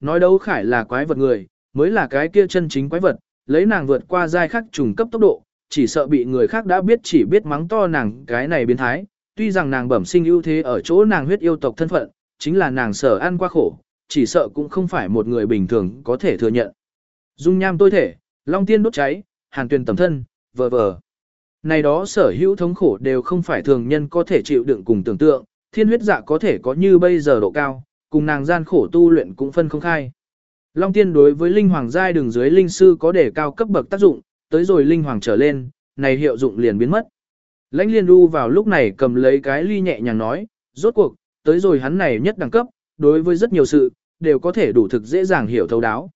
nói đấu khải là quái vật người, mới là cái kia chân chính quái vật, lấy nàng vượt qua giai khắc trùng cấp tốc độ, chỉ sợ bị người khác đã biết chỉ biết mắng to nàng cái này biến thái, tuy rằng nàng bẩm sinh ưu thế ở chỗ nàng huyết yêu tộc thân phận, chính là nàng sở ăn qua khổ, chỉ sợ cũng không phải một người bình thường có thể thừa nhận. Dung nham tôi thể, long tiên đốt cháy, hàn tuyền tầm thân, vờ vờ. Này đó sở hữu thống khổ đều không phải thường nhân có thể chịu đựng cùng tưởng tượng, thiên huyết dạ có thể có như bây giờ độ cao, cùng nàng gian khổ tu luyện cũng phân không khai. Long tiên đối với linh hoàng giai đường dưới linh sư có để cao cấp bậc tác dụng, tới rồi linh hoàng trở lên, này hiệu dụng liền biến mất. Lãnh liên đu vào lúc này cầm lấy cái ly nhẹ nhàng nói, rốt cuộc, tới rồi hắn này nhất đẳng cấp, đối với rất nhiều sự, đều có thể đủ thực dễ dàng hiểu thấu đáo.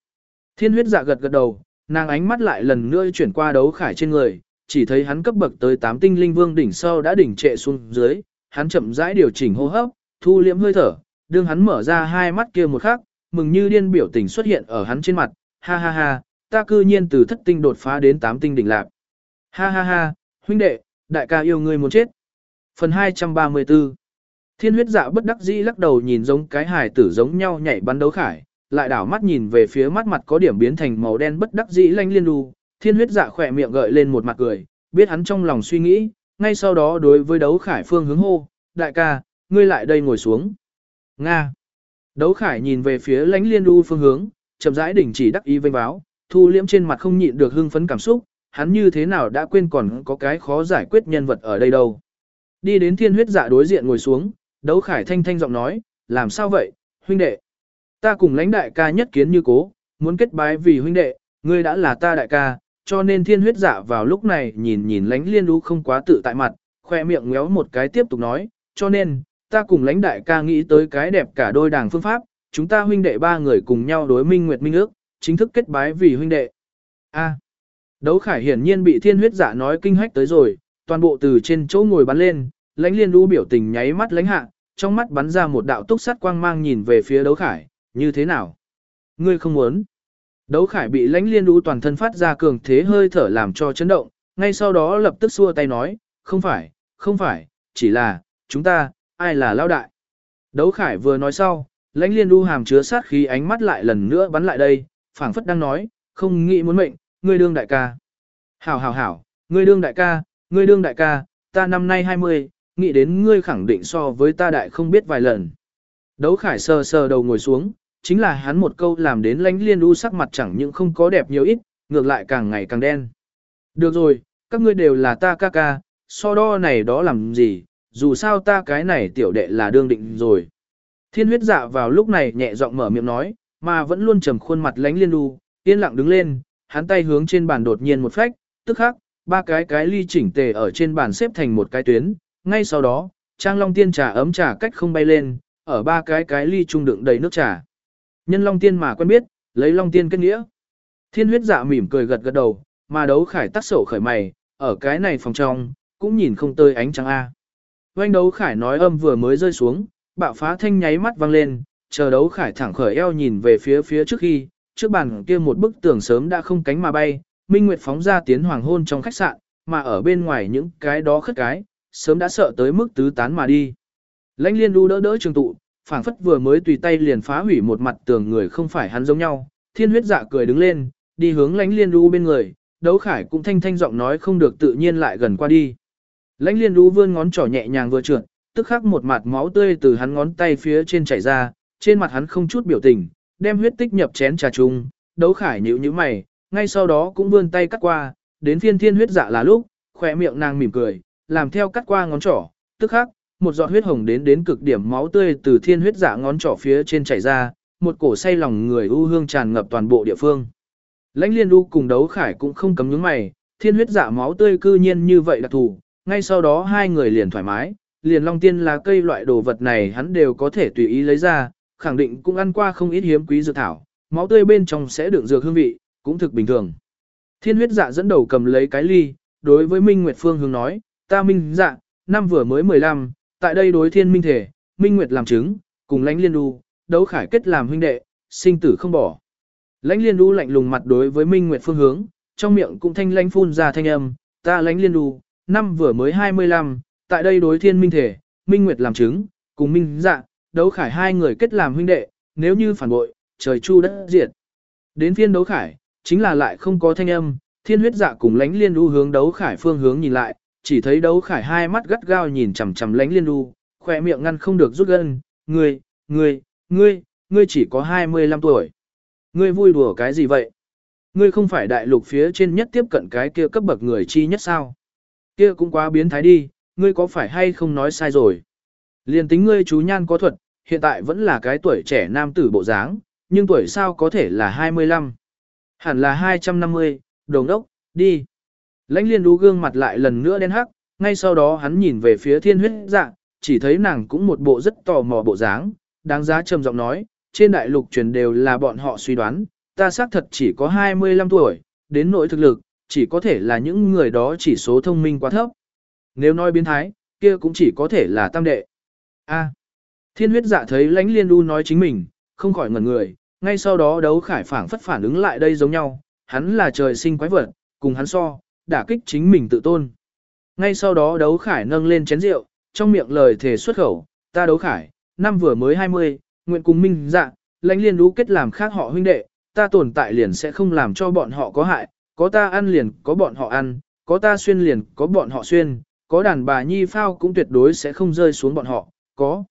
Thiên huyết dạ gật gật đầu, nàng ánh mắt lại lần nữa chuyển qua đấu khải trên người, chỉ thấy hắn cấp bậc tới 8 tinh linh vương đỉnh sau đã đỉnh trệ xuống dưới, hắn chậm rãi điều chỉnh hô hấp, thu liễm hơi thở, đương hắn mở ra hai mắt kia một khắc, mừng như điên biểu tình xuất hiện ở hắn trên mặt, ha ha ha, ta cư nhiên từ thất tinh đột phá đến tám tinh đỉnh lạc. Ha ha ha, huynh đệ, đại ca yêu ngươi muốn chết. Phần 234 Thiên huyết dạ bất đắc dĩ lắc đầu nhìn giống cái hài tử giống nhau nhảy bắn đấu khải, lại đảo mắt nhìn về phía mắt mặt có điểm biến thành màu đen bất đắc dĩ lanh liên đu, thiên huyết dạ khỏe miệng gợi lên một mặt cười, biết hắn trong lòng suy nghĩ, ngay sau đó đối với đấu khải phương hướng hô, đại ca, ngươi lại đây ngồi xuống. Nga. Đấu khải nhìn về phía Lãnh liên đu phương hướng, chậm rãi đỉnh chỉ đắc ý vênh báo, thu liễm trên mặt không nhịn được hưng phấn cảm xúc, hắn như thế nào đã quên còn có cái khó giải quyết nhân vật ở đây đâu. Đi đến thiên huyết dạ đối diện ngồi xuống, đấu khải thanh thanh giọng nói, làm sao vậy, huynh đệ. Ta cùng lãnh đại ca nhất kiến như cố, muốn kết bái vì huynh đệ, ngươi đã là ta đại ca, cho nên thiên huyết dạ vào lúc này nhìn nhìn lãnh liên đu không quá tự tại mặt, khoe miệng ngéo một cái tiếp tục nói, cho nên, ta cùng lãnh đại ca nghĩ tới cái đẹp cả đôi đảng phương pháp, chúng ta huynh đệ ba người cùng nhau đối minh nguyệt minh ước, chính thức kết bái vì huynh đệ. A. đấu khải hiển nhiên bị thiên huyết giả nói kinh hách tới rồi, toàn bộ từ trên chỗ ngồi bắn lên, lãnh liên đu biểu tình nháy mắt lãnh hạ, trong mắt bắn ra một đạo túc sắt quang mang nhìn về phía đấu khải, như thế nào? Ngươi không muốn. Đấu khải bị lãnh liên đu toàn thân phát ra cường thế hơi thở làm cho chấn động, ngay sau đó lập tức xua tay nói, không phải, không phải, chỉ là, chúng ta, ai là lao đại. Đấu khải vừa nói sau, lãnh liên đu hàm chứa sát khí ánh mắt lại lần nữa bắn lại đây, phảng phất đang nói, không nghĩ muốn mệnh, ngươi đương đại ca. Hảo hảo hảo, ngươi đương đại ca, ngươi đương đại ca, ta năm nay 20, nghĩ đến ngươi khẳng định so với ta đại không biết vài lần. Đấu khải sờ sờ đầu ngồi xuống, chính là hắn một câu làm đến lãnh liên đu sắc mặt chẳng những không có đẹp nhiều ít, ngược lại càng ngày càng đen. Được rồi, các ngươi đều là ta ca ca, so đo này đó làm gì, dù sao ta cái này tiểu đệ là đương định rồi. Thiên huyết dạ vào lúc này nhẹ giọng mở miệng nói, mà vẫn luôn trầm khuôn mặt lánh liên đu, yên lặng đứng lên, hắn tay hướng trên bàn đột nhiên một phách, tức khắc, ba cái cái ly chỉnh tề ở trên bàn xếp thành một cái tuyến, ngay sau đó, trang long tiên trà ấm trà cách không bay lên, ở ba cái cái ly trung đựng đầy nước trà. Nhân long tiên mà quen biết, lấy long tiên kết nghĩa. Thiên huyết dạ mỉm cười gật gật đầu, mà đấu khải tắt sổ khởi mày, ở cái này phòng trong, cũng nhìn không tơi ánh trăng A. Oanh đấu khải nói âm vừa mới rơi xuống, bạo phá thanh nháy mắt vang lên, chờ đấu khải thẳng khởi eo nhìn về phía phía trước khi, trước bàn kia một bức tường sớm đã không cánh mà bay, Minh Nguyệt phóng ra tiến hoàng hôn trong khách sạn, mà ở bên ngoài những cái đó khất cái, sớm đã sợ tới mức tứ tán mà đi. Lãnh liên đu đỡ đỡ trường tụ, phảng phất vừa mới tùy tay liền phá hủy một mặt tường người không phải hắn giống nhau, thiên huyết dạ cười đứng lên, đi hướng lãnh liên đu bên người, đấu khải cũng thanh thanh giọng nói không được tự nhiên lại gần qua đi. Lãnh liên đu vươn ngón trỏ nhẹ nhàng vừa trượt, tức khắc một mặt máu tươi từ hắn ngón tay phía trên chảy ra, trên mặt hắn không chút biểu tình, đem huyết tích nhập chén trà chung, đấu khải nhíu nhíu mày, ngay sau đó cũng vươn tay cắt qua, đến phiên thiên huyết dạ là lúc, khỏe miệng nàng mỉm cười, làm theo cắt qua ngón trỏ, tức khắc, một giọt huyết hồng đến đến cực điểm máu tươi từ thiên huyết dạ ngón trỏ phía trên chảy ra, một cổ say lòng người u hương tràn ngập toàn bộ địa phương. Lãnh liên u cùng đấu khải cũng không cấm nhướng mày, thiên huyết dạ máu tươi cư nhiên như vậy đặc thù, ngay sau đó hai người liền thoải mái, liền long tiên là cây loại đồ vật này hắn đều có thể tùy ý lấy ra, khẳng định cũng ăn qua không ít hiếm quý dược thảo, máu tươi bên trong sẽ đựng dược hương vị, cũng thực bình thường. Thiên huyết dạ dẫn đầu cầm lấy cái ly, đối với Minh Nguyệt Phương hướng nói, ta Minh dạ, năm vừa mới 15, tại đây đối thiên minh thể, Minh Nguyệt làm chứng, cùng lãnh liên đu, đấu khải kết làm huynh đệ, sinh tử không bỏ. Lãnh liên đu lạnh lùng mặt đối với Minh Nguyệt phương hướng, trong miệng cũng thanh lãnh phun ra thanh âm, ta lãnh liên đu, năm vừa mới 25, tại đây đối thiên minh thể, Minh Nguyệt làm chứng, cùng Minh dạ, đấu khải hai người kết làm huynh đệ, nếu như phản bội, trời chu đất diệt. Đến phiên đấu khải, chính là lại không có thanh âm, thiên huyết dạ cùng lánh liên đu hướng đấu khải phương hướng nhìn lại, chỉ thấy đấu khải hai mắt gắt gao nhìn chằm chằm lánh liên đu, khỏe miệng ngăn không được rút gân, ngươi, ngươi, ngươi, ngươi chỉ có 25 tuổi. Ngươi vui đùa cái gì vậy? Ngươi không phải đại lục phía trên nhất tiếp cận cái kia cấp bậc người chi nhất sao? Kia cũng quá biến thái đi, ngươi có phải hay không nói sai rồi? Liên tính ngươi chú nhan có thuật, hiện tại vẫn là cái tuổi trẻ nam tử bộ dáng, nhưng tuổi sao có thể là 25? Hẳn là 250, đồng đốc, đi. Lãnh liên đú gương mặt lại lần nữa đen hắc, ngay sau đó hắn nhìn về phía thiên huyết dạ, chỉ thấy nàng cũng một bộ rất tò mò bộ dáng, đáng giá trầm giọng nói, trên đại lục truyền đều là bọn họ suy đoán, ta xác thật chỉ có 25 tuổi, đến nỗi thực lực, chỉ có thể là những người đó chỉ số thông minh quá thấp. Nếu nói biến thái, kia cũng chỉ có thể là tam đệ. A. thiên huyết dạ thấy lãnh liên đu nói chính mình, không khỏi ngẩn người, ngay sau đó đấu khải phảng phất phản ứng lại đây giống nhau, hắn là trời sinh quái vật, cùng hắn so, đả kích chính mình tự tôn. Ngay sau đó đấu khải nâng lên chén rượu, trong miệng lời thề xuất khẩu, ta đấu khải, năm vừa mới 20, nguyện cùng minh dạ, lãnh liên đu kết làm khác họ huynh đệ, ta tồn tại liền sẽ không làm cho bọn họ có hại, có ta ăn liền có bọn họ ăn, có ta xuyên liền có bọn họ xuyên, có đàn bà nhi phao cũng tuyệt đối sẽ không rơi xuống bọn họ, có.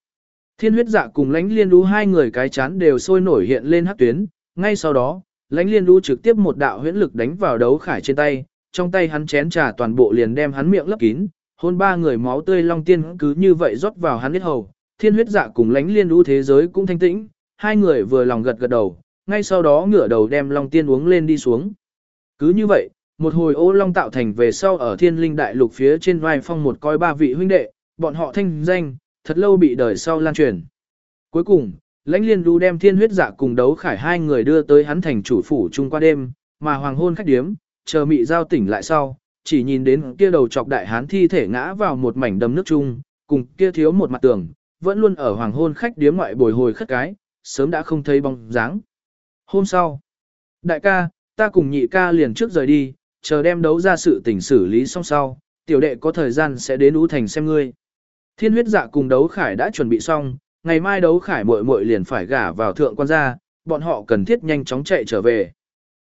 Thiên huyết dạ cùng lãnh liên đú hai người cái chán đều sôi nổi hiện lên hắc tuyến, ngay sau đó, lãnh liên đú trực tiếp một đạo huyễn lực đánh vào đấu khải trên tay, trong tay hắn chén trà toàn bộ liền đem hắn miệng lấp kín, hôn ba người máu tươi long tiên cứ như vậy rót vào hắn huyết hầu, thiên huyết dạ cùng lãnh liên đú thế giới cũng thanh tĩnh, hai người vừa lòng gật gật đầu, ngay sau đó ngửa đầu đem long tiên uống lên đi xuống. Cứ như vậy, một hồi ô long tạo thành về sau ở thiên linh đại lục phía trên vai phong một coi ba vị huynh đệ, bọn họ thanh danh, thật lâu bị đời sau lan truyền. Cuối cùng, lãnh liên đu đem thiên huyết giả cùng đấu khải hai người đưa tới hắn thành chủ phủ chung qua đêm, mà hoàng hôn khách điếm, chờ mị giao tỉnh lại sau, chỉ nhìn đến kia đầu chọc đại hán thi thể ngã vào một mảnh đầm nước chung, cùng kia thiếu một mặt tường, vẫn luôn ở hoàng hôn khách điếm ngoại bồi hồi khất cái, sớm đã không thấy bóng dáng. Hôm sau, đại ca, ta cùng nhị ca liền trước rời đi, chờ đem đấu ra sự tình xử lý xong sau, tiểu đệ có thời gian sẽ đến Ú Thành xem ngươi. Thiên huyết dạ cùng đấu khải đã chuẩn bị xong, ngày mai đấu khải muội muội liền phải gả vào thượng quan gia, bọn họ cần thiết nhanh chóng chạy trở về.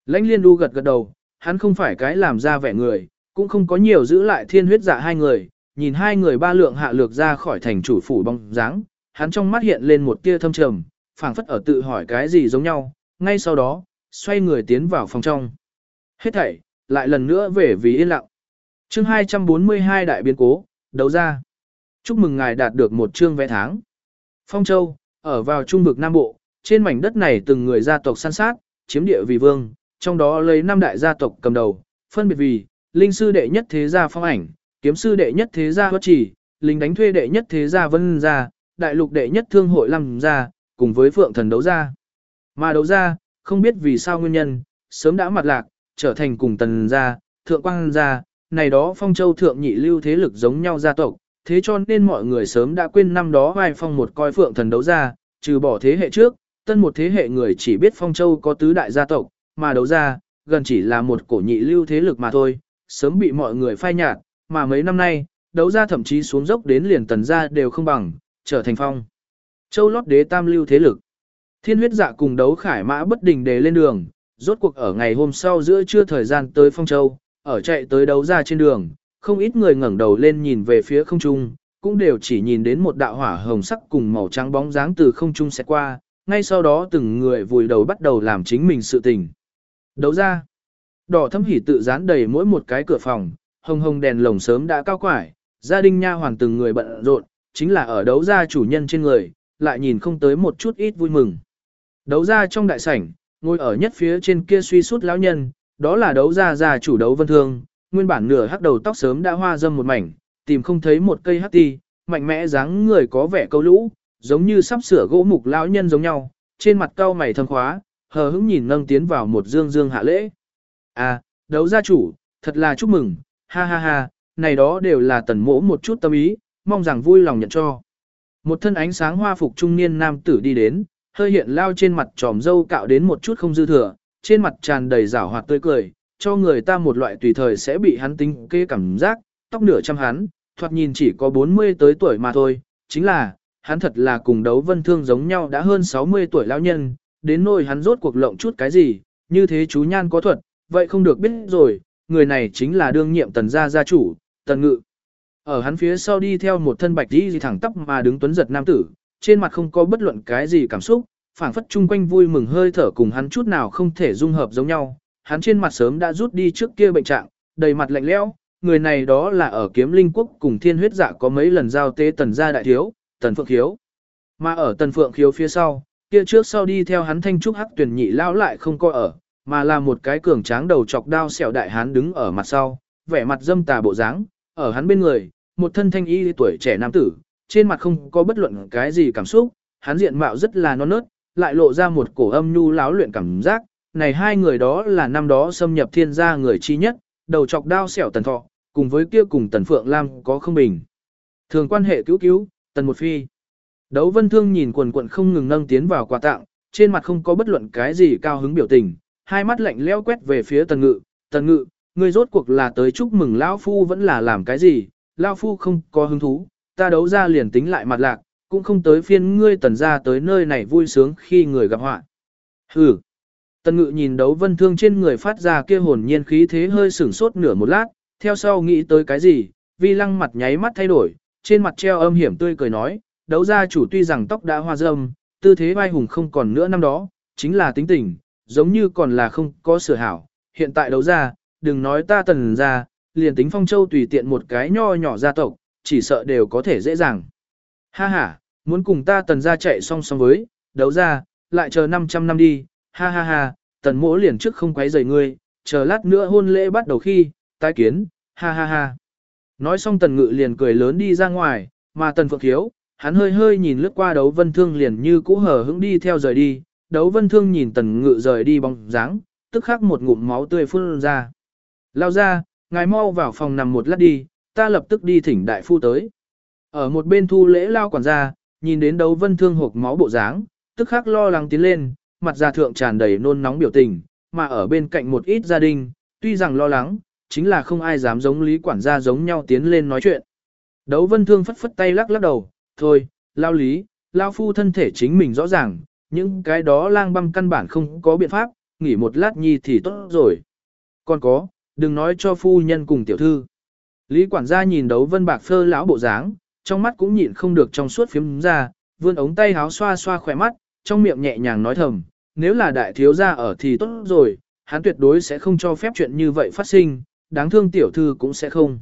Lãnh liên đu gật gật đầu, hắn không phải cái làm ra vẻ người, cũng không có nhiều giữ lại thiên huyết dạ hai người, nhìn hai người ba lượng hạ lược ra khỏi thành chủ phủ bóng dáng, hắn trong mắt hiện lên một tia thâm trầm, phảng phất ở tự hỏi cái gì giống nhau, ngay sau đó, xoay người tiến vào phòng trong. Hết thảy, lại lần nữa về vì yên lặng. Chương 242 đại biến cố, đấu ra. Chúc mừng ngài đạt được một chương vé tháng. Phong Châu, ở vào trung vực Nam Bộ, trên mảnh đất này từng người gia tộc săn sát, chiếm địa vì vương, trong đó lấy năm đại gia tộc cầm đầu, phân biệt vì, linh sư đệ nhất thế gia phong ảnh, kiếm sư đệ nhất thế gia bất chỉ, lính đánh thuê đệ nhất thế gia vân gia, đại lục đệ nhất thương hội lăng gia, cùng với phượng thần đấu gia. Mà đấu gia, không biết vì sao nguyên nhân, sớm đã mặt lạc, trở thành cùng tần gia, thượng quang gia, này đó phong châu thượng nhị lưu thế lực giống nhau gia tộc, thế cho nên mọi người sớm đã quên năm đó vai phong một coi phượng thần đấu gia, trừ bỏ thế hệ trước, tân một thế hệ người chỉ biết phong châu có tứ đại gia tộc, mà đấu gia, gần chỉ là một cổ nhị lưu thế lực mà thôi, sớm bị mọi người phai nhạt, mà mấy năm nay, đấu gia thậm chí xuống dốc đến liền tần gia đều không bằng, trở thành phong. Châu lót đế tam lưu thế lực. Thiên huyết dạ cùng đấu khải mã bất đình để lên đường, rốt cuộc ở ngày hôm sau giữa trưa thời gian tới phong châu, ở chạy tới đấu ra trên đường, không ít người ngẩng đầu lên nhìn về phía không trung, cũng đều chỉ nhìn đến một đạo hỏa hồng sắc cùng màu trắng bóng dáng từ không trung sẽ qua, ngay sau đó từng người vùi đầu bắt đầu làm chính mình sự tình. Đấu ra, đỏ thâm hỉ tự dán đầy mỗi một cái cửa phòng, hồng hồng đèn lồng sớm đã cao quải, gia đình nha hoàng từng người bận rộn, chính là ở đấu ra chủ nhân trên người, lại nhìn không tới một chút ít vui mừng. Đấu ra trong đại sảnh, ngồi ở nhất phía trên kia suy sút lão nhân, đó là đấu ra già chủ đấu vân thương, nguyên bản nửa hắc đầu tóc sớm đã hoa dâm một mảnh, tìm không thấy một cây hắc ti, mạnh mẽ dáng người có vẻ câu lũ, giống như sắp sửa gỗ mục lão nhân giống nhau, trên mặt cau mày thâm khóa, hờ hững nhìn nâng tiến vào một dương dương hạ lễ. À, đấu gia chủ, thật là chúc mừng, ha ha ha, này đó đều là tần mỗ một chút tâm ý, mong rằng vui lòng nhận cho. Một thân ánh sáng hoa phục trung niên nam tử đi đến, hơi hiện lao trên mặt tròm dâu cạo đến một chút không dư thừa, trên mặt tràn đầy rảo hoạt tươi cười, cho người ta một loại tùy thời sẽ bị hắn tính kê cảm giác, tóc nửa trăm hắn, thoạt nhìn chỉ có 40 tới tuổi mà thôi, chính là, hắn thật là cùng đấu vân thương giống nhau đã hơn 60 tuổi lão nhân, đến nỗi hắn rốt cuộc lộng chút cái gì, như thế chú nhan có thuật, vậy không được biết rồi, người này chính là đương nhiệm tần gia gia chủ, tần ngự. Ở hắn phía sau đi theo một thân bạch đi thẳng tóc mà đứng tuấn giật nam tử, trên mặt không có bất luận cái gì cảm xúc, phảng phất chung quanh vui mừng hơi thở cùng hắn chút nào không thể dung hợp giống nhau. Hắn trên mặt sớm đã rút đi trước kia bệnh trạng, đầy mặt lạnh lẽo, người này đó là ở kiếm linh quốc cùng thiên huyết dạ có mấy lần giao tế tần gia đại thiếu, tần phượng khiếu. Mà ở tần phượng khiếu phía sau, kia trước sau đi theo hắn thanh trúc hắc tuyển nhị lao lại không coi ở, mà là một cái cường tráng đầu chọc đao sẹo đại hán đứng ở mặt sau, vẻ mặt dâm tà bộ dáng, ở hắn bên người, một thân thanh y tuổi trẻ nam tử, trên mặt không có bất luận cái gì cảm xúc, hắn diện mạo rất là non nớt, lại lộ ra một cổ âm nhu láo luyện cảm giác, này hai người đó là năm đó xâm nhập thiên gia người chi nhất, đầu chọc đao sẹo tần thọ, cùng với kia cùng tần phượng lam có không bình. Thường quan hệ cứu cứu, tần một phi. Đấu vân thương nhìn quần quận không ngừng nâng tiến vào quà tặng, trên mặt không có bất luận cái gì cao hứng biểu tình, hai mắt lạnh leo quét về phía tần ngự, tần ngự, ngươi rốt cuộc là tới chúc mừng lão phu vẫn là làm cái gì, lão phu không có hứng thú, ta đấu ra liền tính lại mặt lạc, cũng không tới phiên ngươi tần ra tới nơi này vui sướng khi người gặp họa. Hừ. Tần ngự nhìn đấu vân thương trên người phát ra kia hồn nhiên khí thế hơi sửng sốt nửa một lát, theo sau nghĩ tới cái gì, vi lăng mặt nháy mắt thay đổi, trên mặt treo âm hiểm tươi cười nói, đấu ra chủ tuy rằng tóc đã hoa râm, tư thế vai hùng không còn nữa năm đó, chính là tính tình, giống như còn là không có sửa hảo, hiện tại đấu ra, đừng nói ta tần ra, liền tính phong châu tùy tiện một cái nho nhỏ gia tộc, chỉ sợ đều có thể dễ dàng. Ha ha, muốn cùng ta tần ra chạy song song với, đấu ra, lại chờ 500 năm đi, ha ha ha, tần mỗ liền trước không quấy rầy ngươi, chờ lát nữa hôn lễ bắt đầu khi, tái kiến, ha ha ha. Nói xong tần ngự liền cười lớn đi ra ngoài, mà tần phượng thiếu, hắn hơi hơi nhìn lướt qua đấu vân thương liền như cũ hờ hững đi theo rời đi, đấu vân thương nhìn tần ngự rời đi bóng dáng, tức khắc một ngụm máu tươi phun ra. Lao ra, ngài mau vào phòng nằm một lát đi, ta lập tức đi thỉnh đại phu tới. Ở một bên thu lễ lao quản gia, nhìn đến đấu vân thương hộp máu bộ dáng, tức khắc lo lắng tiến lên, mặt già thượng tràn đầy nôn nóng biểu tình, mà ở bên cạnh một ít gia đình, tuy rằng lo lắng, chính là không ai dám giống lý quản gia giống nhau tiến lên nói chuyện. Đấu vân thương phất phất tay lắc lắc đầu, thôi, lao lý, lao phu thân thể chính mình rõ ràng, những cái đó lang băm căn bản không có biện pháp, nghỉ một lát nhi thì tốt rồi. Còn có, đừng nói cho phu nhân cùng tiểu thư. Lý quản gia nhìn đấu vân bạc phơ lão bộ dáng, trong mắt cũng nhịn không được trong suốt phiếm ra, vươn ống tay háo xoa xoa khỏe mắt, trong miệng nhẹ nhàng nói thầm, nếu là đại thiếu gia ở thì tốt rồi, hắn tuyệt đối sẽ không cho phép chuyện như vậy phát sinh, đáng thương tiểu thư cũng sẽ không.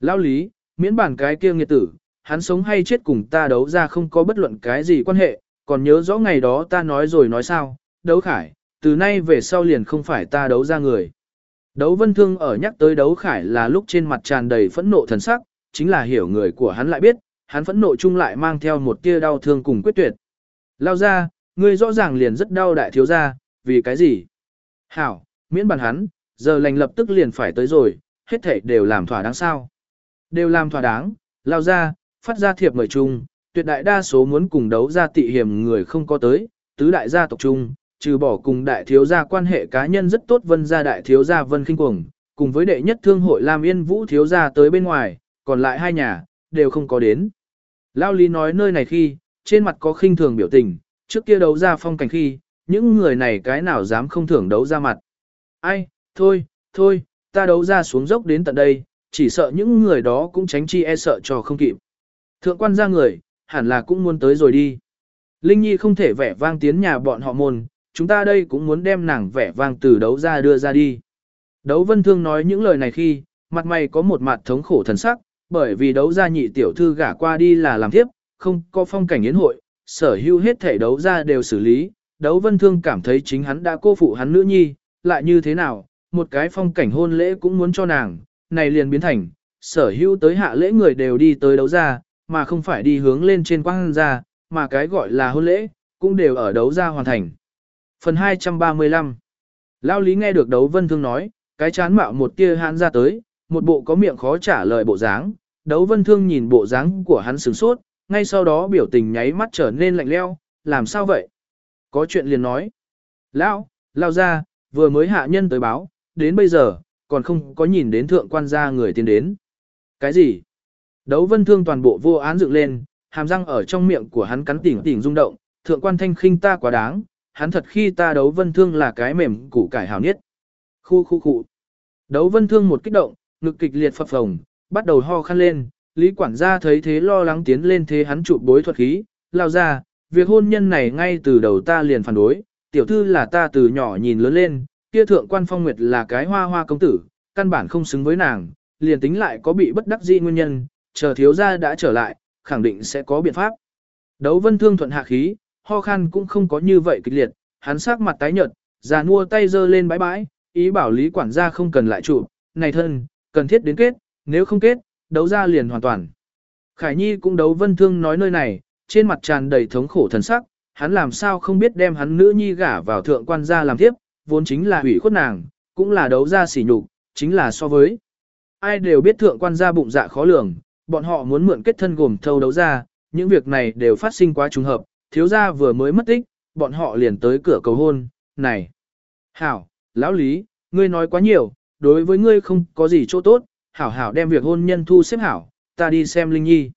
Lão lý, miễn bản cái kia nghiệt tử, hắn sống hay chết cùng ta đấu ra không có bất luận cái gì quan hệ, còn nhớ rõ ngày đó ta nói rồi nói sao, đấu khải, từ nay về sau liền không phải ta đấu ra người. Đấu vân thương ở nhắc tới đấu khải là lúc trên mặt tràn đầy phẫn nộ thần sắc, chính là hiểu người của hắn lại biết, hắn phẫn nộ chung lại mang theo một tia đau thương cùng quyết tuyệt. Lao ra, ngươi rõ ràng liền rất đau đại thiếu ra, vì cái gì? Hảo, miễn bàn hắn, giờ lành lập tức liền phải tới rồi, hết thể đều làm thỏa đáng sao. Đều làm thỏa đáng, lao ra, phát ra thiệp mời chung, tuyệt đại đa số muốn cùng đấu ra tị hiểm người không có tới, tứ đại gia tộc chung, trừ bỏ cùng đại thiếu gia quan hệ cá nhân rất tốt vân gia đại thiếu gia vân khinh cuồng, cùng với đệ nhất thương hội Lam Yên Vũ thiếu gia tới bên ngoài, còn lại hai nhà, đều không có đến. Lao Lý nói nơi này khi, trên mặt có khinh thường biểu tình, trước kia đấu ra phong cảnh khi, những người này cái nào dám không thưởng đấu ra mặt. Ai, thôi, thôi, ta đấu ra xuống dốc đến tận đây, chỉ sợ những người đó cũng tránh chi e sợ cho không kịp. Thượng quan ra người, hẳn là cũng muốn tới rồi đi. Linh Nhi không thể vẻ vang tiến nhà bọn họ môn, chúng ta đây cũng muốn đem nàng vẻ vang từ đấu ra đưa ra đi. Đấu vân thương nói những lời này khi, mặt mày có một mặt thống khổ thần sắc, bởi vì đấu ra nhị tiểu thư gả qua đi là làm tiếp, không có phong cảnh yến hội, sở hữu hết thể đấu ra đều xử lý, đấu vân thương cảm thấy chính hắn đã cô phụ hắn nữ nhi, lại như thế nào, một cái phong cảnh hôn lễ cũng muốn cho nàng, này liền biến thành, sở hữu tới hạ lễ người đều đi tới đấu ra, mà không phải đi hướng lên trên quang ra, mà cái gọi là hôn lễ, cũng đều ở đấu ra hoàn thành. Phần 235 Lao Lý nghe được đấu vân thương nói, cái chán mạo một tia hãn ra tới, một bộ có miệng khó trả lời bộ dáng, đấu vân thương nhìn bộ dáng của hắn sửng sốt, ngay sau đó biểu tình nháy mắt trở nên lạnh leo, làm sao vậy? Có chuyện liền nói. Lão, lao ra, vừa mới hạ nhân tới báo, đến bây giờ, còn không có nhìn đến thượng quan gia người tiến đến. Cái gì? Đấu vân thương toàn bộ vô án dựng lên, hàm răng ở trong miệng của hắn cắn tỉnh tỉnh rung động, thượng quan thanh khinh ta quá đáng, hắn thật khi ta đấu vân thương là cái mềm củ cải hảo nhất. Khu khu khu. Đấu vân thương một kích động, ngực kịch liệt phập phồng, bắt đầu ho khăn lên, Lý quản gia thấy thế lo lắng tiến lên thế hắn chụp bối thuật khí, lao ra, việc hôn nhân này ngay từ đầu ta liền phản đối, tiểu thư là ta từ nhỏ nhìn lớn lên, kia thượng quan phong nguyệt là cái hoa hoa công tử, căn bản không xứng với nàng, liền tính lại có bị bất đắc dĩ nguyên nhân, chờ thiếu gia đã trở lại, khẳng định sẽ có biện pháp. Đấu vân thương thuận hạ khí, ho khan cũng không có như vậy kịch liệt, hắn sắc mặt tái nhợt, già mua tay giơ lên bãi bãi, ý bảo lý quản gia không cần lại trụ, này thân, cần thiết đến kết, nếu không kết, đấu ra liền hoàn toàn. Khải Nhi cũng đấu vân thương nói nơi này, trên mặt tràn đầy thống khổ thần sắc, hắn làm sao không biết đem hắn nữ nhi gả vào thượng quan gia làm tiếp, vốn chính là hủy khuất nàng, cũng là đấu ra sỉ nhục, chính là so với. Ai đều biết thượng quan gia bụng dạ khó lường, bọn họ muốn mượn kết thân gồm thâu đấu ra, những việc này đều phát sinh quá trùng hợp, thiếu gia vừa mới mất tích, bọn họ liền tới cửa cầu hôn, này. Hảo, lão lý, ngươi nói quá nhiều, đối với ngươi không có gì chỗ tốt, hảo hảo đem việc hôn nhân thu xếp hảo, ta đi xem Linh Nhi.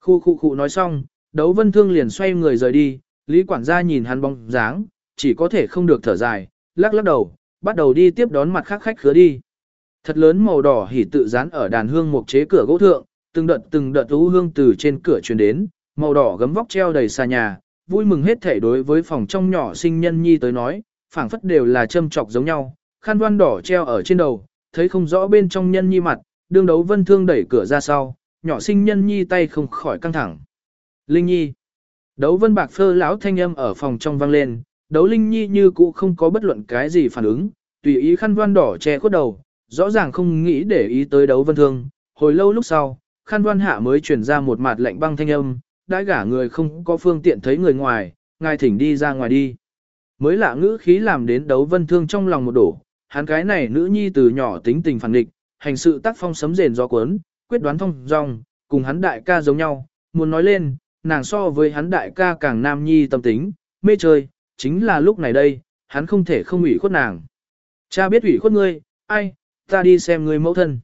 Khu khu khu nói xong, đấu vân thương liền xoay người rời đi, Lý quản gia nhìn hắn bóng dáng, chỉ có thể không được thở dài, lắc lắc đầu, bắt đầu đi tiếp đón mặt khác khách khứa đi. Thật lớn màu đỏ hỉ tự dán ở đàn hương một chế cửa gỗ thượng, từng đợt từng đợt ú hương từ trên cửa truyền đến, màu đỏ gấm vóc treo đầy xa nhà, vui mừng hết thể đối với phòng trong nhỏ sinh nhân nhi tới nói, phảng phất đều là châm trọc giống nhau, khăn đoan đỏ treo ở trên đầu, thấy không rõ bên trong nhân nhi mặt, đương đấu vân thương đẩy cửa ra sau, nhỏ sinh nhân nhi tay không khỏi căng thẳng. Linh nhi. Đấu vân bạc phơ lão thanh âm ở phòng trong vang lên, đấu linh nhi như cũ không có bất luận cái gì phản ứng, tùy ý khăn đoan đỏ che khuất đầu, rõ ràng không nghĩ để ý tới đấu vân thương. Hồi lâu lúc sau, khăn đoan hạ mới truyền ra một mặt lạnh băng thanh âm, đã gả người không có phương tiện thấy người ngoài, ngài thỉnh đi ra ngoài đi. Mới lạ ngữ khí làm đến đấu vân thương trong lòng một đổ, hắn cái này nữ nhi từ nhỏ tính tình phản địch, hành sự tác phong sấm rền gió cuốn, quyết đoán thông dong, cùng hắn đại ca giống nhau, muốn nói lên, nàng so với hắn đại ca càng nam nhi tâm tính, mê chơi, chính là lúc này đây, hắn không thể không ủy khuất nàng. Cha biết ủy khuất ngươi, ai, ta đi xem ngươi mẫu thân.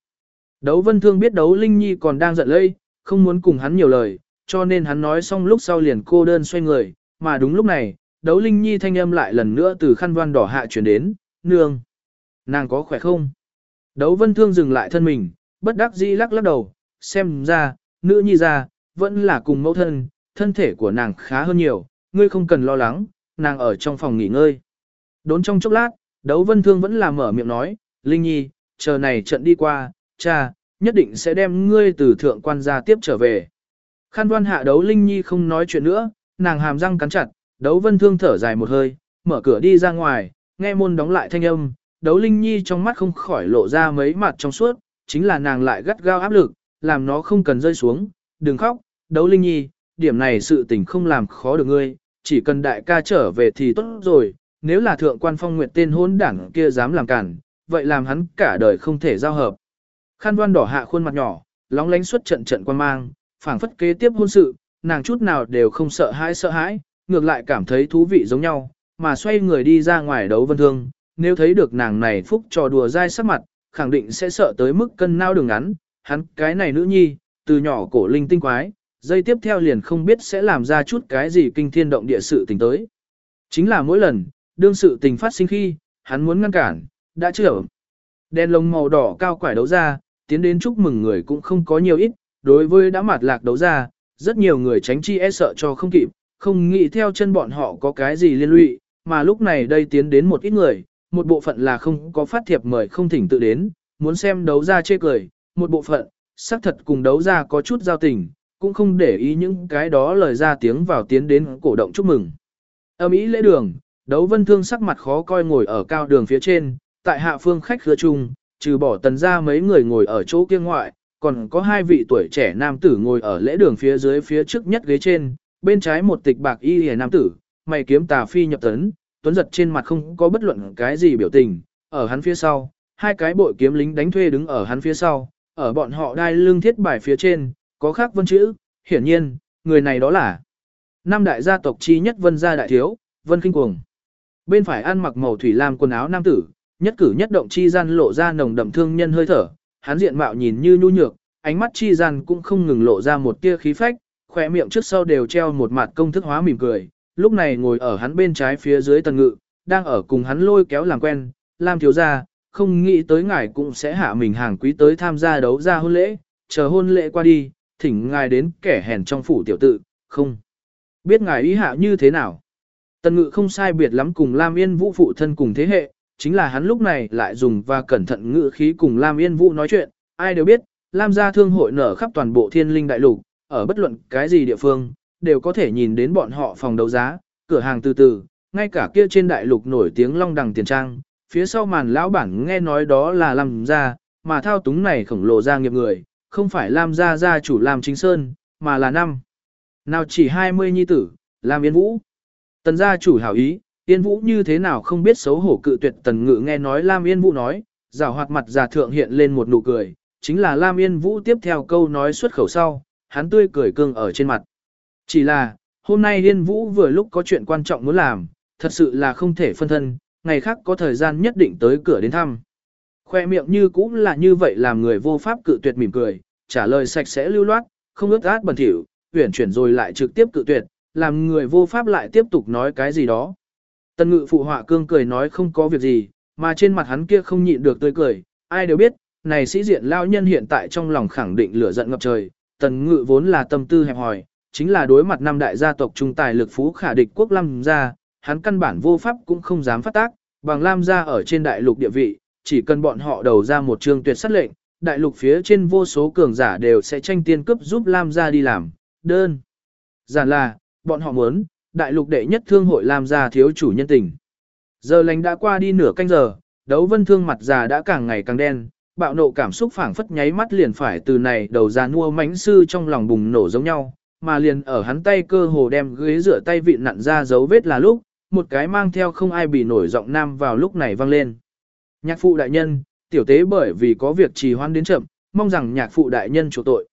Đấu vân thương biết đấu Linh Nhi còn đang giận lây, không muốn cùng hắn nhiều lời, cho nên hắn nói xong lúc sau liền cô đơn xoay người, mà đúng lúc này, đấu Linh Nhi thanh âm lại lần nữa từ khăn đoan đỏ hạ chuyển đến, nương. Nàng có khỏe không? Đấu vân thương dừng lại thân mình, bất đắc dĩ lắc lắc đầu, xem ra, nữ nhi ra, vẫn là cùng mẫu thân, thân thể của nàng khá hơn nhiều, ngươi không cần lo lắng, nàng ở trong phòng nghỉ ngơi. Đốn trong chốc lát, đấu vân thương vẫn là mở miệng nói, Linh Nhi, chờ này trận đi qua, cha, nhất định sẽ đem ngươi từ thượng quan gia tiếp trở về. Khăn đoan hạ đấu Linh Nhi không nói chuyện nữa, nàng hàm răng cắn chặt, đấu vân thương thở dài một hơi, mở cửa đi ra ngoài, nghe môn đóng lại thanh âm, đấu Linh Nhi trong mắt không khỏi lộ ra mấy mặt trong suốt, chính là nàng lại gắt gao áp lực, làm nó không cần rơi xuống, đừng khóc, đấu Linh Nhi, điểm này sự tình không làm khó được ngươi, chỉ cần đại ca trở về thì tốt rồi, nếu là thượng quan phong nguyệt tên hôn đảng kia dám làm cản, vậy làm hắn cả đời không thể giao hợp. Khăn đoan đỏ hạ khuôn mặt nhỏ, lóng lánh xuất trận trận quan mang, phảng phất kế tiếp hôn sự, nàng chút nào đều không sợ hãi sợ hãi, ngược lại cảm thấy thú vị giống nhau, mà xoay người đi ra ngoài đấu vân thương, nếu thấy được nàng này phúc trò đùa dai sắc mặt, khẳng định sẽ sợ tới mức cân nao đường ngắn, hắn cái này nữ nhi, từ nhỏ cổ linh tinh quái, dây tiếp theo liền không biết sẽ làm ra chút cái gì kinh thiên động địa sự tình tới. Chính là mỗi lần, đương sự tình phát sinh khi, hắn muốn ngăn cản, đã chưa. Đèn lồng màu đỏ cao quải đấu ra, tiến đến chúc mừng người cũng không có nhiều ít, đối với đã mặt lạc đấu ra, rất nhiều người tránh chi e sợ cho không kịp, không nghĩ theo chân bọn họ có cái gì liên lụy, mà lúc này đây tiến đến một ít người, một bộ phận là không có phát thiệp mời không thỉnh tự đến, muốn xem đấu ra chê cười, một bộ phận, xác thật cùng đấu ra có chút giao tình, cũng không để ý những cái đó lời ra tiếng vào tiến đến cổ động chúc mừng. Ở Mỹ lễ đường, đấu vân thương sắc mặt khó coi ngồi ở cao đường phía trên, tại hạ phương khách khứa chung, trừ bỏ tần ra mấy người ngồi ở chỗ kia ngoại, còn có hai vị tuổi trẻ nam tử ngồi ở lễ đường phía dưới phía trước nhất ghế trên, bên trái một tịch bạc y hề nam tử, mày kiếm tà phi nhập tấn, tuấn giật trên mặt không có bất luận cái gì biểu tình, ở hắn phía sau, hai cái bội kiếm lính đánh thuê đứng ở hắn phía sau, ở bọn họ đai lưng thiết bài phía trên, có khác vân chữ, hiển nhiên, người này đó là năm đại gia tộc chi nhất vân gia đại thiếu, vân kinh cuồng. Bên phải ăn mặc màu thủy lam quần áo nam tử, nhất cử nhất động chi gian lộ ra nồng đậm thương nhân hơi thở, hắn diện mạo nhìn như nhu nhược, ánh mắt chi gian cũng không ngừng lộ ra một tia khí phách, khỏe miệng trước sau đều treo một mặt công thức hóa mỉm cười, lúc này ngồi ở hắn bên trái phía dưới tần ngự, đang ở cùng hắn lôi kéo làm quen, Lam thiếu gia, không nghĩ tới ngài cũng sẽ hạ mình hàng quý tới tham gia đấu ra hôn lễ, chờ hôn lễ qua đi, thỉnh ngài đến kẻ hèn trong phủ tiểu tự, không. Biết ngài ý hạ như thế nào? Tần ngự không sai biệt lắm cùng Lam Yên Vũ phụ thân cùng thế hệ, chính là hắn lúc này lại dùng và cẩn thận ngự khí cùng Lam Yên Vũ nói chuyện, ai đều biết, Lam gia thương hội nở khắp toàn bộ thiên linh đại lục, ở bất luận cái gì địa phương, đều có thể nhìn đến bọn họ phòng đấu giá, cửa hàng từ từ, ngay cả kia trên đại lục nổi tiếng long đằng tiền trang, phía sau màn lão bản nghe nói đó là Lam gia, mà thao túng này khổng lồ gia nghiệp người, không phải Lam gia gia chủ Lam Chính Sơn, mà là năm. Nào chỉ 20 nhi tử, Lam Yên Vũ. Tần gia chủ hảo ý, Yên Vũ như thế nào không biết xấu hổ cự tuyệt tần ngự nghe nói Lam Yên Vũ nói, rào hoạt mặt già thượng hiện lên một nụ cười, chính là Lam Yên Vũ tiếp theo câu nói xuất khẩu sau, hắn tươi cười cương ở trên mặt. Chỉ là, hôm nay Yên Vũ vừa lúc có chuyện quan trọng muốn làm, thật sự là không thể phân thân, ngày khác có thời gian nhất định tới cửa đến thăm. Khoe miệng như cũng là như vậy làm người vô pháp cự tuyệt mỉm cười, trả lời sạch sẽ lưu loát, không ướt át bẩn thỉu, huyển chuyển rồi lại trực tiếp cự tuyệt, làm người vô pháp lại tiếp tục nói cái gì đó. Tần ngự phụ họa cương cười nói không có việc gì, mà trên mặt hắn kia không nhịn được tươi cười, ai đều biết, này sĩ diện lao nhân hiện tại trong lòng khẳng định lửa giận ngập trời, tần ngự vốn là tâm tư hẹp hòi, chính là đối mặt năm đại gia tộc trung tài lực phú khả địch quốc lâm gia, hắn căn bản vô pháp cũng không dám phát tác, bằng lam gia ở trên đại lục địa vị, chỉ cần bọn họ đầu ra một chương tuyệt sát lệnh, đại lục phía trên vô số cường giả đều sẽ tranh tiên cướp giúp lam gia đi làm, đơn. Giản là, bọn họ muốn, đại lục đệ nhất thương hội làm ra thiếu chủ nhân tình. Giờ lành đã qua đi nửa canh giờ, đấu vân thương mặt già đã càng ngày càng đen, bạo nộ cảm xúc phảng phất nháy mắt liền phải từ này đầu ra nua mánh sư trong lòng bùng nổ giống nhau, mà liền ở hắn tay cơ hồ đem ghế rửa tay vịn nặn ra dấu vết là lúc, một cái mang theo không ai bị nổi giọng nam vào lúc này vang lên. Nhạc phụ đại nhân, tiểu tế bởi vì có việc trì hoãn đến chậm, mong rằng nhạc phụ đại nhân chủ tội.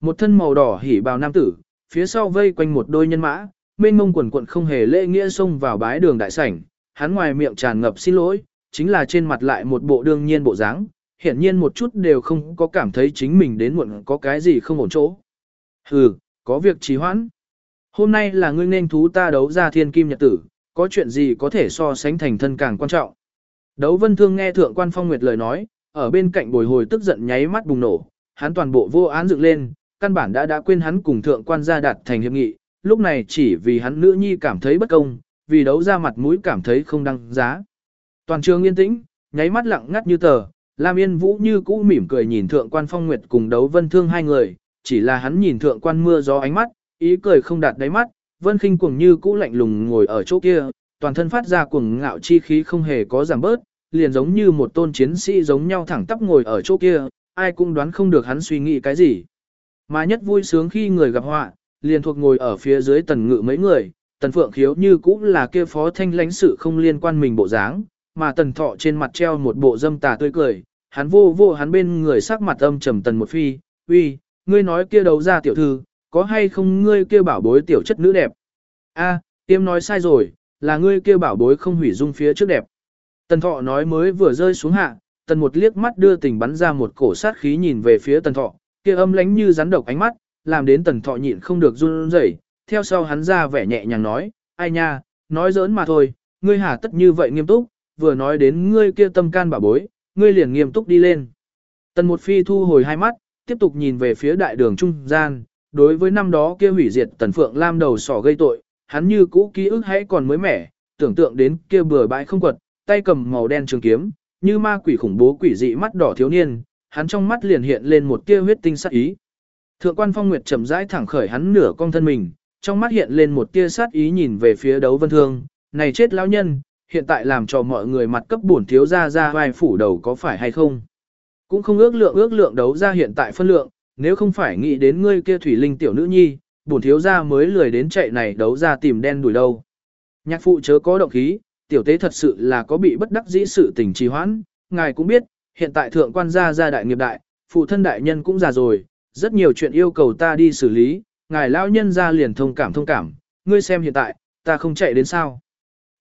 Một thân màu đỏ hỉ bào nam tử, phía sau vây quanh một đôi nhân mã, mênh mông quần quận không hề lễ nghĩa xông vào bái đường đại sảnh, hắn ngoài miệng tràn ngập xin lỗi, chính là trên mặt lại một bộ đương nhiên bộ dáng, hiển nhiên một chút đều không có cảm thấy chính mình đến muộn có cái gì không ổn chỗ. Hừ, có việc trì hoãn. Hôm nay là ngươi nên thú ta đấu ra thiên kim nhật tử, có chuyện gì có thể so sánh thành thân càng quan trọng. Đấu vân thương nghe thượng quan phong nguyệt lời nói, ở bên cạnh bồi hồi tức giận nháy mắt bùng nổ, hắn toàn bộ vô án dựng lên, căn bản đã đã quên hắn cùng thượng quan gia đạt thành hiệp nghị, lúc này chỉ vì hắn nữ nhi cảm thấy bất công, vì đấu ra mặt mũi cảm thấy không đăng giá. Toàn trường yên tĩnh, nháy mắt lặng ngắt như tờ, Lam Yên Vũ như cũ mỉm cười nhìn thượng quan phong nguyệt cùng đấu vân thương hai người, chỉ là hắn nhìn thượng quan mưa gió ánh mắt, ý cười không đạt đáy mắt, vân khinh cuồng như cũ lạnh lùng ngồi ở chỗ kia, toàn thân phát ra cuồng ngạo chi khí không hề có giảm bớt, liền giống như một tôn chiến sĩ giống nhau thẳng tắp ngồi ở chỗ kia, ai cũng đoán không được hắn suy nghĩ cái gì. Mà nhất vui sướng khi người gặp họa, liền thuộc ngồi ở phía dưới tần ngự mấy người, tần phượng khiếu như cũng là kia phó thanh lãnh sự không liên quan mình bộ dáng, mà tần thọ trên mặt treo một bộ dâm tà tươi cười, hắn vô vô hắn bên người sắc mặt âm trầm tần một phi, uy, ngươi nói kia đấu ra tiểu thư, có hay không ngươi kia bảo bối tiểu chất nữ đẹp? A, tiêm nói sai rồi, là ngươi kia bảo bối không hủy dung phía trước đẹp. Tần thọ nói mới vừa rơi xuống hạ, tần một liếc mắt đưa tình bắn ra một cổ sát khí nhìn về phía tần thọ, kia âm lánh như rắn độc ánh mắt, làm đến tần thọ nhịn không được run rẩy. theo sau hắn ra vẻ nhẹ nhàng nói, ai nha, nói giỡn mà thôi, ngươi hà tất như vậy nghiêm túc, vừa nói đến ngươi kia tâm can bà bối, ngươi liền nghiêm túc đi lên. Tần một phi thu hồi hai mắt, tiếp tục nhìn về phía đại đường trung gian, đối với năm đó kia hủy diệt tần phượng lam đầu sỏ gây tội, hắn như cũ ký ức hãy còn mới mẻ, tưởng tượng đến kia bừa bãi không quật, tay cầm màu đen trường kiếm, như ma quỷ khủng bố quỷ dị mắt đỏ thiếu niên, hắn trong mắt liền hiện lên một tia huyết tinh sắc ý. Thượng quan phong nguyệt chậm rãi thẳng khởi hắn nửa cong thân mình, trong mắt hiện lên một tia sát ý nhìn về phía đấu vân thương, này chết lão nhân, hiện tại làm cho mọi người mặt cấp bổn thiếu ra ra vai phủ đầu có phải hay không. Cũng không ước lượng ước lượng đấu ra hiện tại phân lượng, nếu không phải nghĩ đến ngươi kia thủy linh tiểu nữ nhi, bổn thiếu ra mới lười đến chạy này đấu ra tìm đen đuổi đâu. Nhạc phụ chớ có động khí, tiểu tế thật sự là có bị bất đắc dĩ sự tình trì hoãn, ngài cũng biết, hiện tại thượng quan gia gia đại nghiệp đại, phụ thân đại nhân cũng già rồi, rất nhiều chuyện yêu cầu ta đi xử lý, ngài lão nhân ra liền thông cảm thông cảm, ngươi xem hiện tại, ta không chạy đến sao.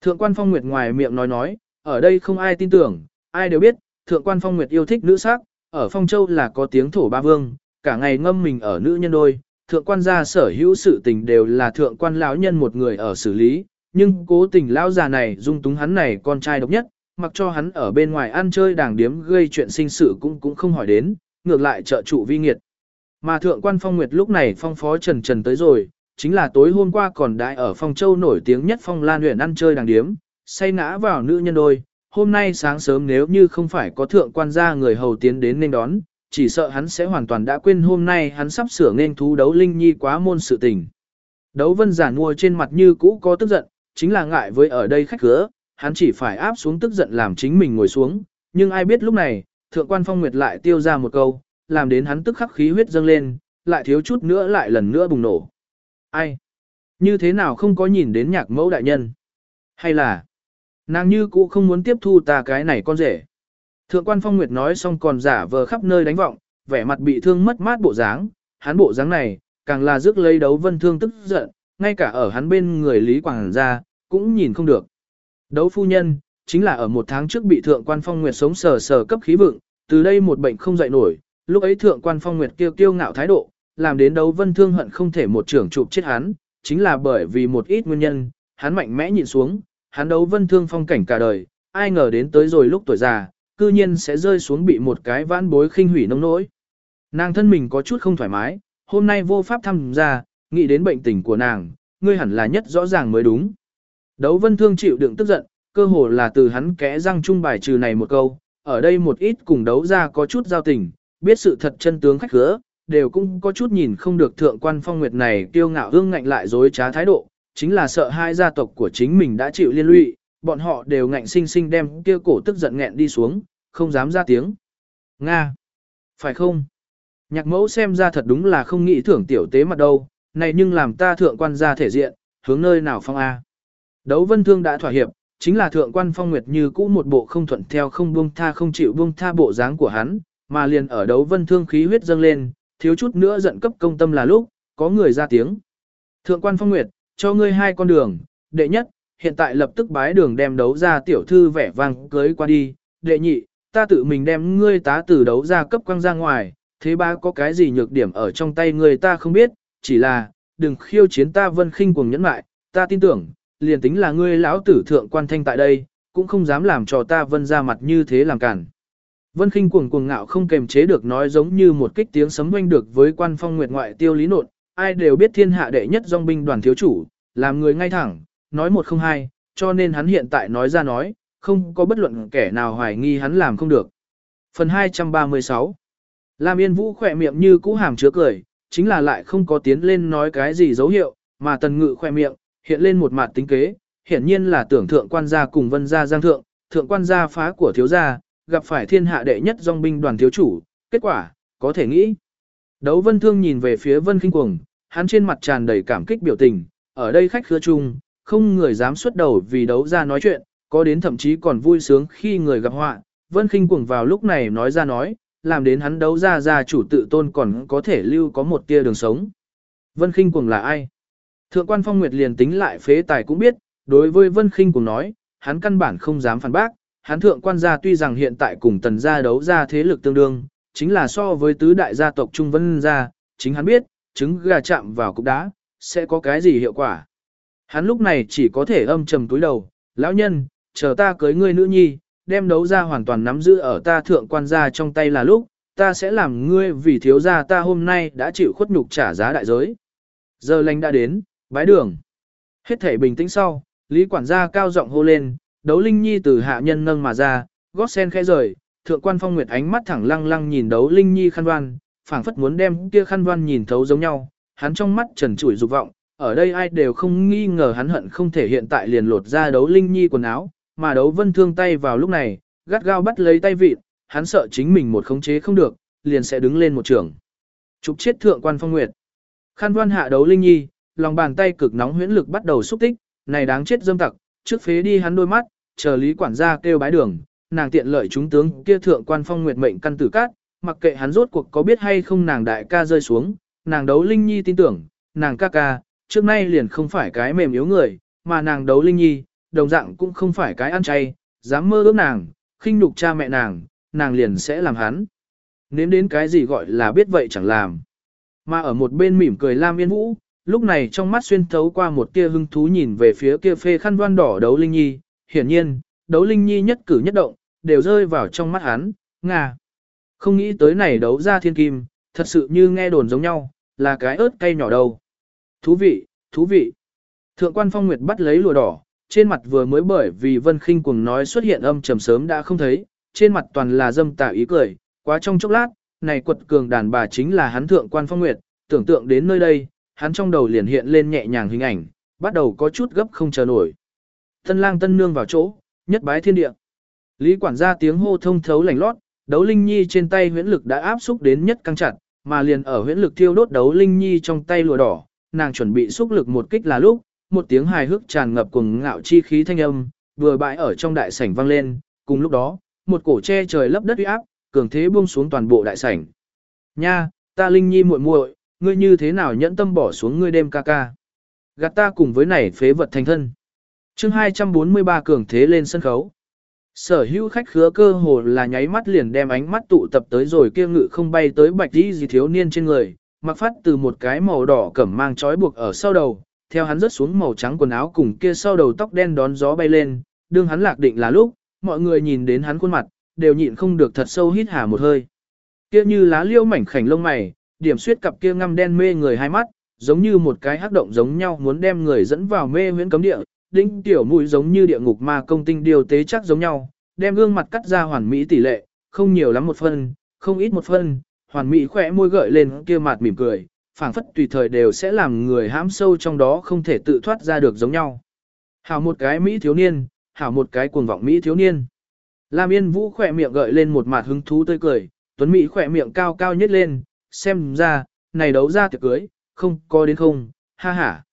Thượng quan phong nguyệt ngoài miệng nói nói, ở đây không ai tin tưởng, ai đều biết, thượng quan phong nguyệt yêu thích nữ sắc, ở phong châu là có tiếng thổ ba vương, cả ngày ngâm mình ở nữ nhân đôi, thượng quan gia sở hữu sự tình đều là thượng quan lão nhân một người ở xử lý, nhưng cố tình lão già này dung túng hắn này con trai độc nhất, mặc cho hắn ở bên ngoài ăn chơi đàng điếm gây chuyện sinh sự cũng cũng không hỏi đến, ngược lại trợ trụ vi nghiệt. Mà thượng quan phong nguyệt lúc này phong phó trần trần tới rồi, chính là tối hôm qua còn đại ở phong châu nổi tiếng nhất phong lan huyện ăn chơi đàng điếm, say ngã vào nữ nhân đôi. Hôm nay sáng sớm nếu như không phải có thượng quan gia người hầu tiến đến nên đón, chỉ sợ hắn sẽ hoàn toàn đã quên hôm nay hắn sắp sửa nên thú đấu linh nhi quá môn sự tình. Đấu vân giả mua trên mặt như cũ có tức giận, chính là ngại với ở đây khách cửa, hắn chỉ phải áp xuống tức giận làm chính mình ngồi xuống, nhưng ai biết lúc này, thượng quan phong nguyệt lại tiêu ra một câu, làm đến hắn tức khắc khí huyết dâng lên, lại thiếu chút nữa lại lần nữa bùng nổ. Ai? Như thế nào không có nhìn đến nhạc mẫu đại nhân? Hay là, nàng như cũ không muốn tiếp thu ta cái này con rể? Thượng quan phong nguyệt nói xong còn giả vờ khắp nơi đánh vọng, vẻ mặt bị thương mất mát bộ dáng, hắn bộ dáng này, càng là rước lấy đấu vân thương tức giận, ngay cả ở hắn bên người Lý Quảng ra, cũng nhìn không được. Đấu phu nhân, chính là ở một tháng trước bị thượng quan phong nguyệt sống sờ sờ cấp khí vượng, từ đây một bệnh không dậy nổi, lúc ấy thượng quan phong nguyệt kêu kiêu ngạo thái độ, làm đến đấu vân thương hận không thể một trưởng chụp chết hắn, chính là bởi vì một ít nguyên nhân, hắn mạnh mẽ nhìn xuống, hắn đấu vân thương phong cảnh cả đời, ai ngờ đến tới rồi lúc tuổi già, cư nhiên sẽ rơi xuống bị một cái vãn bối khinh hủy nông nỗi. Nàng thân mình có chút không thoải mái, hôm nay vô pháp thăm ra, nghĩ đến bệnh tình của nàng, ngươi hẳn là nhất rõ ràng mới đúng. Đấu vân thương chịu đựng tức giận, cơ hồ là từ hắn kẽ răng trung bài trừ này một câu, ở đây một ít cùng đấu ra có chút giao tình, biết sự thật chân tướng khách khứa, đều cũng có chút nhìn không được thượng quan phong nguyệt này kiêu ngạo hương ngạnh lại dối trá thái độ, chính là sợ hai gia tộc của chính mình đã chịu liên lụy, bọn họ đều ngạnh sinh sinh đem kia cổ tức giận nghẹn đi xuống, không dám ra tiếng. Nga! Phải không? Nhạc mẫu xem ra thật đúng là không nghĩ thưởng tiểu tế mặt đâu, này nhưng làm ta thượng quan ra thể diện, hướng nơi nào phong A. Đấu vân thương đã thỏa hiệp, chính là thượng quan phong nguyệt như cũ một bộ không thuận theo không buông tha không chịu buông tha bộ dáng của hắn, mà liền ở đấu vân thương khí huyết dâng lên, thiếu chút nữa giận cấp công tâm là lúc, có người ra tiếng. Thượng quan phong nguyệt, cho ngươi hai con đường, đệ nhất, hiện tại lập tức bái đường đem đấu ra tiểu thư vẻ vang cưới qua đi, đệ nhị, ta tự mình đem ngươi tá tử đấu ra cấp quăng ra ngoài, thế ba có cái gì nhược điểm ở trong tay ngươi ta không biết, chỉ là, đừng khiêu chiến ta vân khinh cuồng nhẫn mại, ta tin tưởng, liền tính là ngươi lão tử thượng quan thanh tại đây, cũng không dám làm cho ta vân ra mặt như thế làm cản. Vân khinh cuồng cuồng ngạo không kềm chế được nói giống như một kích tiếng sấm oanh được với quan phong nguyệt ngoại tiêu lý nột, ai đều biết thiên hạ đệ nhất dòng binh đoàn thiếu chủ, làm người ngay thẳng, nói một không hai, cho nên hắn hiện tại nói ra nói, không có bất luận kẻ nào hoài nghi hắn làm không được. Phần 236 Lam Yên Vũ khỏe miệng như cũ hàm chứa cười, chính là lại không có tiến lên nói cái gì dấu hiệu, mà tần ngự khỏe miệng, hiện lên một mặt tính kế, hiển nhiên là tưởng thượng quan gia cùng vân gia giang thượng, thượng quan gia phá của thiếu gia, gặp phải thiên hạ đệ nhất dòng binh đoàn thiếu chủ, kết quả, có thể nghĩ. Đấu vân thương nhìn về phía vân kinh cuồng, hắn trên mặt tràn đầy cảm kích biểu tình, ở đây khách khứa chung, không người dám xuất đầu vì đấu ra nói chuyện, có đến thậm chí còn vui sướng khi người gặp họa. Vân kinh cuồng vào lúc này nói ra nói, làm đến hắn đấu ra ra chủ tự tôn còn có thể lưu có một tia đường sống. Vân kinh cuồng là ai? Thượng quan phong nguyệt liền tính lại phế tài cũng biết, đối với Vân kinh cuồng nói, hắn căn bản không dám phản bác, hắn thượng quan gia tuy rằng hiện tại cùng tần gia đấu ra thế lực tương đương, chính là so với tứ đại gia tộc Trung Vân gia, chính hắn biết, trứng gà chạm vào cục đá, sẽ có cái gì hiệu quả. Hắn lúc này chỉ có thể âm trầm túi đầu, lão nhân, chờ ta cưới ngươi nữ nhi, đem đấu ra hoàn toàn nắm giữ ở ta thượng quan gia trong tay là lúc, ta sẽ làm ngươi vì thiếu gia ta hôm nay đã chịu khuất nhục trả giá đại giới. Giờ lành đã đến, bái đường. Hết thể bình tĩnh sau, Lý quản gia cao giọng hô lên, đấu linh nhi từ hạ nhân nâng mà ra, gót sen khẽ rời, thượng quan phong nguyệt ánh mắt thẳng lăng lăng nhìn đấu linh nhi khăn đoan, phảng phất muốn đem kia khăn đoan nhìn thấu giống nhau, hắn trong mắt trần trụi dục vọng, ở đây ai đều không nghi ngờ hắn hận không thể hiện tại liền lột ra đấu linh nhi quần áo, mà đấu vân thương tay vào lúc này, gắt gao bắt lấy tay vịt, hắn sợ chính mình một khống chế không được, liền sẽ đứng lên một trường. Trục chết thượng quan phong nguyệt. Khăn đoan hạ đấu linh nhi, lòng bàn tay cực nóng huyễn lực bắt đầu xúc tích, này đáng chết dâm tặc, trước phế đi hắn đôi mắt, chờ lý quản gia kêu bái đường, nàng tiện lợi chúng tướng kia thượng quan phong nguyệt mệnh căn tử cát, mặc kệ hắn rốt cuộc có biết hay không nàng đại ca rơi xuống, nàng đấu linh nhi tin tưởng, nàng ca ca, trước nay liền không phải cái mềm yếu người, mà nàng đấu linh nhi, đồng dạng cũng không phải cái ăn chay, dám mơ ước nàng, khinh nhục cha mẹ nàng, nàng liền sẽ làm hắn. Nếm đến cái gì gọi là biết vậy chẳng làm. Mà ở một bên mỉm cười Lam Yên Vũ, lúc này trong mắt xuyên thấu qua một tia hưng thú nhìn về phía kia phê khăn đoan đỏ đấu Linh Nhi, hiển nhiên, đấu Linh Nhi nhất cử nhất động, đều rơi vào trong mắt hắn, ngà. Không nghĩ tới này đấu ra thiên kim, thật sự như nghe đồn giống nhau, là cái ớt cay nhỏ đầu. Thú vị, thú vị. Thượng quan phong nguyệt bắt lấy lụa đỏ, trên mặt vừa mới bởi vì vân khinh cuồng nói xuất hiện âm trầm sớm đã không thấy, trên mặt toàn là dâm tà ý cười, quá trong chốc lát, này quật cường đàn bà chính là hắn thượng quan phong nguyệt, tưởng tượng đến nơi đây, hắn trong đầu liền hiện lên nhẹ nhàng hình ảnh, bắt đầu có chút gấp không chờ nổi. Tân lang tân nương vào chỗ, nhất bái thiên địa. Lý quản gia tiếng hô thông thấu lành lót, đấu linh nhi trên tay huyễn lực đã áp xúc đến nhất căng chặt, mà liền ở huyễn lực thiêu đốt đấu linh nhi trong tay lùa đỏ, nàng chuẩn bị xúc lực một kích là lúc, một tiếng hài hước tràn ngập cùng ngạo chi khí thanh âm, vừa bãi ở trong đại sảnh vang lên, cùng lúc đó, một cổ che trời lấp đất uy áp, cường thế buông xuống toàn bộ đại sảnh. Nha, ta linh nhi muội muội, ngươi như thế nào nhẫn tâm bỏ xuống ngươi đêm ca ca. Gạt ta cùng với này phế vật thành thân. chương 243 cường thế lên sân khấu. Sở hữu khách khứa cơ hồ là nháy mắt liền đem ánh mắt tụ tập tới rồi kia ngự không bay tới bạch đi gì thiếu niên trên người, mặc phát từ một cái màu đỏ cẩm mang trói buộc ở sau đầu, theo hắn rớt xuống màu trắng quần áo cùng kia sau đầu tóc đen đón gió bay lên, đương hắn lạc định là lúc, mọi người nhìn đến hắn khuôn mặt, đều nhịn không được thật sâu hít hà một hơi. Kia như lá liêu mảnh khảnh lông mày, điểm suyết cặp kia ngăm đen mê người hai mắt, giống như một cái hắc động giống nhau muốn đem người dẫn vào mê huyễn cấm địa, đinh tiểu mũi giống như địa ngục ma công tinh điều tế chắc giống nhau, đem gương mặt cắt ra hoàn mỹ tỷ lệ, không nhiều lắm một phân, không ít một phân, hoàn mỹ khỏe môi gợi lên kia mặt mỉm cười, phảng phất tùy thời đều sẽ làm người hãm sâu trong đó không thể tự thoát ra được giống nhau. Hảo một cái Mỹ thiếu niên, hảo một cái cuồng vọng Mỹ thiếu niên. Lam Yên Vũ khỏe miệng gợi lên một mặt hứng thú tươi cười, Tuấn Mỹ khỏe miệng cao cao nhất lên, xem ra, này đấu ra tiệc cưới, không có đến không, ha ha.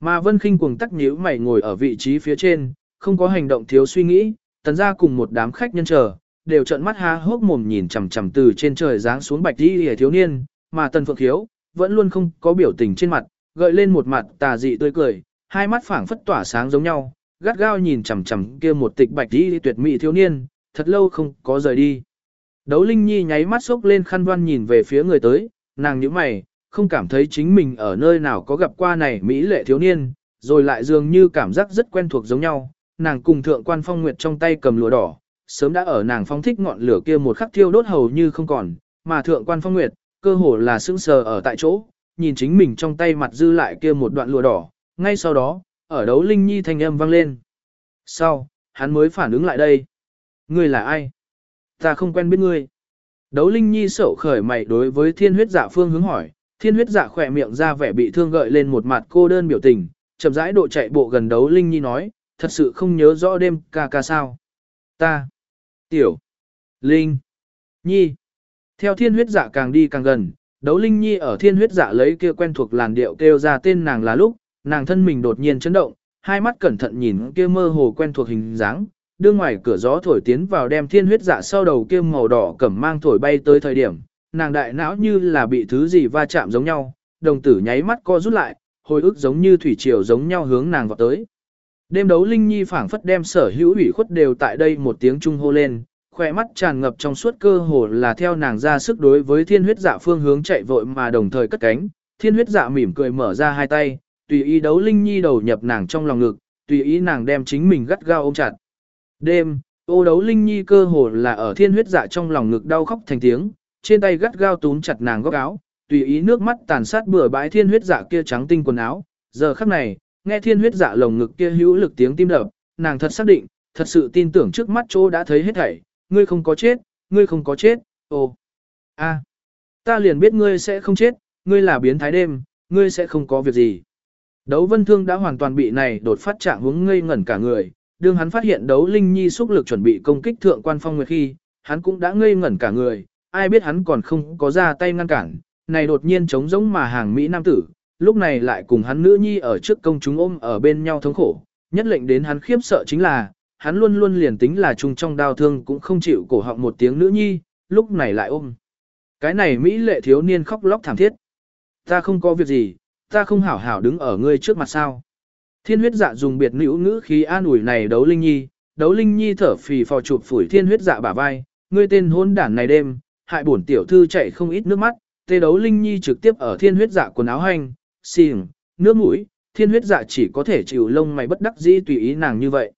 Mà Vân Kinh cuồng tắc nhíu mày ngồi ở vị trí phía trên, không có hành động thiếu suy nghĩ, tần ra cùng một đám khách nhân chờ, đều trợn mắt há hốc mồm nhìn chằm chằm từ trên trời giáng xuống bạch đi hề thiếu niên, mà tần phượng thiếu, vẫn luôn không có biểu tình trên mặt, gợi lên một mặt tà dị tươi cười, hai mắt phảng phất tỏa sáng giống nhau, gắt gao nhìn chằm chằm kia một tịch bạch đi tuyệt mỹ thiếu niên, thật lâu không có rời đi. Đấu Linh Nhi nháy mắt sốc lên khăn văn nhìn về phía người tới, nàng nhíu mày, không cảm thấy chính mình ở nơi nào có gặp qua này mỹ lệ thiếu niên, rồi lại dường như cảm giác rất quen thuộc giống nhau, nàng cùng thượng quan phong nguyệt trong tay cầm lụa đỏ, sớm đã ở nàng phong thích ngọn lửa kia một khắc thiêu đốt hầu như không còn, mà thượng quan phong nguyệt, cơ hồ là sững sờ ở tại chỗ, nhìn chính mình trong tay mặt dư lại kia một đoạn lụa đỏ, ngay sau đó, ở đấu linh nhi thanh âm vang lên. Sau, hắn mới phản ứng lại đây. người là ai? Ta không quen biết ngươi. Đấu linh nhi sổ khởi mày đối với thiên huyết dạ phương hướng hỏi, thiên huyết dạ khỏe miệng ra vẻ bị thương gợi lên một mặt cô đơn biểu tình, chậm rãi độ chạy bộ gần đấu linh nhi nói, thật sự không nhớ rõ đêm ca ca sao. Ta. Tiểu. Linh. Nhi. Theo thiên huyết dạ càng đi càng gần, đấu linh nhi ở thiên huyết dạ lấy kia quen thuộc làn điệu kêu ra tên nàng là lúc, nàng thân mình đột nhiên chấn động, hai mắt cẩn thận nhìn kia mơ hồ quen thuộc hình dáng, đưa ngoài cửa gió thổi tiến vào đem thiên huyết dạ sau đầu kia màu đỏ cẩm mang thổi bay tới thời điểm, nàng đại não như là bị thứ gì va chạm giống nhau, đồng tử nháy mắt co rút lại, hồi ức giống như thủy triều giống nhau hướng nàng vào tới. Đêm đấu Linh Nhi phảng phất đem sở hữu ủy khuất đều tại đây một tiếng trung hô lên, khỏe mắt tràn ngập trong suốt cơ hồ là theo nàng ra sức đối với thiên huyết dạ phương hướng chạy vội mà đồng thời cất cánh. Thiên huyết dạ mỉm cười mở ra hai tay, tùy ý đấu Linh Nhi đầu nhập nàng trong lòng ngực, tùy ý nàng đem chính mình gắt gao ôm chặt. Đêm, ô đấu Linh Nhi cơ hồ là ở thiên huyết dạ trong lòng ngực đau khóc thành tiếng, trên tay gắt gao túm chặt nàng góc áo, tùy ý nước mắt tàn sát bừa bãi thiên huyết dạ kia trắng tinh quần áo. Giờ khắc này, nghe thiên huyết dạ lồng ngực kia hữu lực tiếng tim đập, nàng thật xác định, thật sự tin tưởng trước mắt chỗ đã thấy hết thảy, ngươi không có chết, ngươi không có chết, ô. a, ta liền biết ngươi sẽ không chết, ngươi là biến thái đêm, ngươi sẽ không có việc gì. Đấu vân thương đã hoàn toàn bị này đột phát trạng hướng ngây ngẩn cả người, đương hắn phát hiện đấu linh nhi xúc lực chuẩn bị công kích thượng quan phong nguyệt khi, hắn cũng đã ngây ngẩn cả người, ai biết hắn còn không có ra tay ngăn cản, này đột nhiên chống giống mà hàng Mỹ Nam tử, lúc này lại cùng hắn nữ nhi ở trước công chúng ôm ở bên nhau thống khổ, nhất lệnh đến hắn khiếp sợ chính là, hắn luôn luôn liền tính là chung trong đau thương cũng không chịu cổ họng một tiếng nữ nhi, lúc này lại ôm. Cái này Mỹ lệ thiếu niên khóc lóc thảm thiết. Ta không có việc gì, ta không hảo hảo đứng ở ngươi trước mặt sao. Thiên huyết dạ dùng biệt nữ ngữ khí an ủi này đấu linh nhi, đấu linh nhi thở phì phò chụp phủi thiên huyết dạ bả vai, ngươi tên hôn đản này đêm, hại bổn tiểu thư chạy không ít nước mắt, tê đấu linh nhi trực tiếp ở thiên huyết dạ quần áo hành, xìm, nước mũi, thiên huyết dạ chỉ có thể chịu lông mày bất đắc dĩ tùy ý nàng như vậy.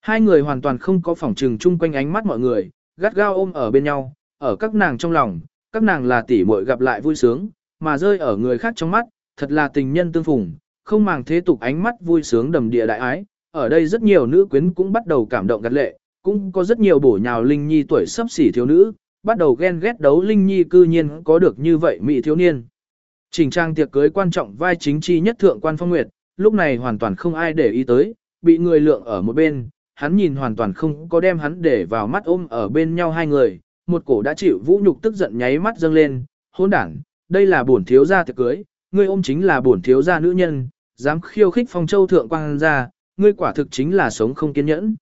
Hai người hoàn toàn không có phỏng trừng chung quanh ánh mắt mọi người, gắt gao ôm ở bên nhau, ở các nàng trong lòng, các nàng là tỷ muội gặp lại vui sướng, mà rơi ở người khác trong mắt, thật là tình nhân tương phùng, không màng thế tục ánh mắt vui sướng đầm địa đại ái. Ở đây rất nhiều nữ quyến cũng bắt đầu cảm động gật lệ, cũng có rất nhiều bổ nhào Linh Nhi tuổi sắp xỉ thiếu nữ, bắt đầu ghen ghét đấu Linh Nhi cư nhiên có được như vậy mỹ thiếu niên. Trình trang tiệc cưới quan trọng vai chính chi nhất thượng quan phong nguyệt, lúc này hoàn toàn không ai để ý tới, bị người lượng ở một bên, hắn nhìn hoàn toàn không có đem hắn để vào mắt ôm ở bên nhau hai người, một cổ đã chịu vũ nhục tức giận nháy mắt dâng lên, hỗn đảng, đây là bổn thiếu gia tiệc cưới, ngươi ôm chính là bổn thiếu gia nữ nhân, dám khiêu khích phong châu thượng quan ra, ngươi quả thực chính là sống không kiên nhẫn.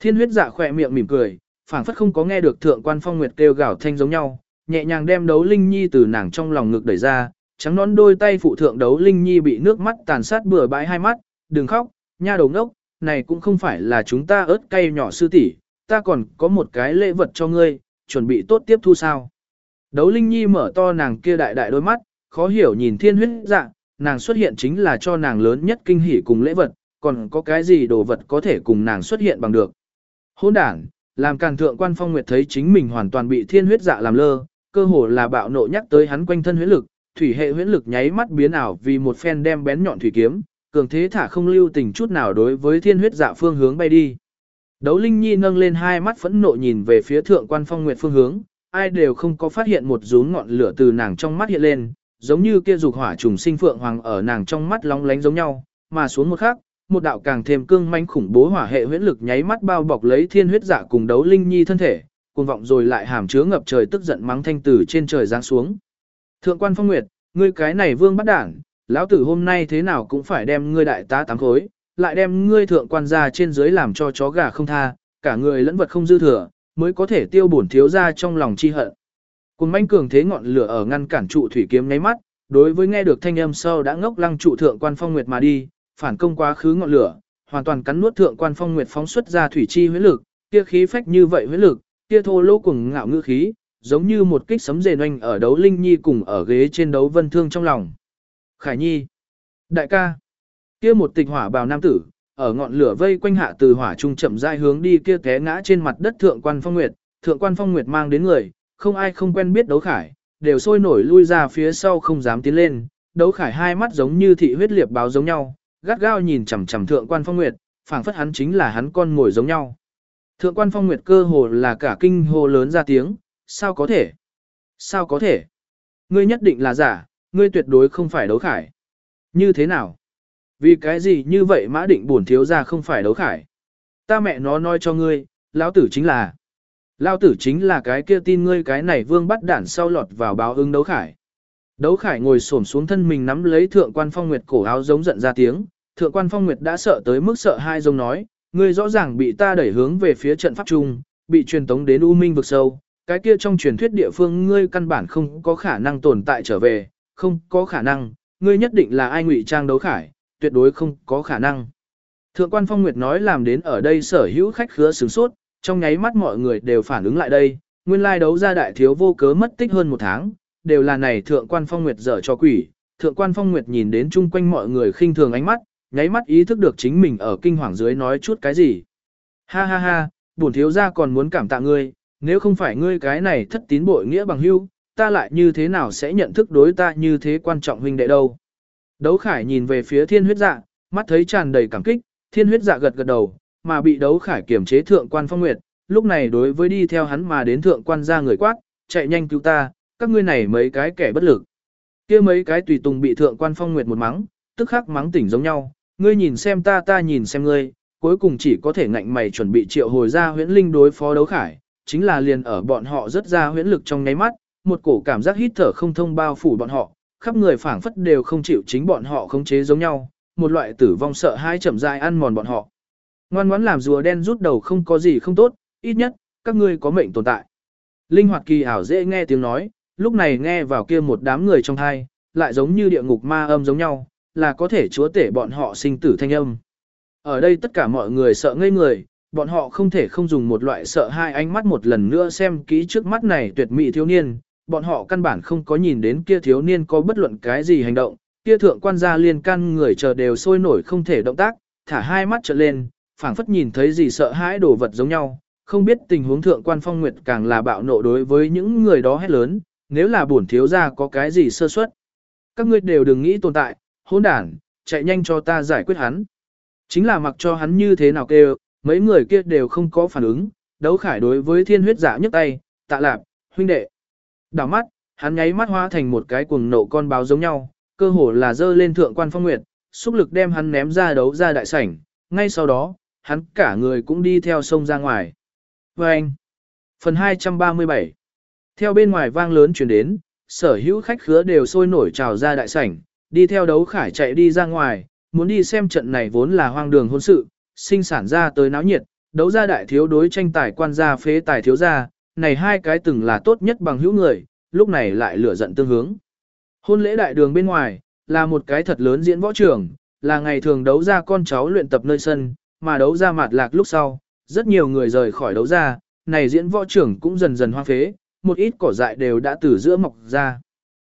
Thiên huyết dạ khỏe miệng mỉm cười, phảng phất không có nghe được thượng quan phong nguyệt kêu gào thanh giống nhau, nhẹ nhàng đem đấu linh nhi từ nàng trong lòng ngực đẩy ra, trắng nón đôi tay phụ thượng đấu linh nhi bị nước mắt tàn sát bừa bãi hai mắt, đừng khóc, nha đầu ngốc, này cũng không phải là chúng ta ớt cay nhỏ sư tỷ, ta còn có một cái lễ vật cho ngươi, chuẩn bị tốt tiếp thu sao. Đấu linh nhi mở to nàng kia đại đại đôi mắt, khó hiểu nhìn thiên huyết dạ, nàng xuất hiện chính là cho nàng lớn nhất kinh hỉ cùng lễ vật, còn có cái gì đồ vật có thể cùng nàng xuất hiện bằng được. Hôn đảng, làm càn thượng quan phong nguyệt thấy chính mình hoàn toàn bị thiên huyết dạ làm lơ, cơ hồ là bạo nộ nhắc tới hắn quanh thân huyết lực, thủy hệ huyết lực nháy mắt biến ảo vì một phen đem bén nhọn thủy kiếm, cường thế thả không lưu tình chút nào đối với thiên huyết dạ phương hướng bay đi. Đấu Linh Nhi nâng lên hai mắt phẫn nộ nhìn về phía thượng quan phong nguyệt phương hướng, ai đều không có phát hiện một rún ngọn lửa từ nàng trong mắt hiện lên, giống như kia dục hỏa trùng sinh phượng hoàng ở nàng trong mắt lóng lánh giống nhau, mà xuống một khắc, một đạo càng thêm cương manh khủng bố hỏa hệ huyễn lực nháy mắt bao bọc lấy thiên huyết giả cùng đấu linh nhi thân thể, cuồng vọng rồi lại hàm chứa ngập trời tức giận mắng thanh tử trên trời giáng xuống. Thượng quan phong nguyệt, ngươi cái này vương bắt đảng, lão tử hôm nay thế nào cũng phải đem ngươi đại tá tám khối, lại đem ngươi thượng quan gia trên dưới làm cho chó gà không tha, cả người lẫn vật không dư thừa, mới có thể tiêu bổn thiếu gia trong lòng chi hận. Cùng manh cường thế ngọn lửa ở ngăn cản trụ thủy kiếm nháy mắt, đối với nghe được thanh âm sâu đã ngốc lăng trụ thượng quan phong nguyệt mà đi, phản công quá khứ ngọn lửa, hoàn toàn cắn nuốt thượng quan phong nguyệt phóng xuất ra thủy chi huyết lực, kia khí phách như vậy huyết lực, kia thô lỗ cùng ngạo ngữ khí, giống như một kích sấm rền oanh ở đấu linh nhi cùng ở ghế trên đấu vân thương trong lòng. Khải nhi, đại ca, kia một tịch hỏa bào nam tử, ở ngọn lửa vây quanh hạ từ hỏa trung chậm rãi hướng đi kia té ngã trên mặt đất thượng quan phong nguyệt, thượng quan phong nguyệt mang đến người, không ai không quen biết đấu khải, đều sôi nổi lui ra phía sau không dám tiến lên, đấu khải hai mắt giống như thị huyết liệp báo giống nhau, gắt gao nhìn chằm chằm thượng quan phong nguyệt, phảng phất hắn chính là hắn con ngồi giống nhau. Thượng quan phong nguyệt cơ hồ là cả kinh hồ lớn ra tiếng, sao có thể? Sao có thể? Ngươi nhất định là giả, ngươi tuyệt đối không phải đấu khải. Như thế nào? Vì cái gì như vậy mã định bổn thiếu ra không phải đấu khải? Ta mẹ nó nói cho ngươi, lão tử chính là. Lão tử chính là cái kia tin ngươi cái này vương bắt đản sau lọt vào báo ứng đấu khải. Đấu khải ngồi xổm xuống thân mình nắm lấy thượng quan phong nguyệt cổ áo giống giận ra tiếng, thượng quan phong nguyệt đã sợ tới mức sợ hai giống nói, ngươi rõ ràng bị ta đẩy hướng về phía trận pháp trung, bị truyền tống đến U Minh vực sâu, cái kia trong truyền thuyết địa phương ngươi căn bản không có khả năng tồn tại trở về, không có khả năng, ngươi nhất định là ai ngụy trang đấu khải, tuyệt đối không có khả năng. Thượng quan Phong Nguyệt nói làm đến ở đây sở hữu khách khứa sướng sốt, trong nháy mắt mọi người đều phản ứng lại đây, nguyên lai đấu ra đại thiếu vô cớ mất tích hơn một tháng, đều là này thượng quan Phong Nguyệt dở cho quỷ. Thượng quan Phong Nguyệt nhìn đến chung quanh mọi người khinh thường ánh mắt, nháy mắt ý thức được chính mình ở kinh hoàng dưới nói chút cái gì. Ha ha ha, bổn thiếu gia còn muốn cảm tạ ngươi, nếu không phải ngươi cái này thất tín bội nghĩa bằng hưu, ta lại như thế nào sẽ nhận thức đối ta như thế quan trọng huynh đệ đâu. Đấu khải nhìn về phía thiên huyết dạ, mắt thấy tràn đầy cảm kích, thiên huyết dạ gật gật đầu, mà bị đấu khải kiểm chế thượng quan phong nguyệt, lúc này đối với đi theo hắn mà đến thượng quan ra người quát, chạy nhanh cứu ta, các ngươi này mấy cái kẻ bất lực. kia mấy cái tùy tùng bị thượng quan phong nguyệt một mắng, tức khắc mắng tỉnh giống nhau, ngươi nhìn xem ta ta nhìn xem ngươi, cuối cùng chỉ có thể ngạnh mày chuẩn bị triệu hồi ra huyễn linh đối phó đấu khải, chính là liền ở bọn họ rất ra huyễn lực trong nháy mắt, một cổ cảm giác hít thở không thông bao phủ bọn họ, khắp người phảng phất đều không chịu chính bọn họ khống chế giống nhau, một loại tử vong sợ hãi chậm rãi ăn mòn bọn họ. Ngoan ngoãn làm rùa đen rút đầu không có gì không tốt, ít nhất, các ngươi có mệnh tồn tại. Linh hoạt kỳ ảo dễ nghe tiếng nói, lúc này nghe vào kia một đám người trong thai, lại giống như địa ngục ma âm giống nhau, là có thể chúa tể bọn họ sinh tử thanh âm. Ở đây tất cả mọi người sợ ngây người, bọn họ không thể không dùng một loại sợ hai ánh mắt một lần nữa xem kỹ trước mắt này tuyệt mỹ thiếu niên, bọn họ căn bản không có nhìn đến kia thiếu niên có bất luận cái gì hành động, kia thượng quan gia liên căn người chờ đều sôi nổi không thể động tác, thả hai mắt trở lên, phảng phất nhìn thấy gì sợ hãi đồ vật giống nhau, không biết tình huống thượng quan phong nguyệt càng là bạo nộ đối với những người đó hết lớn, nếu là bổn thiếu gia có cái gì sơ suất. Các ngươi đều đừng nghĩ tồn tại, hỗn đản, chạy nhanh cho ta giải quyết hắn. Chính là mặc cho hắn như thế nào kêu, mấy người kia đều không có phản ứng, đấu khải đối với thiên huyết giả nhấc tay, tạ lạp, huynh đệ. Đảo mắt, hắn nháy mắt hóa thành một cái cuồng nộ con báo giống nhau, cơ hồ là dơ lên thượng quan phong nguyệt, xúc lực đem hắn ném ra đấu ra đại sảnh, ngay sau đó, hắn cả người cũng đi theo sông ra ngoài. Và anh, phần 237, theo bên ngoài vang lớn chuyển đến, sở hữu khách khứa đều sôi nổi trào ra đại sảnh, đi theo đấu khải chạy đi ra ngoài, muốn đi xem trận này vốn là hoang đường hôn sự, sinh sản ra tới náo nhiệt, đấu ra đại thiếu đối tranh tài quan gia phế tài thiếu gia, này hai cái từng là tốt nhất bằng hữu người, lúc này lại lửa giận tương hướng. Hôn lễ đại đường bên ngoài, là một cái thật lớn diễn võ trường, là ngày thường đấu ra con cháu luyện tập nơi sân, mà đấu ra mạt lạc lúc sau, rất nhiều người rời khỏi đấu ra, này diễn võ trưởng cũng dần dần hoang phế, một ít cỏ dại đều đã từ giữa mọc ra.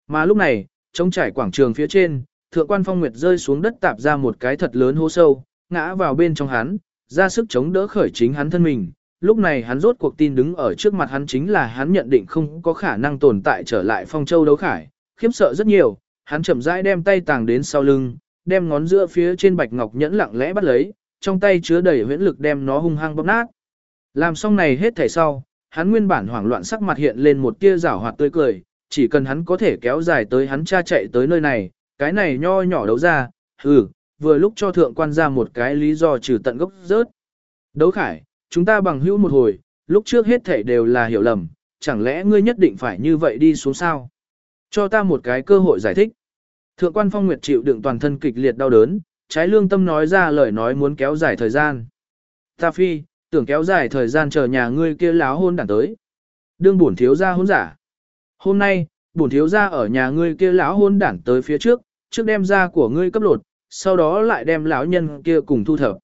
Mà lúc này, trống trải quảng trường phía trên, thượng quan phong nguyệt rơi xuống đất tạp ra một cái thật lớn hố sâu, ngã vào bên trong hắn, ra sức chống đỡ khởi chính hắn thân mình. Lúc này hắn rốt cuộc tin đứng ở trước mặt hắn chính là hắn nhận định không có khả năng tồn tại trở lại phong châu đấu khải, khiếp sợ rất nhiều, hắn chậm rãi đem tay tàng đến sau lưng, đem ngón giữa phía trên bạch ngọc nhẫn lặng lẽ bắt lấy, trong tay chứa đầy huyễn lực đem nó hung hăng bóp nát. Làm xong này hết thảy sau, hắn nguyên bản hoảng loạn sắc mặt hiện lên một tia giảo hoạt tươi cười, chỉ cần hắn có thể kéo dài tới hắn cha chạy tới nơi này, cái này nho nhỏ đấu ra, hừ, vừa lúc cho thượng quan ra một cái lý do trừ tận gốc rớt. Đấu khải, chúng ta bằng hữu một hồi, lúc trước hết thảy đều là hiểu lầm, chẳng lẽ ngươi nhất định phải như vậy đi xuống sao? Cho ta một cái cơ hội giải thích. Thượng quan phong nguyệt chịu đựng toàn thân kịch liệt đau đớn, trái lương tâm nói ra lời nói muốn kéo dài thời gian. Ta phi, tưởng kéo dài thời gian chờ nhà ngươi kia láo hôn đản tới. Đương bổn thiếu gia hôn giả. Hôm nay, bổn thiếu gia ở nhà ngươi kia láo hôn đản tới phía trước, trước đem ra của ngươi cấp lột, sau đó lại đem lão nhân kia cùng thu thập.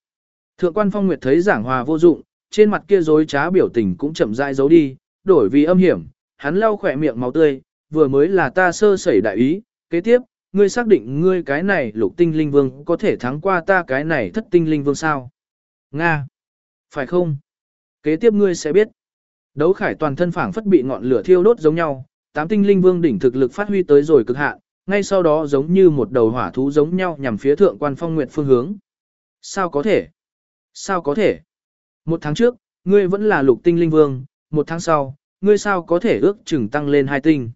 Thượng quan phong nguyệt thấy giảng hòa vô dụng, trên mặt kia dối trá biểu tình cũng chậm rãi giấu đi, đổi vì âm hiểm, hắn lau khỏe miệng máu tươi, vừa mới là ta sơ sẩy đại ý, kế tiếp, ngươi xác định ngươi cái này lục tinh linh vương có thể thắng qua ta cái này thất tinh linh vương sao? Nga! Phải không? Kế tiếp ngươi sẽ biết. Đấu khải toàn thân phảng phất bị ngọn lửa thiêu đốt giống nhau, tám tinh linh vương đỉnh thực lực phát huy tới rồi cực hạn, ngay sau đó giống như một đầu hỏa thú giống nhau nhằm phía thượng quan phong nguyệt phương hướng. Sao có thể? Sao có thể? Một tháng trước, ngươi vẫn là lục tinh linh vương, một tháng sau, ngươi sao có thể ước chừng tăng lên hai tinh.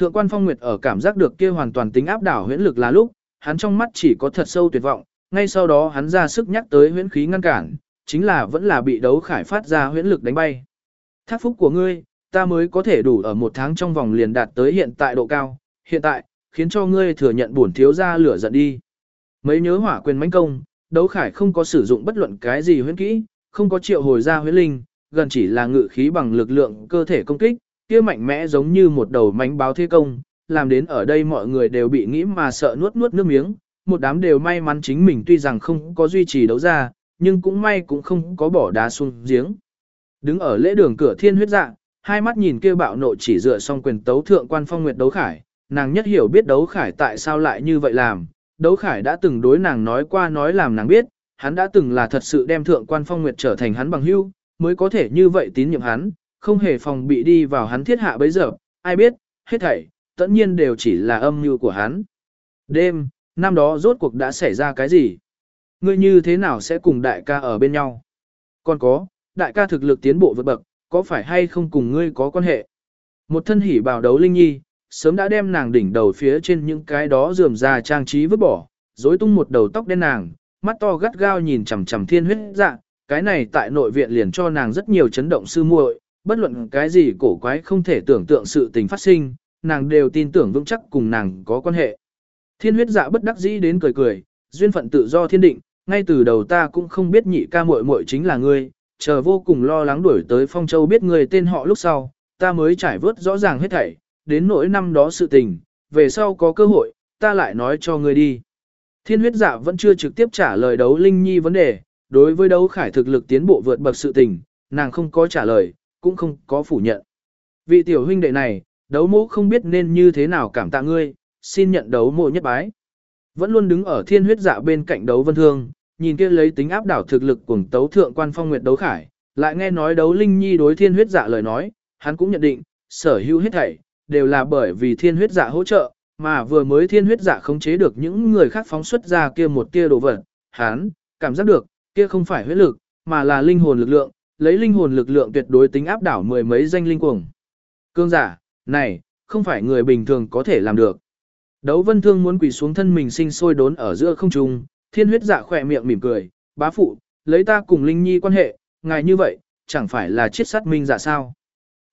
Thượng quan phong nguyệt ở cảm giác được kia hoàn toàn tính áp đảo huyễn lực là lúc, hắn trong mắt chỉ có thật sâu tuyệt vọng, ngay sau đó hắn ra sức nhắc tới huyễn khí ngăn cản, chính là vẫn là bị đấu khải phát ra huyễn lực đánh bay. Thác phúc của ngươi, ta mới có thể đủ ở một tháng trong vòng liền đạt tới hiện tại độ cao, hiện tại, khiến cho ngươi thừa nhận bổn thiếu ra lửa giận đi. Mấy nhớ hỏa quyền mãnh công, đấu khải không có sử dụng bất luận cái gì huyễn kỹ, không có triệu hồi ra huyễn linh, gần chỉ là ngự khí bằng lực lượng cơ thể công kích, kia mạnh mẽ giống như một đầu mánh báo thế công, làm đến ở đây mọi người đều bị nghĩ mà sợ nuốt nuốt nước miếng, một đám đều may mắn chính mình tuy rằng không có duy trì đấu ra, nhưng cũng may cũng không có bỏ đá xuống giếng. Đứng ở lễ đường cửa thiên huyết dạ, hai mắt nhìn kia bạo nộ chỉ dựa xong quyền tấu thượng quan phong nguyệt đấu khải, nàng nhất hiểu biết đấu khải tại sao lại như vậy làm, đấu khải đã từng đối nàng nói qua nói làm nàng biết, hắn đã từng là thật sự đem thượng quan phong nguyệt trở thành hắn bằng hữu, mới có thể như vậy tín nhiệm hắn, không hề phòng bị đi vào hắn thiết hạ bấy giờ, ai biết, hết thảy, tất nhiên đều chỉ là âm mưu của hắn. Đêm, năm đó rốt cuộc đã xảy ra cái gì? Ngươi như thế nào sẽ cùng đại ca ở bên nhau? Còn có, đại ca thực lực tiến bộ vượt bậc, có phải hay không cùng ngươi có quan hệ? Một thân hỉ bảo đấu linh nhi, sớm đã đem nàng đỉnh đầu phía trên những cái đó rườm ra trang trí vứt bỏ, rối tung một đầu tóc đen nàng, mắt to gắt gao nhìn chằm chằm thiên huyết dạ, cái này tại nội viện liền cho nàng rất nhiều chấn động sư muội, bất luận cái gì cổ quái không thể tưởng tượng sự tình phát sinh, nàng đều tin tưởng vững chắc cùng nàng có quan hệ. Thiên huyết dạ bất đắc dĩ đến cười cười, duyên phận tự do thiên định, ngay từ đầu ta cũng không biết nhị ca muội muội chính là ngươi, chờ vô cùng lo lắng đuổi tới Phong Châu biết người tên họ lúc sau, ta mới trải vớt rõ ràng hết thảy, đến nỗi năm đó sự tình, về sau có cơ hội, ta lại nói cho ngươi đi. Thiên huyết dạ vẫn chưa trực tiếp trả lời đấu Linh Nhi vấn đề, đối với đấu khải thực lực tiến bộ vượt bậc sự tình, nàng không có trả lời, cũng không có phủ nhận. Vị tiểu huynh đệ này, đấu mộ không biết nên như thế nào cảm tạ ngươi, xin nhận đấu mộ nhất bái. Vẫn luôn đứng ở thiên huyết dạ bên cạnh đấu vân thương, nhìn kia lấy tính áp đảo thực lực cùng tấu thượng quan phong nguyệt đấu khải, lại nghe nói đấu linh nhi đối thiên huyết dạ lời nói, hắn cũng nhận định, sở hữu hết thảy, đều là bởi vì thiên huyết dạ hỗ trợ, mà vừa mới thiên huyết dạ khống chế được những người khác phóng xuất ra kia một tia đồ vật, hắn, cảm giác được, kia không phải huyết lực, mà là linh hồn lực lượng, lấy linh hồn lực lượng tuyệt đối tính áp đảo mười mấy danh linh cuồng. Cương giả, này, không phải người bình thường có thể làm được. Đấu vân thương muốn quỳ xuống thân mình sinh sôi đốn ở giữa không trung, thiên huyết dạ khỏe miệng mỉm cười, bá phụ, lấy ta cùng Linh Nhi quan hệ, ngài như vậy, chẳng phải là chiết sát minh dạ sao.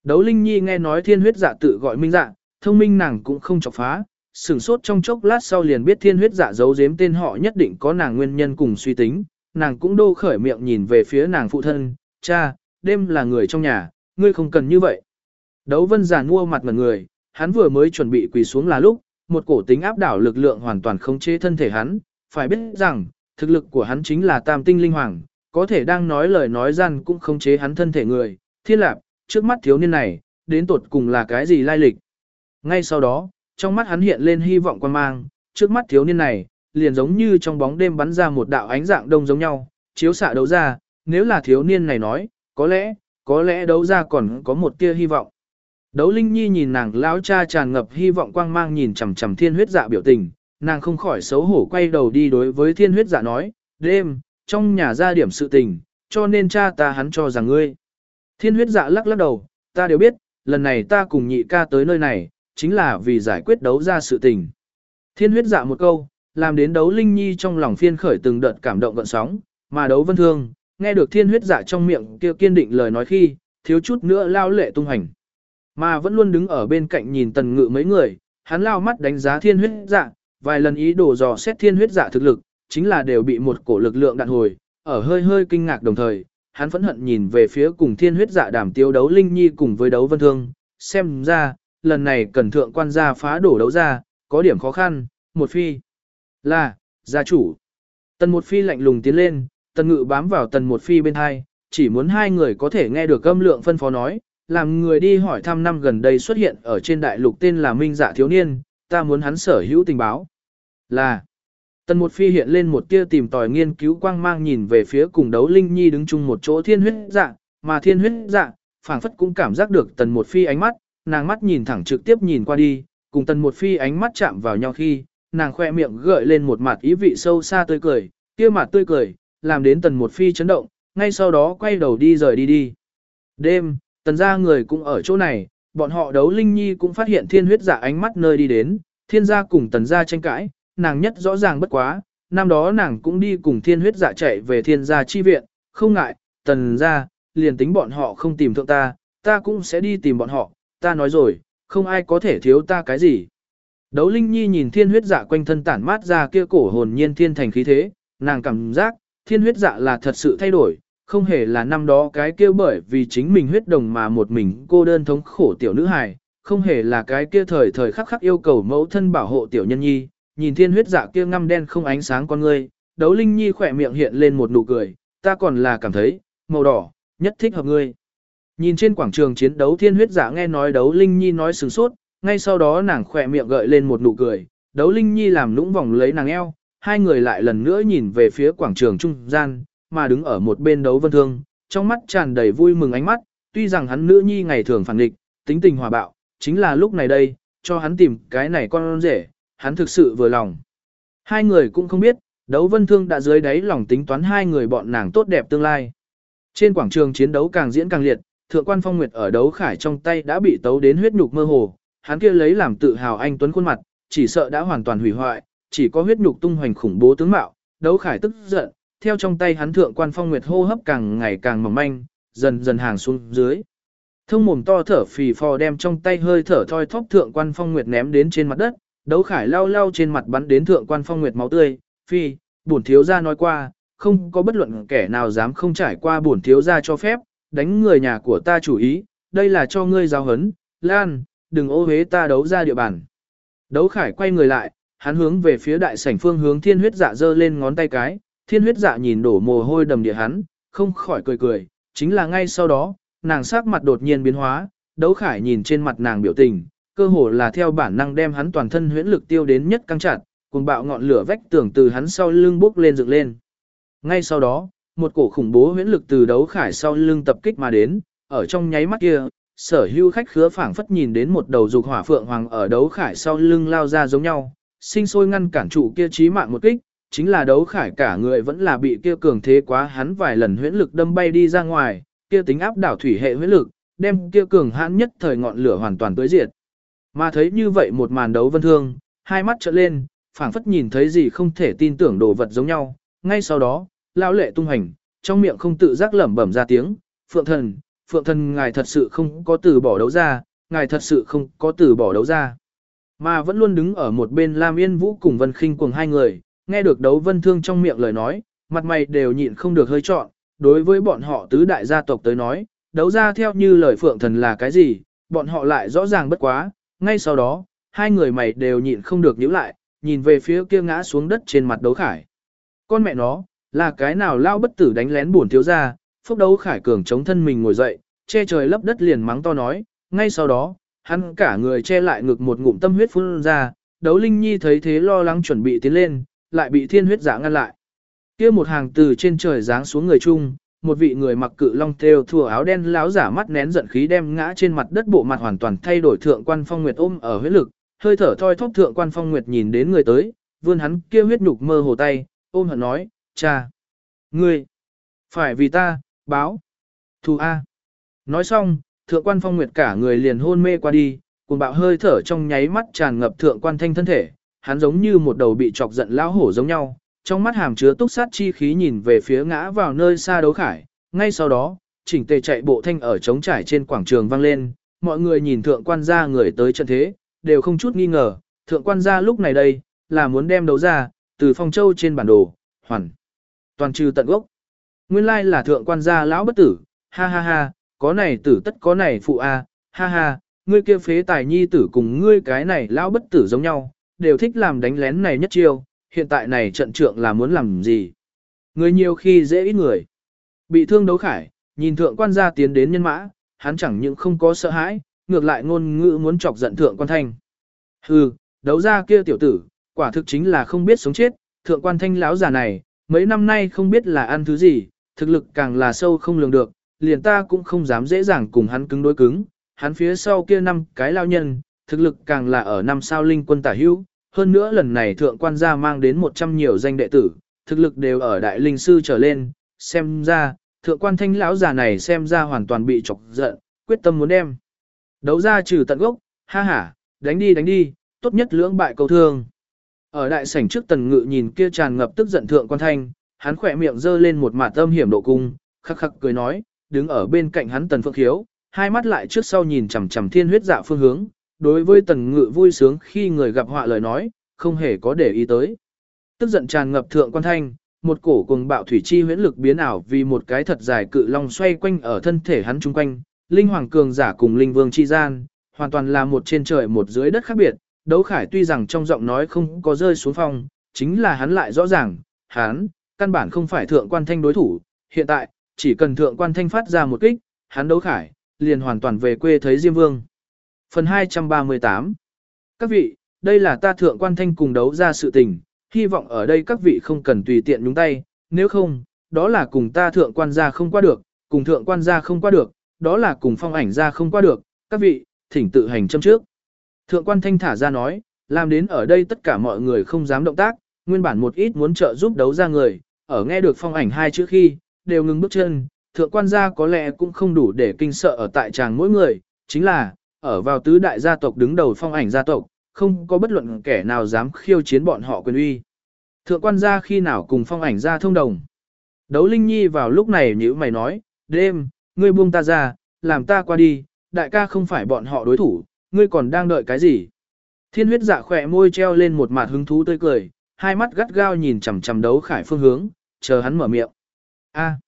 Đấu Linh Nhi nghe nói thiên huyết dạ tự gọi minh dạ, thông minh nàng cũng không chọc phá, sửng sốt trong chốc lát sau liền biết thiên huyết dạ giấu giếm tên họ nhất định có nàng nguyên nhân cùng suy tính, nàng cũng đô khởi miệng nhìn về phía nàng phụ thân, cha, đêm là người trong nhà, ngươi không cần như vậy. Đấu vân giả mua mặt ngần người, hắn vừa mới chuẩn bị quỳ xuống là lúc, một cổ tính áp đảo lực lượng hoàn toàn khống chế thân thể hắn, phải biết rằng, thực lực của hắn chính là tam tinh linh hoàng, có thể đang nói lời nói gian cũng khống chế hắn thân thể người, thiên lạp, trước mắt thiếu niên này, đến tột cùng là cái gì lai lịch. Ngay sau đó, trong mắt hắn hiện lên hy vọng quan mang, trước mắt thiếu niên này, liền giống như trong bóng đêm bắn ra một đạo ánh dạng đông giống nhau, chiếu xạ đấu ra, nếu là thiếu niên này nói, có lẽ, có lẽ đấu ra còn có một tia hy vọng. Đấu Linh Nhi nhìn nàng lão cha tràn ngập hy vọng quang mang nhìn chằm chằm thiên huyết dạ biểu tình, nàng không khỏi xấu hổ quay đầu đi đối với thiên huyết dạ nói, đêm, trong nhà ra điểm sự tình, cho nên cha ta hắn cho rằng ngươi. Thiên huyết dạ lắc lắc đầu, ta đều biết, lần này ta cùng nhị ca tới nơi này, chính là vì giải quyết đấu ra sự tình. Thiên huyết dạ một câu, làm đến đấu Linh Nhi trong lòng phiên khởi từng đợt cảm động gợn sóng, mà đấu vân thương, nghe được thiên huyết dạ trong miệng kia kiên định lời nói khi, thiếu chút nữa lao lệ tung hành. Mà vẫn luôn đứng ở bên cạnh nhìn tần ngự mấy người, hắn lao mắt đánh giá thiên huyết dạ, vài lần ý đồ dò xét thiên huyết dạ thực lực, chính là đều bị một cổ lực lượng đạn hồi, ở hơi hơi kinh ngạc đồng thời, hắn phẫn hận nhìn về phía cùng thiên huyết dạ đàm tiêu đấu linh nhi cùng với đấu vân thương, xem ra, lần này cần thượng quan gia phá đổ đấu ra, có điểm khó khăn, một phi là, gia chủ. Tần một phi lạnh lùng tiến lên, tần ngự bám vào tần một phi bên hai, chỉ muốn hai người có thể nghe được âm lượng phân phó nói, làm người đi hỏi thăm năm gần đây xuất hiện ở trên đại lục tên là Minh Dạ thiếu niên, ta muốn hắn sở hữu tình báo. Là, tần một phi hiện lên một tia tìm tòi nghiên cứu quang mang nhìn về phía cùng đấu Linh Nhi đứng chung một chỗ thiên huyết dạ, mà thiên huyết dạ, phảng phất cũng cảm giác được tần một phi ánh mắt, nàng mắt nhìn thẳng trực tiếp nhìn qua đi, cùng tần một phi ánh mắt chạm vào nhau khi, nàng khoe miệng gợi lên một mặt ý vị sâu xa tươi cười, kia mặt tươi cười, làm đến tần một phi chấn động, ngay sau đó quay đầu đi rời đi đi. Đêm, tần gia người cũng ở chỗ này, bọn họ đấu linh nhi cũng phát hiện thiên huyết giả ánh mắt nơi đi đến, thiên gia cùng tần gia tranh cãi, nàng nhất rõ ràng bất quá, năm đó nàng cũng đi cùng thiên huyết giả chạy về thiên gia chi viện, không ngại, tần gia, liền tính bọn họ không tìm thượng ta, ta cũng sẽ đi tìm bọn họ, ta nói rồi, không ai có thể thiếu ta cái gì. Đấu Linh Nhi nhìn thiên huyết dạ quanh thân tản mát ra kia cổ hồn nhiên thiên thành khí thế, nàng cảm giác, thiên huyết dạ là thật sự thay đổi, không hề là năm đó cái kia bởi vì chính mình huyết đồng mà một mình cô đơn thống khổ tiểu nữ hài, không hề là cái kia thời thời khắc khắc yêu cầu mẫu thân bảo hộ tiểu nhân nhi, nhìn thiên huyết dạ kia ngăm đen không ánh sáng con ngươi, đấu linh nhi khỏe miệng hiện lên một nụ cười, ta còn là cảm thấy, màu đỏ, nhất thích hợp ngươi. Nhìn trên quảng trường chiến đấu thiên huyết dạ nghe nói đấu linh nhi nói sừng sốt, ngay sau đó nàng khỏe miệng gợi lên một nụ cười, đấu linh nhi làm lũng vòng lấy nàng eo, hai người lại lần nữa nhìn về phía quảng trường trung gian, mà đứng ở một bên đấu vân thương, trong mắt tràn đầy vui mừng ánh mắt, tuy rằng hắn nữ nhi ngày thường phản nghịch, tính tình hòa bạo, chính là lúc này đây, cho hắn tìm cái này con rể, hắn thực sự vừa lòng. Hai người cũng không biết, đấu vân thương đã dưới đáy lòng tính toán hai người bọn nàng tốt đẹp tương lai. Trên quảng trường chiến đấu càng diễn càng liệt, thượng quan phong nguyệt ở đấu khải trong tay đã bị tấu đến huyết nhục mơ hồ, hắn kia lấy làm tự hào anh tuấn khuôn mặt, chỉ sợ đã hoàn toàn hủy hoại, chỉ có huyết nhục tung hoành khủng bố tướng mạo, đấu khải tức giận, theo trong tay hắn thượng quan phong nguyệt hô hấp càng ngày càng mỏng manh, dần dần hàng xuống dưới. Thông mồm to thở phì phò đem trong tay hơi thở thoi thóp thượng quan phong nguyệt ném đến trên mặt đất, đấu khải lao lao trên mặt bắn đến thượng quan phong nguyệt máu tươi, phi, bổn thiếu gia nói qua, không có bất luận kẻ nào dám không trải qua bổn thiếu gia cho phép, đánh người nhà của ta chủ ý, đây là cho ngươi giáo hấn, Lan, đừng ô hế ta đấu ra địa bàn. Đấu khải quay người lại, hắn hướng về phía đại sảnh phương hướng thiên huyết dạ giơ lên ngón tay cái, thiên huyết dạ nhìn đổ mồ hôi đầm địa hắn, không khỏi cười cười, chính là ngay sau đó, nàng sắc mặt đột nhiên biến hóa, đấu khải nhìn trên mặt nàng biểu tình, cơ hồ là theo bản năng đem hắn toàn thân huyễn lực tiêu đến nhất căng chặt, cùng bạo ngọn lửa vách tường từ hắn sau lưng bốc lên dựng lên. Ngay sau đó, một cổ khủng bố huyễn lực từ đấu khải sau lưng tập kích mà đến, ở trong nháy mắt kia, sở hưu khách khứa phảng phất nhìn đến một đầu dục hỏa phượng hoàng ở đấu khải sau lưng lao ra giống nhau, sinh sôi ngăn cản trụ kia chí mạng một kích, chính là đấu khải cả người vẫn là bị kia cường thế quá hắn vài lần huyễn lực đâm bay đi ra ngoài, kia tính áp đảo thủy hệ huyễn lực, đem kia cường hãn nhất thời ngọn lửa hoàn toàn tới diệt. Mà thấy như vậy một màn đấu vân thương, hai mắt trợn lên, phảng phất nhìn thấy gì không thể tin tưởng đồ vật giống nhau, ngay sau đó, lão lệ tung hành, trong miệng không tự giác lẩm bẩm ra tiếng, "Phượng thần, Phượng thần ngài thật sự không có từ bỏ đấu ra, ngài thật sự không có từ bỏ đấu ra." Mà vẫn luôn đứng ở một bên Lam Yên Vũ cùng Vân Khinh cùng hai người, nghe được đấu vân thương trong miệng lời nói, mặt mày đều nhịn không được hơi trọn, đối với bọn họ tứ đại gia tộc tới nói, đấu ra theo như lời phượng thần là cái gì, bọn họ lại rõ ràng bất quá, ngay sau đó, hai người mày đều nhịn không được nhíu lại, nhìn về phía kia ngã xuống đất trên mặt đấu khải. Con mẹ nó, là cái nào lao bất tử đánh lén buồn thiếu ra, phúc đấu khải cường chống thân mình ngồi dậy, che trời lấp đất liền mắng to nói, ngay sau đó, hắn cả người che lại ngực một ngụm tâm huyết phun ra, đấu linh nhi thấy thế lo lắng chuẩn bị tiến lên, lại bị thiên huyết giả ngăn lại. kia một hàng từ trên trời giáng xuống người chung, một vị người mặc cự long thêu thùa áo đen láo giả mắt nén giận khí đem ngã trên mặt đất bộ mặt hoàn toàn thay đổi thượng quan phong nguyệt ôm ở huyết lực, hơi thở thoi thóp thượng quan phong nguyệt nhìn đến người tới, vươn hắn kia huyết nhục mơ hồ tay, ôm hận nói, cha, ngươi, phải vì ta, báo, thù A. Nói xong, thượng quan phong nguyệt cả người liền hôn mê qua đi, cùng bạo hơi thở trong nháy mắt tràn ngập thượng quan thanh thân thể, hắn giống như một đầu bị chọc giận lão hổ giống nhau, trong mắt hàm chứa túc sát chi khí nhìn về phía ngã vào nơi xa đấu khải, ngay sau đó, chỉnh tề chạy bộ thanh ở trống trải trên quảng trường vang lên, mọi người nhìn thượng quan gia người tới trận thế, đều không chút nghi ngờ, thượng quan gia lúc này đây, là muốn đem đấu ra, từ phong châu trên bản đồ, hoàn, toàn trừ tận gốc. Nguyên lai là thượng quan gia lão bất tử, ha ha ha, có này tử tất có này phụ a, ha ha, ngươi kia phế tài nhi tử cùng ngươi cái này lão bất tử giống nhau, đều thích làm đánh lén này nhất chiêu, hiện tại này trận trượng là muốn làm gì. Người nhiều khi dễ ít người. Bị thương đấu khải, nhìn thượng quan gia tiến đến nhân mã, hắn chẳng những không có sợ hãi, ngược lại ngôn ngữ muốn chọc giận thượng quan thanh. Hừ, đấu ra kia tiểu tử, quả thực chính là không biết sống chết, thượng quan thanh lão già này, mấy năm nay không biết là ăn thứ gì, thực lực càng là sâu không lường được, liền ta cũng không dám dễ dàng cùng hắn cứng đối cứng, hắn phía sau kia năm cái lao nhân, thực lực càng là ở năm sao linh quân tả hữu, hơn nữa lần này thượng quan gia mang đến 100 nhiều danh đệ tử, thực lực đều ở đại linh sư trở lên, xem ra, thượng quan thanh lão già này xem ra hoàn toàn bị chọc giận, quyết tâm muốn đem. Đấu ra trừ tận gốc, ha ha, đánh đi đánh đi, tốt nhất lưỡng bại cầu thương. Ở đại sảnh trước tần ngự nhìn kia tràn ngập tức giận thượng quan thanh, hắn khỏe miệng dơ lên một mạt âm hiểm độ cung, khắc khắc cười nói, đứng ở bên cạnh hắn tần phượng khiếu, hai mắt lại trước sau nhìn chằm chằm thiên huyết dạ phương hướng, đối với tần ngự vui sướng khi người gặp họa lời nói, không hề có để ý tới. Tức giận tràn ngập thượng quan thanh, một cổ cùng bạo thủy chi huyễn lực biến ảo vì một cái thật dài cự long xoay quanh ở thân thể hắn chung quanh, linh hoàng cường giả cùng linh vương chi gian, hoàn toàn là một trên trời một dưới đất khác biệt. Đấu khải tuy rằng trong giọng nói không có rơi xuống phong, chính là hắn lại rõ ràng, hắn, căn bản không phải thượng quan thanh đối thủ, hiện tại, chỉ cần thượng quan thanh phát ra một kích, hắn đấu khải, liền hoàn toàn về quê thấy Diêm Vương. Phần 238 Các vị, đây là ta thượng quan thanh cùng đấu ra sự tình, hy vọng ở đây các vị không cần tùy tiện nhúng tay, nếu không, đó là cùng ta thượng quan gia không qua được, cùng thượng quan gia không qua được, đó là cùng phong ảnh gia không qua được, các vị, thỉnh tự hành châm trước. Thượng quan thanh thả ra nói, làm đến ở đây tất cả mọi người không dám động tác, nguyên bản một ít muốn trợ giúp đấu ra người, ở nghe được phong ảnh hai chữ khi, đều ngừng bước chân, thượng quan gia có lẽ cũng không đủ để kinh sợ ở tại tràng mỗi người, chính là, ở vào tứ đại gia tộc đứng đầu phong ảnh gia tộc, không có bất luận kẻ nào dám khiêu chiến bọn họ quyền uy. Thượng quan gia khi nào cùng phong ảnh gia thông đồng. Đấu Linh Nhi vào lúc này như mày nói, đêm, ngươi buông ta ra, làm ta qua đi, đại ca không phải bọn họ đối thủ, ngươi còn đang đợi cái gì? Thiên huyết dạ khỏe môi treo lên một mặt hứng thú tươi cười, hai mắt gắt gao nhìn chằm chằm đấu khải phương hướng, chờ hắn mở miệng. A.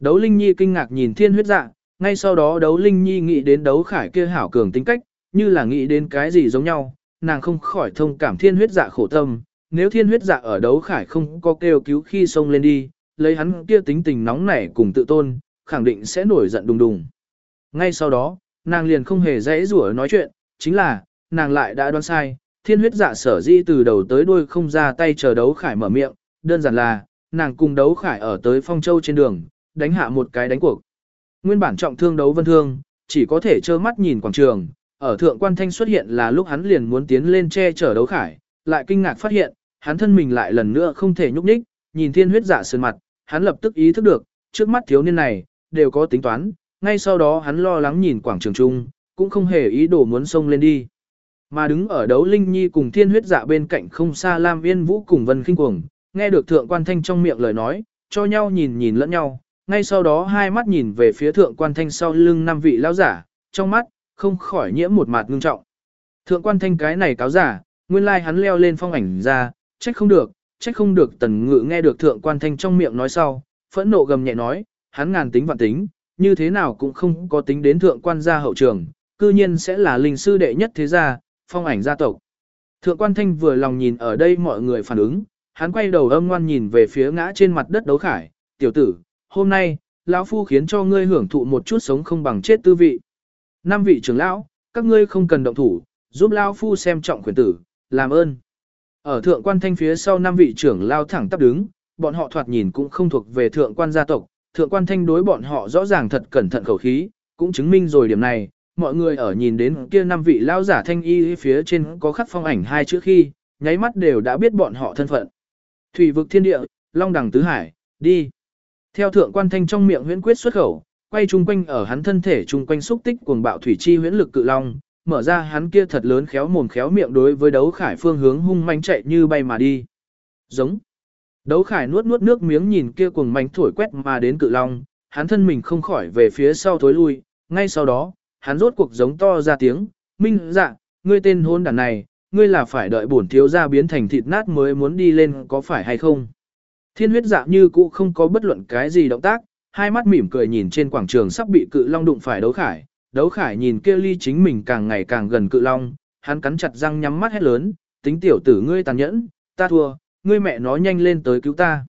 Đấu Linh Nhi kinh ngạc nhìn thiên huyết dạ, ngay sau đó đấu Linh Nhi nghĩ đến đấu khải kia hảo cường tính cách, như là nghĩ đến cái gì giống nhau, nàng không khỏi thông cảm thiên huyết dạ khổ tâm, nếu thiên huyết dạ ở đấu khải không có kêu cứu khi xông lên đi, lấy hắn kia tính tình nóng nảy cùng tự tôn, khẳng định sẽ nổi giận đùng đùng. Ngay sau đó, nàng liền không hề dễ rủa nói chuyện, chính là, nàng lại đã đoán sai, thiên huyết dạ sở di từ đầu tới đuôi không ra tay chờ đấu khải mở miệng, đơn giản là, nàng cùng đấu khải ở tới phong châu trên đường, đánh hạ một cái đánh cuộc. Nguyên bản trọng thương đấu vân thương, chỉ có thể trơ mắt nhìn quảng trường, ở thượng quan thanh xuất hiện là lúc hắn liền muốn tiến lên che chở đấu khải, lại kinh ngạc phát hiện, hắn thân mình lại lần nữa không thể nhúc nhích, nhìn thiên huyết giả sơn mặt, hắn lập tức ý thức được, trước mắt thiếu niên này, đều có tính toán, ngay sau đó hắn lo lắng nhìn quảng trường trung, cũng không hề ý đồ muốn xông lên đi. Mà đứng ở đấu Linh Nhi cùng thiên huyết dạ bên cạnh không xa Lam Yên Vũ cùng Vân Kinh Cuồng, nghe được thượng quan thanh trong miệng lời nói, cho nhau nhìn nhìn lẫn nhau, ngay sau đó hai mắt nhìn về phía thượng quan thanh sau lưng năm vị lão giả, trong mắt, không khỏi nhiễm một mặt ngưng trọng. Thượng quan thanh cái này cáo giả, nguyên lai like hắn leo lên phong ảnh ra, trách không được, trách không được tần ngự nghe được thượng quan thanh trong miệng nói sau, phẫn nộ gầm nhẹ nói, hắn ngàn tính vạn tính, như thế nào cũng không có tính đến thượng quan gia hậu trường, cư nhiên sẽ là linh sư đệ nhất thế gia, phong ảnh gia tộc. Thượng quan thanh vừa lòng nhìn ở đây mọi người phản ứng, hắn quay đầu âm ngoan nhìn về phía ngã trên mặt đất đấu khải, tiểu tử, hôm nay, lão phu khiến cho ngươi hưởng thụ một chút sống không bằng chết tư vị. Năm vị trưởng lão, các ngươi không cần động thủ, giúp lão phu xem trọng quyền tử, làm ơn. Ở thượng quan thanh phía sau năm vị trưởng lao thẳng tắp đứng, bọn họ thoạt nhìn cũng không thuộc về thượng quan gia tộc, thượng quan thanh đối bọn họ rõ ràng thật cẩn thận khẩu khí, cũng chứng minh rồi điểm này, mọi người ở nhìn đến kia năm vị lao giả thanh y phía trên có khắc phong ảnh hai chữ khi, nháy mắt đều đã biết bọn họ thân phận. Thủy vực thiên địa, long đẳng tứ hải, đi. Theo thượng quan thanh trong miệng huyễn quyết xuất khẩu, quay chung quanh ở hắn thân thể chung quanh xúc tích cuồng bạo thủy chi huyễn lực cự long, mở ra hắn kia thật lớn khéo mồm khéo miệng đối với đấu khải phương hướng hung manh chạy như bay mà đi. Giống. Đấu khải nuốt nuốt nước miếng nhìn kia cuồng manh thổi quét mà đến cự long, hắn thân mình không khỏi về phía sau thối lui, ngay sau đó, hắn rốt cuộc giống to ra tiếng, minh dạ, ngươi tên hôn đàn này, ngươi là phải đợi bổn thiếu gia biến thành thịt nát mới muốn đi lên có phải hay không. Thiên huyết dạ như cũ không có bất luận cái gì động tác, hai mắt mỉm cười nhìn trên quảng trường sắp bị cự long đụng phải đấu khải, đấu khải nhìn kia ly chính mình càng ngày càng gần cự long, hắn cắn chặt răng nhắm mắt hét lớn, tính tiểu tử ngươi tàn nhẫn, ta thua, ngươi mẹ nó nhanh lên tới cứu ta.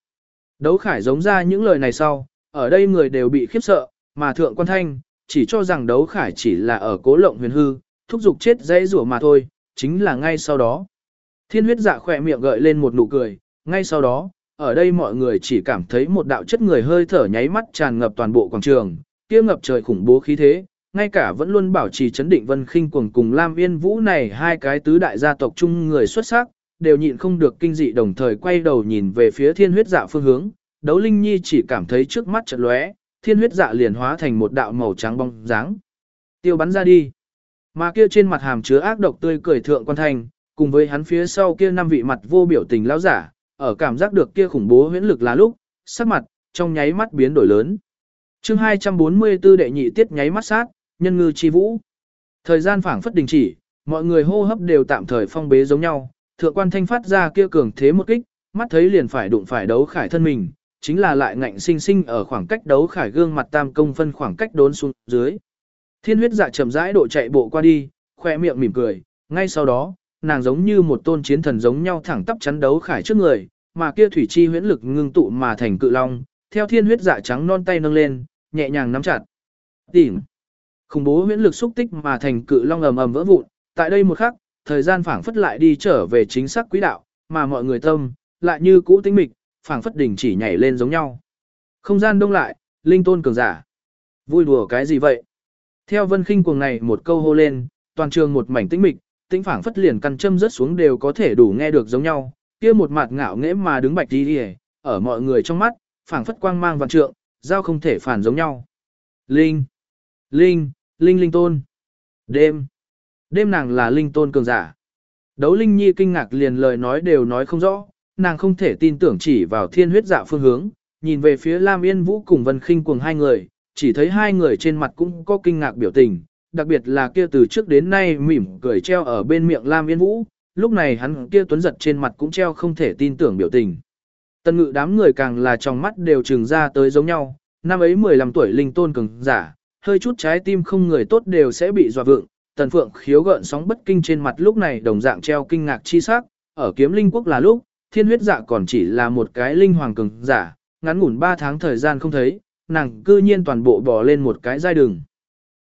Đấu khải giống ra những lời này sau, ở đây người đều bị khiếp sợ, mà thượng quan thanh, chỉ cho rằng đấu khải chỉ là ở cố lộng huyền hư, thúc giục chết dễ rủa mà thôi, chính là ngay sau đó. Thiên huyết dạ khỏe miệng gợi lên một nụ cười, ngay sau đó, ở đây mọi người chỉ cảm thấy một đạo chất người hơi thở nháy mắt tràn ngập toàn bộ quảng trường, kia ngập trời khủng bố khí thế, ngay cả vẫn luôn bảo trì chấn định Vân Khinh Cuồng cùng Lam Yên Vũ này hai cái tứ đại gia tộc chung người xuất sắc, đều nhịn không được kinh dị đồng thời quay đầu nhìn về phía Thiên Huyết Dạ phương hướng, Đấu Linh Nhi chỉ cảm thấy trước mắt chợt lóe, Thiên Huyết Dạ liền hóa thành một đạo màu trắng bóng dáng. Tiêu bắn ra đi. Mà kia trên mặt hàm chứa ác độc tươi cười thượng quan thành, cùng với hắn phía sau kia năm vị mặt vô biểu tình lão giả, ở cảm giác được kia khủng bố huyễn lực là lúc, sắc mặt trong nháy mắt biến đổi lớn. Chương 244 đệ nhị tiết nháy mắt sát, nhân ngư chi vũ. Thời gian phảng phất đình chỉ, mọi người hô hấp đều tạm thời phong bế giống nhau, thượng quan thanh phát ra kia cường thế một kích, mắt thấy liền phải đụng phải đấu khải thân mình, chính là lại ngạnh sinh sinh ở khoảng cách đấu khải gương mặt tam công phân khoảng cách đốn xuống dưới. Thiên huyết dạ chậm rãi độ chạy bộ qua đi, khoe miệng mỉm cười, ngay sau đó, nàng giống như một tôn chiến thần giống nhau thẳng tắp chắn đấu khải trước người, mà kia thủy chi huyễn lực ngưng tụ mà thành cự long, theo thiên huyết dạ trắng non tay nâng lên, nhẹ nhàng nắm chặt. Tỉm, Khủng bố huyễn lực xúc tích mà thành cự long ầm ầm vỡ vụn, tại đây một khắc, thời gian phảng phất lại đi trở về chính xác quỹ đạo, mà mọi người tâm lại như cũ tĩnh mịch, phảng phất đỉnh chỉ nhảy lên giống nhau. Không gian đông lại, linh tôn cường giả. Vui đùa cái gì vậy? Theo Vân Khinh cuồng này một câu hô lên, toàn trường một mảnh tĩnh mịch, tĩnh phảng phất liền căn châm rớt xuống đều có thể đủ nghe được giống nhau. Kia một mặt ngạo nghễ mà đứng bạch đi đi, ở mọi người trong mắt, phảng phất quang mang vạn trượng, giao không thể phản giống nhau. Linh, linh, linh linh tôn. Đêm, đêm nàng là linh tôn cường giả. Đấu Linh Nhi kinh ngạc liền lời nói đều nói không rõ, nàng không thể tin tưởng chỉ vào thiên huyết dạ phương hướng, nhìn về phía Lam Yên Vũ cùng Vân Khinh cuồng hai người, chỉ thấy hai người trên mặt cũng có kinh ngạc biểu tình, đặc biệt là kia từ trước đến nay mỉm cười treo ở bên miệng Lam Yên Vũ, lúc này hắn kia tuấn giật trên mặt cũng treo không thể tin tưởng biểu tình. Tân ngự đám người càng là trong mắt đều trừng ra tới giống nhau, năm ấy 15 tuổi linh tôn cường giả, hơi chút trái tim không người tốt đều sẽ bị dọa vượng. Tần Phượng khiếu gợn sóng bất kinh trên mặt lúc này đồng dạng treo kinh ngạc chi sắc, ở kiếm linh quốc là lúc, thiên huyết dạ còn chỉ là một cái linh hoàng cường giả, ngắn ngủn 3 tháng thời gian không thấy, nàng cư nhiên toàn bộ bỏ lên một cái giai đường.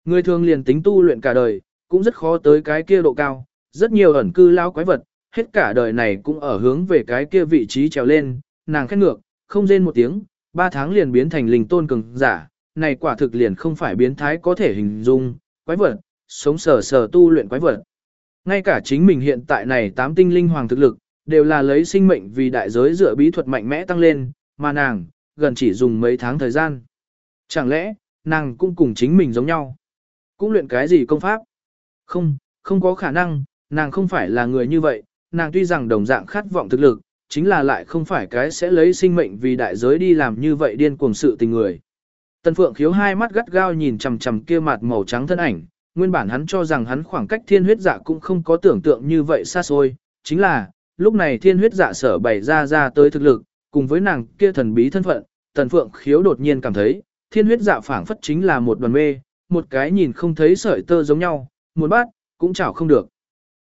Người thường liền tính tu luyện cả đời, cũng rất khó tới cái kia độ cao, Rất nhiều ẩn cư lao quái vật, hết cả đời này cũng ở hướng về cái kia vị trí trèo lên, nàng khét ngược, không rên một tiếng, ba tháng liền biến thành linh tôn cường giả, này quả thực liền không phải biến thái có thể hình dung, quái vật, sống sờ sờ tu luyện quái vật. Ngay cả chính mình hiện tại này tám tinh linh hoàng thực lực, đều là lấy sinh mệnh vì đại giới dựa bí thuật mạnh mẽ tăng lên, mà nàng, gần chỉ dùng mấy tháng thời gian. Chẳng lẽ, nàng cũng cùng chính mình giống nhau? Cũng luyện cái gì công pháp? Không, không có khả năng, nàng không phải là người như vậy, nàng tuy rằng đồng dạng khát vọng thực lực, chính là lại không phải cái sẽ lấy sinh mệnh vì đại giới đi làm như vậy điên cuồng sự tình người. Tần Phượng khiếu hai mắt gắt gao nhìn chằm chằm kia mặt màu trắng thân ảnh, nguyên bản hắn cho rằng hắn khoảng cách thiên huyết dạ cũng không có tưởng tượng như vậy xa xôi, chính là, lúc này thiên huyết dạ sở bày ra ra tới thực lực, cùng với nàng kia thần bí thân phận, Tần Phượng khiếu đột nhiên cảm thấy, thiên huyết dạ phảng phất chính là một đoàn mê, một cái nhìn không thấy sợi tơ giống nhau, muốn bắt, cũng chảo không được.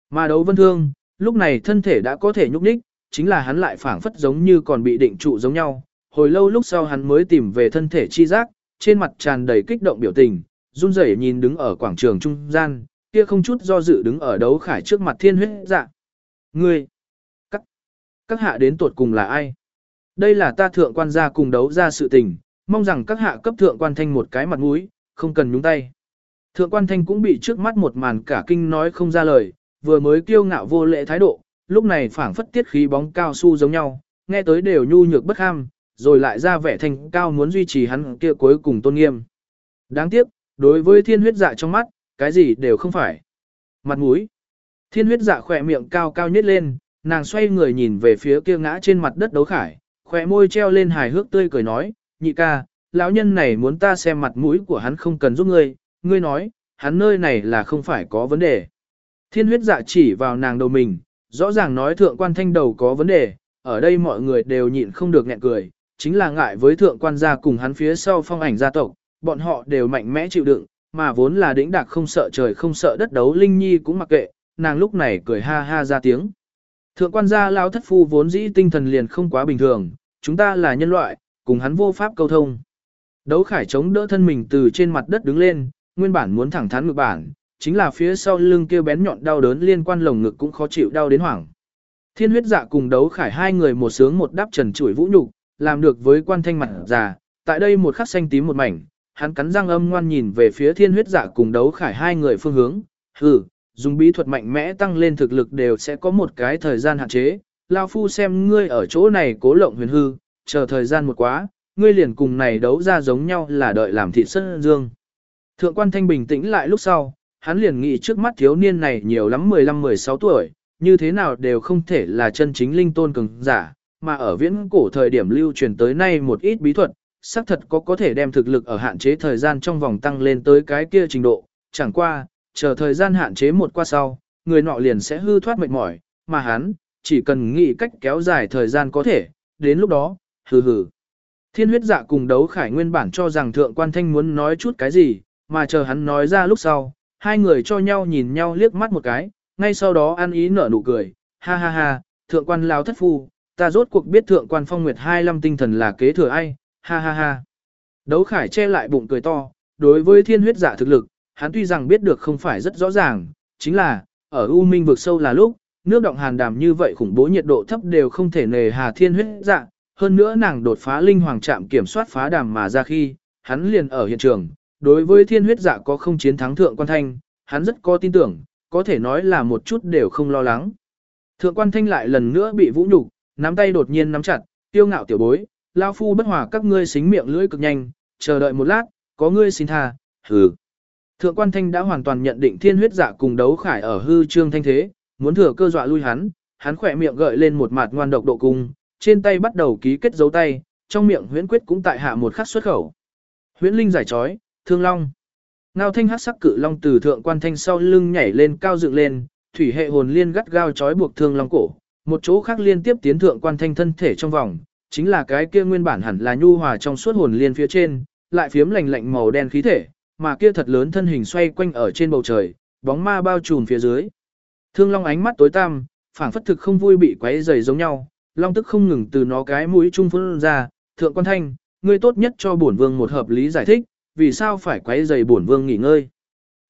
Mà đấu vân thương, lúc này thân thể đã có thể nhúc nhích, chính là hắn lại phảng phất giống như còn bị định trụ giống nhau. Hồi lâu lúc sau hắn mới tìm về thân thể chi giác, trên mặt tràn đầy kích động biểu tình, run rẩy nhìn đứng ở quảng trường trung gian, kia không chút do dự đứng ở đấu khải trước mặt thiên huyết dạ. Ngươi, các, các hạ đến tuột cùng là ai? Đây là ta thượng quan gia cùng đấu ra sự tình, mong rằng các hạ cấp thượng quan thanh một cái mặt mũi, không cần nhúng tay. Thượng quan thanh cũng bị trước mắt một màn cả kinh nói không ra lời, vừa mới kiêu ngạo vô lễ thái độ, lúc này phảng phất tiết khí bóng cao su giống nhau, nghe tới đều nhu nhược bất ham, rồi lại ra vẻ thanh cao muốn duy trì hắn kia cuối cùng tôn nghiêm. Đáng tiếc, đối với thiên huyết dạ trong mắt, cái gì đều không phải. Mặt mũi. Thiên huyết dạ khỏe miệng cao cao nhất lên, nàng xoay người nhìn về phía kia ngã trên mặt đất đấu khải, khỏe môi treo lên hài hước tươi cười nói, nhị ca, lão nhân này muốn ta xem mặt mũi của hắn không cần giúp ngươi, ngươi nói, hắn nơi này là không phải có vấn đề. Thiên huyết dạ chỉ vào nàng đầu mình, rõ ràng nói thượng quan thanh đầu có vấn đề, ở đây mọi người đều nhịn không được nghẹn cười, chính là ngại với thượng quan gia cùng hắn phía sau phong ảnh gia tộc, bọn họ đều mạnh mẽ chịu đựng, mà vốn là đĩnh đạc không sợ trời không sợ đất đấu Linh Nhi cũng mặc kệ, nàng lúc này cười ha ha ra tiếng. Thượng quan gia lao thất phu vốn dĩ tinh thần liền không quá bình thường, chúng ta là nhân loại, cùng hắn vô pháp câu thông. Đấu khải chống đỡ thân mình từ trên mặt đất đứng lên, nguyên bản muốn thẳng thắn ngược bản, chính là phía sau lưng kia bén nhọn đau đớn liên quan lồng ngực cũng khó chịu đau đến hoảng. Thiên huyết dạ cùng đấu khải hai người một sướng một đáp trần chuỗi vũ nhục, làm được với quan thanh mặt già, tại đây một khắc xanh tím một mảnh, hắn cắn răng âm ngoan nhìn về phía thiên huyết dạ cùng đấu khải hai người phương hướng, hừ, dùng bí thuật mạnh mẽ tăng lên thực lực đều sẽ có một cái thời gian hạn chế, lao phu xem ngươi ở chỗ này cố lộng huyền hư, chờ thời gian một quá, ngươi liền cùng này đấu ra giống nhau là đợi làm thị sân dương. Thượng quan thanh bình tĩnh lại lúc sau, hắn liền nghĩ trước mắt thiếu niên này nhiều lắm 15-16 tuổi, như thế nào đều không thể là chân chính linh tôn cường giả, mà ở viễn cổ thời điểm lưu truyền tới nay một ít bí thuật, xác thật có có thể đem thực lực ở hạn chế thời gian trong vòng tăng lên tới cái kia trình độ, chẳng qua, chờ thời gian hạn chế một qua sau, người nọ liền sẽ hư thoát mệt mỏi, mà hắn, chỉ cần nghĩ cách kéo dài thời gian có thể, đến lúc đó, hừ hừ. Thiên huyết dạ cùng đấu khải nguyên bản cho rằng thượng quan thanh muốn nói chút cái gì, mà chờ hắn nói ra lúc sau, hai người cho nhau nhìn nhau liếc mắt một cái, ngay sau đó ăn ý nở nụ cười, ha ha ha, thượng quan lao thất phu, ta rốt cuộc biết thượng quan phong nguyệt 25 tinh thần là kế thừa ai, ha ha ha. Đấu khải che lại bụng cười to, đối với thiên huyết giả thực lực, hắn tuy rằng biết được không phải rất rõ ràng, chính là, ở U Minh vực sâu là lúc, nước động hàn đàm như vậy khủng bố nhiệt độ thấp đều không thể nề hà thiên huyết dạ, hơn nữa nàng đột phá linh hoàng trạm kiểm soát phá đàm mà ra khi, hắn liền ở hiện trường, đối với thiên huyết dạ có không chiến thắng thượng quan thanh, hắn rất có tin tưởng, có thể nói là một chút đều không lo lắng. Thượng quan thanh lại lần nữa bị vũ nhục, nắm tay đột nhiên nắm chặt, tiêu ngạo tiểu bối, lao phu bất hòa các ngươi xính miệng lưỡi cực nhanh, chờ đợi một lát, có ngươi xin tha, hừ. Thượng quan thanh đã hoàn toàn nhận định thiên huyết dạ cùng đấu khải ở hư trương thanh thế, muốn thừa cơ dọa lui hắn, hắn khỏe miệng gợi lên một mặt ngoan độc độ cung, trên tay bắt đầu ký kết dấu tay, trong miệng huyễn quyết cũng tại hạ một khắc xuất khẩu. Huyễn linh giải trói, thương long. Ngao thanh hắc sắc cự long từ thượng quan thanh sau lưng nhảy lên cao dựng lên, thủy hệ hồn liên gắt gao trói buộc thương long cổ, một chỗ khác liên tiếp tiến thượng quan thanh thân thể trong vòng, chính là cái kia nguyên bản hẳn là nhu hòa trong suốt hồn liên phía trên, lại phiếm lạnh lạnh màu đen khí thể, mà kia thật lớn thân hình xoay quanh ở trên bầu trời, bóng ma bao trùm phía dưới. Thương long ánh mắt tối tăm, phảng phất thực không vui bị quấy rầy giống nhau, long tức không ngừng từ nó cái mũi trung phun ra, thượng quan thanh, ngươi tốt nhất cho bổn vương một hợp lý giải thích, vì sao phải quấy rầy bổn vương nghỉ ngơi.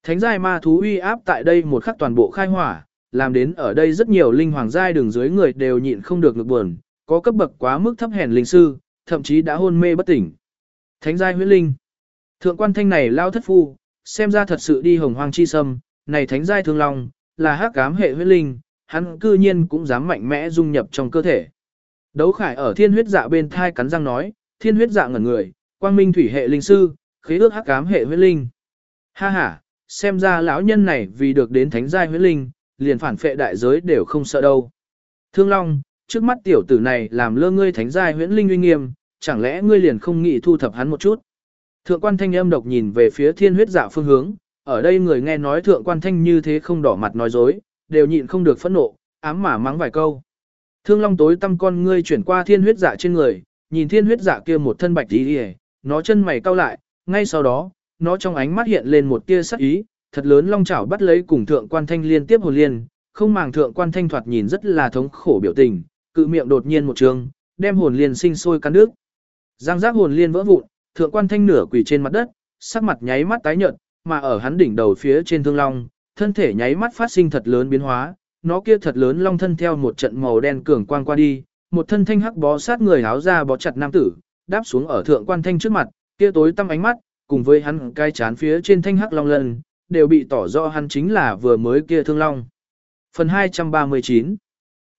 Thánh giai ma thú uy áp tại đây một khắc toàn bộ khai hỏa, làm đến ở đây rất nhiều linh hoàng giai đường dưới người đều nhịn không được ngực buồn, có cấp bậc quá mức thấp hèn linh sư, thậm chí đã hôn mê bất tỉnh. Thánh giai huyết linh. Thượng quan thanh này lao thất phu, xem ra thật sự đi hồng hoang chi sâm, này thánh giai thương long, là hắc cám hệ huyết linh, hắn cư nhiên cũng dám mạnh mẽ dung nhập trong cơ thể. Đấu khải ở thiên huyết dạ bên thai cắn răng nói, thiên huyết dạ ngẩn người, quang minh thủy hệ linh sư, khế ước hắc ám hệ huyết linh. Ha ha, xem ra lão nhân này vì được đến thánh giai huyết linh, liền phản phệ đại giới đều không sợ đâu. Thương Long, trước mắt tiểu tử này làm lơ ngươi thánh giai huyễn linh uy nghiêm, chẳng lẽ ngươi liền không nghĩ thu thập hắn một chút? Thượng quan thanh âm độc nhìn về phía thiên huyết dạ phương hướng, ở đây người nghe nói thượng quan thanh như thế không đỏ mặt nói dối, đều nhịn không được phẫn nộ, ám mà mắng vài câu. Thương Long tối tâm con ngươi chuyển qua thiên huyết dạ trên người, nhìn thiên huyết dạ kia một thân bạch tí nó chân mày cau lại, ngay sau đó, nó trong ánh mắt hiện lên một tia sắc ý, thật lớn long chảo bắt lấy cùng thượng quan thanh liên tiếp hồn liên, không màng thượng quan thanh thoạt nhìn rất là thống khổ biểu tình, cự miệng đột nhiên một trường, đem hồn liên sinh sôi cắn nước. Giang giác hồn liên vỡ vụn, thượng quan thanh nửa quỳ trên mặt đất, sắc mặt nháy mắt tái nhợt, mà ở hắn đỉnh đầu phía trên thương long, thân thể nháy mắt phát sinh thật lớn biến hóa, nó kia thật lớn long thân theo một trận màu đen cường quang qua đi, một thân thanh hắc bó sát người áo ra bó chặt nam tử, đáp xuống ở thượng quan thanh trước mặt, kia tối tăm ánh mắt, cùng với hắn cai chán phía trên thanh hắc long lần, đều bị tỏ rõ hắn chính là vừa mới kia thương long. Phần 239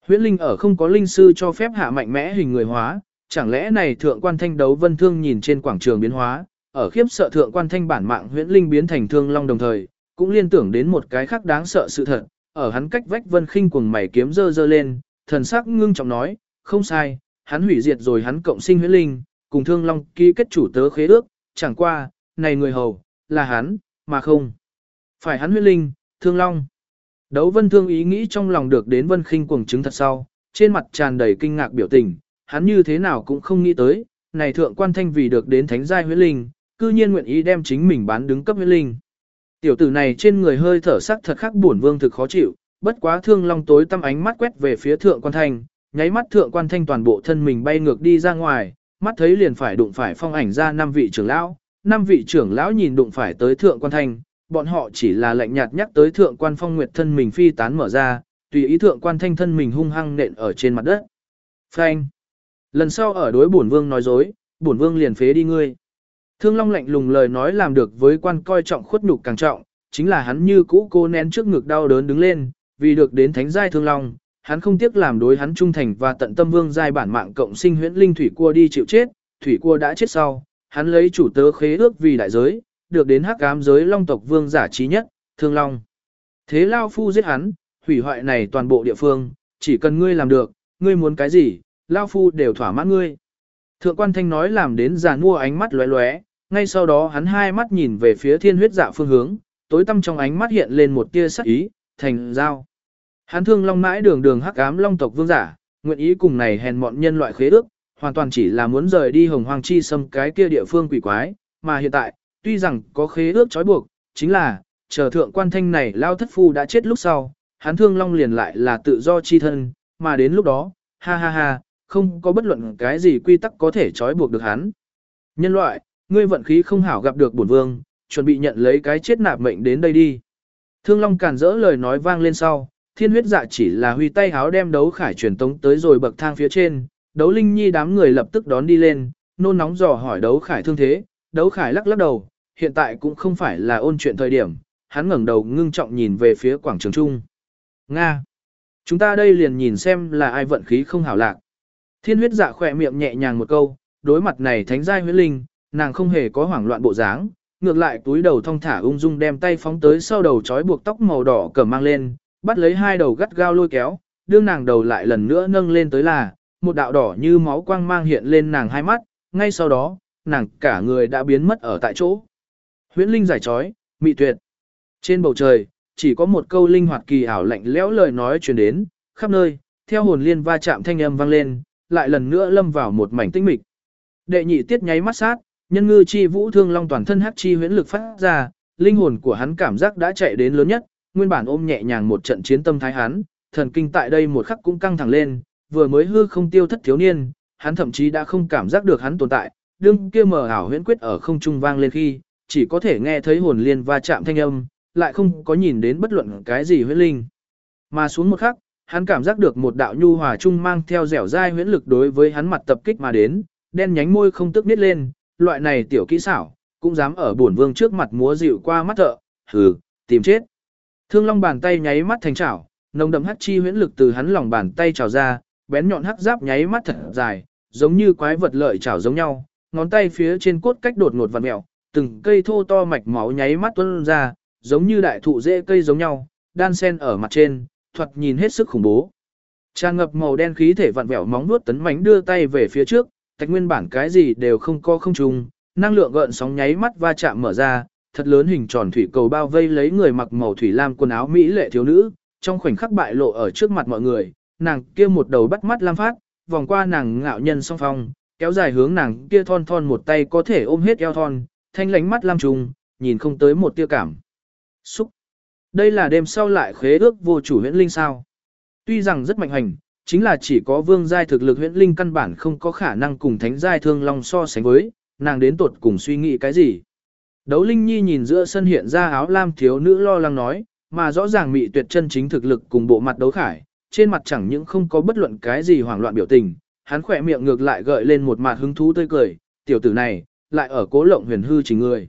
Huyễn Linh ở không có linh sư cho phép hạ mạnh mẽ hình người hóa, chẳng lẽ này thượng quan thanh đấu vân thương nhìn trên quảng trường biến hóa, ở khiếp sợ thượng quan thanh bản mạng Huyễn Linh biến thành thương long đồng thời, cũng liên tưởng đến một cái khác đáng sợ sự thật, ở hắn cách vách vân khinh cuồng mày kiếm dơ dơ lên, thần sắc ngưng trọng nói, không sai, hắn hủy diệt rồi hắn cộng sinh huyết Linh, cùng thương long ký kết chủ tớ khế ước, chẳng qua, này người hầu, là hắn, mà không. Phải hắn huyết linh, thương long. Đấu vân thương ý nghĩ trong lòng được đến vân khinh cuồng chứng thật sau, trên mặt tràn đầy kinh ngạc biểu tình, hắn như thế nào cũng không nghĩ tới, này thượng quan thanh vì được đến thánh giai huyết linh, cư nhiên nguyện ý đem chính mình bán đứng cấp huyết linh. Tiểu tử này trên người hơi thở sắc thật khắc buồn vương thực khó chịu, bất quá thương long tối tâm ánh mắt quét về phía thượng quan thanh, nháy mắt thượng quan thanh toàn bộ thân mình bay ngược đi ra ngoài, mắt thấy liền phải đụng phải phong ảnh ra năm vị trưởng lão, năm vị trưởng lão nhìn đụng phải tới thượng quan thanh, bọn họ chỉ là lạnh nhạt nhắc tới thượng quan phong nguyệt thân mình phi tán mở ra, tùy ý thượng quan thanh thân mình hung hăng nện ở trên mặt đất. Phanh. Lần sau ở đối bổn vương nói dối, bổn vương liền phế đi ngươi. Thương Long lạnh lùng lời nói làm được với quan coi trọng khuất nhục càng trọng, chính là hắn như cũ cô nén trước ngực đau đớn đứng lên, vì được đến thánh giai Thương Long, hắn không tiếc làm đối hắn trung thành và tận tâm vương giai bản mạng cộng sinh huyễn linh thủy cua đi chịu chết, thủy cua đã chết sau, hắn lấy chủ tớ khế ước vì đại giới, được đến hắc ám giới long tộc vương giả trí nhất, thương long. Thế Lao Phu giết hắn, hủy hoại này toàn bộ địa phương, chỉ cần ngươi làm được, ngươi muốn cái gì, Lao Phu đều thỏa mãn ngươi. Thượng quan thanh nói làm đến già mua ánh mắt lóe lóe, ngay sau đó hắn hai mắt nhìn về phía thiên huyết dạ phương hướng, tối tâm trong ánh mắt hiện lên một tia sắc ý, thành giao. Hắn thương long mãi đường đường hắc ám long tộc vương giả, nguyện ý cùng này hèn mọn nhân loại khế ước, hoàn toàn chỉ là muốn rời đi hồng hoàng chi xâm cái kia địa phương quỷ quái, mà hiện tại, tuy rằng có khế ước trói buộc, chính là, chờ thượng quan thanh này lao thất phu đã chết lúc sau, hắn thương long liền lại là tự do chi thân, mà đến lúc đó, ha ha ha, không có bất luận cái gì quy tắc có thể trói buộc được hắn. Nhân loại, ngươi vận khí không hảo gặp được bổn vương, chuẩn bị nhận lấy cái chết nạp mệnh đến đây đi. Thương long cản rỡ lời nói vang lên sau, thiên huyết dạ chỉ là huy tay háo đem đấu khải truyền tống tới rồi bậc thang phía trên, đấu linh nhi đám người lập tức đón đi lên, nôn nóng dò hỏi đấu khải thương thế, đấu khải lắc lắc đầu, hiện tại cũng không phải là ôn chuyện thời điểm, hắn ngẩng đầu ngưng trọng nhìn về phía quảng trường trung. Nga! Chúng ta đây liền nhìn xem là ai vận khí không hảo lạc. Thiên huyết dạ khỏe miệng nhẹ nhàng một câu, đối mặt này thánh giai huyết linh, nàng không hề có hoảng loạn bộ dáng, ngược lại túi đầu thong thả ung dung đem tay phóng tới sau đầu trói buộc tóc màu đỏ cờ mang lên, bắt lấy hai đầu gắt gao lôi kéo, đương nàng đầu lại lần nữa nâng lên tới là, một đạo đỏ như máu quang mang hiện lên nàng hai mắt, ngay sau đó, nàng cả người đã biến mất ở tại chỗ. Huyễn linh giải trói, mị tuyệt. Trên bầu trời, chỉ có một câu linh hoạt kỳ ảo lạnh lẽo lời nói truyền đến, khắp nơi, theo hồn liên va chạm thanh âm vang lên, lại lần nữa lâm vào một mảnh tĩnh mịch. Đệ nhị tiết nháy mắt sát, nhân ngư chi vũ thương long toàn thân hắc chi huyễn lực phát ra, linh hồn của hắn cảm giác đã chạy đến lớn nhất, nguyên bản ôm nhẹ nhàng một trận chiến tâm thái hắn, thần kinh tại đây một khắc cũng căng thẳng lên, vừa mới hư không tiêu thất thiếu niên, hắn thậm chí đã không cảm giác được hắn tồn tại, đương kia mở ảo huyễn quyết ở không trung vang lên khi, chỉ có thể nghe thấy hồn liên va chạm thanh âm, lại không có nhìn đến bất luận cái gì huyễn linh. Mà xuống một khắc, hắn cảm giác được một đạo nhu hòa trung mang theo dẻo dai huyễn lực đối với hắn mặt tập kích mà đến, đen nhánh môi không tức nít lên, loại này tiểu kỹ xảo, cũng dám ở bổn vương trước mặt múa dịu qua mắt thợ, hừ, tìm chết. Thương Long bàn tay nháy mắt thành chảo, nồng đậm hắc chi huyễn lực từ hắn lòng bàn tay trào ra, bén nhọn hắc giáp nháy mắt thật dài, giống như quái vật lợi chảo giống nhau, ngón tay phía trên cốt cách đột ngột vặn mèo, từng cây thô to mạch máu nháy mắt tuôn ra, giống như đại thụ rễ cây giống nhau, đan sen ở mặt trên, thoạt nhìn hết sức khủng bố. Tràn ngập màu đen khí thể vặn vẹo móng nuốt tấn mánh đưa tay về phía trước, thạch nguyên bản cái gì đều không có không trùng, năng lượng gợn sóng nháy mắt va chạm mở ra, thật lớn hình tròn thủy cầu bao vây lấy người mặc màu thủy lam quần áo mỹ lệ thiếu nữ, trong khoảnh khắc bại lộ ở trước mặt mọi người, nàng kia một đầu bắt mắt lam phát, vòng qua nàng ngạo nhân song phong, kéo dài hướng nàng kia thon thon một tay có thể ôm hết eo thon, thanh lánh mắt lam trùng, nhìn không tới một tia cảm. Xúc. Đây là đêm sau lại khế ước vô chủ huyễn linh sao. Tuy rằng rất mạnh hành, chính là chỉ có vương giai thực lực huyễn linh căn bản không có khả năng cùng thánh giai thương long so sánh với, nàng đến tột cùng suy nghĩ cái gì. Đấu Linh Nhi nhìn giữa sân hiện ra áo lam thiếu nữ lo lắng nói, mà rõ ràng mị tuyệt chân chính thực lực cùng bộ mặt đấu khải, trên mặt chẳng những không có bất luận cái gì hoảng loạn biểu tình, hắn khỏe miệng ngược lại gợi lên một mặt hứng thú tươi cười, tiểu tử này, lại ở cố lộng huyền hư chính người.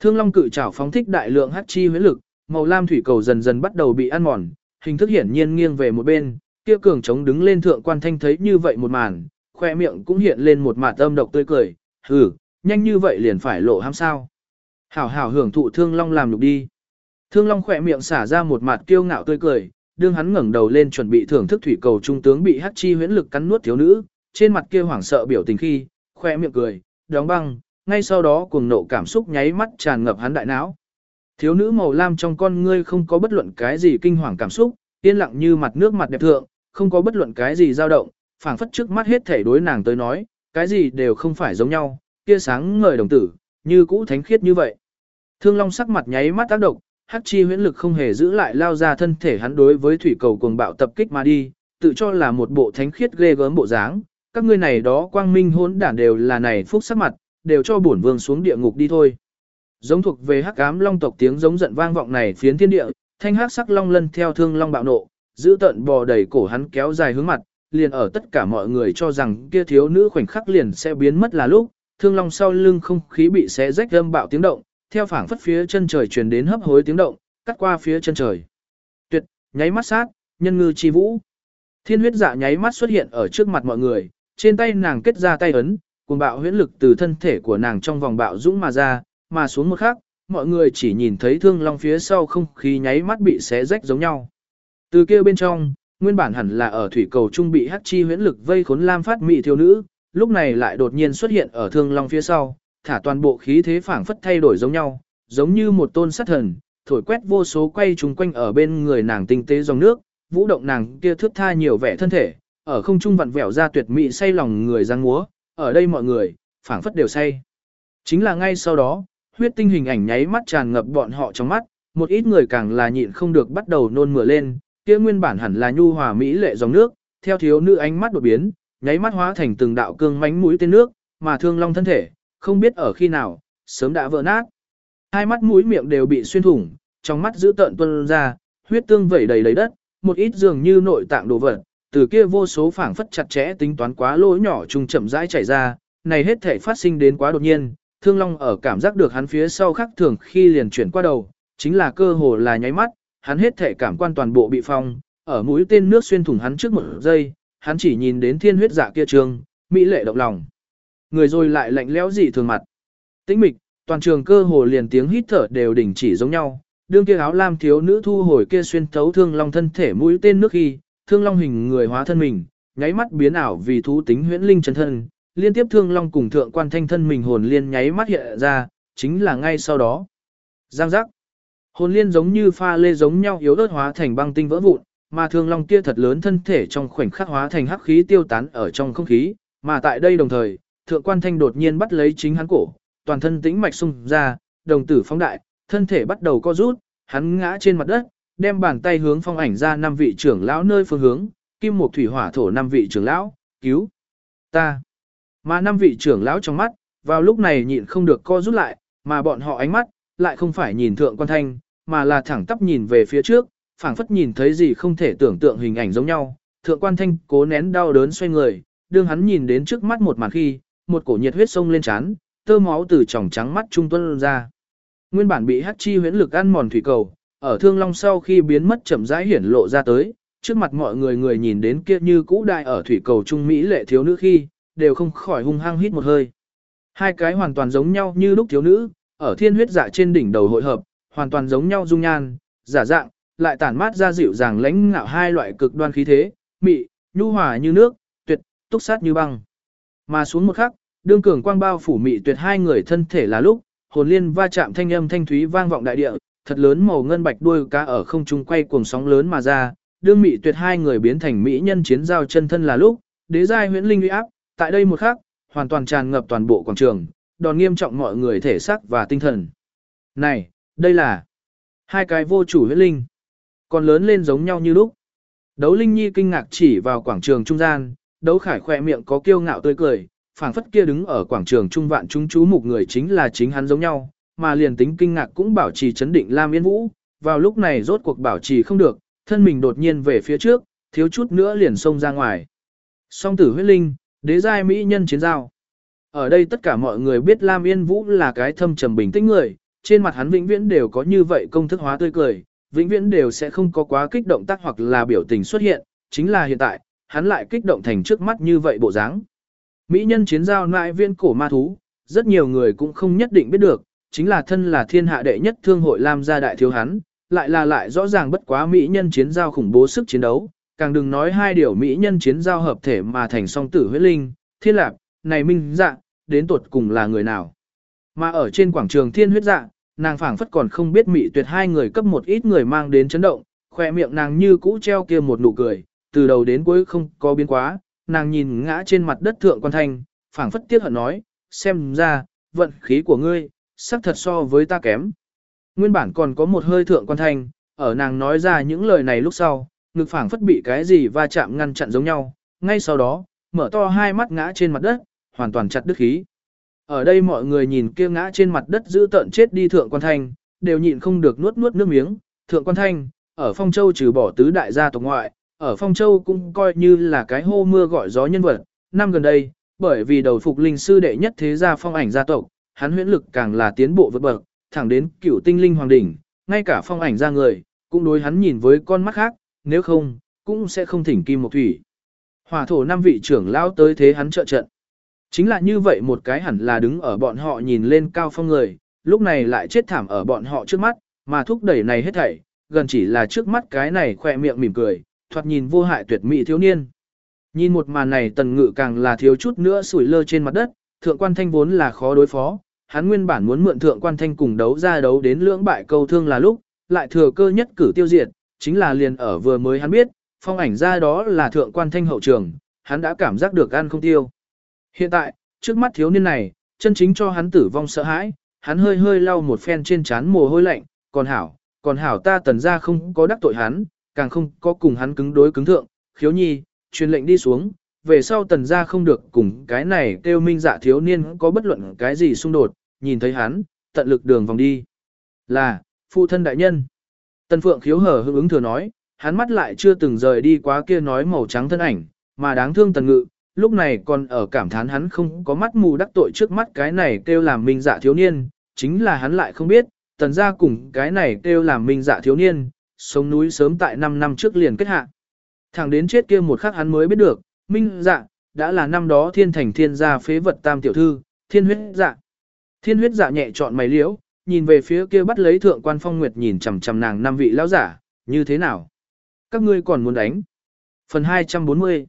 Thương Long cự trảo phóng thích đại lượng hắc chi huyễn lực, màu lam thủy cầu dần dần bắt đầu bị ăn mòn, hình thức hiển nhiên nghiêng về một bên, kia cường chống đứng lên thượng quan thanh thấy như vậy một màn, khoe miệng cũng hiện lên một mặt âm độc tươi cười, hừ, nhanh như vậy liền phải lộ ham sao. Hảo hảo hưởng thụ thương long làm nhục đi. Thương long khoe miệng xả ra một mặt kiêu ngạo tươi cười, đương hắn ngẩng đầu lên chuẩn bị thưởng thức thủy cầu trung tướng bị hắc chi huyễn lực cắn nuốt thiếu nữ, trên mặt kia hoảng sợ biểu tình khi, khoe miệng cười, đóng băng, ngay sau đó cuồng nộ cảm xúc nháy mắt tràn ngập hắn đại não. Thiếu nữ màu lam trong con ngươi không có bất luận cái gì kinh hoàng cảm xúc, yên lặng như mặt nước mặt đẹp thượng, không có bất luận cái gì dao động, phảng phất trước mắt hết thể đối nàng tới nói, cái gì đều không phải giống nhau, kia sáng ngời đồng tử, như cũ thánh khiết như vậy. Thương Long sắc mặt nháy mắt tác động, hắc chi huyễn lực không hề giữ lại lao ra thân thể hắn đối với thủy cầu cuồng bạo tập kích mà đi, tự cho là một bộ thánh khiết ghê gớm bộ dáng, các ngươi này đó quang minh hỗn đản đều là này phúc sắc mặt, đều cho bổn vương xuống địa ngục đi thôi. Giống thuộc về hắc ám long tộc tiếng giống giận vang vọng này phiến thiên địa, thanh hắc sắc long lân theo thương long bạo nộ, giữ tận bò đầy cổ hắn kéo dài hướng mặt, liền ở tất cả mọi người cho rằng kia thiếu nữ khoảnh khắc liền sẽ biến mất là lúc, thương long sau lưng không khí bị xé rách âm bạo tiếng động, theo phảng phất phía chân trời truyền đến hấp hối tiếng động, cắt qua phía chân trời. Tuyệt, nháy mắt sát, nhân ngư chi vũ. Thiên huyết dạ nháy mắt xuất hiện ở trước mặt mọi người, trên tay nàng kết ra tay ấn, cùng bạo huyễn lực từ thân thể của nàng trong vòng bạo dũng mà ra, mà xuống một khắc, mọi người chỉ nhìn thấy thương long phía sau không khí nháy mắt bị xé rách giống nhau. Từ kia bên trong, nguyên bản hẳn là ở thủy cầu trung bị hắc chi huyễn lực vây khốn lam phát mị thiếu nữ, lúc này lại đột nhiên xuất hiện ở thương long phía sau, thả toàn bộ khí thế phảng phất thay đổi giống nhau, giống như một tôn sát thần, thổi quét vô số quay trùng quanh ở bên người nàng tinh tế dòng nước, vũ động nàng kia thước tha nhiều vẻ thân thể, ở không trung vặn vẹo ra tuyệt mỹ say lòng người giang múa, ở đây mọi người, phảng phất đều say. Chính là ngay sau đó, huyết tinh hình ảnh nháy mắt tràn ngập bọn họ trong mắt, một ít người càng là nhịn không được bắt đầu nôn mửa lên, kia nguyên bản hẳn là nhu hòa mỹ lệ dòng nước, theo thiếu nữ ánh mắt đột biến, nháy mắt hóa thành từng đạo cương mánh mũi tên nước, mà thương long thân thể, không biết ở khi nào, sớm đã vỡ nát. Hai mắt mũi miệng đều bị xuyên thủng, trong mắt giữ tợn tuôn ra, huyết tương vẩy đầy đầy đất, một ít dường như nội tạng đồ vật, từ kia vô số phảng phất chặt chẽ tính toán quá lỗ nhỏ trùng chậm rãi chảy ra, này hết thể phát sinh đến quá đột nhiên, Thương Long ở cảm giác được hắn phía sau khắc thường khi liền chuyển qua đầu, chính là cơ hồ là nháy mắt, hắn hết thể cảm quan toàn bộ bị phong, ở mũi tên nước xuyên thủng hắn trước một giây, hắn chỉ nhìn đến thiên huyết dạ kia trường, mỹ lệ động lòng. Người rồi lại lạnh lẽo dị thường mặt. Tĩnh mịch, toàn trường cơ hồ liền tiếng hít thở đều đình chỉ giống nhau, đương kia áo lam thiếu nữ thu hồi kia xuyên thấu thương long thân thể mũi tên nước khi, thương long hình người hóa thân mình, nháy mắt biến ảo vì thú tính huyễn linh chân thân, liên tiếp thương long cùng thượng quan thanh thân mình hồn liên nháy mắt hiện ra, chính là ngay sau đó. Giang giác. Hồn liên giống như pha lê giống nhau yếu ớt hóa thành băng tinh vỡ vụn, mà thương long kia thật lớn thân thể trong khoảnh khắc hóa thành hắc khí tiêu tán ở trong không khí, mà tại đây đồng thời, thượng quan thanh đột nhiên bắt lấy chính hắn cổ, toàn thân tĩnh mạch sung ra, đồng tử phóng đại, thân thể bắt đầu co rút, hắn ngã trên mặt đất, đem bàn tay hướng phong ảnh ra năm vị trưởng lão nơi phương hướng, kim một thủy hỏa thổ năm vị trưởng lão, cứu ta. Mà năm vị trưởng lão trong mắt, vào lúc này nhịn không được co rút lại, mà bọn họ ánh mắt, lại không phải nhìn thượng quan thanh, mà là thẳng tắp nhìn về phía trước, phảng phất nhìn thấy gì không thể tưởng tượng hình ảnh giống nhau. Thượng quan thanh cố nén đau đớn xoay người, đương hắn nhìn đến trước mắt một màn khi, một cổ nhiệt huyết sông lên trán, tơ máu từ tròng trắng mắt trung tuân ra. Nguyên bản bị hắc chi huyễn lực ăn mòn thủy cầu, ở thương long sau khi biến mất chậm rãi hiển lộ ra tới, trước mặt mọi người người nhìn đến kia như cũ đại ở thủy cầu trung Mỹ lệ thiếu nữ khi, đều không khỏi hung hăng hít một hơi. Hai cái hoàn toàn giống nhau như lúc thiếu nữ, ở thiên huyết dạ trên đỉnh đầu hội hợp, hoàn toàn giống nhau dung nhan, giả dạng, lại tản mát ra dịu dàng lãnh ngạo hai loại cực đoan khí thế, mị, nhu hòa như nước, tuyệt, túc sát như băng. Mà xuống một khắc, đương cường quang bao phủ mị tuyệt hai người thân thể là lúc, hồn liên va chạm thanh âm thanh thúy vang vọng đại địa, thật lớn màu ngân bạch đuôi cá ở không trung quay cuồng sóng lớn mà ra, đương mị tuyệt hai người biến thành mỹ nhân chiến giao chân thân là lúc, đế giai huyễn linh uy áp, tại đây một khắc, hoàn toàn tràn ngập toàn bộ quảng trường, đòn nghiêm trọng mọi người thể xác và tinh thần. Này, đây là hai cái vô chủ huyết linh, còn lớn lên giống nhau như lúc. Đấu Linh Nhi kinh ngạc chỉ vào quảng trường trung gian, đấu khải khỏe miệng có kiêu ngạo tươi cười, phảng phất kia đứng ở quảng trường trung vạn chúng chú mục người chính là chính hắn giống nhau, mà liền tính kinh ngạc cũng bảo trì chấn định Lam Yên Vũ, vào lúc này rốt cuộc bảo trì không được, thân mình đột nhiên về phía trước, thiếu chút nữa liền xông ra ngoài. Song tử huyết linh, đế giai mỹ nhân chiến giao. Ở đây tất cả mọi người biết Lam Yên Vũ là cái thâm trầm bình tĩnh người, trên mặt hắn vĩnh viễn đều có như vậy công thức hóa tươi cười, vĩnh viễn đều sẽ không có quá kích động tác hoặc là biểu tình xuất hiện, chính là hiện tại, hắn lại kích động thành trước mắt như vậy bộ dáng. Mỹ nhân chiến giao nại viên cổ ma thú, rất nhiều người cũng không nhất định biết được, chính là thân là thiên hạ đệ nhất thương hội Lam gia đại thiếu hắn, lại là lại rõ ràng bất quá Mỹ nhân chiến giao khủng bố sức chiến đấu, càng đừng nói hai điều Mỹ nhân chiến giao hợp thể mà thành song tử huyết linh, thiên lạc, này minh dạ, đến tuột cùng là người nào. Mà ở trên quảng trường thiên huyết dạ, nàng phảng phất còn không biết mị tuyệt hai người cấp một ít người mang đến chấn động, khoe miệng nàng như cũ treo kia một nụ cười, từ đầu đến cuối không có biến quá, nàng nhìn ngã trên mặt đất thượng quan thanh, phảng phất tiếc hận nói, xem ra, vận khí của ngươi, sắc thật so với ta kém. Nguyên bản còn có một hơi thượng quan thanh, ở nàng nói ra những lời này lúc sau, ngực phảng phất bị cái gì va chạm ngăn chặn giống nhau, ngay sau đó, mở to hai mắt ngã trên mặt đất, hoàn toàn chặt đứt khí. Ở đây mọi người nhìn kia ngã trên mặt đất giữ tận chết đi thượng quan thanh, đều nhịn không được nuốt nuốt nước miếng, thượng quan thanh, ở phong châu trừ bỏ tứ đại gia tộc ngoại, ở Phong Châu cũng coi như là cái hô mưa gọi gió nhân vật. Năm gần đây, bởi vì đầu phục linh sư đệ nhất thế gia phong ảnh gia tộc, hắn huyễn lực càng là tiến bộ vượt bậc, thẳng đến cửu tinh linh hoàng đỉnh, ngay cả phong ảnh gia người, cũng đối hắn nhìn với con mắt khác, nếu không, cũng sẽ không thỉnh kim một thủy. Hỏa thổ năm vị trưởng lão tới thế hắn trợ trận. Chính là như vậy một cái hẳn là đứng ở bọn họ nhìn lên cao phong người, lúc này lại chết thảm ở bọn họ trước mắt, mà thúc đẩy này hết thảy, gần chỉ là trước mắt cái này khỏe miệng mỉm cười, thoạt nhìn vô hại tuyệt mỹ thiếu niên. Nhìn một màn này tần ngự càng là thiếu chút nữa sủi lơ trên mặt đất, thượng quan thanh vốn là khó đối phó, hắn nguyên bản muốn mượn thượng quan thanh cùng đấu ra đấu đến lưỡng bại câu thương là lúc, lại thừa cơ nhất cử tiêu diệt, chính là liền ở vừa mới hắn biết, phong ảnh ra đó là thượng quan thanh hậu trường, hắn đã cảm giác được ăn không tiêu. Hiện tại, trước mắt thiếu niên này, chân chính cho hắn tử vong sợ hãi, hắn hơi hơi lau một phen trên trán mồ hôi lạnh, còn hảo, còn hảo ta tần ra không có đắc tội hắn, càng không có cùng hắn cứng đối cứng thượng, khiếu nhi, truyền lệnh đi xuống, về sau tần gia không được cùng cái này kêu minh dạ thiếu niên có bất luận cái gì xung đột, nhìn thấy hắn, tận lực đường vòng đi. Là, phụ thân đại nhân. Tần phượng khiếu hở hứng ứng thừa nói, hắn mắt lại chưa từng rời đi quá kia nói màu trắng thân ảnh, mà đáng thương tần ngự, lúc này còn ở cảm thán hắn không có mắt mù đắc tội trước mắt cái này kêu làm minh dạ thiếu niên, chính là hắn lại không biết, tần gia cùng cái này kêu làm minh dạ thiếu niên, sống núi sớm tại 5 năm trước liền kết hạ. Thẳng đến chết kia một khắc hắn mới biết được, minh dạ, đã là năm đó thiên thành thiên gia phế vật tam tiểu thư, thiên huyết dạ. Thiên huyết dạ nhẹ chọn mày liễu, nhìn về phía kia bắt lấy thượng quan phong nguyệt nhìn chằm chằm nàng năm vị lão giả, như thế nào? Các ngươi còn muốn đánh? Phần 240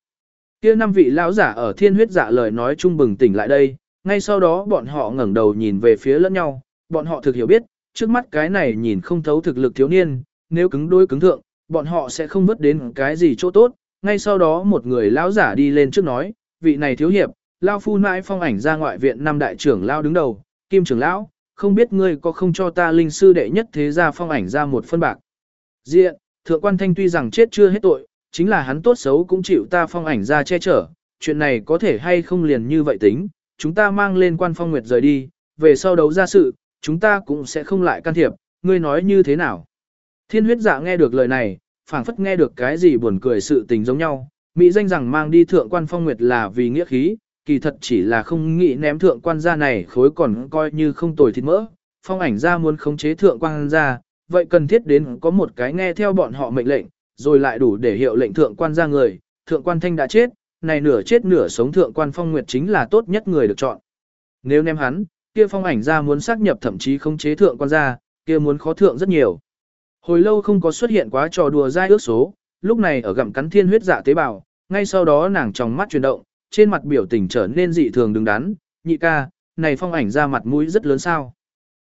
Kia năm vị lão giả ở thiên huyết dạ lời nói chung bừng tỉnh lại đây, ngay sau đó bọn họ ngẩng đầu nhìn về phía lẫn nhau, bọn họ thực hiểu biết, trước mắt cái này nhìn không thấu thực lực thiếu niên, nếu cứng đôi cứng thượng, bọn họ sẽ không vớt đến cái gì chỗ tốt. Ngay sau đó một người lão giả đi lên trước nói, vị này thiếu hiệp, lao phu nãi phong ảnh ra ngoại viện năm đại trưởng lao đứng đầu, kim trưởng lão, không biết ngươi có không cho ta linh sư đệ nhất thế gia phong ảnh ra một phân bạc. Diện, thượng quan thanh tuy rằng chết chưa hết tội, chính là hắn tốt xấu cũng chịu ta phong ảnh ra che chở, chuyện này có thể hay không liền như vậy tính, chúng ta mang lên quan phong nguyệt rời đi, về sau đấu ra sự, chúng ta cũng sẽ không lại can thiệp, ngươi nói như thế nào. Thiên huyết dạ nghe được lời này, phảng phất nghe được cái gì buồn cười sự tình giống nhau. Mỹ danh rằng mang đi thượng quan phong nguyệt là vì nghĩa khí, kỳ thật chỉ là không nghĩ ném thượng quan gia này khối còn coi như không tồi thịt mỡ. Phong ảnh gia muốn khống chế thượng quan gia, vậy cần thiết đến có một cái nghe theo bọn họ mệnh lệnh, rồi lại đủ để hiệu lệnh thượng quan ra người, thượng quan thanh đã chết, này nửa chết nửa sống thượng quan phong nguyệt chính là tốt nhất người được chọn. Nếu ném hắn, kia phong ảnh gia muốn xác nhập thậm chí không chế thượng quan gia, kia muốn khó thượng rất nhiều. Hồi lâu không có xuất hiện quá trò đùa dai ước số, lúc này ở gặm cắn thiên huyết dạ tế bào, ngay sau đó nàng trong mắt chuyển động, trên mặt biểu tình trở nên dị thường đứng đắn, nhị ca, này phong ảnh ra mặt mũi rất lớn sao.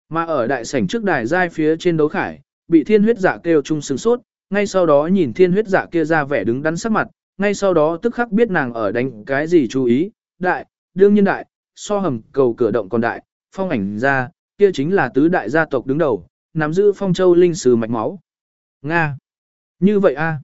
Mà ở đại sảnh trước đài giai phía trên đấu khải, bị thiên huyết dạ kêu chung sừng sốt, ngay sau đó nhìn thiên huyết dạ kia ra vẻ đứng đắn sắc mặt, ngay sau đó tức khắc biết nàng ở đánh cái gì chú ý, đại, đương nhiên đại, so hầm cầu cửa động còn đại, phong ảnh ra, kia chính là tứ đại gia tộc đứng đầu, nắm giữ phong châu linh sử mạch máu. Nga. Như vậy a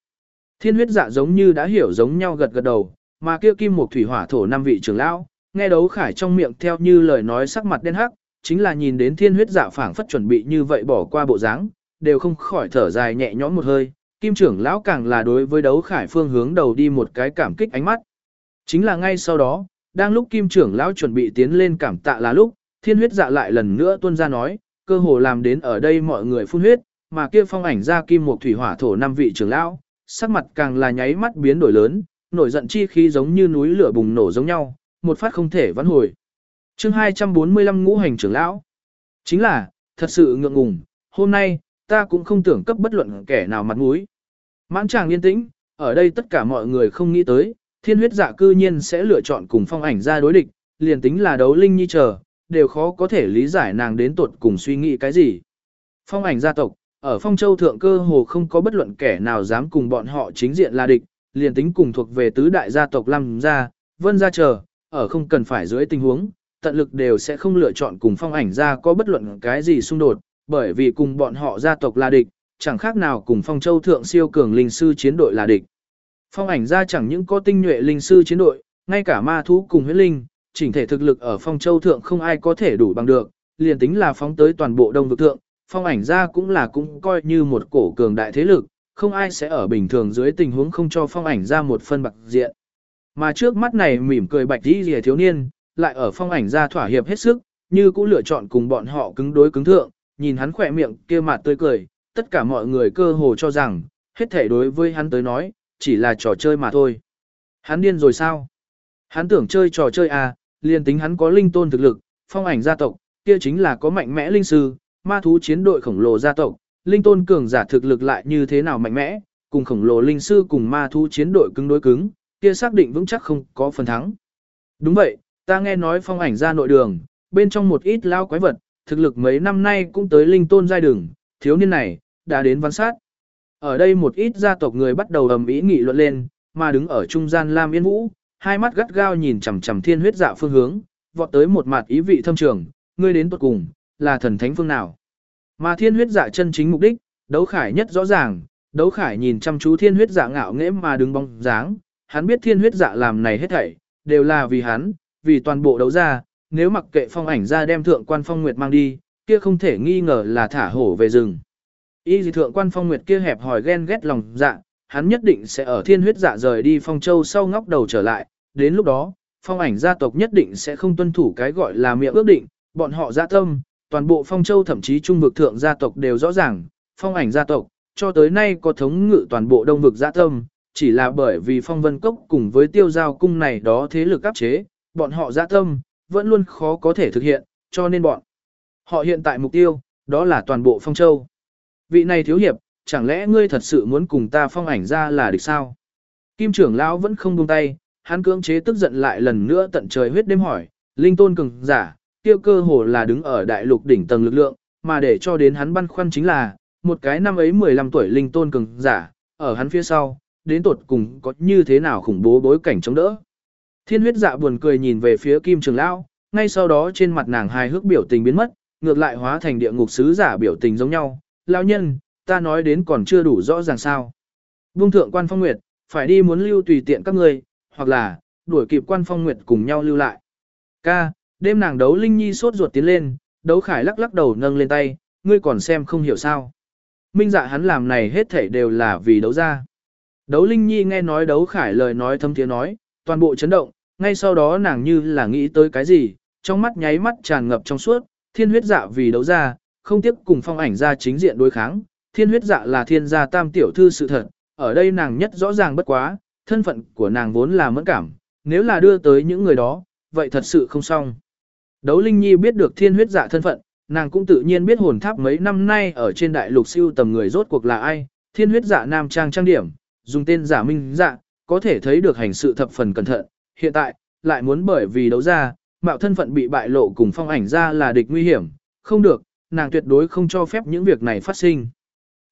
Thiên huyết dạ giống như đã hiểu giống nhau gật gật đầu, mà kia kim một thủy hỏa thổ năm vị trưởng lão, nghe đấu khải trong miệng theo như lời nói sắc mặt đen hắc, chính là nhìn đến thiên huyết dạ phảng phất chuẩn bị như vậy bỏ qua bộ dáng, đều không khỏi thở dài nhẹ nhõm một hơi, kim trưởng lão càng là đối với đấu khải phương hướng đầu đi một cái cảm kích ánh mắt. Chính là ngay sau đó, đang lúc kim trưởng lão chuẩn bị tiến lên cảm tạ là lúc, thiên huyết dạ lại lần nữa tuôn ra nói, cơ hồ làm đến ở đây mọi người phun huyết, mà kia phong ảnh ra kim một thủy hỏa thổ năm vị trưởng lão, sắc mặt càng là nháy mắt biến đổi lớn, nổi giận chi khí giống như núi lửa bùng nổ giống nhau, một phát không thể vãn hồi. Chương 245 ngũ hành trưởng lão. Chính là, thật sự ngượng ngùng, hôm nay, ta cũng không tưởng cấp bất luận kẻ nào mặt mũi. Mãn chàng yên tĩnh, ở đây tất cả mọi người không nghĩ tới, thiên huyết dạ cư nhiên sẽ lựa chọn cùng phong ảnh ra đối địch, liền tính là đấu linh nhi chờ, đều khó có thể lý giải nàng đến tột cùng suy nghĩ cái gì. Phong ảnh gia tộc, ở phong châu thượng cơ hồ không có bất luận kẻ nào dám cùng bọn họ chính diện là địch, liền tính cùng thuộc về tứ đại gia tộc lăng gia, Vân gia chờ, ở không cần phải dưới tình huống, tận lực đều sẽ không lựa chọn cùng phong ảnh gia có bất luận cái gì xung đột, bởi vì cùng bọn họ gia tộc là địch, chẳng khác nào cùng phong châu thượng siêu cường linh sư chiến đội là địch. Phong ảnh gia chẳng những có tinh nhuệ linh sư chiến đội, ngay cả ma thú cùng huyết linh, chỉnh thể thực lực ở phong châu thượng không ai có thể đủ bằng được, liền tính là phóng tới toàn bộ đông vực thượng, phong ảnh gia cũng là cũng coi như một cổ cường đại thế lực, không ai sẽ ở bình thường dưới tình huống không cho phong ảnh ra một phân bạc diện. Mà trước mắt này mỉm cười bạch đi rìa thiếu niên, lại ở phong ảnh ra thỏa hiệp hết sức, như cũng lựa chọn cùng bọn họ cứng đối cứng thượng, nhìn hắn khỏe miệng kia mặt tươi cười, tất cả mọi người cơ hồ cho rằng, hết thể đối với hắn tới nói, chỉ là trò chơi mà thôi. Hắn điên rồi sao? Hắn tưởng chơi trò chơi à, liền tính hắn có linh tôn thực lực, phong ảnh gia tộc, kia chính là có mạnh mẽ linh sư, ma thú chiến đội khổng lồ gia tộc, linh tôn cường giả thực lực lại như thế nào mạnh mẽ, cùng khổng lồ linh sư cùng ma thú chiến đội cứng đối cứng, kia xác định vững chắc không có phần thắng. Đúng vậy, ta nghe nói phong ảnh ra nội đường, bên trong một ít lao quái vật, thực lực mấy năm nay cũng tới linh tôn giai đường, thiếu niên này, đã đến văn sát. Ở đây một ít gia tộc người bắt đầu ầm ĩ nghị luận lên, mà đứng ở trung gian Lam Yên Vũ, hai mắt gắt gao nhìn chằm chằm thiên huyết dạ phương hướng, vọt tới một mặt ý vị thâm trường, ngươi đến tuột cùng, là thần thánh phương nào. Mà thiên huyết dạ chân chính mục đích, đấu khải nhất rõ ràng, đấu khải nhìn chăm chú thiên huyết dạ ngạo nghễ mà đứng bóng dáng, hắn biết thiên huyết dạ làm này hết thảy, đều là vì hắn, vì toàn bộ đấu gia nếu mặc kệ phong ảnh ra đem thượng quan phong nguyệt mang đi, kia không thể nghi ngờ là thả hổ về rừng. Y dị thượng quan phong nguyệt kia hẹp hỏi ghen ghét lòng dạ, hắn nhất định sẽ ở thiên huyết dạ rời đi phong châu sau ngóc đầu trở lại, đến lúc đó, phong ảnh gia tộc nhất định sẽ không tuân thủ cái gọi là miệng ước định, bọn họ dạ tâm, toàn bộ phong châu thậm chí trung vực thượng gia tộc đều rõ ràng, phong ảnh gia tộc, cho tới nay có thống ngự toàn bộ đông vực dạ tâm, chỉ là bởi vì phong vân cốc cùng với tiêu giao cung này đó thế lực áp chế, bọn họ dạ tâm, vẫn luôn khó có thể thực hiện, cho nên bọn họ hiện tại mục tiêu, đó là toàn bộ phong châu. Vị này thiếu hiệp, chẳng lẽ ngươi thật sự muốn cùng ta phong ảnh ra là địch sao? Kim trưởng lão vẫn không buông tay, hắn cưỡng chế tức giận lại lần nữa tận trời huyết đêm hỏi, linh tôn cường giả, tiêu cơ hồ là đứng ở đại lục đỉnh tầng lực lượng, mà để cho đến hắn băn khoăn chính là, một cái năm ấy 15 tuổi linh tôn cường giả, ở hắn phía sau, đến tột cùng có như thế nào khủng bố bối cảnh chống đỡ. Thiên huyết dạ buồn cười nhìn về phía kim trường lão, ngay sau đó trên mặt nàng hài hước biểu tình biến mất, ngược lại hóa thành địa ngục sứ giả biểu tình giống nhau. Lão nhân, ta nói đến còn chưa đủ rõ ràng sao. Vương thượng quan phong nguyệt, phải đi muốn lưu tùy tiện các người, hoặc là, đuổi kịp quan phong nguyệt cùng nhau lưu lại. Ca, Đêm nàng đấu Linh Nhi sốt ruột tiến lên, đấu khải lắc lắc đầu nâng lên tay, ngươi còn xem không hiểu sao. minh dạ hắn làm này hết thảy đều là vì đấu ra. Đấu Linh Nhi nghe nói đấu khải lời nói thâm tiếng nói, toàn bộ chấn động, ngay sau đó nàng như là nghĩ tới cái gì, trong mắt nháy mắt tràn ngập trong suốt, thiên huyết dạ vì đấu ra, không tiếp cùng phong ảnh ra chính diện đối kháng, thiên huyết dạ là thiên gia tam tiểu thư sự thật, ở đây nàng nhất rõ ràng bất quá, thân phận của nàng vốn là mẫn cảm, nếu là đưa tới những người đó, vậy thật sự không xong. Đấu Linh Nhi biết được thiên huyết dạ thân phận, nàng cũng tự nhiên biết hồn tháp mấy năm nay ở trên đại lục siêu tầm người rốt cuộc là ai, thiên huyết dạ nam trang trang điểm, dùng tên giả minh dạ, có thể thấy được hành sự thập phần cẩn thận, hiện tại, lại muốn bởi vì đấu ra, mạo thân phận bị bại lộ cùng phong ảnh ra là địch nguy hiểm, không được, nàng tuyệt đối không cho phép những việc này phát sinh.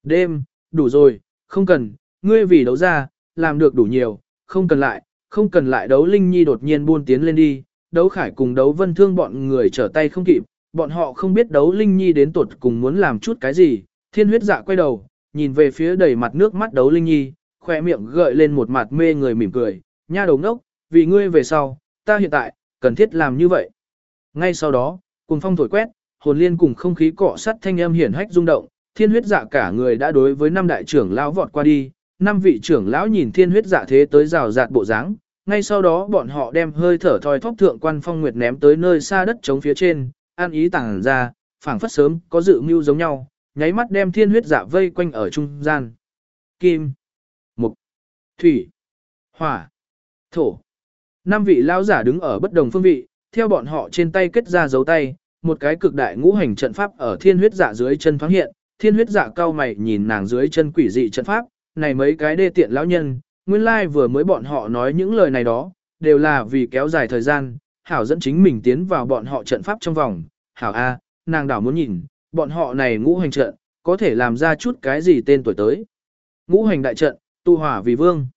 Đêm, đủ rồi, không cần, ngươi vì đấu ra, làm được đủ nhiều, không cần lại, không cần lại đấu Linh Nhi đột nhiên buôn tiến lên đi, đấu khải cùng đấu vân thương bọn người trở tay không kịp, bọn họ không biết đấu Linh Nhi đến tuột cùng muốn làm chút cái gì, thiên huyết dạ quay đầu, nhìn về phía đầy mặt nước mắt đấu Linh Nhi, khoe miệng gợi lên một mặt mê người mỉm cười, nha đầu ngốc, vì ngươi về sau, ta hiện tại, cần thiết làm như vậy. Ngay sau đó, cùng phong thổi quét, hồn liên cùng không khí cọ sắt thanh âm hiển hách rung động, thiên huyết dạ cả người đã đối với năm đại trưởng lão vọt qua đi, năm vị trưởng lão nhìn thiên huyết dạ thế tới rào rạt bộ dáng, ngay sau đó bọn họ đem hơi thở thoi thóp thượng quan phong nguyệt ném tới nơi xa đất trống phía trên, an ý tàng ra, phảng phất sớm có dự mưu giống nhau, nháy mắt đem thiên huyết dạ vây quanh ở trung gian. Kim, Thủy, Hỏa, Thổ. Năm vị lão giả đứng ở bất đồng phương vị, theo bọn họ trên tay kết ra dấu tay, một cái cực đại ngũ hành trận pháp ở thiên huyết dạ dưới chân thoáng hiện, thiên huyết dạ cao mày nhìn nàng dưới chân quỷ dị trận pháp, này mấy cái đê tiện lão nhân, nguyên lai vừa mới bọn họ nói những lời này đó, đều là vì kéo dài thời gian, hảo dẫn chính mình tiến vào bọn họ trận pháp trong vòng, hảo A, nàng đảo muốn nhìn, bọn họ này ngũ hành trận, có thể làm ra chút cái gì tên tuổi tới. Ngũ hành đại trận, tu hỏa vì vương.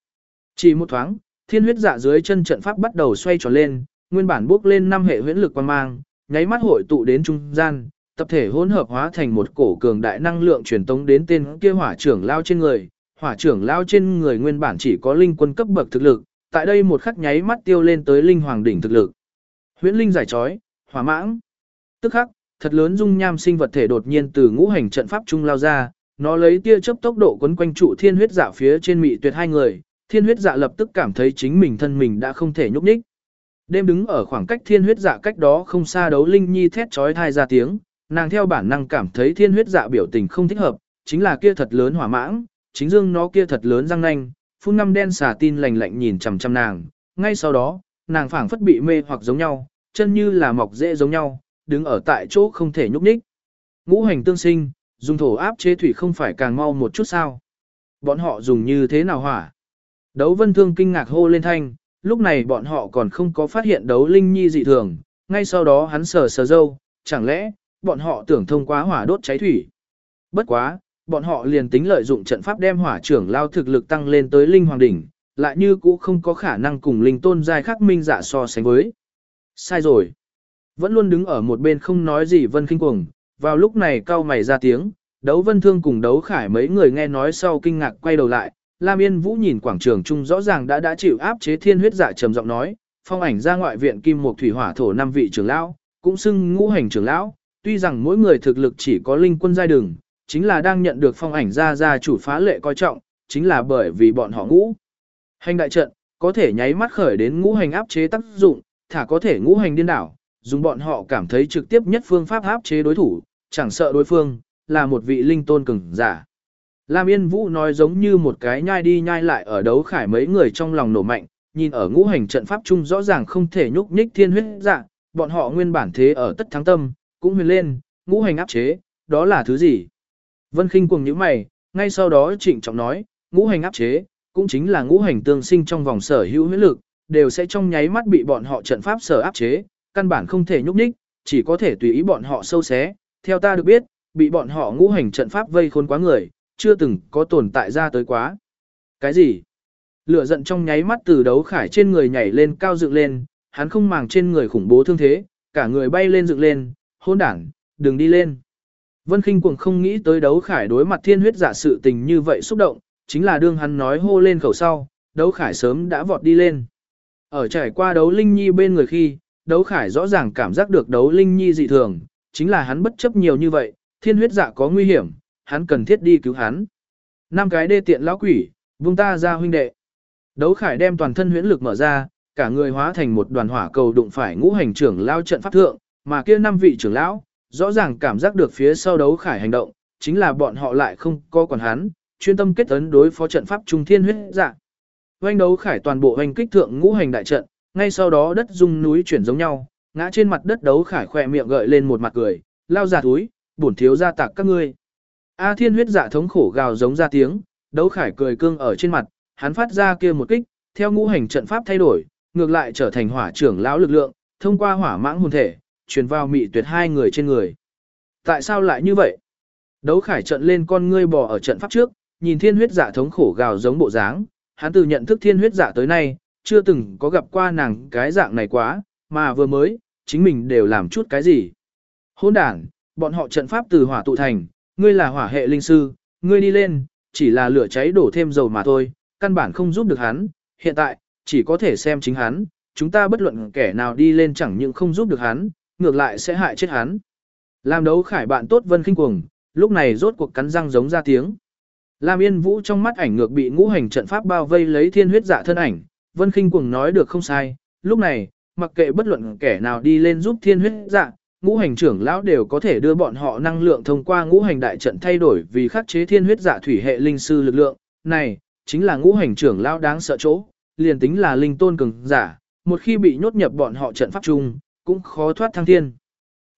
Chỉ một thoáng, thiên huyết dạ dưới chân trận pháp bắt đầu xoay tròn lên, nguyên bản bước lên năm hệ huyễn lực quan mang, nháy mắt hội tụ đến trung gian, tập thể hỗn hợp hóa thành một cổ cường đại năng lượng truyền tống đến tên kia hỏa trưởng lao trên người. Hỏa trưởng lao trên người nguyên bản chỉ có linh quân cấp bậc thực lực, tại đây một khắc nháy mắt tiêu lên tới linh hoàng đỉnh thực lực. Huyễn linh giải trói, hỏa mãng. Tức khắc, thật lớn dung nham sinh vật thể đột nhiên từ ngũ hành trận pháp trung lao ra, nó lấy tia chớp tốc độ quấn quanh trụ thiên huyết dạ phía trên mị tuyệt hai người, thiên huyết dạ lập tức cảm thấy chính mình thân mình đã không thể nhúc nhích. Đêm đứng ở khoảng cách thiên huyết dạ cách đó không xa đấu linh nhi thét trói thai ra tiếng, nàng theo bản năng cảm thấy thiên huyết dạ biểu tình không thích hợp, chính là kia thật lớn hỏa mãng, chính dương nó kia thật lớn răng nanh, phun năm đen xà tin lành lạnh nhìn chằm chằm nàng, ngay sau đó, nàng phảng phất bị mê hoặc giống nhau, chân như là mọc dễ giống nhau, đứng ở tại chỗ không thể nhúc nhích. Ngũ hành tương sinh, dùng thổ áp chế thủy không phải càng mau một chút sao? Bọn họ dùng như thế nào hỏa? Đấu vân thương kinh ngạc hô lên thanh, lúc này bọn họ còn không có phát hiện đấu linh nhi dị thường, ngay sau đó hắn sờ sờ dâu, chẳng lẽ, bọn họ tưởng thông qua hỏa đốt cháy thủy. Bất quá, bọn họ liền tính lợi dụng trận pháp đem hỏa trưởng lao thực lực tăng lên tới linh hoàng đỉnh, lại như cũ không có khả năng cùng linh tôn giai khắc minh giả so sánh với. Sai rồi. Vẫn luôn đứng ở một bên không nói gì vân kinh cuồng, vào lúc này cao mày ra tiếng, đấu vân thương cùng đấu khải mấy người nghe nói sau kinh ngạc quay đầu lại, Lam Yên Vũ nhìn quảng trường trung rõ ràng đã đã chịu áp chế thiên huyết dạ trầm giọng nói, phong ảnh ra ngoại viện kim một thủy hỏa thổ năm vị trưởng lão, cũng xưng ngũ hành trưởng lão, tuy rằng mỗi người thực lực chỉ có linh quân giai đường, chính là đang nhận được phong ảnh ra ra chủ phá lệ coi trọng, chính là bởi vì bọn họ ngũ. Hành đại trận, có thể nháy mắt khởi đến ngũ hành áp chế tác dụng, thả có thể ngũ hành điên đảo, dùng bọn họ cảm thấy trực tiếp nhất phương pháp áp chế đối thủ, chẳng sợ đối phương, là một vị linh tôn cường giả. Lam Yên Vũ nói giống như một cái nhai đi nhai lại ở đấu khải mấy người trong lòng nổ mạnh, nhìn ở ngũ hành trận pháp chung rõ ràng không thể nhúc nhích thiên huyết dạ, bọn họ nguyên bản thế ở tất thắng tâm, cũng huyền lên, ngũ hành áp chế, đó là thứ gì? Vân Kinh cuồng nhíu mày, ngay sau đó trịnh trọng nói, ngũ hành áp chế, cũng chính là ngũ hành tương sinh trong vòng sở hữu huyết lực, đều sẽ trong nháy mắt bị bọn họ trận pháp sở áp chế, căn bản không thể nhúc nhích, chỉ có thể tùy ý bọn họ sâu xé. Theo ta được biết, bị bọn họ ngũ hành trận pháp vây khốn quá người, chưa từng có tồn tại ra tới quá. Cái gì? Lửa giận trong nháy mắt từ đấu khải trên người nhảy lên cao dựng lên, hắn không màng trên người khủng bố thương thế, cả người bay lên dựng lên, hôn đảng, đừng đi lên. Vân Kinh cuồng không nghĩ tới đấu khải đối mặt thiên huyết giả sự tình như vậy xúc động, chính là đương hắn nói hô lên khẩu sau, đấu khải sớm đã vọt đi lên. Ở trải qua đấu linh nhi bên người khi, đấu khải rõ ràng cảm giác được đấu linh nhi dị thường, chính là hắn bất chấp nhiều như vậy, thiên huyết dạ có nguy hiểm, hắn cần thiết đi cứu hắn. Năm cái đê tiện lão quỷ, vung ta ra huynh đệ. Đấu khải đem toàn thân huyễn lực mở ra, cả người hóa thành một đoàn hỏa cầu đụng phải ngũ hành trưởng lao trận pháp thượng, mà kia năm vị trưởng lão, rõ ràng cảm giác được phía sau đấu khải hành động, chính là bọn họ lại không có quản hắn, chuyên tâm kết ấn đối phó trận pháp trung thiên huyết dạ. Hoành đấu khải toàn bộ hoành kích thượng ngũ hành đại trận, ngay sau đó đất rung núi chuyển giống nhau, ngã trên mặt đất đấu khải khỏe miệng gợi lên một mặt cười, lao ra túi, bổn thiếu ra tạc các ngươi. A thiên huyết dạ thống khổ gào giống ra tiếng, đấu khải cười cương ở trên mặt, hắn phát ra kia một kích, theo ngũ hành trận pháp thay đổi, ngược lại trở thành hỏa trưởng lão lực lượng, thông qua hỏa mãng hồn thể, truyền vào mị tuyệt hai người trên người. Tại sao lại như vậy? Đấu khải trận lên con ngươi bò ở trận pháp trước, nhìn thiên huyết dạ thống khổ gào giống bộ dáng, hắn từ nhận thức thiên huyết dạ tới nay, chưa từng có gặp qua nàng cái dạng này quá, mà vừa mới, chính mình đều làm chút cái gì. Hôn đảng bọn họ trận pháp từ hỏa tụ thành, ngươi là hỏa hệ linh sư, ngươi đi lên, chỉ là lửa cháy đổ thêm dầu mà thôi, căn bản không giúp được hắn, hiện tại, chỉ có thể xem chính hắn, chúng ta bất luận kẻ nào đi lên chẳng những không giúp được hắn, ngược lại sẽ hại chết hắn. Làm đấu khải bạn tốt vân khinh cuồng, lúc này rốt cuộc cắn răng giống ra tiếng. Lam Yên Vũ trong mắt ảnh ngược bị ngũ hành trận pháp bao vây lấy thiên huyết dạ thân ảnh, Vân Kinh cuồng nói được không sai, lúc này, mặc kệ bất luận kẻ nào đi lên giúp thiên huyết dạ, ngũ hành trưởng lão đều có thể đưa bọn họ năng lượng thông qua ngũ hành đại trận thay đổi vì khắc chế thiên huyết dạ thủy hệ linh sư lực lượng, này, chính là ngũ hành trưởng lão đáng sợ chỗ, liền tính là linh tôn cường giả, một khi bị nhốt nhập bọn họ trận pháp chung, cũng khó thoát thăng thiên.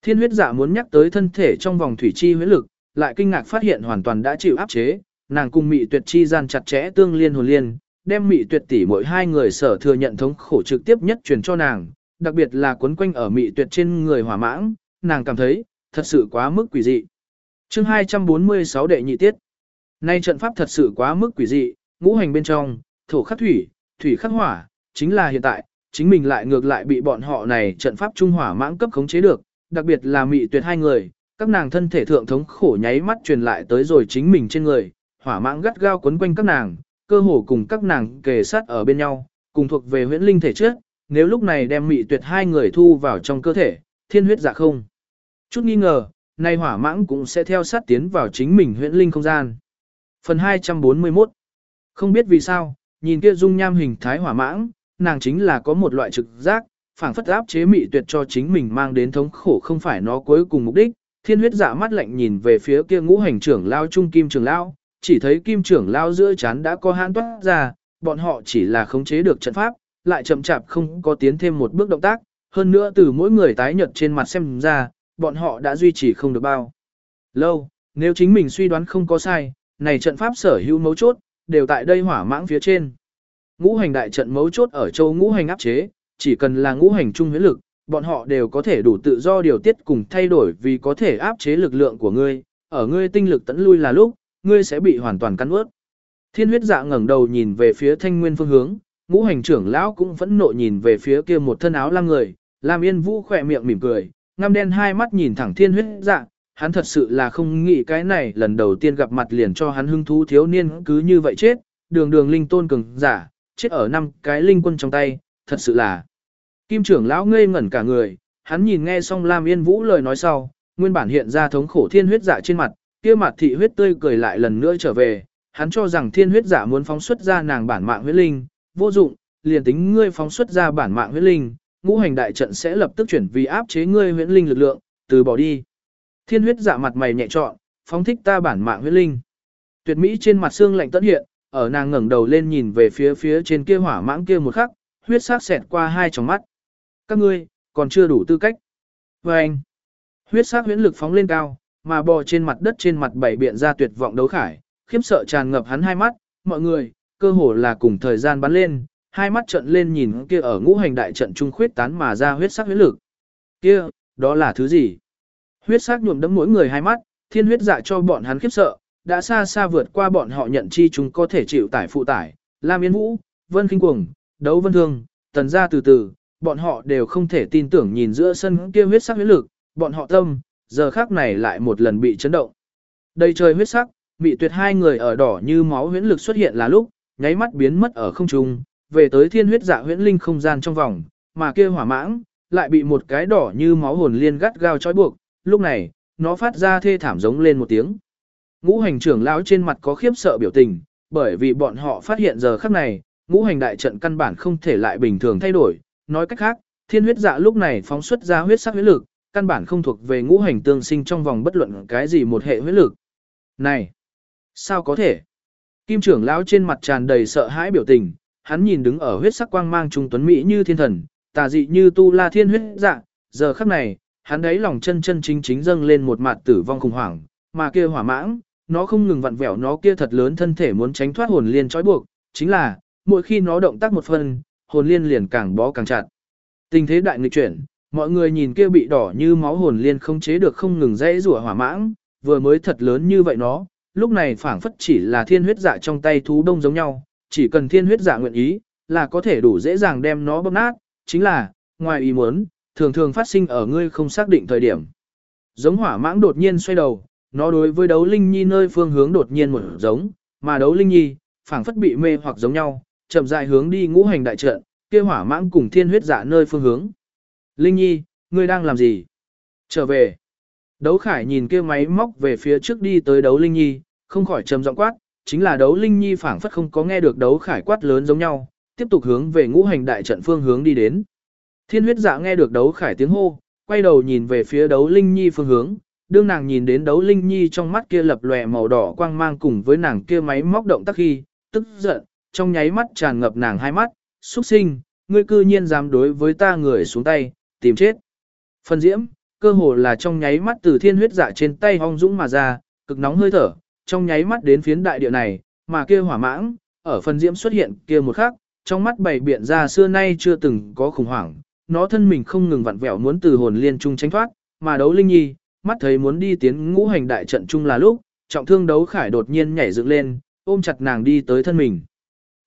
Thiên huyết dạ muốn nhắc tới thân thể trong vòng thủy chi huyết lực, lại kinh ngạc phát hiện hoàn toàn đã chịu áp chế, nàng cùng mị tuyệt chi gian chặt chẽ tương liên hồn liên, đem mị tuyệt tỷ mỗi hai người sở thừa nhận thống khổ trực tiếp nhất truyền cho nàng, đặc biệt là quấn quanh ở mị tuyệt trên người hỏa mãng, nàng cảm thấy, thật sự quá mức quỷ dị. chương 246 đệ nhị tiết. Nay trận pháp thật sự quá mức quỷ dị, ngũ hành bên trong, thổ khắc thủy, thủy khắc hỏa, chính là hiện tại, chính mình lại ngược lại bị bọn họ này trận pháp trung hỏa mãng cấp khống chế được, đặc biệt là mị tuyệt hai người, các nàng thân thể thượng thống khổ nháy mắt truyền lại tới rồi chính mình trên người, hỏa mãng gắt gao quấn quanh các nàng, cơ hồ cùng các nàng kề sát ở bên nhau, cùng thuộc về huyễn linh thể trước, nếu lúc này đem mị tuyệt hai người thu vào trong cơ thể, thiên huyết dạ không. Chút nghi ngờ, nay hỏa mãng cũng sẽ theo sát tiến vào chính mình huyễn linh không gian. Phần 241 Không biết vì sao, nhìn kia dung nham hình thái hỏa mãng, nàng chính là có một loại trực giác, phảng phất áp chế mị tuyệt cho chính mình mang đến thống khổ không phải nó cuối cùng mục đích. Thiên huyết dạ mắt lạnh nhìn về phía kia ngũ hành trưởng lao trung kim trưởng lao, chỉ thấy kim trưởng lao giữa chán đã có hãn toát ra, bọn họ chỉ là khống chế được trận pháp, lại chậm chạp không có tiến thêm một bước động tác, hơn nữa từ mỗi người tái nhợt trên mặt xem ra, bọn họ đã duy trì không được bao. Lâu, nếu chính mình suy đoán không có sai, này trận pháp sở hữu mấu chốt, đều tại đây hỏa mãng phía trên. Ngũ hành đại trận mấu chốt ở châu ngũ hành áp chế, chỉ cần là ngũ hành trung huyết lực, bọn họ đều có thể đủ tự do điều tiết cùng thay đổi vì có thể áp chế lực lượng của ngươi, ở ngươi tinh lực tấn lui là lúc, ngươi sẽ bị hoàn toàn cắn ướt. Thiên huyết dạ ngẩng đầu nhìn về phía thanh nguyên phương hướng, ngũ hành trưởng lão cũng vẫn nộ nhìn về phía kia một thân áo lam người, Lam Yên Vũ khỏe miệng mỉm cười, ngăm đen hai mắt nhìn thẳng thiên huyết dạ, hắn thật sự là không nghĩ cái này lần đầu tiên gặp mặt liền cho hắn hưng thú thiếu niên cứ như vậy chết, đường đường linh tôn cường giả, chết ở năm cái linh quân trong tay, thật sự là. Kim trưởng lão ngây ngẩn cả người, hắn nhìn nghe xong Lam Yên Vũ lời nói sau, nguyên bản hiện ra thống khổ thiên huyết dạ trên mặt, kia mặt thị huyết tươi cười lại lần nữa trở về, hắn cho rằng thiên huyết giả muốn phóng xuất ra nàng bản mạng huyết linh, vô dụng, liền tính ngươi phóng xuất ra bản mạng huyết linh, ngũ hành đại trận sẽ lập tức chuyển vì áp chế ngươi huyết linh lực lượng, từ bỏ đi. Thiên huyết giả mặt mày nhẹ trọn, phóng thích ta bản mạng huyết linh. Tuyệt mỹ trên mặt xương lạnh tất hiện, ở nàng ngẩng đầu lên nhìn về phía phía trên kia hỏa mãng kia một khắc, huyết sắc xẹt qua hai tròng mắt. Các ngươi, còn chưa đủ tư cách. Và anh, huyết sắc huyễn lực phóng lên cao, mà bò trên mặt đất trên mặt bảy biện ra tuyệt vọng đấu khải, khiếp sợ tràn ngập hắn hai mắt, mọi người, cơ hồ là cùng thời gian bắn lên, hai mắt trợn lên nhìn kia ở ngũ hành đại trận trung khuyết tán mà ra huyết sắc huyết lực. Kia, đó là thứ gì? Huyết sắc nhuộm đẫm mỗi người hai mắt, thiên huyết dạ cho bọn hắn khiếp sợ, đã xa xa vượt qua bọn họ nhận chi chúng có thể chịu tải phụ tải, Lam Yên Vũ, Vân Kinh Cuồng, Đấu Vân Thương, tần gia từ từ, bọn họ đều không thể tin tưởng nhìn giữa sân kia huyết sắc huyết lực, bọn họ tâm, giờ khác này lại một lần bị chấn động. Đầy trời huyết sắc, mị tuyệt hai người ở đỏ như máu huyễn lực xuất hiện là lúc, nháy mắt biến mất ở không trung, về tới thiên huyết dạ huyễn linh không gian trong vòng, mà kia hỏa mãng, lại bị một cái đỏ như máu hồn liên gắt gao trói buộc, lúc này, nó phát ra thê thảm giống lên một tiếng. Ngũ hành trưởng lão trên mặt có khiếp sợ biểu tình, bởi vì bọn họ phát hiện giờ khắc này, ngũ hành đại trận căn bản không thể lại bình thường thay đổi, nói cách khác, thiên huyết dạ lúc này phóng xuất ra huyết sắc huyết lực, căn bản không thuộc về ngũ hành tương sinh trong vòng bất luận cái gì một hệ huyết lực. Này, sao có thể? Kim trưởng lão trên mặt tràn đầy sợ hãi biểu tình, hắn nhìn đứng ở huyết sắc quang mang trung tuấn mỹ như thiên thần, tà dị như tu la thiên huyết dạ, giờ khắc này, hắn đấy lòng chân chân chính chính dâng lên một mặt tử vong khủng hoảng, mà kia hỏa mãng, nó không ngừng vặn vẹo nó kia thật lớn thân thể muốn tránh thoát hồn liên trói buộc, chính là, mỗi khi nó động tác một phần, hồn liên liền càng bó càng chặt. Tình thế đại nghịch chuyển, mọi người nhìn kia bị đỏ như máu hồn liên không chế được không ngừng dãy rủa hỏa mãng, vừa mới thật lớn như vậy nó, lúc này phảng phất chỉ là thiên huyết dạ trong tay thú đông giống nhau, chỉ cần thiên huyết dạ nguyện ý, là có thể đủ dễ dàng đem nó bóp nát, chính là, ngoài ý muốn, thường thường phát sinh ở ngươi không xác định thời điểm. Giống hỏa mãng đột nhiên xoay đầu, nó đối với đấu linh nhi nơi phương hướng đột nhiên một giống, mà đấu linh nhi, phảng phất bị mê hoặc giống nhau, chậm rãi hướng đi ngũ hành đại trận, kia hỏa mãng cùng thiên huyết dạ nơi phương hướng. Linh nhi, ngươi đang làm gì? Trở về. Đấu khải nhìn kia máy móc về phía trước đi tới đấu linh nhi, không khỏi trầm giọng quát, chính là đấu linh nhi phảng phất không có nghe được đấu khải quát lớn giống nhau, tiếp tục hướng về ngũ hành đại trận phương hướng đi đến. Thiên huyết dạ nghe được đấu khải tiếng hô, quay đầu nhìn về phía đấu linh nhi phương hướng, đương nàng nhìn đến đấu linh nhi trong mắt kia lập lòe màu đỏ quang mang cùng với nàng kia máy móc động tác khi, tức giận, trong nháy mắt tràn ngập nàng hai mắt, xuất sinh, ngươi cư nhiên dám đối với ta người xuống tay, tìm chết. Phần diễm, cơ hồ là trong nháy mắt từ thiên huyết dạ trên tay hong dũng mà ra, cực nóng hơi thở, trong nháy mắt đến phiến đại địa này, mà kia hỏa mãng, ở phần diễm xuất hiện kia một khắc, trong mắt bảy biện ra xưa nay chưa từng có khủng hoảng, nó thân mình không ngừng vặn vẹo muốn từ hồn liên trung tránh thoát, mà đấu linh nhi, mắt thấy muốn đi tiến ngũ hành đại trận chung là lúc, trọng thương đấu khải đột nhiên nhảy dựng lên, ôm chặt nàng đi tới thân mình.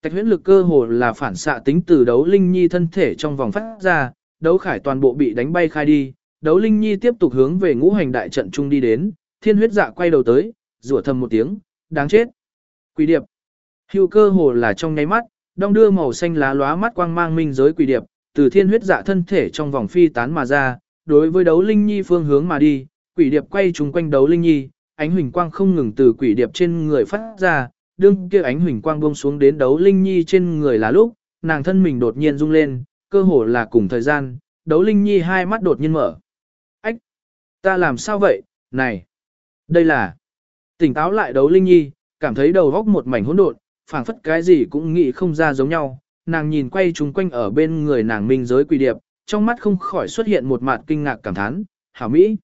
Tạch huyễn lực cơ hồ là phản xạ tính từ đấu linh nhi thân thể trong vòng phát ra, đấu khải toàn bộ bị đánh bay khai đi, đấu linh nhi tiếp tục hướng về ngũ hành đại trận chung đi đến, thiên huyết dạ quay đầu tới, rủa thầm một tiếng, đáng chết. Quỷ điệp. Hưu cơ hồ là trong nháy mắt, đong đưa màu xanh lá lóa mắt quang mang minh giới quỷ điệp, từ thiên huyết dạ thân thể trong vòng phi tán mà ra, đối với đấu linh nhi phương hướng mà đi, quỷ điệp quay trúng quanh đấu linh nhi, ánh huỳnh quang không ngừng từ quỷ điệp trên người phát ra, đương kia ánh huỳnh quang buông xuống đến đấu linh nhi trên người là lúc, nàng thân mình đột nhiên rung lên, cơ hồ là cùng thời gian, đấu linh nhi hai mắt đột nhiên mở. Ách! Ta làm sao vậy? Này! Đây là... Tỉnh táo lại đấu linh nhi, cảm thấy đầu góc một mảnh hỗn độn, phảng phất cái gì cũng nghĩ không ra giống nhau. Nàng nhìn quay chúng quanh ở bên người nàng minh giới quỷ điệp, trong mắt không khỏi xuất hiện một mặt kinh ngạc cảm thán, hảo mỹ.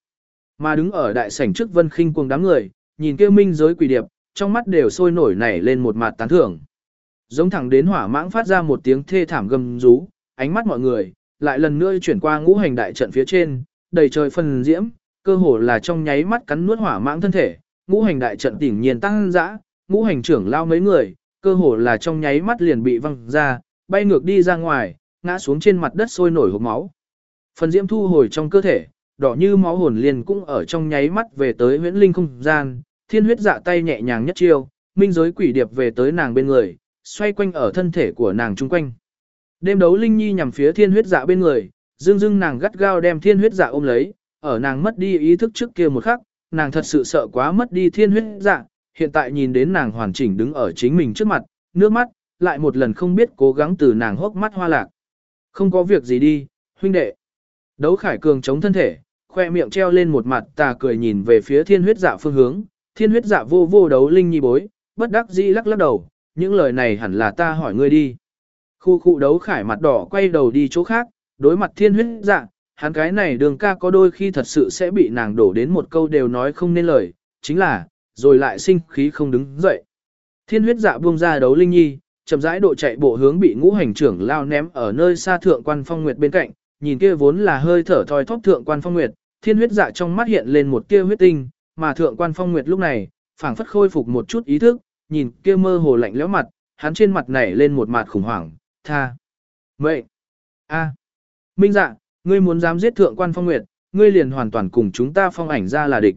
Mà đứng ở đại sảnh trước vân khinh cuồng đám người, nhìn kêu minh giới quỷ điệp, trong mắt đều sôi nổi nảy lên một mặt tán thưởng. Giống thẳng đến hỏa mãng phát ra một tiếng thê thảm gầm rú, ánh mắt mọi người, lại lần nữa chuyển qua ngũ hành đại trận phía trên, đầy trời phần diễm, cơ hồ là trong nháy mắt cắn nuốt hỏa mãng thân thể, ngũ hành đại trận tỉnh nhiên tăng dã, ngũ hành trưởng lao mấy người, cơ hồ là trong nháy mắt liền bị văng ra, bay ngược đi ra ngoài, ngã xuống trên mặt đất sôi nổi hộp máu. Phần diễm thu hồi trong cơ thể, đỏ như máu hồn liền cũng ở trong nháy mắt về tới huyễn linh không gian, thiên huyết dạ tay nhẹ nhàng nhất chiêu, minh giới quỷ điệp về tới nàng bên người, xoay quanh ở thân thể của nàng chung quanh. Đêm đấu linh nhi nhằm phía thiên huyết dạ bên người, dương dương nàng gắt gao đem thiên huyết dạ ôm lấy, ở nàng mất đi ý thức trước kia một khắc, nàng thật sự sợ quá mất đi thiên huyết dạ, hiện tại nhìn đến nàng hoàn chỉnh đứng ở chính mình trước mặt, nước mắt, lại một lần không biết cố gắng từ nàng hốc mắt hoa lạc. Không có việc gì đi, huynh đệ. Đấu khải cường chống thân thể, khoe miệng treo lên một mặt tà cười nhìn về phía thiên huyết dạ phương hướng, thiên huyết dạ vô vô đấu linh nhi bối, bất đắc dĩ lắc lắc đầu, những lời này hẳn là ta hỏi ngươi đi. Khu khu đấu khải mặt đỏ quay đầu đi chỗ khác, đối mặt thiên huyết dạ, hắn cái này đường ca có đôi khi thật sự sẽ bị nàng đổ đến một câu đều nói không nên lời, chính là, rồi lại sinh khí không đứng dậy. Thiên huyết dạ buông ra đấu linh nhi, chậm rãi độ chạy bộ hướng bị ngũ hành trưởng lao ném ở nơi xa thượng quan phong nguyệt bên cạnh, nhìn kia vốn là hơi thở thoi thóp thượng quan phong nguyệt, thiên huyết dạ trong mắt hiện lên một tia huyết tinh, mà thượng quan phong nguyệt lúc này, phảng phất khôi phục một chút ý thức, nhìn kia mơ hồ lạnh lẽo mặt, hắn trên mặt nảy lên một mặt khủng hoảng, tha. Vậy, a, Minh dạ, ngươi muốn dám giết thượng quan phong nguyệt, ngươi liền hoàn toàn cùng chúng ta phong ảnh ra là địch.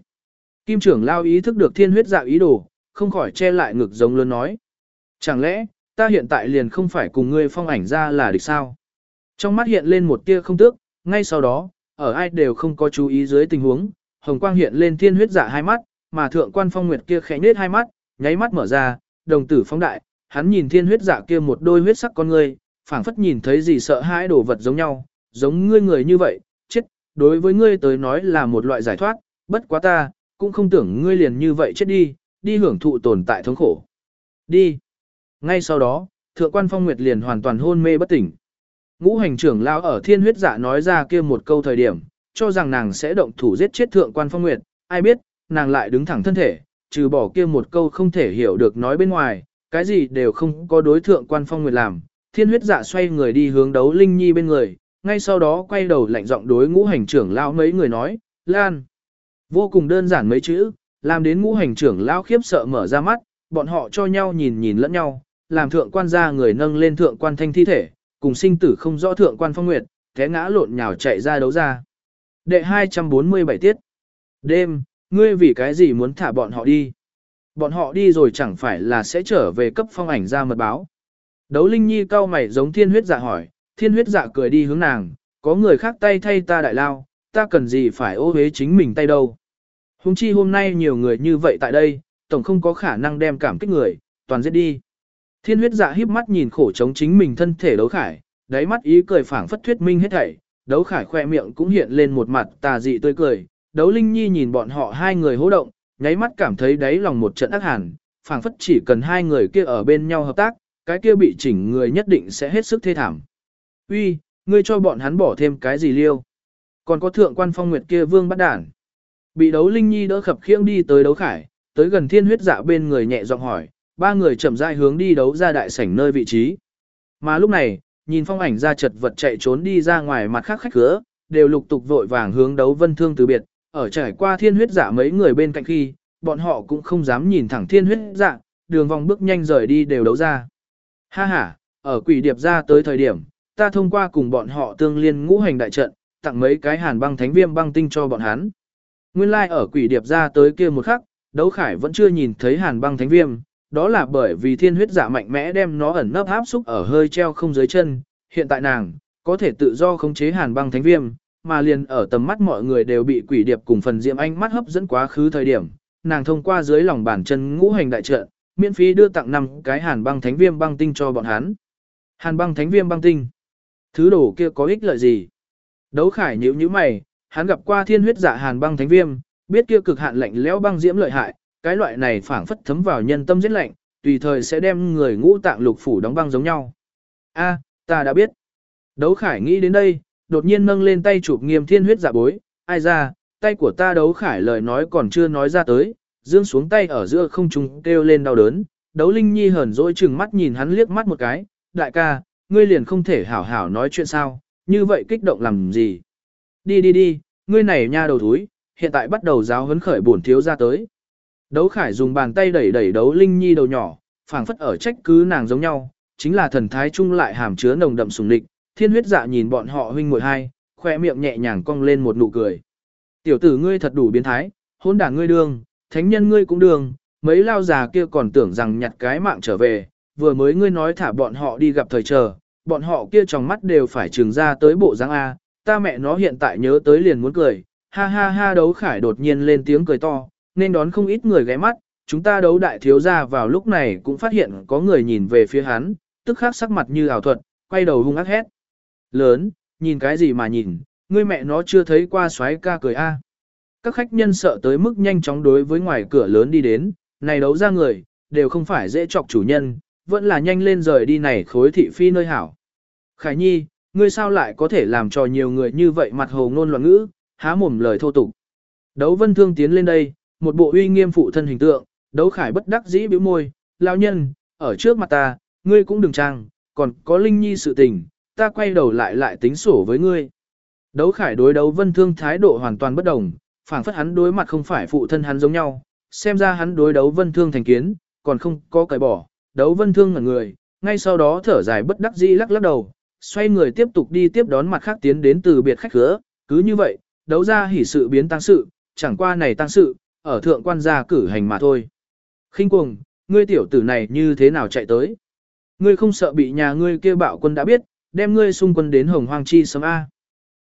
Kim trưởng lao ý thức được thiên huyết dạ ý đồ, không khỏi che lại ngực giống lớn nói. Chẳng lẽ, ta hiện tại liền không phải cùng ngươi phong ảnh ra là địch sao? Trong mắt hiện lên một tia không tước, ngay sau đó, ở ai đều không có chú ý dưới tình huống, hồng quang hiện lên thiên huyết dạ hai mắt, mà thượng quan phong nguyệt kia khẽ nết hai mắt, nháy mắt mở ra, đồng tử phóng đại, hắn nhìn thiên huyết dạ kia một đôi huyết sắc con ngươi, phảng phất nhìn thấy gì sợ hãi đồ vật giống nhau, giống ngươi người như vậy, chết, đối với ngươi tới nói là một loại giải thoát, bất quá ta, cũng không tưởng ngươi liền như vậy chết đi, đi hưởng thụ tồn tại thống khổ. Đi. Ngay sau đó, thượng quan phong nguyệt liền hoàn toàn hôn mê bất tỉnh. Ngũ hành trưởng lao ở thiên huyết dạ nói ra kia một câu thời điểm, cho rằng nàng sẽ động thủ giết chết thượng quan phong nguyệt, ai biết, nàng lại đứng thẳng thân thể, trừ bỏ kia một câu không thể hiểu được nói bên ngoài, cái gì đều không có đối thượng quan phong nguyệt làm. Thiên huyết dạ xoay người đi hướng đấu Linh Nhi bên người, ngay sau đó quay đầu lạnh giọng đối ngũ hành trưởng lão mấy người nói, Lan. Vô cùng đơn giản mấy chữ, làm đến ngũ hành trưởng lão khiếp sợ mở ra mắt, bọn họ cho nhau nhìn nhìn lẫn nhau, làm thượng quan gia người nâng lên thượng quan thanh thi thể, cùng sinh tử không rõ thượng quan phong nguyệt, té ngã lộn nhào chạy ra đấu ra. Đệ 247 tiết. Đêm, ngươi vì cái gì muốn thả bọn họ đi? Bọn họ đi rồi chẳng phải là sẽ trở về cấp phong ảnh ra mật báo. Đấu Linh Nhi cao mày giống thiên huyết dạ hỏi, thiên huyết dạ cười đi hướng nàng, có người khác tay thay ta đại lao, ta cần gì phải ô hế chính mình tay đâu. Hùng chi hôm nay nhiều người như vậy tại đây, tổng không có khả năng đem cảm kích người, toàn giết đi. Thiên huyết dạ híp mắt nhìn khổ chống chính mình thân thể đấu khải, đáy mắt ý cười phảng phất thuyết minh hết thảy, đấu khải khoe miệng cũng hiện lên một mặt tà dị tươi cười, đấu linh nhi nhìn bọn họ hai người hô động, nháy mắt cảm thấy đáy lòng một trận ác hàn, phảng phất chỉ cần hai người kia ở bên nhau hợp tác, cái kia bị chỉnh người nhất định sẽ hết sức thê thảm. Uy, ngươi cho bọn hắn bỏ thêm cái gì liêu? Còn có thượng quan phong nguyệt kia vương bắt đản. Bị đấu linh nhi đỡ khập khiễng đi tới đấu khải, tới gần thiên huyết dạ bên người nhẹ giọng hỏi, ba người chậm rãi hướng đi đấu ra đại sảnh nơi vị trí. Mà lúc này, nhìn phong ảnh ra chật vật chạy trốn đi ra ngoài mặt khác khách cửa, đều lục tục vội vàng hướng đấu vân thương từ biệt, ở trải qua thiên huyết giả mấy người bên cạnh khi, bọn họ cũng không dám nhìn thẳng thiên huyết dạ, đường vòng bước nhanh rời đi đều đấu ra. Ha ha, ở quỷ điệp ra tới thời điểm, ta thông qua cùng bọn họ tương liên ngũ hành đại trận, tặng mấy cái hàn băng thánh viêm băng tinh cho bọn hắn. Nguyên lai like ở quỷ điệp ra tới kia một khắc, đấu khải vẫn chưa nhìn thấy hàn băng thánh viêm, đó là bởi vì thiên huyết giả mạnh mẽ đem nó ẩn nấp áp xúc ở hơi treo không dưới chân, hiện tại nàng, có thể tự do khống chế hàn băng thánh viêm, mà liền ở tầm mắt mọi người đều bị quỷ điệp cùng phần diệm ánh mắt hấp dẫn quá khứ thời điểm, nàng thông qua dưới lòng bàn chân ngũ hành đại trận, miễn phí đưa tặng năm cái hàn băng thánh viêm băng tinh cho bọn hắn. Hàn băng thánh viêm băng tinh. Thứ đồ kia có ích lợi gì? Đấu khải nhíu nhíu mày, hắn gặp qua thiên huyết dạ hàn băng thánh viêm, biết kia cực hạn lạnh lẽo băng diễm lợi hại, cái loại này phảng phất thấm vào nhân tâm giết lạnh, tùy thời sẽ đem người ngũ tạng lục phủ đóng băng giống nhau. A, ta đã biết. Đấu khải nghĩ đến đây, đột nhiên nâng lên tay chụp nghiêm thiên huyết dạ bối, ai ra, tay của ta đấu khải lời nói còn chưa nói ra tới, dương xuống tay ở giữa không trung kêu lên đau đớn, đấu linh nhi hờn dỗi chừng mắt nhìn hắn liếc mắt một cái, đại ca, ngươi liền không thể hảo hảo nói chuyện sao, như vậy kích động làm gì. Đi đi đi, ngươi này nha đầu thúi, hiện tại bắt đầu giáo huấn khởi bổn thiếu ra tới. Đấu khải dùng bàn tay đẩy đẩy đấu linh nhi đầu nhỏ, phảng phất ở trách cứ nàng giống nhau, chính là thần thái chung lại hàm chứa nồng đậm sùng địch, thiên huyết dạ nhìn bọn họ huynh muội hai, khoe miệng nhẹ nhàng cong lên một nụ cười. Tiểu tử ngươi thật đủ biến thái, hôn đảng ngươi đường, thánh nhân ngươi cũng đường, mấy lao già kia còn tưởng rằng nhặt cái mạng trở về, vừa mới ngươi nói thả bọn họ đi gặp thời chờ, bọn họ kia trong mắt đều phải trừng ra tới bộ dáng A, ta mẹ nó hiện tại nhớ tới liền muốn cười, ha ha ha đấu khải đột nhiên lên tiếng cười to, nên đón không ít người ghé mắt, chúng ta đấu đại thiếu gia vào lúc này cũng phát hiện có người nhìn về phía hắn, tức khắc sắc mặt như ảo thuật, quay đầu hung ác hét. Lớn, nhìn cái gì mà nhìn, ngươi mẹ nó chưa thấy qua xoáy ca cười a. Các khách nhân sợ tới mức nhanh chóng đối với ngoài cửa lớn đi đến, này đấu ra người, đều không phải dễ chọc chủ nhân, vẫn là nhanh lên rời đi này khối thị phi nơi hảo. Khải Nhi, ngươi sao lại có thể làm cho nhiều người như vậy mặt hồ ngôn loạn ngữ, há mồm lời thô tục. Đấu vân thương tiến lên đây, một bộ uy nghiêm phụ thân hình tượng, đấu khải bất đắc dĩ bĩu môi, lao nhân, ở trước mặt ta, ngươi cũng đừng trang, còn có linh nhi sự tình, ta quay đầu lại lại tính sổ với ngươi. Đấu khải đối đấu vân thương thái độ hoàn toàn bất đồng, phảng phất hắn đối mặt không phải phụ thân hắn giống nhau, xem ra hắn đối đấu vân thương thành kiến, còn không có cởi bỏ, đấu vân thương ngẩn người, ngay sau đó thở dài bất đắc dĩ lắc lắc đầu, xoay người tiếp tục đi tiếp đón mặt khác tiến đến từ biệt khách khứa, cứ như vậy, đấu ra hỉ sự biến tăng sự, chẳng qua này tăng sự, ở thượng quan gia cử hành mà thôi. khinh cuồng, ngươi tiểu tử này như thế nào chạy tới? Ngươi không sợ bị nhà ngươi kia bạo quân đã biết, đem ngươi xung quân đến hồng hoang chi sớm A.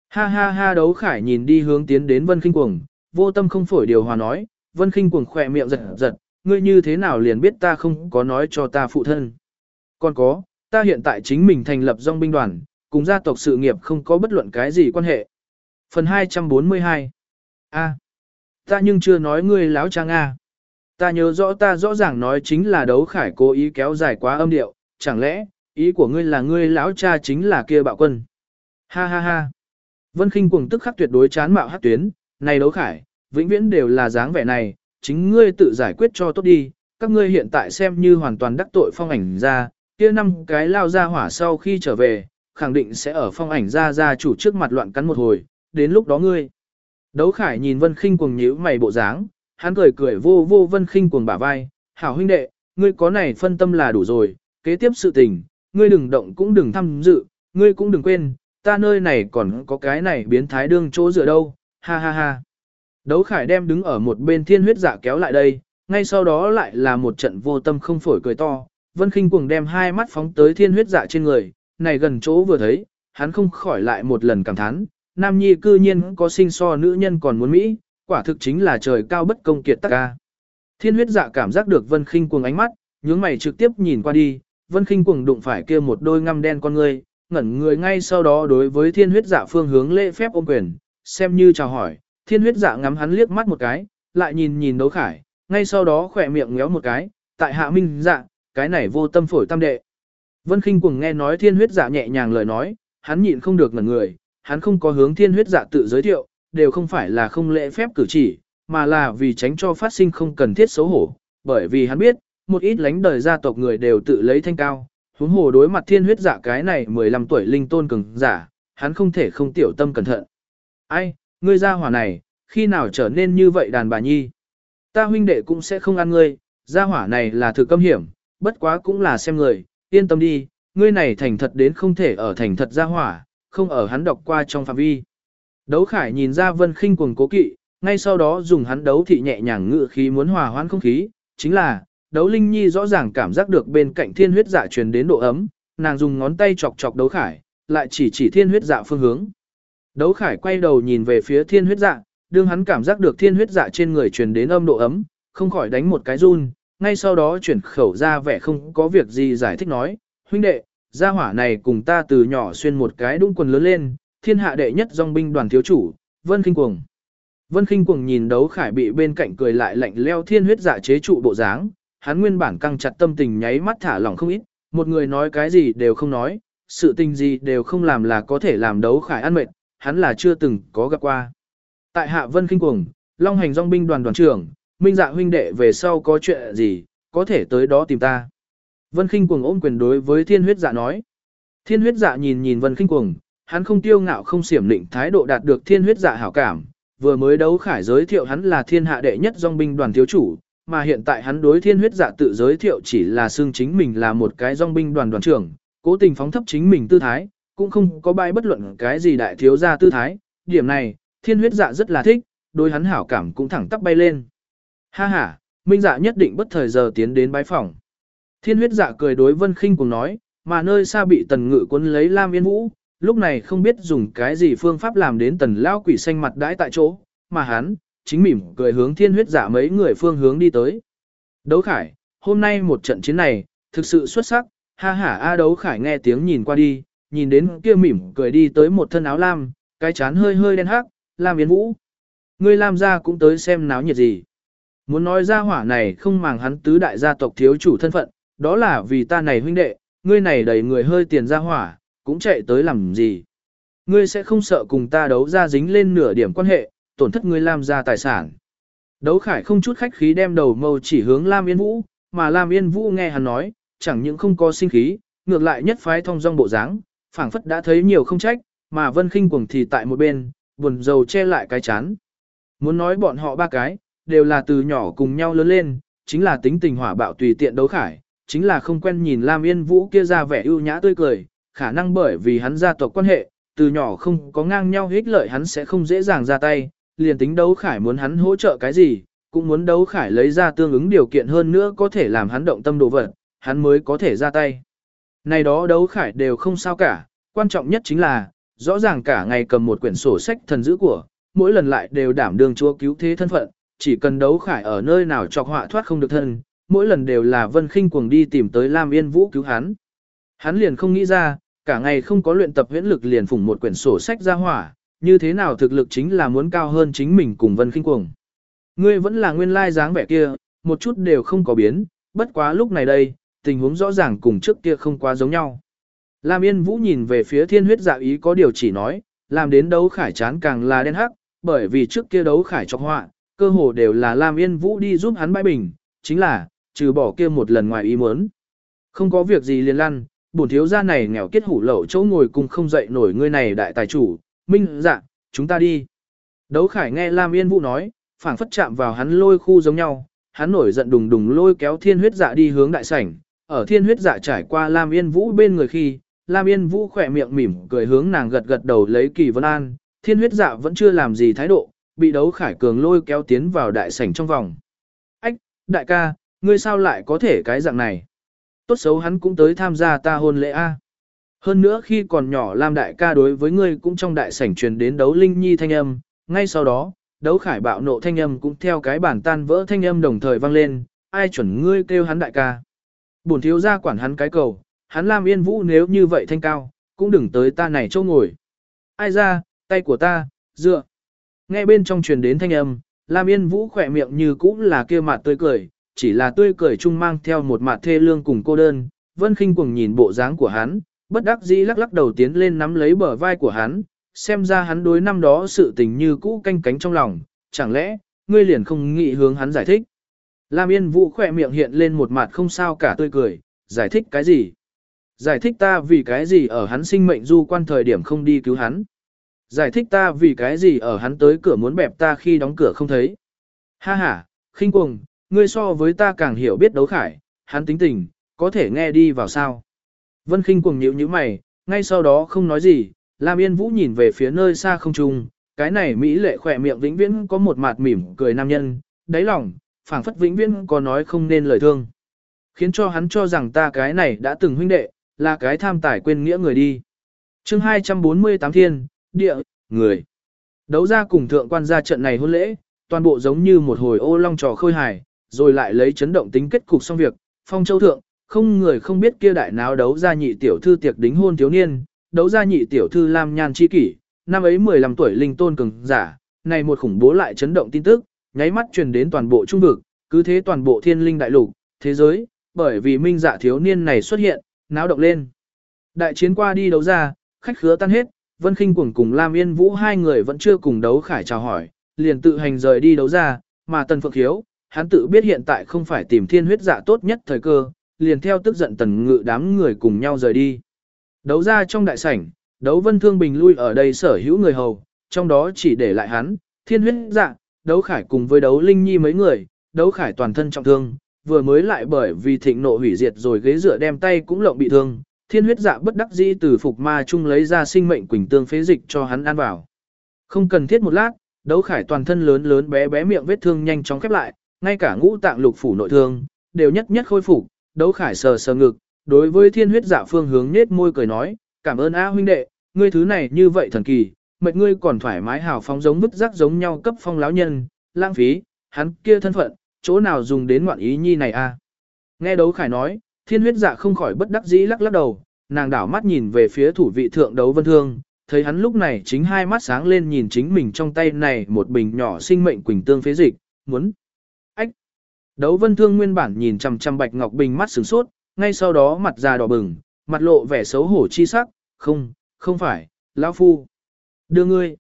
Ha ha ha đấu khải nhìn đi hướng tiến đến vân khinh cuồng, vô tâm không phổi điều hòa nói, Vân Kinh cuồng khỏe miệng giật giật, ngươi như thế nào liền biết ta không có nói cho ta phụ thân. Còn có, ta hiện tại chính mình thành lập dòng binh đoàn, cùng gia tộc sự nghiệp không có bất luận cái gì quan hệ. Phần 242 A. ta nhưng chưa nói ngươi láo trang A. Ta nhớ rõ ta rõ ràng nói chính là đấu khải cố ý kéo dài quá âm điệu, chẳng lẽ, ý của ngươi là ngươi lão cha chính là kia bạo quân. Ha ha ha. Vân khinh cuồng tức khắc tuyệt đối chán mạo hát tuyến, này đấu khải, vĩnh viễn đều là dáng vẻ này, chính ngươi tự giải quyết cho tốt đi, các ngươi hiện tại xem như hoàn toàn đắc tội phong ảnh ra, kia năm cái lao ra hỏa sau khi trở về, khẳng định sẽ ở phong ảnh ra ra chủ trước mặt loạn cắn một hồi, đến lúc đó ngươi. Đấu khải nhìn Vân khinh cuồng nhíu mày bộ dáng, hắn cười cười vô vô Vân khinh cuồng bả vai, hảo huynh đệ, ngươi có này phân tâm là đủ rồi, kế tiếp sự tình, ngươi đừng động cũng đừng tham dự, ngươi cũng đừng quên, ta nơi này còn có cái này biến thái đương chỗ dựa đâu, ha ha ha. Đấu khải đem đứng ở một bên thiên huyết dạ kéo lại đây, ngay sau đó lại là một trận vô tâm không phổi cười to, vân khinh cuồng đem hai mắt phóng tới thiên huyết dạ trên người, này gần chỗ vừa thấy, hắn không khỏi lại một lần cảm thán, nam nhi cư nhiên có sinh so nữ nhân còn muốn Mỹ, quả thực chính là trời cao bất công kiệt tắc ca. Thiên huyết dạ cảm giác được vân khinh cuồng ánh mắt, nhướng mày trực tiếp nhìn qua đi, vân Kinh cuồng đụng phải kia một đôi ngăm đen con người, ngẩn người ngay sau đó đối với thiên huyết dạ phương hướng lễ phép ôm quyền, xem như chào hỏi, thiên huyết dạ ngắm hắn liếc mắt một cái, lại nhìn nhìn đấu khải, ngay sau đó khỏe miệng ngéo một cái, tại hạ minh dạ, cái này vô tâm phổi tam đệ. Vân Kinh cuồng nghe nói thiên huyết dạ nhẹ nhàng lời nói, hắn nhịn không được ngẩn người, hắn không có hướng thiên huyết dạ tự giới thiệu, đều không phải là không lễ phép cử chỉ, mà là vì tránh cho phát sinh không cần thiết xấu hổ, bởi vì hắn biết, một ít lánh đời gia tộc người đều tự lấy thanh cao, huống hồ đối mặt thiên huyết dạ cái này 15 tuổi linh tôn cường giả, hắn không thể không tiểu tâm cẩn thận. Ai, ngươi gia hỏa này, khi nào trở nên như vậy đàn bà nhi? Ta huynh đệ cũng sẽ không ăn ngươi, gia hỏa này là thực câm hiểm, bất quá cũng là xem người, yên tâm đi, ngươi này thành thật đến không thể ở thành thật gia hỏa, không ở hắn đọc qua trong phạm vi. Đấu khải nhìn ra vân khinh cuồng cố kỵ, ngay sau đó dùng hắn đấu thị nhẹ nhàng ngự khí muốn hòa hoãn không khí, chính là, đấu linh nhi rõ ràng cảm giác được bên cạnh thiên huyết dạ truyền đến độ ấm, nàng dùng ngón tay chọc chọc đấu khải, lại chỉ chỉ thiên huyết dạ phương hướng. Đấu khải quay đầu nhìn về phía thiên huyết dạ, đương hắn cảm giác được thiên huyết dạ trên người truyền đến âm độ ấm, không khỏi đánh một cái run, ngay sau đó chuyển khẩu ra vẻ không có việc gì giải thích nói, huynh đệ, gia hỏa này cùng ta từ nhỏ xuyên một cái đung quần lớn lên, thiên hạ đệ nhất dòng binh đoàn thiếu chủ, Vân Kinh Cuồng. Vân Kinh Cuồng nhìn đấu khải bị bên cạnh cười lại lạnh leo thiên huyết dạ chế trụ bộ dáng, hắn nguyên bản căng chặt tâm tình nháy mắt thả lỏng không ít, một người nói cái gì đều không nói, sự tình gì đều không làm là có thể làm đấu khải ăn mệt, hắn là chưa từng có gặp qua. Tại Hạ Vân Kinh Cuồng, Long Hành Dòng binh đoàn đoàn trưởng, Minh Dạ huynh đệ về sau có chuyện gì, có thể tới đó tìm ta. Vân Kinh Cuồng ôm quyền đối với Thiên Huyết Dạ nói. Thiên Huyết Dạ nhìn nhìn Vân Kinh Cuồng, hắn không tiêu ngạo không xiểm lịnh thái độ đạt được Thiên Huyết Dạ hảo cảm, vừa mới đấu khải giới thiệu hắn là thiên hạ đệ nhất dòng binh đoàn thiếu chủ, mà hiện tại hắn đối thiên huyết dạ tự giới thiệu chỉ là xương chính mình là một cái dòng binh đoàn đoàn trưởng, cố tình phóng thấp chính mình tư thái, cũng không có bại bất luận cái gì đại thiếu gia tư thái, điểm này, thiên huyết dạ rất là thích, đối hắn hảo cảm cũng thẳng tắp bay lên. Ha ha, minh dạ nhất định bất thời giờ tiến đến bái phòng. Thiên huyết dạ cười đối vân khinh cùng nói, mà nơi xa bị tần ngự quân lấy lam yên vũ, lúc này không biết dùng cái gì phương pháp làm đến tần lao quỷ xanh mặt đãi tại chỗ, mà hắn, chính mỉm cười hướng thiên huyết giả mấy người phương hướng đi tới. Đấu khải, hôm nay một trận chiến này, thực sự xuất sắc, ha ha a đấu khải nghe tiếng nhìn qua đi, nhìn đến kia mỉm cười đi tới một thân áo lam, cái chán hơi hơi đen hắc, lam yến vũ. Ngươi lam gia cũng tới xem náo nhiệt gì. Muốn nói ra hỏa này không màng hắn tứ đại gia tộc thiếu chủ thân phận, đó là vì ta này huynh đệ, ngươi này đầy người hơi tiền ra hỏa, cũng chạy tới làm gì. Ngươi sẽ không sợ cùng ta đấu ra dính lên nửa điểm quan hệ, tổn thất ngươi Lam gia tài sản. Đấu Khải không chút khách khí đem đầu mâu chỉ hướng Lam Yên Vũ, mà Lam Yên Vũ nghe hắn nói, chẳng những không có sinh khí, ngược lại nhất phái thông dong bộ dáng, phảng phất đã thấy nhiều không trách, mà Vân Khinh cuồng thì tại một bên, buồn rầu che lại cái chán. Muốn nói bọn họ ba cái, đều là từ nhỏ cùng nhau lớn lên, chính là tính tình hỏa bạo tùy tiện đấu khải, chính là không quen nhìn Lam Yên Vũ kia ra vẻ ưu nhã tươi cười, khả năng bởi vì hắn gia tộc quan hệ, từ nhỏ không có ngang nhau hích lợi hắn sẽ không dễ dàng ra tay, liền tính đấu khải muốn hắn hỗ trợ cái gì, cũng muốn đấu khải lấy ra tương ứng điều kiện hơn nữa có thể làm hắn động tâm đồ vật, hắn mới có thể ra tay. Này đó đấu khải đều không sao cả, quan trọng nhất chính là, rõ ràng cả ngày cầm một quyển sổ sách thần dữ của, mỗi lần lại đều đảm đương chúa cứu thế thân phận, chỉ cần đấu khải ở nơi nào chọc họa thoát không được thân, mỗi lần đều là Vân Khinh cuồng đi tìm tới Lam Yên Vũ cứu hắn. Hắn liền không nghĩ ra, cả ngày không có luyện tập huyễn lực liền phủng một quyển sổ sách ra hỏa, như thế nào thực lực chính là muốn cao hơn chính mình cùng Vân Khinh cuồng. Ngươi vẫn là nguyên lai dáng vẻ kia, một chút đều không có biến, bất quá lúc này đây, tình huống rõ ràng cùng trước kia không quá giống nhau. Lam Yên Vũ nhìn về phía thiên huyết dạ ý có điều chỉ nói, làm đến đấu khải chán càng là đen hắc, bởi vì trước kia đấu khải chọc họa, cơ hồ đều là Lam Yên Vũ đi giúp hắn bãi bình, chính là, trừ bỏ kia một lần ngoài ý muốn. Không có việc gì liền lăn, bổn thiếu gia này nghèo kết hủ lậu chỗ ngồi cùng không dậy nổi ngươi này đại tài chủ, minh dạ, chúng ta đi. Đấu khải nghe Lam Yên Vũ nói, phảng phất chạm vào hắn lôi khu giống nhau, hắn nổi giận đùng đùng lôi kéo thiên huyết dạ đi hướng đại sảnh, ở thiên huyết dạ trải qua Lam Yên Vũ bên người khi, Lam Yên Vũ khỏe miệng mỉm cười hướng nàng gật gật đầu lấy kỳ vân an, thiên huyết dạ vẫn chưa làm gì thái độ, bị đấu khải cường lôi kéo tiến vào đại sảnh trong vòng. Ách, đại ca, ngươi sao lại có thể cái dạng này? Tốt xấu hắn cũng tới tham gia ta hôn lễ A. Hơn nữa khi còn nhỏ Lam đại ca đối với ngươi cũng trong đại sảnh truyền đến đấu linh nhi thanh âm, ngay sau đó, đấu khải bạo nộ thanh âm cũng theo cái bản tan vỡ thanh âm đồng thời vang lên, ai chuẩn ngươi kêu hắn đại ca. Bổn thiếu gia quản hắn cái cầu, hắn Lam Yên Vũ nếu như vậy thanh cao, cũng đừng tới ta này châu ngồi. Ai ra, tay của ta, dựa. Nghe bên trong truyền đến thanh âm, Lam Yên Vũ khỏe miệng như cũng là kia mặt tươi cười, chỉ là tươi cười chung mang theo một mặt thê lương cùng cô đơn. Vân khinh cuồng nhìn bộ dáng của hắn, bất đắc dĩ lắc lắc đầu tiến lên nắm lấy bờ vai của hắn, xem ra hắn đối năm đó sự tình như cũ canh cánh trong lòng, chẳng lẽ, ngươi liền không nghĩ hướng hắn giải thích. Lam Yên Vũ khỏe miệng hiện lên một mặt không sao cả tươi cười, giải thích cái gì? Giải thích ta vì cái gì ở hắn sinh mệnh du quan thời điểm không đi cứu hắn. Giải thích ta vì cái gì ở hắn tới cửa muốn bẹp ta khi đóng cửa không thấy. Ha ha, khinh cuồng, ngươi so với ta càng hiểu biết đấu khải, hắn tính tình, có thể nghe đi vào sao. Vân khinh cuồng nhíu nhíu mày, ngay sau đó không nói gì, Lam Yên Vũ nhìn về phía nơi xa không trung, cái này Mỹ lệ khỏe miệng vĩnh viễn có một mặt mỉm cười nam nhân, đáy lòng, phảng phất vĩnh viễn có nói không nên lời thương. Khiến cho hắn cho rằng ta cái này đã từng huynh đệ, là cái tham tài quên nghĩa người đi. chương 248 thiên, địa, người. Đấu ra cùng thượng quan gia trận này hôn lễ, toàn bộ giống như một hồi ô long trò khôi hài, rồi lại lấy chấn động tính kết cục xong việc, phong châu thượng, không người không biết kia đại náo đấu ra nhị tiểu thư tiệc đính hôn thiếu niên, đấu ra nhị tiểu thư Lam Nhan chi kỷ, năm ấy 15 tuổi linh tôn cường giả, này một khủng bố lại chấn động tin tức, nháy mắt truyền đến toàn bộ trung vực, cứ thế toàn bộ thiên linh đại lục, thế giới, bởi vì minh dạ thiếu niên này xuất hiện, náo động lên. Đại chiến qua đi đấu ra, khách khứa tan hết, Vân Kinh Cuồng cùng Lam Yên Vũ hai người vẫn chưa cùng đấu khải chào hỏi, liền tự hành rời đi đấu ra, mà Tần Phượng hiếu hắn tự biết hiện tại không phải tìm thiên huyết dạ tốt nhất thời cơ, liền theo tức giận tần ngự đám người cùng nhau rời đi. Đấu ra trong đại sảnh, đấu vân thương bình lui ở đây sở hữu người hầu, trong đó chỉ để lại hắn, thiên huyết dạ, đấu khải cùng với đấu linh nhi mấy người, đấu khải toàn thân trọng thương, vừa mới lại bởi vì thịnh nộ hủy diệt rồi ghế dựa đem tay cũng lộng bị thương, thiên huyết dạ bất đắc dĩ từ phục ma chung lấy ra sinh mệnh quỳnh tương phế dịch cho hắn ăn vào. Không cần thiết một lát, đấu khải toàn thân lớn lớn bé bé miệng vết thương nhanh chóng khép lại, ngay cả ngũ tạng lục phủ nội thương, đều nhất nhất khôi phục, đấu khải sờ sờ ngực, đối với thiên huyết dạ phương hướng nết môi cười nói, cảm ơn A huynh đệ, ngươi thứ này như vậy thần kỳ, mệnh ngươi còn thoải mái hào phóng giống vứt rắc giống nhau cấp phong láo nhân, lãng phí, hắn kia thân phận, chỗ nào dùng đến ngoạn ý nhi này a? Nghe đấu khải nói, thiên huyết dạ không khỏi bất đắc dĩ lắc lắc đầu, nàng đảo mắt nhìn về phía thủ vị thượng đấu vân thương, thấy hắn lúc này chính hai mắt sáng lên nhìn chính mình trong tay này một bình nhỏ sinh mệnh quỳnh tương phế dịch, muốn. Đấu vân thương nguyên bản nhìn chằm chằm bạch ngọc bình mắt sửng sốt, ngay sau đó mặt già đỏ bừng, mặt lộ vẻ xấu hổ chi sắc, không, không phải, lão phu. Đưa ngươi.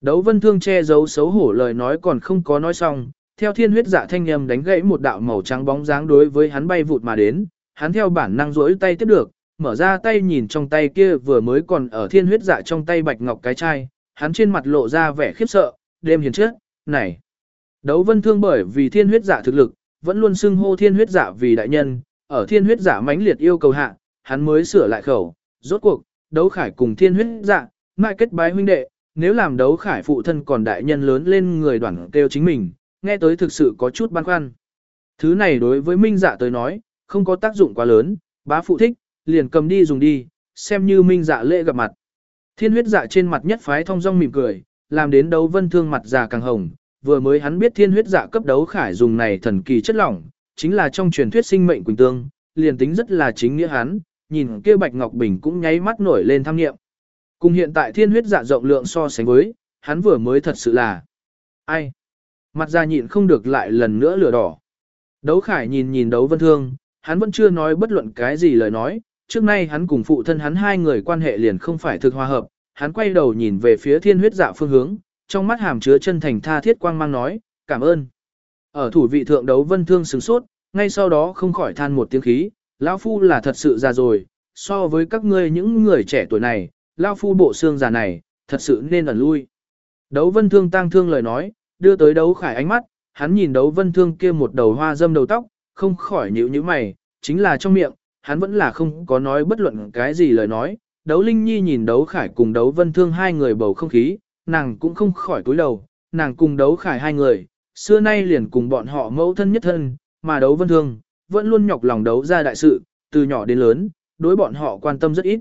Đấu vân thương che giấu xấu hổ lời nói còn không có nói xong, theo thiên huyết dạ thanh âm đánh gãy một đạo màu trắng bóng dáng đối với hắn bay vụt mà đến, hắn theo bản năng rỗi tay tiếp được, mở ra tay nhìn trong tay kia vừa mới còn ở thiên huyết dạ trong tay bạch ngọc cái chai, hắn trên mặt lộ ra vẻ khiếp sợ, đêm hiền trước, này. Đấu vân thương bởi vì thiên huyết dạ thực lực, vẫn luôn xưng hô thiên huyết giả vì đại nhân, ở thiên huyết giả mãnh liệt yêu cầu hạ, hắn mới sửa lại khẩu, rốt cuộc, đấu khải cùng thiên huyết giả mãi kết bái huynh đệ, nếu làm đấu khải phụ thân còn đại nhân lớn lên người đoàn kêu chính mình, nghe tới thực sự có chút băn khoăn. Thứ này đối với minh giả tới nói, không có tác dụng quá lớn, bá phụ thích, liền cầm đi dùng đi, xem như minh dạ lễ gặp mặt. Thiên huyết dạ trên mặt nhất phái thông dong mỉm cười, làm đến đấu vân thương mặt già càng hồng, vừa mới hắn biết thiên huyết dạ cấp đấu khải dùng này thần kỳ chất lỏng, chính là trong truyền thuyết sinh mệnh quỳnh tương, liền tính rất là chính nghĩa hắn, nhìn kia Bạch Ngọc Bình cũng nháy mắt nổi lên tham nghiệm. Cùng hiện tại thiên huyết dạ rộng lượng so sánh với, hắn vừa mới thật sự là ai? Mặt ra nhịn không được lại lần nữa lửa đỏ. Đấu khải nhìn nhìn đấu vân thương, hắn vẫn chưa nói bất luận cái gì lời nói, trước nay hắn cùng phụ thân hắn hai người quan hệ liền không phải thực hòa hợp, hắn quay đầu nhìn về phía thiên huyết dạ phương hướng, trong mắt hàm chứa chân thành tha thiết quang mang nói, cảm ơn. Ở thủ vị thượng đấu vân thương sừng sốt, ngay sau đó không khỏi than một tiếng khí, lão phu là thật sự già rồi, so với các ngươi những người trẻ tuổi này, lão phu bộ xương già này, thật sự nên ẩn lui. Đấu vân thương tăng thương lời nói, đưa tới đấu khải ánh mắt, hắn nhìn đấu vân thương kia một đầu hoa dâm đầu tóc, không khỏi nhíu nhíu mày, chính là trong miệng, hắn vẫn là không có nói bất luận cái gì lời nói. Đấu Linh Nhi nhìn đấu khải cùng đấu vân thương hai người bầu không khí, nàng cũng không khỏi cúi đầu, nàng cùng đấu khải hai người, xưa nay liền cùng bọn họ mẫu thân nhất thân, mà đấu vân thương, vẫn luôn nhọc lòng đấu ra đại sự, từ nhỏ đến lớn, đối bọn họ quan tâm rất ít.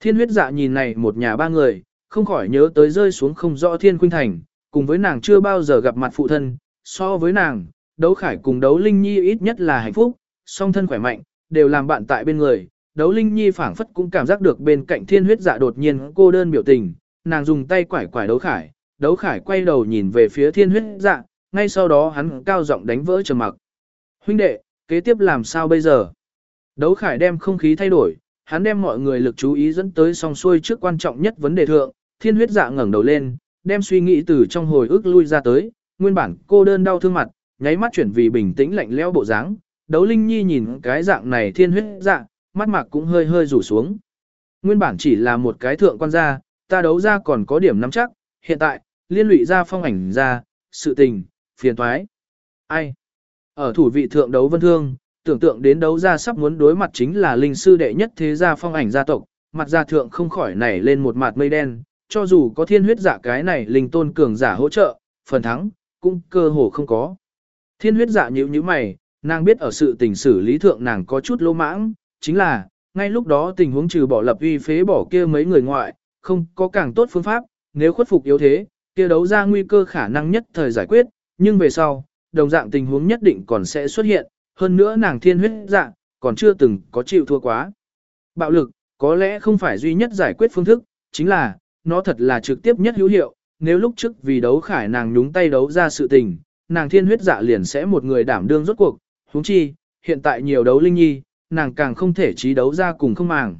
Thiên huyết dạ nhìn này một nhà ba người, không khỏi nhớ tới rơi xuống không rõ thiên khuynh thành, cùng với nàng chưa bao giờ gặp mặt phụ thân, so với nàng, đấu khải cùng đấu linh nhi ít nhất là hạnh phúc, song thân khỏe mạnh, đều làm bạn tại bên người. Đấu Linh Nhi phảng phất cũng cảm giác được bên cạnh thiên huyết dạ đột nhiên cô đơn biểu tình, nàng dùng tay quải quải đấu khải, đấu khải quay đầu nhìn về phía thiên huyết dạ, ngay sau đó hắn cao giọng đánh vỡ trầm mặc. Huynh đệ, kế tiếp làm sao bây giờ? Đấu khải đem không khí thay đổi, hắn đem mọi người lực chú ý dẫn tới song xuôi trước quan trọng nhất vấn đề thượng, thiên huyết dạ ngẩng đầu lên, đem suy nghĩ từ trong hồi ức lui ra tới, nguyên bản cô đơn đau thương mặt, nháy mắt chuyển vì bình tĩnh lạnh lẽo bộ dáng. Đấu Linh Nhi nhìn cái dạng này thiên huyết dạ, mắt mạc cũng hơi hơi rủ xuống. Nguyên bản chỉ là một cái thượng quan gia, ta đấu ra còn có điểm nắm chắc, hiện tại, liên lụy ra phong ảnh ra, sự tình, phiền toái. Ai? Ở thủ vị thượng đấu vân thương, tưởng tượng đến đấu ra sắp muốn đối mặt chính là linh sư đệ nhất thế gia phong ảnh gia tộc, mặt gia thượng không khỏi nảy lên một mặt mây đen, cho dù có thiên huyết giả cái này linh tôn cường giả hỗ trợ, phần thắng, cũng cơ hồ không có. Thiên huyết giả nhíu nhíu mày, nàng biết ở sự tình xử lý thượng nàng có chút lỗ mãng, chính là, ngay lúc đó tình huống trừ bỏ lập uy phế bỏ kia mấy người ngoại, không có càng tốt phương pháp, nếu khuất phục yếu thế, kia đấu ra nguy cơ khả năng nhất thời giải quyết, nhưng về sau, đồng dạng tình huống nhất định còn sẽ xuất hiện, hơn nữa nàng thiên huyết dạ, còn chưa từng có chịu thua quá. Bạo lực, có lẽ không phải duy nhất giải quyết phương thức, chính là, nó thật là trực tiếp nhất hữu hiệu, nếu lúc trước vì đấu khải nàng nhúng tay đấu ra sự tình, nàng thiên huyết dạ liền sẽ một người đảm đương rốt cuộc, huống chi, hiện tại nhiều đấu linh nhi, nàng càng không thể trí đấu ra cùng không màng.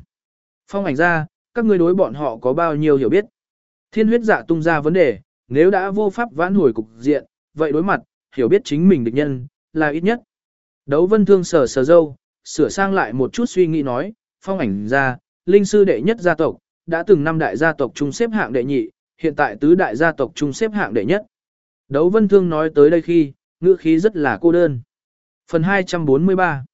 Phong ảnh ra, các ngươi đối bọn họ có bao nhiêu hiểu biết. Thiên huyết dạ tung ra vấn đề, nếu đã vô pháp vãn hồi cục diện, vậy đối mặt, hiểu biết chính mình địch nhân, là ít nhất. Đấu vân thương sờ sờ dâu, sửa sang lại một chút suy nghĩ nói, phong ảnh ra, linh sư đệ nhất gia tộc, đã từng năm đại gia tộc chung xếp hạng đệ nhị, hiện tại tứ đại gia tộc chung xếp hạng đệ nhất. Đấu vân thương nói tới đây khi, ngữ khí rất là cô đơn. Phần 243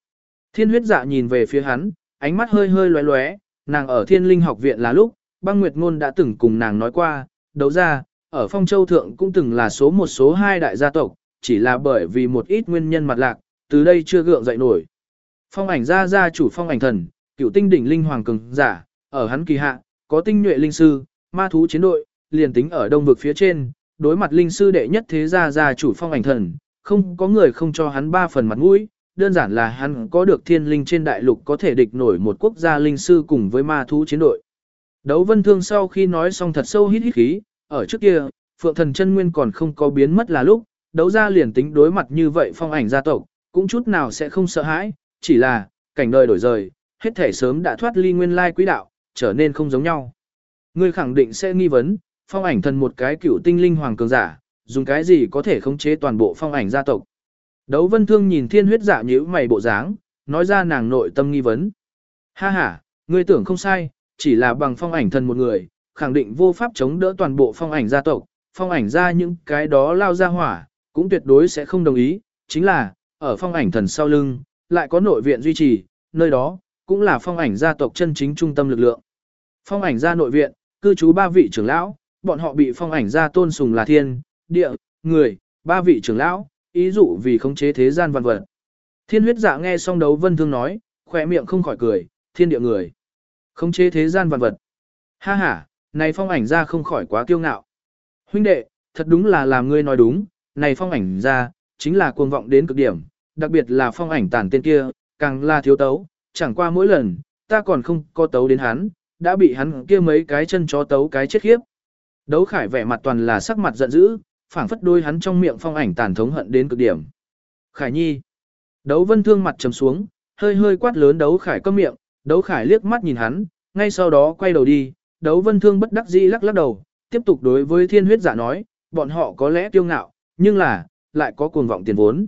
Thiên huyết dạ nhìn về phía hắn, ánh mắt hơi hơi lóe lóe, nàng ở thiên linh học viện là lúc, băng nguyệt ngôn đã từng cùng nàng nói qua, đấu ra, ở phong châu thượng cũng từng là số một số hai đại gia tộc, chỉ là bởi vì một ít nguyên nhân mặt lạc, từ đây chưa gượng dậy nổi. Phong ảnh gia gia chủ phong ảnh thần, cựu tinh đỉnh linh hoàng cường giả, ở hắn kỳ hạ, có tinh nhuệ linh sư, ma thú chiến đội, liền tính ở đông vực phía trên, đối mặt linh sư đệ nhất thế gia gia chủ phong ảnh thần, không có người không cho hắn ba phần mặt mũi, đơn giản là hắn có được thiên linh trên đại lục có thể địch nổi một quốc gia linh sư cùng với ma thú chiến đội. Đấu vân thương sau khi nói xong thật sâu hít hít khí, ở trước kia, phượng thần chân nguyên còn không có biến mất là lúc, đấu ra liền tính đối mặt như vậy phong ảnh gia tộc, cũng chút nào sẽ không sợ hãi, chỉ là, cảnh đời đổi rời, hết thể sớm đã thoát ly nguyên lai quỹ đạo, trở nên không giống nhau. Ngươi khẳng định sẽ nghi vấn, phong ảnh thần một cái cựu tinh linh hoàng cường giả, dùng cái gì có thể khống chế toàn bộ phong ảnh gia tộc. Đấu vân thương nhìn thiên huyết dạ nhíu mày bộ dáng, nói ra nàng nội tâm nghi vấn. Ha ha, ngươi tưởng không sai, chỉ là bằng phong ảnh thần một người, khẳng định vô pháp chống đỡ toàn bộ phong ảnh gia tộc, phong ảnh ra những cái đó lao ra hỏa, cũng tuyệt đối sẽ không đồng ý, chính là, ở phong ảnh thần sau lưng, lại có nội viện duy trì, nơi đó, cũng là phong ảnh gia tộc chân chính trung tâm lực lượng. Phong ảnh gia nội viện, cư trú ba vị trưởng lão, bọn họ bị phong ảnh gia tôn sùng là thiên, địa, người, ba vị trưởng lão, ý dụ vì khống chế thế gian văn vật. Thiên huyết dạ nghe xong đấu vân thương nói, khỏe miệng không khỏi cười, thiên địa người. Khống chế thế gian văn vật. Ha ha, này phong ảnh ra không khỏi quá kiêu ngạo. Huynh đệ, thật đúng là làm ngươi nói đúng, này phong ảnh ra, chính là cuồng vọng đến cực điểm, đặc biệt là phong ảnh tàn tên kia, càng là thiếu tấu, chẳng qua mỗi lần, ta còn không có tấu đến hắn, đã bị hắn kia mấy cái chân chó tấu cái chết khiếp. Đấu khải vẻ mặt toàn là sắc mặt giận dữ, phảng phất đôi hắn trong miệng phong ảnh tàn thống hận đến cực điểm. Khải nhi. Đấu vân thương mặt trầm xuống, hơi hơi quát lớn đấu khải câm miệng, đấu khải liếc mắt nhìn hắn, ngay sau đó quay đầu đi, đấu vân thương bất đắc dĩ lắc lắc đầu, tiếp tục đối với thiên huyết giả nói, bọn họ có lẽ kiêu ngạo, nhưng là, lại có cuồng vọng tiền vốn.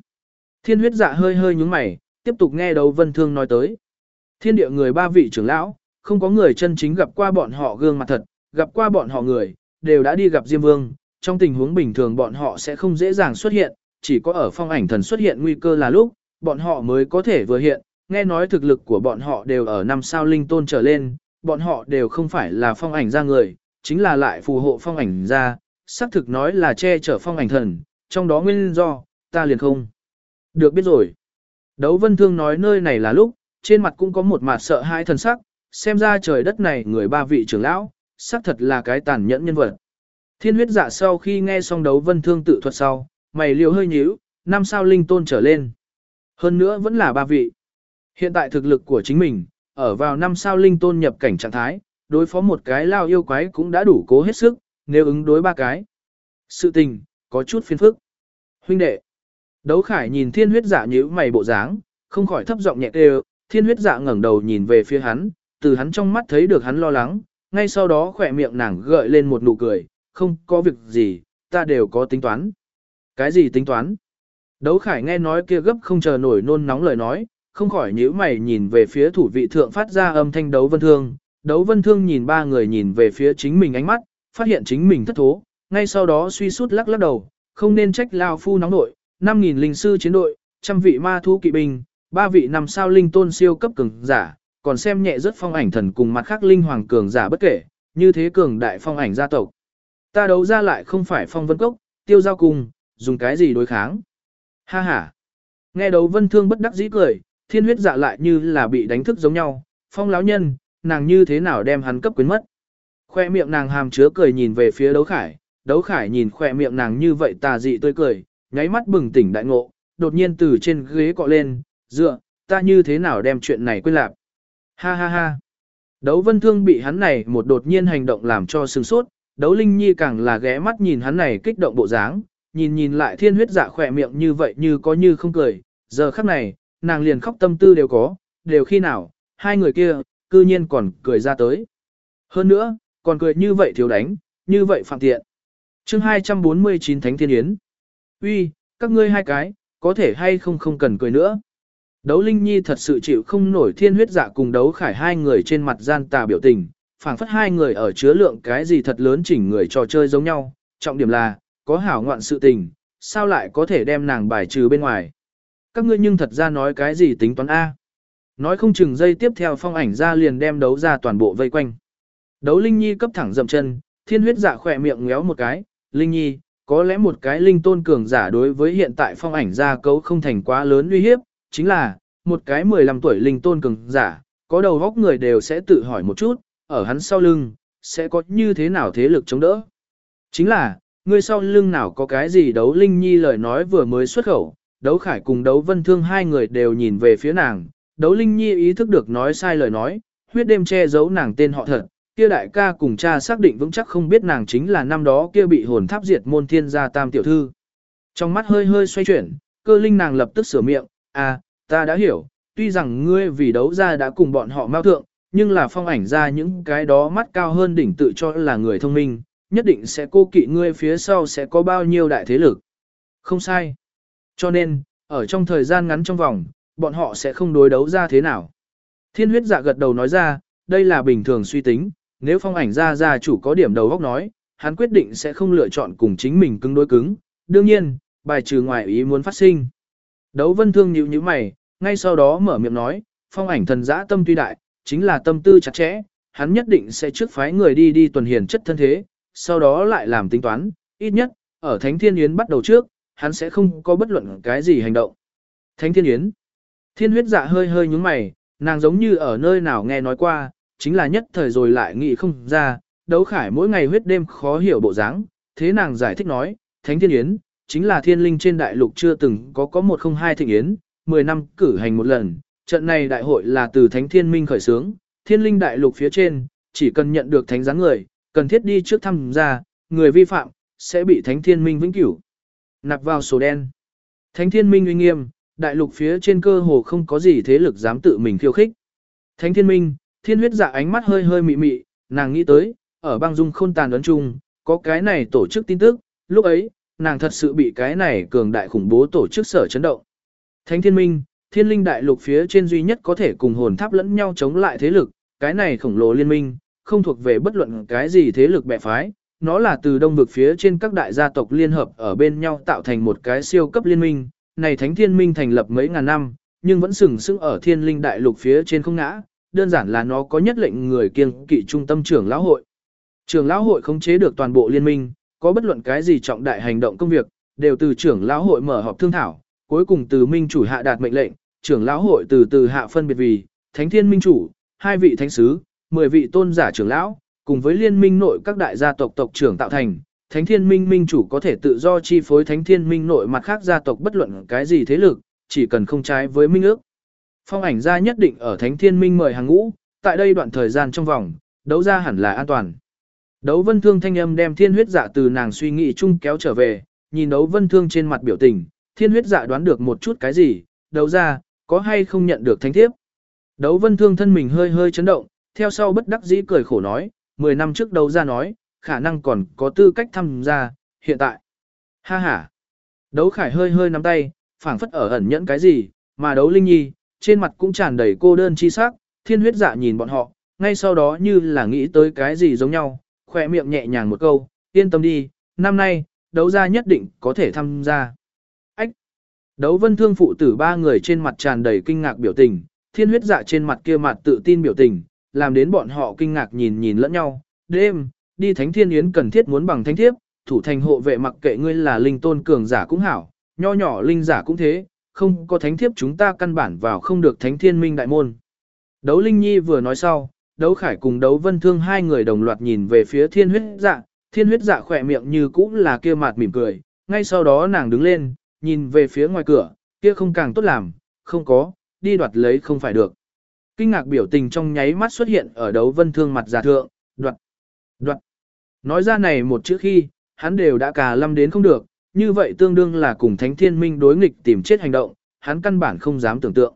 Thiên huyết dạ hơi hơi nhướng mày, tiếp tục nghe đấu vân thương nói tới. Thiên địa người ba vị trưởng lão, không có người chân chính gặp qua bọn họ gương mặt thật, gặp qua bọn họ người, đều đã đi gặp Diêm Vương, trong tình huống bình thường bọn họ sẽ không dễ dàng xuất hiện, chỉ có ở phong ảnh thần xuất hiện nguy cơ là lúc, bọn họ mới có thể vừa hiện, nghe nói thực lực của bọn họ đều ở năm sao linh tôn trở lên, bọn họ đều không phải là phong ảnh ra người, chính là lại phù hộ phong ảnh ra, xác thực nói là che chở phong ảnh thần, trong đó nguyên do, ta liền không. Được biết rồi. Đấu vân thương nói nơi này là lúc, trên mặt cũng có một mặt sợ hãi thần sắc, xem ra trời đất này người ba vị trưởng lão, xác thật là cái tàn nhẫn nhân vật. Thiên huyết dạ sau khi nghe xong đấu vân thương tự thuật sau, mày liều hơi nhíu, năm sao linh tôn trở lên. Hơn nữa vẫn là ba vị. Hiện tại thực lực của chính mình, ở vào năm sao linh tôn nhập cảnh trạng thái, đối phó một cái lao yêu quái cũng đã đủ cố hết sức, nếu ứng đối ba cái. Sự tình, có chút phiền phức. Huynh đệ. Đấu khải nhìn thiên huyết dạ nhíu mày bộ dáng, không khỏi thấp giọng nhẹ kêu, thiên huyết dạ ngẩng đầu nhìn về phía hắn, từ hắn trong mắt thấy được hắn lo lắng, ngay sau đó khỏe miệng nàng gợi lên một nụ cười, không có việc gì, ta đều có tính toán. Cái gì tính toán? Đấu khải nghe nói kia gấp không chờ nổi nôn nóng lời nói, không khỏi nhíu mày nhìn về phía thủ vị thượng phát ra âm thanh đấu vân thương. Đấu vân thương nhìn ba người nhìn về phía chính mình ánh mắt, phát hiện chính mình thất thố, ngay sau đó suy sút lắc lắc đầu, không nên trách lao phu nóng nội, 5.000 linh sư chiến đội, trăm vị ma thú kỵ binh, ba vị năm sao linh tôn siêu cấp cường giả, còn xem nhẹ rất phong ảnh thần cùng mặt khác linh hoàng cường giả bất kể, như thế cường đại phong ảnh gia tộc. Ta đấu ra lại không phải phong vân cốc, tiêu giao cùng, dùng cái gì đối kháng. Ha ha. Nghe đấu vân thương bất đắc dĩ cười, thiên huyết dạ lại như là bị đánh thức giống nhau, phong lão nhân, nàng như thế nào đem hắn cấp quyến mất. Khoe miệng nàng hàm chứa cười nhìn về phía đấu khải, đấu khải nhìn khoe miệng nàng như vậy tà dị tươi cười, nháy mắt bừng tỉnh đại ngộ, đột nhiên từ trên ghế cọ lên, dựa, ta như thế nào đem chuyện này quên lạc. Ha ha ha. Đấu vân thương bị hắn này một đột nhiên hành động làm cho sừng sốt, đấu linh nhi càng là ghé mắt nhìn hắn này kích động bộ dáng, nhìn nhìn lại thiên huyết dạ khỏe miệng như vậy như có như không cười, giờ khắc này, nàng liền khóc tâm tư đều có, đều khi nào, hai người kia, cư nhiên còn cười ra tới. Hơn nữa, còn cười như vậy thiếu đánh, như vậy phạm tiện. chương 249 Thánh Thiên Yến. uy các ngươi hai cái, có thể hay không không cần cười nữa. Đấu Linh Nhi thật sự chịu không nổi thiên huyết dạ cùng đấu khải hai người trên mặt gian tà biểu tình, phảng phất hai người ở chứa lượng cái gì thật lớn chỉnh người trò chơi giống nhau, trọng điểm là, có hảo ngoạn sự tình, sao lại có thể đem nàng bài trừ bên ngoài. Các ngươi nhưng thật ra nói cái gì tính toán A. Nói không chừng dây tiếp theo phong ảnh ra liền đem đấu ra toàn bộ vây quanh. Đấu Linh Nhi cấp thẳng dậm chân, thiên huyết dạ khỏe miệng ngéo một cái, Linh Nhi, có lẽ một cái linh tôn cường giả đối với hiện tại phong ảnh ra cấu không thành quá lớn uy hiếp, chính là, một cái 15 tuổi linh tôn cường giả, có đầu góc người đều sẽ tự hỏi một chút, ở hắn sau lưng, sẽ có như thế nào thế lực chống đỡ. Chính là, người sau lưng nào có cái gì đấu linh nhi lời nói vừa mới xuất khẩu, đấu khải cùng đấu vân thương hai người đều nhìn về phía nàng, đấu linh nhi ý thức được nói sai lời nói, huyết đêm che giấu nàng tên họ thật, kia đại ca cùng cha xác định vững chắc không biết nàng chính là năm đó kia bị hồn tháp diệt môn thiên gia tam tiểu thư. Trong mắt hơi hơi xoay chuyển, cơ linh nàng lập tức sửa miệng, à, ta đã hiểu, tuy rằng ngươi vì đấu ra đã cùng bọn họ mao thượng, nhưng là phong ảnh ra những cái đó mắt cao hơn đỉnh tự cho là người thông minh, nhất định sẽ cô kỵ ngươi phía sau sẽ có bao nhiêu đại thế lực. Không sai. Cho nên, ở trong thời gian ngắn trong vòng, bọn họ sẽ không đối đấu ra thế nào. Thiên huyết dạ gật đầu nói ra, đây là bình thường suy tính, nếu phong ảnh ra gia chủ có điểm đầu góc nói, hắn quyết định sẽ không lựa chọn cùng chính mình cứng đối cứng. Đương nhiên, bài trừ ngoài ý muốn phát sinh. Đấu vân thương nhíu như mày, ngay sau đó mở miệng nói, phong ảnh thần giã tâm tuy đại, chính là tâm tư chặt chẽ, hắn nhất định sẽ trước phái người đi đi tuần hiền chất thân thế, sau đó lại làm tính toán, ít nhất, ở Thánh Thiên Yến bắt đầu trước, hắn sẽ không có bất luận cái gì hành động. Thánh Thiên Yến Thiên huyết dạ hơi hơi nhúng mày, nàng giống như ở nơi nào nghe nói qua, chính là nhất thời rồi lại nghĩ không ra, đấu khải mỗi ngày huyết đêm khó hiểu bộ dáng, thế nàng giải thích nói, Thánh Thiên Yến, chính là thiên linh trên đại lục chưa từng có có một không hai thịnh yến, 10 năm cử hành một lần, trận này đại hội là từ Thánh Thiên Minh khởi xướng, thiên linh đại lục phía trên, chỉ cần nhận được thánh giáng người, cần thiết đi trước thăm gia, người vi phạm, sẽ bị Thánh Thiên Minh vĩnh cửu. Nạp vào sổ đen. Thánh Thiên Minh uy nghiêm, đại lục phía trên cơ hồ không có gì thế lực dám tự mình khiêu khích. Thánh Thiên Minh, thiên huyết dạ ánh mắt hơi hơi mị mị, nàng nghĩ tới, ở băng dung khôn tàn ấn chung, có cái này tổ chức tin tức, lúc ấy, nàng thật sự bị cái này cường đại khủng bố tổ chức sở chấn động. Thánh Thiên Minh, thiên linh đại lục phía trên duy nhất có thể cùng hồn tháp lẫn nhau chống lại thế lực, cái này khổng lồ liên minh, không thuộc về bất luận cái gì thế lực bè phái, nó là từ đông vực phía trên các đại gia tộc liên hợp ở bên nhau tạo thành một cái siêu cấp liên minh, này thánh thiên minh thành lập mấy ngàn năm, nhưng vẫn sừng sững ở thiên linh đại lục phía trên không ngã, đơn giản là nó có nhất lệnh người kiêng kỵ trung tâm trưởng lão hội. Trưởng lão hội khống chế được toàn bộ liên minh, có bất luận cái gì trọng đại hành động công việc, đều từ trưởng lão hội mở họp thương thảo, cuối cùng từ minh chủ hạ đạt mệnh lệnh, trưởng lão hội từ từ hạ phân biệt vì thánh thiên minh chủ, hai vị thánh sứ, mười vị tôn giả trưởng lão, cùng với liên minh nội các đại gia tộc tộc trưởng tạo thành, Thánh Thiên Minh minh chủ có thể tự do chi phối Thánh Thiên Minh nội mặt khác gia tộc bất luận cái gì thế lực, chỉ cần không trái với minh ước. Phong ảnh gia nhất định ở Thánh Thiên Minh mời hàng ngũ, tại đây đoạn thời gian trong vòng, đấu ra hẳn là an toàn. Đấu vân thương thanh âm đem thiên huyết dạ từ nàng suy nghĩ chung kéo trở về, nhìn đấu vân thương trên mặt biểu tình, thiên huyết dạ đoán được một chút cái gì, đấu ra, có hay không nhận được thánh thiếp. Đấu vân thương thân mình hơi hơi chấn động, theo sau bất đắc dĩ cười khổ nói, 10 năm trước đấu ra nói, khả năng còn có tư cách tham gia, hiện tại. Ha ha. Đấu khải hơi hơi nắm tay, phảng phất ở ẩn nhẫn cái gì, mà đấu linh nhi, trên mặt cũng tràn đầy cô đơn chi sắc, thiên huyết dạ nhìn bọn họ, ngay sau đó như là nghĩ tới cái gì giống nhau, khỏe miệng nhẹ nhàng một câu, yên tâm đi, năm nay, đấu ra nhất định có thể tham gia. Đấu vân thương phụ tử ba người trên mặt tràn đầy kinh ngạc biểu tình, thiên huyết dạ trên mặt kia mặt tự tin biểu tình, làm đến bọn họ kinh ngạc nhìn nhìn lẫn nhau. Đêm, đi thánh thiên yến cần thiết muốn bằng thánh thiếp, thủ thành hộ vệ mặc kệ ngươi là linh tôn cường giả cũng hảo, nho nhỏ linh giả cũng thế, không có thánh thiếp chúng ta căn bản vào không được thánh thiên minh đại môn. Đấu Linh Nhi vừa nói sau, đấu khải cùng đấu vân thương hai người đồng loạt nhìn về phía thiên huyết dạ, thiên huyết dạ khỏe miệng như cũng là kia mặt mỉm cười, ngay sau đó nàng đứng lên, nhìn về phía ngoài cửa, kia không càng tốt làm, không có, đi đoạt lấy không phải được. Kinh ngạc biểu tình trong nháy mắt xuất hiện ở đấu vân thương mặt giả thượng, đoạt, đoạt. Nói ra này một chữ khi, hắn đều đã cả lâm đến không được, như vậy tương đương là cùng thánh thiên minh đối nghịch tìm chết hành động, hắn căn bản không dám tưởng tượng.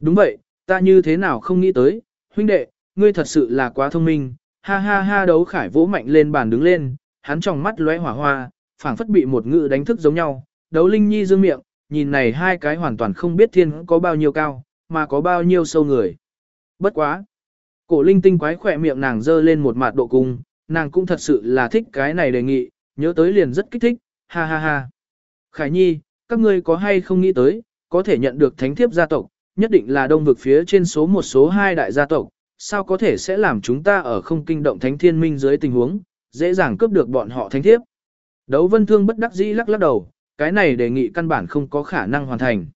Đúng vậy, ta như thế nào không nghĩ tới, huynh đệ, ngươi thật sự là quá thông minh, ha ha ha đấu khải vỗ mạnh lên bàn đứng lên, hắn trong mắt lóe hỏa hoa, phảng phất bị một ngự đánh thức giống nhau, đấu linh nhi dương miệng, nhìn này hai cái hoàn toàn không biết thiên có bao nhiêu cao, mà có bao nhiêu sâu người. Bất quá. Cổ linh tinh quái khỏe miệng nàng dơ lên một mặt độ cung, nàng cũng thật sự là thích cái này đề nghị, nhớ tới liền rất kích thích, ha ha ha. Khải Nhi, các ngươi có hay không nghĩ tới, có thể nhận được thánh thiếp gia tộc, nhất định là đông vực phía trên số một số hai đại gia tộc, sao có thể sẽ làm chúng ta ở không kinh động thánh thiên minh dưới tình huống, dễ dàng cướp được bọn họ thánh thiếp. Đấu vân thương bất đắc dĩ lắc lắc đầu, cái này đề nghị căn bản không có khả năng hoàn thành.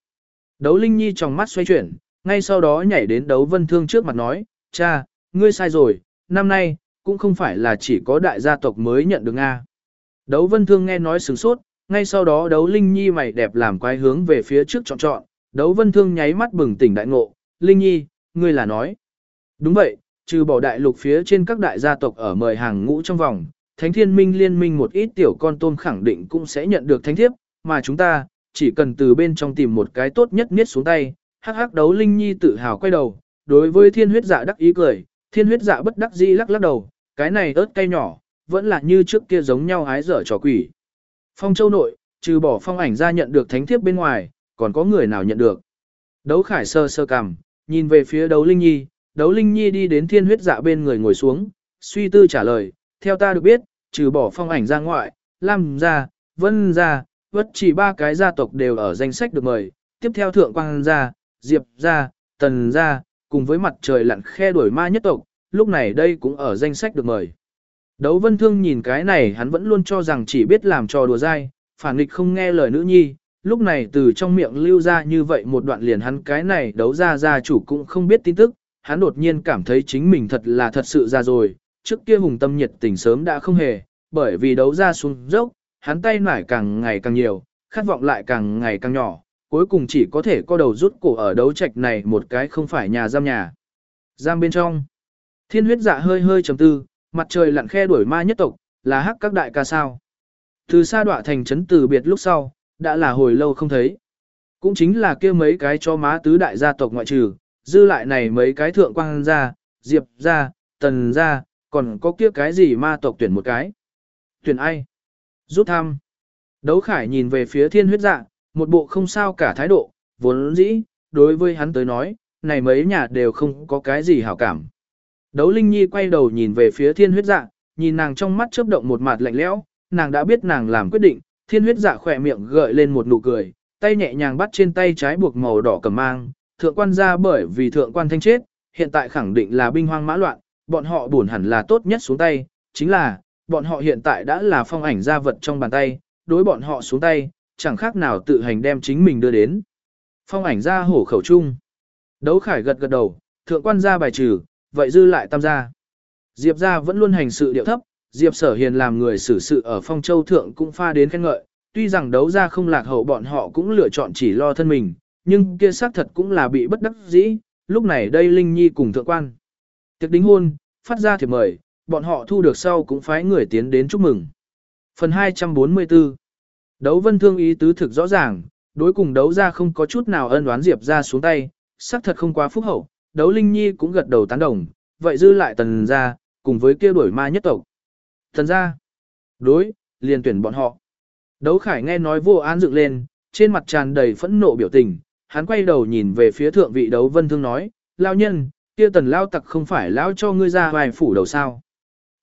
Đấu Linh Nhi trong mắt xoay chuyển, ngay sau đó nhảy đến đấu vân thương trước mặt nói, cha, ngươi sai rồi, năm nay, cũng không phải là chỉ có đại gia tộc mới nhận được Nga. Đấu vân thương nghe nói sửng sốt, ngay sau đó đấu Linh Nhi mày đẹp làm quái hướng về phía trước chọn chọn, đấu vân thương nháy mắt bừng tỉnh đại ngộ, Linh Nhi, ngươi là nói. Đúng vậy, trừ bỏ đại lục phía trên các đại gia tộc ở mời hàng ngũ trong vòng, Thánh Thiên Minh liên minh một ít tiểu con tôm khẳng định cũng sẽ nhận được thánh thiếp, mà chúng ta, chỉ cần từ bên trong tìm một cái tốt nhất niết xuống tay. Hắc hắc đấu Linh Nhi tự hào quay đầu, đối với thiên huyết dạ đắc ý cười, thiên huyết dạ bất đắc dĩ lắc lắc đầu, cái này ớt cay nhỏ, vẫn là như trước kia giống nhau hái dở trò quỷ. Phong châu nội, trừ bỏ phong ảnh ra nhận được thánh thiếp bên ngoài, còn có người nào nhận được. Đấu khải sơ sơ cằm, nhìn về phía đấu Linh Nhi, đấu Linh Nhi đi đến thiên huyết dạ bên người ngồi xuống, suy tư trả lời, theo ta được biết, trừ bỏ phong ảnh ra ngoại, Lam ra, Vân ra, vất chỉ ba cái gia tộc đều ở danh sách được mời, tiếp theo thượng quang gia, diệp gia, tần gia, cùng với mặt trời lặn khe đuổi ma nhất tộc, lúc này đây cũng ở danh sách được mời. Đấu vân thương nhìn cái này hắn vẫn luôn cho rằng chỉ biết làm trò đùa dai, phản nghịch không nghe lời nữ nhi, lúc này từ trong miệng lưu ra như vậy một đoạn liền hắn cái này đấu ra gia chủ cũng không biết tin tức, hắn đột nhiên cảm thấy chính mình thật là thật sự ra rồi, trước kia hùng tâm nhiệt tình sớm đã không hề, bởi vì đấu ra xuống dốc, hắn tay nải càng ngày càng nhiều, khát vọng lại càng ngày càng nhỏ, cuối cùng chỉ có thể co đầu rút cổ ở đấu trạch này một cái không phải nhà giam nhà. Giam bên trong. Thiên huyết dạ hơi hơi trầm tư, mặt trời lặn khe đuổi ma nhất tộc, là hắc các đại ca sao. Từ xa đọa thành trấn từ biệt lúc sau, đã là hồi lâu không thấy. Cũng chính là kia mấy cái cho má tứ đại gia tộc ngoại trừ, dư lại này mấy cái thượng quang gia, diệp gia, tần gia, còn có kia cái gì ma tộc tuyển một cái. Tuyển ai? Rút thăm. Đấu khải nhìn về phía thiên huyết dạ, một bộ không sao cả thái độ, vốn dĩ, đối với hắn tới nói, này mấy nhà đều không có cái gì hảo cảm. Đấu Linh Nhi quay đầu nhìn về phía thiên huyết dạ, nhìn nàng trong mắt chớp động một mặt lạnh lẽo, nàng đã biết nàng làm quyết định, thiên huyết dạ khỏe miệng gợi lên một nụ cười, tay nhẹ nhàng bắt trên tay trái buộc màu đỏ cầm mang, thượng quan ra bởi vì thượng quan thanh chết, hiện tại khẳng định là binh hoang mã loạn, bọn họ buồn hẳn là tốt nhất xuống tay, chính là, bọn họ hiện tại đã là phong ảnh gia vật trong bàn tay, đối bọn họ xuống tay, chẳng khác nào tự hành đem chính mình đưa đến. Phong ảnh gia hổ khẩu chung. Đấu khải gật gật đầu, thượng quan gia bài trừ, vậy dư lại tam gia. Diệp gia vẫn luôn hành sự điệu thấp, Diệp sở hiền làm người xử sự ở phong châu thượng cũng pha đến khen ngợi, tuy rằng đấu gia không lạc hậu bọn họ cũng lựa chọn chỉ lo thân mình, nhưng kia xác thật cũng là bị bất đắc dĩ, lúc này đây Linh Nhi cùng thượng quan. Tiệc đính hôn, phát ra thiệp mời, bọn họ thu được sau cũng phái người tiến đến chúc mừng. Phần 244 Đấu vân thương ý tứ thực rõ ràng, đối cùng đấu ra không có chút nào ân đoán Diệp ra xuống tay, xác thật không quá phúc hậu, đấu Linh Nhi cũng gật đầu tán đồng, vậy dư lại tần ra, cùng với kia đuổi ma nhất tộc. Tần ra, đối, liền tuyển bọn họ. Đấu khải nghe nói vô an dựng lên, trên mặt tràn đầy phẫn nộ biểu tình, hắn quay đầu nhìn về phía thượng vị đấu vân thương nói, lao nhân, kia tần lao tặc không phải lao cho ngươi ra vài phủ đầu sao.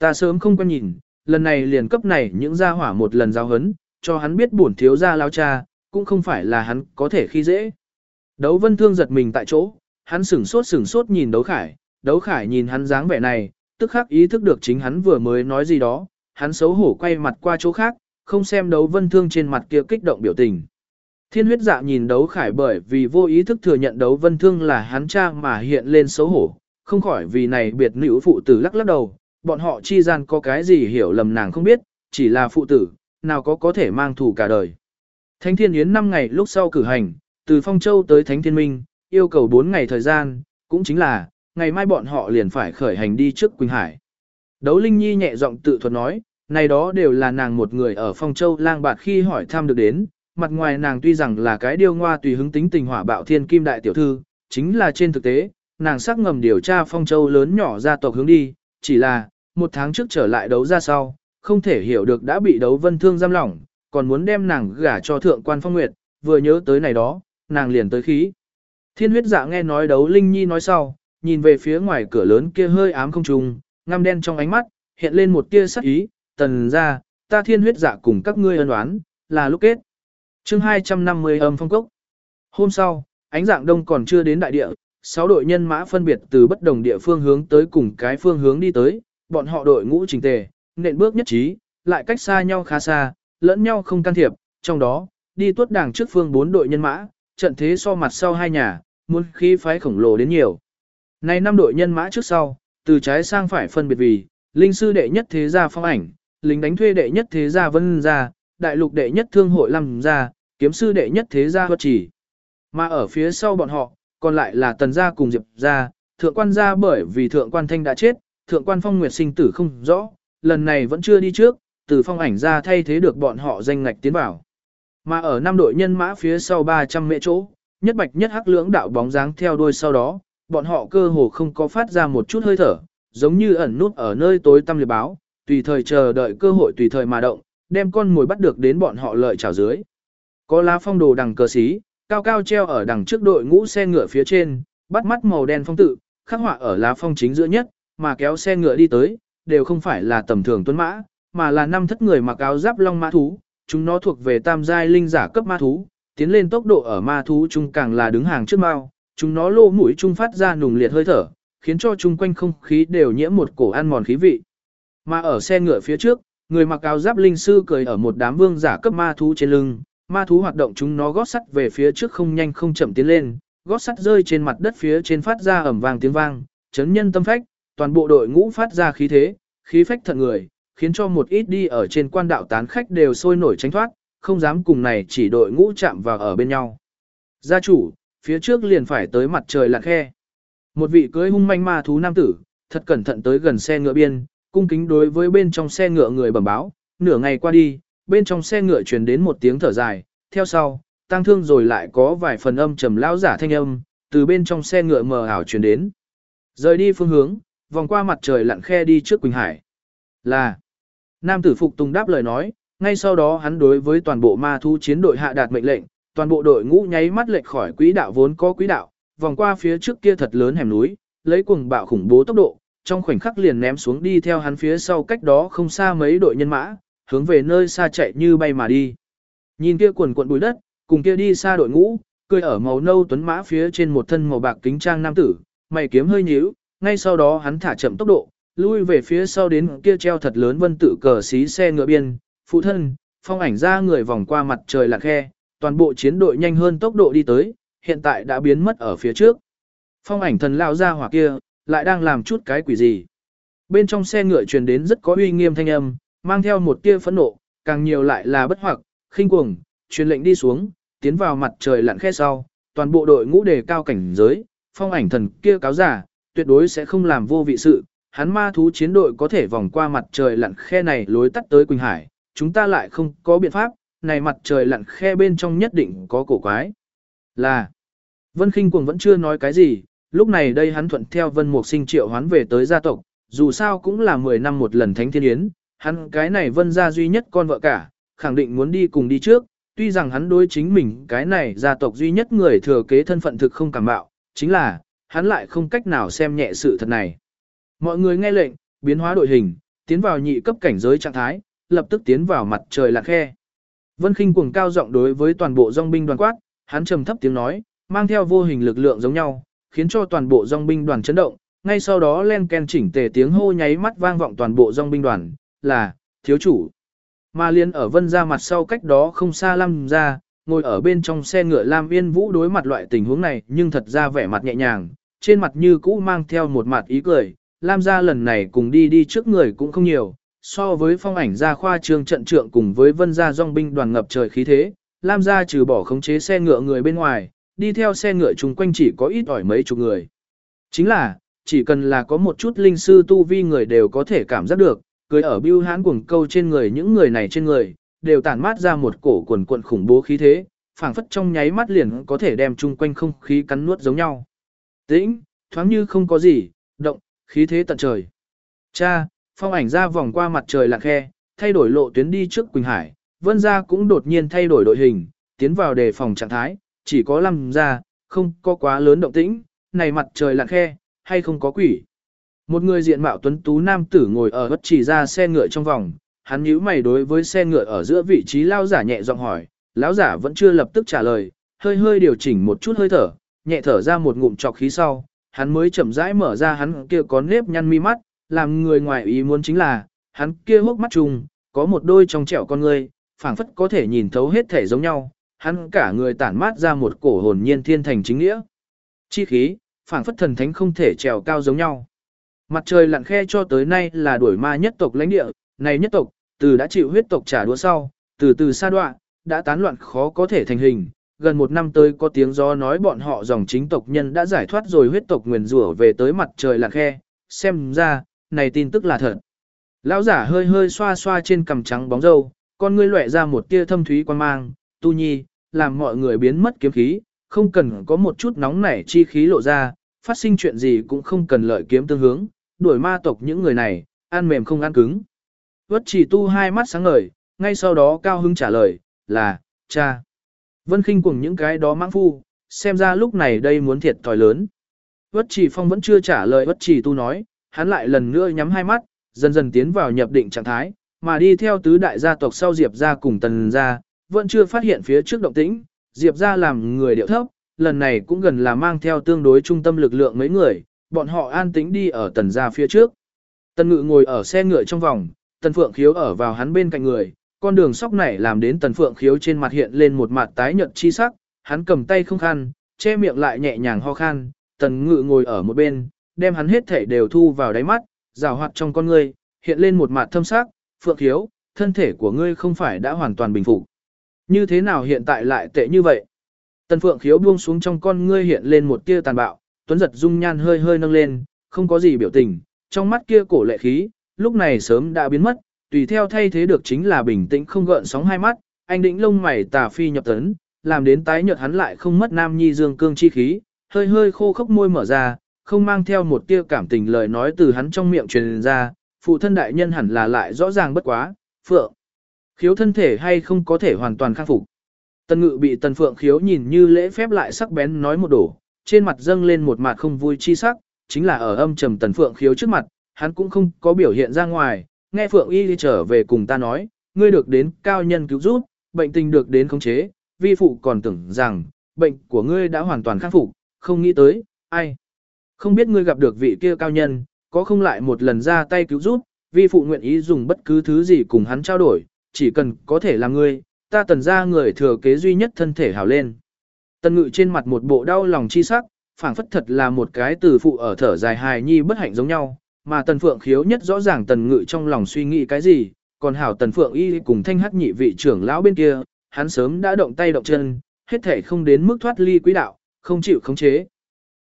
Ta sớm không quen nhìn, lần này liền cấp này những gia hỏa một lần giao hấn, cho hắn biết bổn thiếu gia lao cha, cũng không phải là hắn có thể khi dễ. Đấu vân thương giật mình tại chỗ, hắn sửng sốt sửng sốt nhìn đấu khải, đấu khải nhìn hắn dáng vẻ này, tức khắc ý thức được chính hắn vừa mới nói gì đó, hắn xấu hổ quay mặt qua chỗ khác, không xem đấu vân thương trên mặt kia kích động biểu tình. Thiên huyết dạ nhìn đấu khải bởi vì vô ý thức thừa nhận đấu vân thương là hắn cha mà hiện lên xấu hổ, không khỏi vì này biệt nữ phụ tử lắc lắc đầu, bọn họ chi gian có cái gì hiểu lầm nàng không biết, chỉ là phụ tử, nào có có thể mang thù cả đời. Thánh Thiên Yến 5 ngày lúc sau cử hành, từ Phong Châu tới Thánh Thiên Minh, yêu cầu 4 ngày thời gian, cũng chính là, ngày mai bọn họ liền phải khởi hành đi trước Quỳnh Hải. Đấu Linh Nhi nhẹ giọng tự thuật nói, này đó đều là nàng một người ở Phong Châu lang bạt khi hỏi thăm được đến, mặt ngoài nàng tuy rằng là cái điêu ngoa tùy hứng tính tình hỏa bạo thiên kim đại tiểu thư, chính là trên thực tế, nàng sắc ngầm điều tra Phong Châu lớn nhỏ gia tộc hướng đi, chỉ là, một tháng trước trở lại đấu ra sau, không thể hiểu được đã bị đấu vân thương giam lỏng, còn muốn đem nàng gả cho thượng quan phong nguyệt, vừa nhớ tới này đó, nàng liền tới khí. Thiên huyết dạ nghe nói đấu Linh Nhi nói sau, nhìn về phía ngoài cửa lớn kia hơi ám không trùng, ngăm đen trong ánh mắt, hiện lên một tia sắc ý, tần ra, ta thiên huyết dạ cùng các ngươi ân oán, là lúc kết. chương 250 âm phong cốc. Hôm sau, ánh dạng đông còn chưa đến đại địa, sáu đội nhân mã phân biệt từ bất đồng địa phương hướng tới cùng cái phương hướng đi tới, bọn họ đội ngũ trình tề, nện bước nhất trí, lại cách xa nhau khá xa, lẫn nhau không can thiệp, trong đó, đi tuốt đảng trước phương bốn đội nhân mã, trận thế so mặt sau hai nhà, muốn khí phái khổng lồ đến nhiều. Này năm đội nhân mã trước sau, từ trái sang phải phân biệt vì, linh sư đệ nhất thế gia phong ảnh, lính đánh thuê đệ nhất thế gia vân gia, đại lục đệ nhất thương hội lâm gia, kiếm sư đệ nhất thế gia vật chỉ. Mà ở phía sau bọn họ, còn lại là tần gia cùng diệp gia, thượng quan gia bởi vì thượng quan thanh đã chết, thượng quan phong nguyệt sinh tử không rõ, lần này vẫn chưa đi trước, từ phong ảnh ra thay thế được bọn họ danh ngạch tiến vào. Mà ở năm đội nhân mã phía sau 300 mệ chỗ, nhất bạch nhất hắc lưỡng đạo bóng dáng theo đuôi sau đó, bọn họ cơ hồ không có phát ra một chút hơi thở, giống như ẩn nút ở nơi tối tăm liệt báo, tùy thời chờ đợi cơ hội tùy thời mà động, đem con mồi bắt được đến bọn họ lợi trào dưới. Có lá phong đồ đằng cờ xí, cao cao treo ở đằng trước đội ngũ xe ngựa phía trên, bắt mắt màu đen phong tự, khắc họa ở lá phong chính giữa nhất, mà kéo xe ngựa đi tới, đều không phải là tầm thường tuấn mã, mà là năm thất người mặc áo giáp long mã thú, chúng nó thuộc về tam giai linh giả cấp ma thú, tiến lên tốc độ ở ma thú chung càng là đứng hàng trước mao, chúng nó lô mũi chung phát ra nùng liệt hơi thở, khiến cho chung quanh không khí đều nhiễm một cổ ăn mòn khí vị. Mà ở xe ngựa phía trước, người mặc áo giáp linh sư cười ở một đám vương giả cấp ma thú trên lưng, ma thú hoạt động chúng nó gót sắt về phía trước không nhanh không chậm tiến lên, gót sắt rơi trên mặt đất phía trên phát ra ẩm vang tiếng vang, chấn nhân tâm phách, toàn bộ đội ngũ phát ra khí thế, khí phách thận người, khiến cho một ít đi ở trên quan đạo tán khách đều sôi nổi tránh thoát, không dám cùng này chỉ đội ngũ chạm vào ở bên nhau. Gia chủ, phía trước liền phải tới mặt trời lặn khe. Một vị cưới hung manh ma thú nam tử, thật cẩn thận tới gần xe ngựa biên, cung kính đối với bên trong xe ngựa người bẩm báo, nửa ngày qua đi, bên trong xe ngựa truyền đến một tiếng thở dài, theo sau, tăng thương rồi lại có vài phần âm trầm lão giả thanh âm, từ bên trong xe ngựa mờ ảo truyền đến. Rời đi phương hướng, vòng qua mặt trời lặn khe đi trước Quỳnh Hải. Là, nam tử phục tùng đáp lời nói, ngay sau đó hắn đối với toàn bộ ma thu chiến đội hạ đạt mệnh lệnh, toàn bộ đội ngũ nháy mắt lệch khỏi quỹ đạo vốn có quỹ đạo, vòng qua phía trước kia thật lớn hẻm núi, lấy cuồng bạo khủng bố tốc độ, trong khoảnh khắc liền ném xuống đi theo hắn phía sau cách đó không xa mấy đội nhân mã, hướng về nơi xa chạy như bay mà đi. Nhìn kia quần cuộn bụi đất, cùng kia đi xa đội ngũ, cười ở màu nâu tuấn mã phía trên một thân màu bạc kính trang nam tử, mày kiếm hơi nhíu, ngay sau đó hắn thả chậm tốc độ, lui về phía sau đến kia treo thật lớn vân tự cờ xí xe ngựa biên, phụ thân, phong ảnh ra người vòng qua mặt trời lạc khe, toàn bộ chiến đội nhanh hơn tốc độ đi tới, hiện tại đã biến mất ở phía trước. Phong ảnh thần lao ra hỏa kia, lại đang làm chút cái quỷ gì. Bên trong xe ngựa truyền đến rất có uy nghiêm thanh âm, mang theo một tia phẫn nộ, càng nhiều lại là bất hoặc, khinh cuồng, truyền lệnh đi xuống, tiến vào mặt trời lặn khe sau, toàn bộ đội ngũ đề cao cảnh giới, phong ảnh thần kia cáo giả, tuyệt đối sẽ không làm vô vị sự, hắn ma thú chiến đội có thể vòng qua mặt trời lặn khe này lối tắt tới Quỳnh Hải, chúng ta lại không có biện pháp, này mặt trời lặn khe bên trong nhất định có cổ quái. Là, Vân Kinh Cuồng vẫn chưa nói cái gì, lúc này đây hắn thuận theo Vân Mục Sinh triệu hoán về tới gia tộc, dù sao cũng là 10 năm một lần thánh thiên yến, hắn cái này Vân gia duy nhất con vợ cả, khẳng định muốn đi cùng đi trước, tuy rằng hắn đối chính mình cái này gia tộc duy nhất người thừa kế thân phận thực không cảm bạo, chính là, hắn lại không cách nào xem nhẹ sự thật này. Mọi người nghe lệnh, biến hóa đội hình, tiến vào nhị cấp cảnh giới trạng thái, lập tức tiến vào mặt trời lạc khe. Vân Kinh cuồng cao giọng đối với toàn bộ dòng binh đoàn quát, hắn trầm thấp tiếng nói, mang theo vô hình lực lượng giống nhau, khiến cho toàn bộ dòng binh đoàn chấn động, ngay sau đó len ken chỉnh tề tiếng hô nháy mắt vang vọng toàn bộ dòng binh đoàn, là, thiếu chủ. Mà liên ở vân ra mặt sau cách đó không xa lăm ra, ngồi ở bên trong xe ngựa Lam Yên Vũ đối mặt loại tình huống này nhưng thật ra vẻ mặt nhẹ nhàng, trên mặt như cũ mang theo một mặt ý cười, Lam gia lần này cùng đi đi trước người cũng không nhiều, so với phong ảnh gia khoa trương trận trượng cùng với vân gia dòng binh đoàn ngập trời khí thế, Lam gia trừ bỏ khống chế xe ngựa người bên ngoài, đi theo xe ngựa chung quanh chỉ có ít ỏi mấy chục người. Chính là, chỉ cần là có một chút linh sư tu vi người đều có thể cảm giác được, cười ở bưu hán cuồng câu trên người những người này trên người, đều tản mát ra một cổ quần quận khủng bố khí thế, phảng phất trong nháy mắt liền có thể đem chung quanh không khí cắn nuốt giống nhau. Tĩnh, thoáng như không có gì, động, khí thế tận trời. Cha, phong ảnh ra vòng qua mặt trời lạc khe, thay đổi lộ tuyến đi trước Quỳnh Hải, vân gia cũng đột nhiên thay đổi đội hình, tiến vào đề phòng trạng thái, chỉ có lâm ra, không có quá lớn động tĩnh, này mặt trời lạc khe, hay không có quỷ. Một người diện mạo tuấn tú nam tử ngồi ở bất chỉ ra xe ngựa trong vòng, hắn nhíu mày đối với xe ngựa ở giữa vị trí lao giả nhẹ giọng hỏi, lão giả vẫn chưa lập tức trả lời, hơi hơi điều chỉnh một chút hơi thở, nhẹ thở ra một ngụm trọc khí sau, hắn mới chậm rãi mở ra hắn kia có nếp nhăn mi mắt, làm người ngoài ý muốn chính là, hắn kia hốc mắt trùng, có một đôi trong trẻo con người, phảng phất có thể nhìn thấu hết thể giống nhau, hắn cả người tản mát ra một cổ hồn nhiên thiên thành chính nghĩa. Chi khí, phảng phất thần thánh không thể trèo cao giống nhau. Mặt trời lặn khe cho tới nay là đuổi ma nhất tộc lãnh địa, này nhất tộc, từ đã chịu huyết tộc trả đũa sau, từ từ xa đoạn, đã tán loạn khó có thể thành hình. Gần một năm tới có tiếng gió nói bọn họ dòng chính tộc nhân đã giải thoát rồi huyết tộc nguyền rủa về tới mặt trời lặn khe, xem ra, này tin tức là thật. Lão giả hơi hơi xoa xoa trên cằm trắng bóng râu, con ngươi lóe ra một tia thâm thúy quan mang, tu nhi, làm mọi người biến mất kiếm khí, không cần có một chút nóng nảy chi khí lộ ra, phát sinh chuyện gì cũng không cần lợi kiếm tương hướng, đuổi ma tộc những người này, ăn mềm không ăn cứng. Vất chỉ tu hai mắt sáng ngời, ngay sau đó cao hứng trả lời, là, cha. Vân khinh cùng những cái đó mãng phu, xem ra lúc này đây muốn thiệt thòi lớn. Vất chỉ phong vẫn chưa trả lời vất chỉ tu nói, hắn lại lần nữa nhắm hai mắt, dần dần tiến vào nhập định trạng thái, mà đi theo tứ đại gia tộc sau Diệp gia cùng tần gia, vẫn chưa phát hiện phía trước động tĩnh, Diệp gia làm người điệu thấp, lần này cũng gần là mang theo tương đối trung tâm lực lượng mấy người, bọn họ an tĩnh đi ở tần gia phía trước. Tần ngự ngồi ở xe ngựa trong vòng, tần phượng khiếu ở vào hắn bên cạnh người, con đường sóc này làm đến tần phượng khiếu trên mặt hiện lên một mặt tái nhợt chi sắc, hắn cầm tay không khăn, che miệng lại nhẹ nhàng ho khan, tần ngự ngồi ở một bên, đem hắn hết thể đều thu vào đáy mắt, rào hoạt trong con ngươi, hiện lên một mặt thâm sắc, phượng khiếu, thân thể của ngươi không phải đã hoàn toàn bình phục. Như thế nào hiện tại lại tệ như vậy? Tần Phượng khiếu buông xuống trong con ngươi hiện lên một tia tàn bạo, tuấn giật dung nhan hơi hơi nâng lên, không có gì biểu tình, trong mắt kia cổ lệ khí, lúc này sớm đã biến mất, tùy theo thay thế được chính là bình tĩnh không gợn sóng hai mắt, anh định lông mày tà phi nhập tấn, làm đến tái nhợt hắn lại không mất nam nhi dương cương chi khí, hơi hơi khô khốc môi mở ra, không mang theo một tia cảm tình lời nói từ hắn trong miệng truyền ra, phụ thân đại nhân hẳn là lại rõ ràng bất quá, phượng. Khiếu thân thể hay không có thể hoàn toàn khắc phục. Tần ngự bị tần phượng khiếu nhìn như lễ phép lại sắc bén nói một đổ, trên mặt dâng lên một mặt không vui chi sắc, chính là ở âm trầm tần phượng khiếu trước mặt, hắn cũng không có biểu hiện ra ngoài, nghe phượng y trở về cùng ta nói, ngươi được đến cao nhân cứu giúp, bệnh tình được đến khống chế, vi phụ còn tưởng rằng, bệnh của ngươi đã hoàn toàn khắc phục, không nghĩ tới, ai. Không biết ngươi gặp được vị kia cao nhân, có không lại một lần ra tay cứu giúp, vi phụ nguyện ý dùng bất cứ thứ gì cùng hắn trao đổi, chỉ cần có thể là ngươi, ta tần ra người thừa kế duy nhất thân thể hào lên. Tần ngự trên mặt một bộ đau lòng chi sắc, phảng phất thật là một cái từ phụ ở thở dài hài nhi bất hạnh giống nhau, mà tần phượng khiếu nhất rõ ràng tần ngự trong lòng suy nghĩ cái gì, còn hảo tần phượng y cùng thanh hắc nhị vị trưởng lão bên kia, hắn sớm đã động tay động chân, hết thể không đến mức thoát ly quỹ đạo, không chịu khống chế.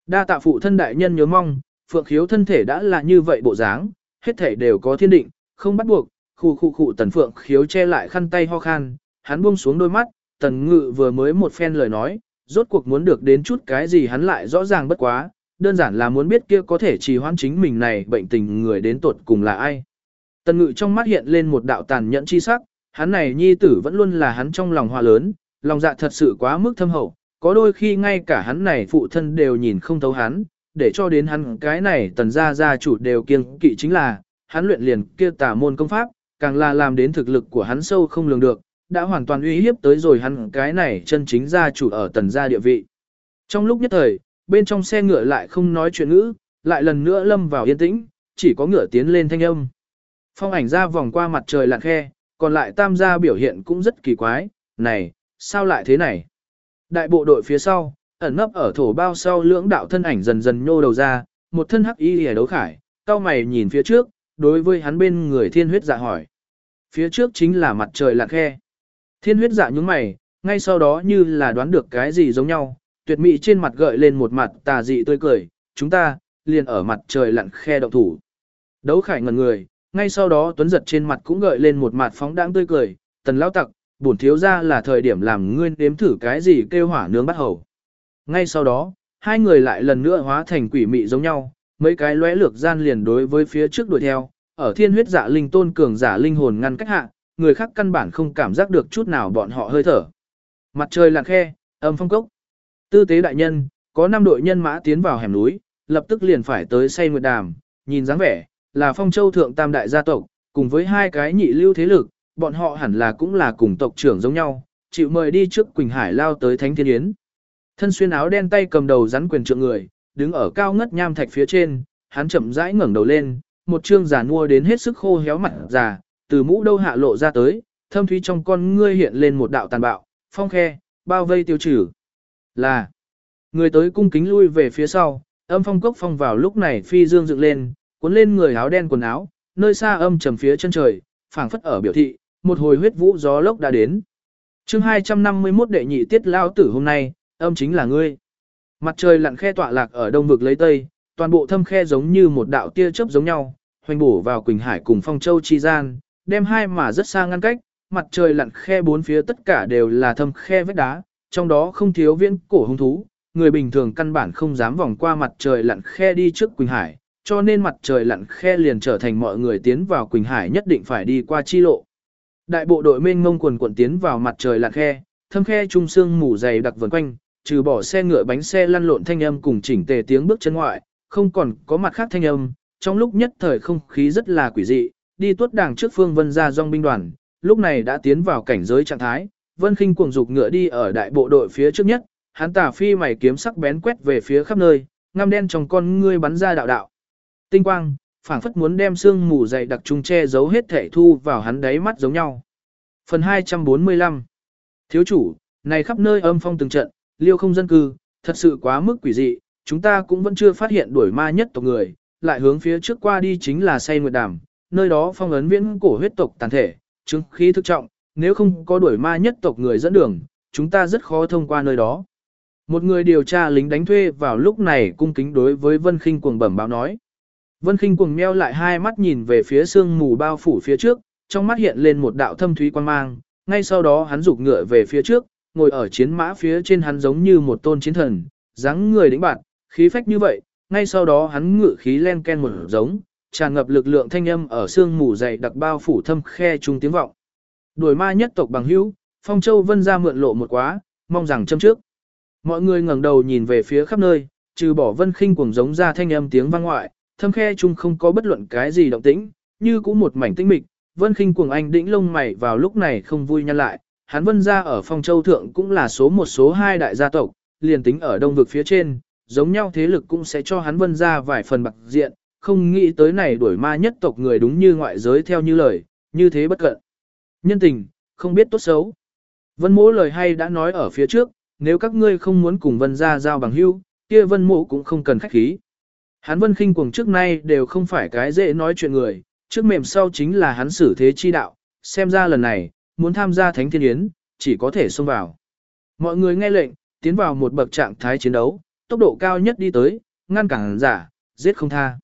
Đa tạ phụ thân đại nhân nhớ mong, phượng khiếu thân thể đã là như vậy bộ dáng, hết thể đều có thiên định, không bắt buộc, khu khu khu tần phượng khiếu che lại khăn tay ho khan, hắn buông xuống đôi mắt, tần ngự vừa mới một phen lời nói, rốt cuộc muốn được đến chút cái gì hắn lại rõ ràng bất quá, đơn giản là muốn biết kia có thể trì hoãn chính mình này bệnh tình người đến tột cùng là ai. Tần ngự trong mắt hiện lên một đạo tàn nhẫn chi sắc, hắn này nhi tử vẫn luôn là hắn trong lòng hòa lớn, lòng dạ thật sự quá mức thâm hậu, có đôi khi ngay cả hắn này phụ thân đều nhìn không thấu hắn, để cho đến hắn cái này tần gia gia chủ đều kiêng kỵ chính là, hắn luyện liền kia tà môn công pháp, càng là làm đến thực lực của hắn sâu không lường được, đã hoàn toàn uy hiếp tới rồi hắn cái này chân chính gia chủ ở tần gia địa vị. Trong lúc nhất thời, bên trong xe ngựa lại không nói chuyện ngữ, lại lần nữa lâm vào yên tĩnh, chỉ có ngựa tiến lên thanh âm. Phong ảnh ra vòng qua mặt trời lặn khe, còn lại tam gia biểu hiện cũng rất kỳ quái, này, sao lại thế này? Đại bộ đội phía sau, ẩn nấp ở thổ bao sau lưỡng đạo thân ảnh dần dần nhô đầu ra, một thân hắc y hề đấu khải, cao mày nhìn phía trước, đối với hắn bên người thiên huyết dạ hỏi. Phía trước chính là mặt trời lặn khe. Thiên huyết dạ nhúng mày, ngay sau đó như là đoán được cái gì giống nhau, tuyệt mỹ trên mặt gợi lên một mặt tà dị tươi cười, chúng ta, liền ở mặt trời lặn khe động thủ. Đấu khải ngần người, ngay sau đó tuấn giật trên mặt cũng gợi lên một mặt phóng đãng tươi cười, tần lao tặc, bổn thiếu ra là thời điểm làm ngươi nếm thử cái gì kêu hỏa nướng bắt hầu. Ngay sau đó, hai người lại lần nữa hóa thành quỷ mị giống nhau, mấy cái lóe lược gian liền đối với phía trước đuổi theo, ở thiên huyết giả linh tôn cường giả linh hồn ngăn cách hạ, người khác căn bản không cảm giác được chút nào bọn họ hơi thở. Mặt trời lặn khe, âm phong cốc. Tư tế đại nhân, có năm đội nhân mã tiến vào hẻm núi, lập tức liền phải tới say nguyệt đàm, nhìn dáng vẻ, là phong châu thượng tam đại gia tộc, cùng với hai cái nhị lưu thế lực, bọn họ hẳn là cũng là cùng tộc trưởng giống nhau, chịu mời đi trước Quỳnh Hải lao tới Thánh Thiên Yến. Thân xuyên áo đen tay cầm đầu rắn quyền trượng người, đứng ở cao ngất nham thạch phía trên, hắn chậm rãi ngẩng đầu lên, một trương giả mua đến hết sức khô héo mặt già, từ mũ đâu hạ lộ ra tới, thâm thúy trong con ngươi hiện lên một đạo tàn bạo, phong khe, bao vây tiêu trừ. Là, người tới cung kính lui về phía sau, âm phong cốc phong vào lúc này phi dương dựng lên, cuốn lên người áo đen quần áo, nơi xa âm trầm phía chân trời, phảng phất ở biểu thị, một hồi huyết vũ gió lốc đã đến. chương 251 đệ nhị tiết lao tử hôm nay, âm chính là ngươi. Mặt trời lặn khe tọa lạc ở đông vực lấy tây, toàn bộ thâm khe giống như một đạo tia chớp giống nhau, hoành bổ vào Quỳnh Hải cùng Phong Châu chi gian, đem hai mà rất xa ngăn cách, mặt trời lặn khe bốn phía tất cả đều là thâm khe vết đá, trong đó không thiếu viễn cổ hung thú, người bình thường căn bản không dám vòng qua mặt trời lặn khe đi trước Quỳnh Hải, cho nên mặt trời lặn khe liền trở thành mọi người tiến vào Quỳnh Hải nhất định phải đi qua chi lộ. Đại bộ đội mênh mông quần quần tiến vào mặt trời lặn khe, thâm khe trung sương mù dày đặc vần quanh, trừ bỏ xe ngựa bánh xe lăn lộn thanh âm cùng chỉnh tề tiếng bước chân ngoại, không còn có mặt khác thanh âm, trong lúc nhất thời không khí rất là quỷ dị, đi tuốt đảng trước phương vân ra dòng binh đoàn, lúc này đã tiến vào cảnh giới trạng thái, vân khinh cuồng dục ngựa đi ở đại bộ đội phía trước nhất, hắn tả phi mày kiếm sắc bén quét về phía khắp nơi, ngăm đen trong con ngươi bắn ra đạo đạo. Tinh quang, phảng phất muốn đem xương mù dày đặc trung che giấu hết thể thu vào hắn đáy mắt giống nhau. Phần 245 Thiếu chủ, này khắp nơi âm phong từng trận, liêu không dân cư, thật sự quá mức quỷ dị, chúng ta cũng vẫn chưa phát hiện đuổi ma nhất tộc người, lại hướng phía trước qua đi chính là say nguyệt đàm, nơi đó phong ấn viễn cổ huyết tộc tàn thể, chứng khí thực trọng, nếu không có đuổi ma nhất tộc người dẫn đường, chúng ta rất khó thông qua nơi đó. Một người điều tra lính đánh thuê vào lúc này cung kính đối với Vân Kinh cuồng bẩm báo nói. Vân Kinh cuồng meo lại hai mắt nhìn về phía sương mù bao phủ phía trước, trong mắt hiện lên một đạo thâm thúy quan mang, ngay sau đó hắn rục ngựa về phía trước, ngồi ở chiến mã phía trên hắn giống như một tôn chiến thần, dáng người đĩnh bạn, khí phách như vậy, ngay sau đó hắn ngự khí len ken một giống, tràn ngập lực lượng thanh âm ở sương mù dày đặc bao phủ thâm khe trung tiếng vọng. Đuổi ma nhất tộc bằng hữu, Phong Châu Vân ra mượn lộ một quá, mong rằng châm trước. Mọi người ngẩng đầu nhìn về phía khắp nơi, trừ bỏ Vân Khinh cuồng giống ra thanh âm tiếng vang ngoại, thâm khe chung không có bất luận cái gì động tĩnh, như cũng một mảnh tĩnh mịch. Vân Khinh cuồng anh đĩnh lông mày vào lúc này không vui nhăn lại, hắn Vân gia ở Phong Châu thượng cũng là số một số hai đại gia tộc, liền tính ở đông vực phía trên, giống nhau thế lực cũng sẽ cho hắn Vân gia vài phần bạc diện, không nghĩ tới này đuổi ma nhất tộc người đúng như ngoại giới theo như lời, như thế bất cận. Nhân tình, không biết tốt xấu. Vân mỗ lời hay đã nói ở phía trước, nếu các ngươi không muốn cùng vân gia giao bằng hữu, kia vân mộ cũng không cần khách khí. Hắn vân khinh cuồng trước nay đều không phải cái dễ nói chuyện người, trước mềm sau chính là hắn xử thế chi đạo, xem ra lần này, muốn tham gia thánh thiên yến, chỉ có thể xông vào. Mọi người nghe lệnh, tiến vào một bậc trạng thái chiến đấu, tốc độ cao nhất đi tới, ngăn cản giả, giết không tha.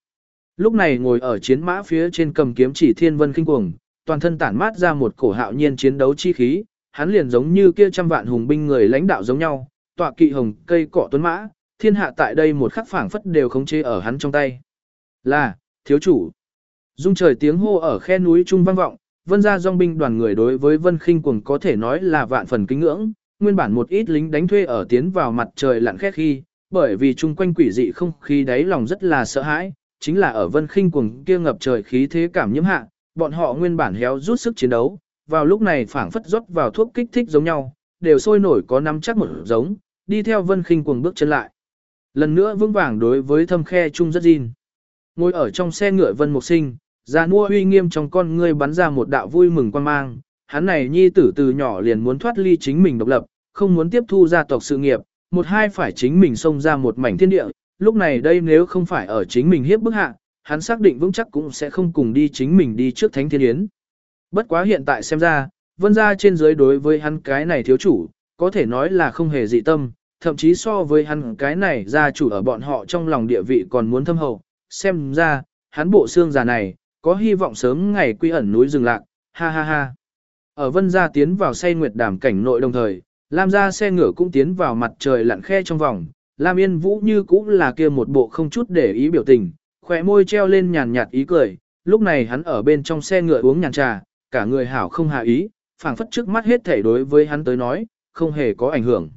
Lúc này ngồi ở chiến mã phía trên cầm kiếm chỉ thiên vân kinh cuồng, toàn thân tản mát ra một cổ hạo nhiên chiến đấu chi khí, hắn liền giống như kia trăm vạn hùng binh người lãnh đạo giống nhau, tọa kỵ hồng cây cỏ tuấn mã, thiên hạ tại đây một khắc phảng phất đều khống chế ở hắn trong tay. Là, thiếu chủ. Dung trời tiếng hô ở khe núi trung vang vọng, vân ra dòng binh đoàn người đối với vân khinh cuồng có thể nói là vạn phần kính ngưỡng, nguyên bản một ít lính đánh thuê ở tiến vào mặt trời lặn khét khi, bởi vì chung quanh quỷ dị không khí đáy lòng rất là sợ hãi, chính là ở vân khinh cuồng kia ngập trời khí thế cảm nhiễm hạ, bọn họ nguyên bản héo rút sức chiến đấu, vào lúc này phảng phất rót vào thuốc kích thích giống nhau, đều sôi nổi có nắm chắc một giống, đi theo vân khinh cuồng bước chân lại. Lần nữa vững vàng đối với thâm khe chung rất gìn. Ngồi ở trong xe ngựa vân mục sinh, ra mua uy nghiêm trong con ngươi bắn ra một đạo vui mừng quan mang, hắn này nhi tử từ nhỏ liền muốn thoát ly chính mình độc lập, không muốn tiếp thu gia tộc sự nghiệp, một hai phải chính mình xông ra một mảnh thiên địa, lúc này đây nếu không phải ở chính mình hiếp bức hạ, hắn xác định vững chắc cũng sẽ không cùng đi chính mình đi trước thánh thiên yến. Bất quá hiện tại xem ra, vân gia trên dưới đối với hắn cái này thiếu chủ, có thể nói là không hề dị tâm, thậm chí so với hắn cái này gia chủ ở bọn họ trong lòng địa vị còn muốn thâm hậu, xem ra, hắn bộ xương già này, có hy vọng sớm ngày quy ẩn núi rừng lạc, ha ha ha. Ở vân gia tiến vào say nguyệt đàm cảnh nội đồng thời, Lam gia xe ngựa cũng tiến vào mặt trời lặn khe trong vòng, Lam Yên Vũ như cũng là kia một bộ không chút để ý biểu tình, khỏe môi treo lên nhàn nhạt ý cười, lúc này hắn ở bên trong xe ngựa uống nhàn trà, cả người hảo không hạ ý, phảng phất trước mắt hết thể đối với hắn tới nói, không hề có ảnh hưởng.